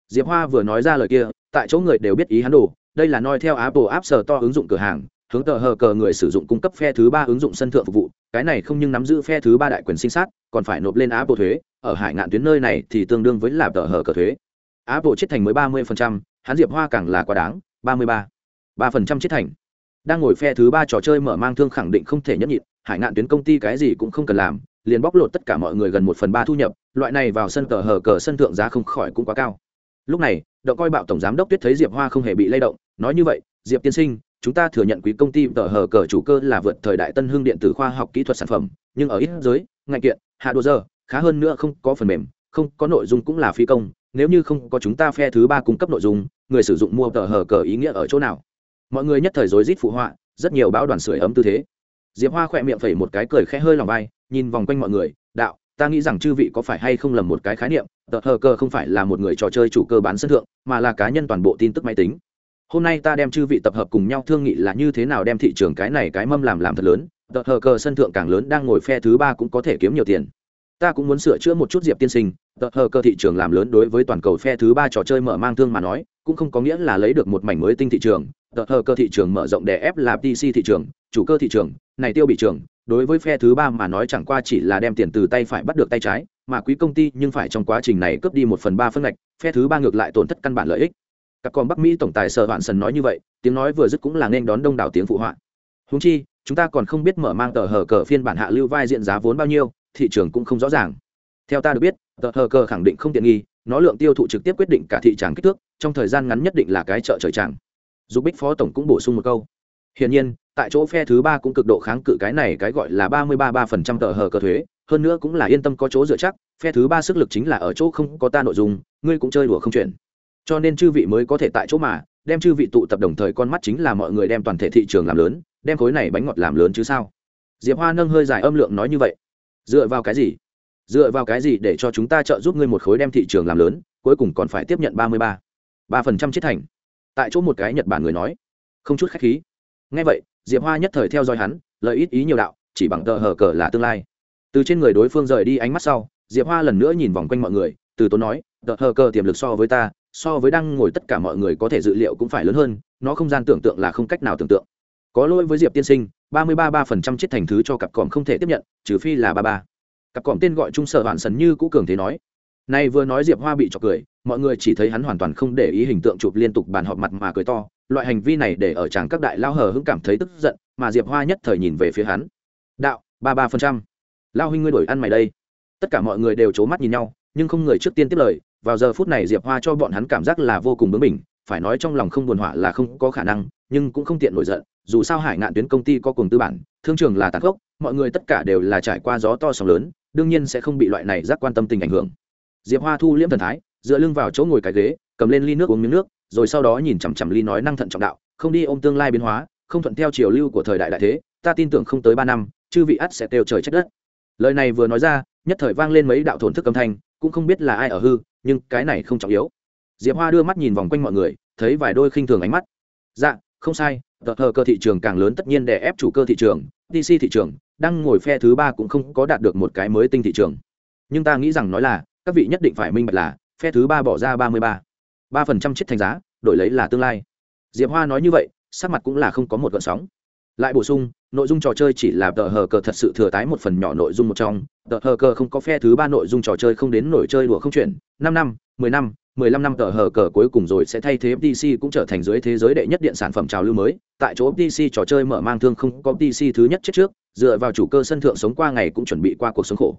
Diệp hoa vừa nói ra lời kia, tại chỗ người đều biết ý hắn đồ, đây là nói theo apple app store ứng dụng cửa hàng hướng tờ hờ cờ người sử dụng cung cấp phe thứ ba ứng dụng sân thượng phục vụ. Cái này không nhưng nắm giữ phe thứ ba đại quyền sinh sát, còn phải nộp lên apple thuế. Ở hải ngạn tuyến nơi này thì tương đương với là tờ hờ cờ thuế. Apple chết thành mới ba mươi hắn diệp hoa càng là quá đáng, ba mươi ba ba phần trăm chết thành. Đang ngồi phe thứ ba trò chơi mở mang thương khẳng định không thể nhấp nhịn, hải ngạn tuyến công ty cái gì cũng không cần làm, liền bóc lột tất cả mọi người gần một phần ba thu nhập, loại này vào sân tờ hờ cờ sân thượng giá không khỏi cũng quá cao. Lúc này động coi bạo tổng giám đốc tuyết thấy diệp hoa không hề bị lay động, nói như vậy, diệp tiên sinh chúng ta thừa nhận quý công ty tờ hờ cờ chủ cơ là vượt thời đại tân hương điện tử khoa học kỹ thuật sản phẩm, nhưng ở ít giới, ngành kiện, hạ đồ giờ, khá hơn nữa không có phần mềm, không có nội dung cũng là phi công. Nếu như không có chúng ta phe thứ ba cung cấp nội dung, người sử dụng mua tờ hờ cờ ý nghĩa ở chỗ nào? Mọi người nhất thời rối rít phụ họa, rất nhiều bão đoàn sưởi ấm tư thế. Diệp hoa khỏe miệng phẩy một cái cười khẽ hơi lòng vai, nhìn vòng quanh mọi người, đạo, ta nghĩ rằng chư vị có phải hay không lầm một cái khái niệm, tờ hờ cờ không phải là một người trò chơi chủ cơ bán sân thượng, mà là cá nhân toàn bộ tin tức máy tính hôm nay ta đem chư vị tập hợp cùng nhau thương nghị là như thế nào đem thị trường cái này cái mâm làm làm thật lớn. Tờ hờ cờ sân thượng càng lớn, đang ngồi phe thứ ba cũng có thể kiếm nhiều tiền. Ta cũng muốn sửa chữa một chút diệp tiên sinh. Tờ hờ cờ thị trường làm lớn đối với toàn cầu phe thứ ba trò chơi mở mang thương mà nói, cũng không có nghĩa là lấy được một mảnh mới tinh thị trường. Tờ hờ cơ thị trường mở rộng để ép là pc thị trường, chủ cơ thị trường, này tiêu bị trường. Đối với phe thứ ba mà nói chẳng qua chỉ là đem tiền từ tay phải bắt được tay trái, mà quý công ty nhưng phải trong quá trình này cướp đi một phần ba phân ngạch, phe thứ ba ngược lại tổn thất căn bản lợi ích các con bắc mỹ tổng tài sở hoạn sần nói như vậy, tiếng nói vừa dứt cũng là nên đón đông đảo tiếng phụ họa. Húng chi, chúng ta còn không biết mở mang tờ hờ cờ phiên bản hạ lưu vai diện giá vốn bao nhiêu, thị trường cũng không rõ ràng. Theo ta được biết, tờ hờ cờ khẳng định không tiện nghi, nó lượng tiêu thụ trực tiếp quyết định cả thị trường kích thước, trong thời gian ngắn nhất định là cái chợ trời tràng. Dù bích phó tổng cũng bổ sung một câu. Hiển nhiên, tại chỗ phe thứ ba cũng cực độ kháng cự cái này cái gọi là ba mươi ba ba phần trăm tờ hờ cờ thuế, hơn nữa cũng là yên tâm có chỗ dựa chắc, phe thứ ba sức lực chính là ở chỗ không có ta nội dung, ngươi cũng chơi đùa không chuyển cho nên chư vị mới có thể tại chỗ mà, đem chư vị tụ tập đồng thời con mắt chính là mọi người đem toàn thể thị trường làm lớn, đem khối này bánh ngọt làm lớn chứ sao? Diệp hoa nâng hơi dài âm lượng nói như vậy. Dựa vào cái gì? Dựa vào cái gì để cho chúng ta trợ giúp ngươi một khối đem thị trường làm lớn, cuối cùng còn phải tiếp nhận ba mươi ba? ba phần trăm chiết thành. Tại chỗ một cái nhật bản người nói. Không chút khách khí. Ngay vậy, diệp hoa nhất thời theo dõi hắn lợi ít ý nhiều đạo, chỉ bằng tờ hờ cờ là tương lai. Từ trên người đối phương rời đi ánh mắt sau, diệp hoa lần nữa nhìn vòng quanh mọi người, từ tốn nói, tờ hờ cờ tiềm lực so với ta so với đang ngồi tất cả mọi người có thể dự liệu cũng phải lớn hơn, nó không gian tưởng tượng là không cách nào tưởng tượng. Có lỗi với diệp tiên sinh, ba mươi ba ba phần trăm chết thành thứ cho cặp còm không thể tiếp nhận, trừ phi là ba ba. Cặp còm tên gọi trung sở hoàn sần như cũ cường thế nói. Nay vừa nói diệp hoa bị trọc cười, mọi người chỉ thấy hắn hoàn toàn không để ý hình tượng chụp liên tục bàn họp mặt mà cười to. Loại hành vi này để ở chàng các đại lao hờ hững cảm thấy tức giận, mà diệp hoa nhất thời nhìn về phía hắn. Đạo, ba ba phần trăm. Lao huynh ngươi đổi ăn mày đây. Tất cả mọi người đều c h ố mắt nhìn nhau, nhưng không người trước tiên tiếp lời vào giờ phút này diệp hoa cho bọn hắn cảm giác là vô cùng bướng mình phải nói trong lòng không buồn hỏa là không có khả năng, nhưng cũng không tiện nổi giận, dù sao hải ngạn tuyến công ty có cùng tư bản, thương trường là tàn gốc mọi người tất cả đều là trải qua gió to sóng lớn, đương nhiên sẽ không bị loại này giác quan tâm tình ảnh hưởng. Diệp hoa thu liễm thần thái, dựa lưng vào chỗ ngồi cái ghế, cầm lên ly nước uống miếng nước, rồi sau đó nhìn chằm chằm ly nói năng thận trọng đạo, không đi ôm tương lai biến hóa, không thuận theo chiều lưu của thời đại đại thế, ta tin tưởng không tới ba năm, chư vị ắt sẽ kêu trời trách đất. Lời này vừa nói ra, nhất thời vang lên mấy đạo thổn thức âm thanh, cũng không biết là ai ở hư nhưng cái này không trọng yếu. Diệp hoa đưa mắt nhìn vòng quanh mọi người, thấy vài đôi khinh thường ánh mắt. Dạ không sai, tờ thờ cơ thị trường càng lớn tất nhiên để ép chủ cơ thị trường dc thị trường, đang ngồi phe thứ ba cũng không có đạt được một cái mới tinh thị trường. Nhưng ta nghĩ rằng nói là, các vị nhất định phải minh bạch là, phe thứ ba bỏ ra ba mươi ba. ba phần trăm chiết thành giá, đổi lấy là tương lai. Diệp hoa nói như vậy, sắc mặt cũng là không có một gợn sóng lại bổ sung, nội dung trò chơi chỉ là tờ hờ cờ thật sự thừa tái một phần nhỏ nội dung một trong. Tờ hờ cờ không có phe thứ ba nội dung trò chơi không đến nổi chơi đùa không chuyển. Năm năm, mười năm, mười lăm năm tờ hờ cờ cuối cùng rồi sẽ thay thế FTC cũng trở thành dưới thế giới đệ nhất điện sản phẩm trào lưu mới. Tại chỗ FTC trò chơi mở mang thương không có FTC thứ nhất chết trước, dựa vào chủ cơ sân thượng sống qua ngày cũng chuẩn bị qua cuộc sống khổ.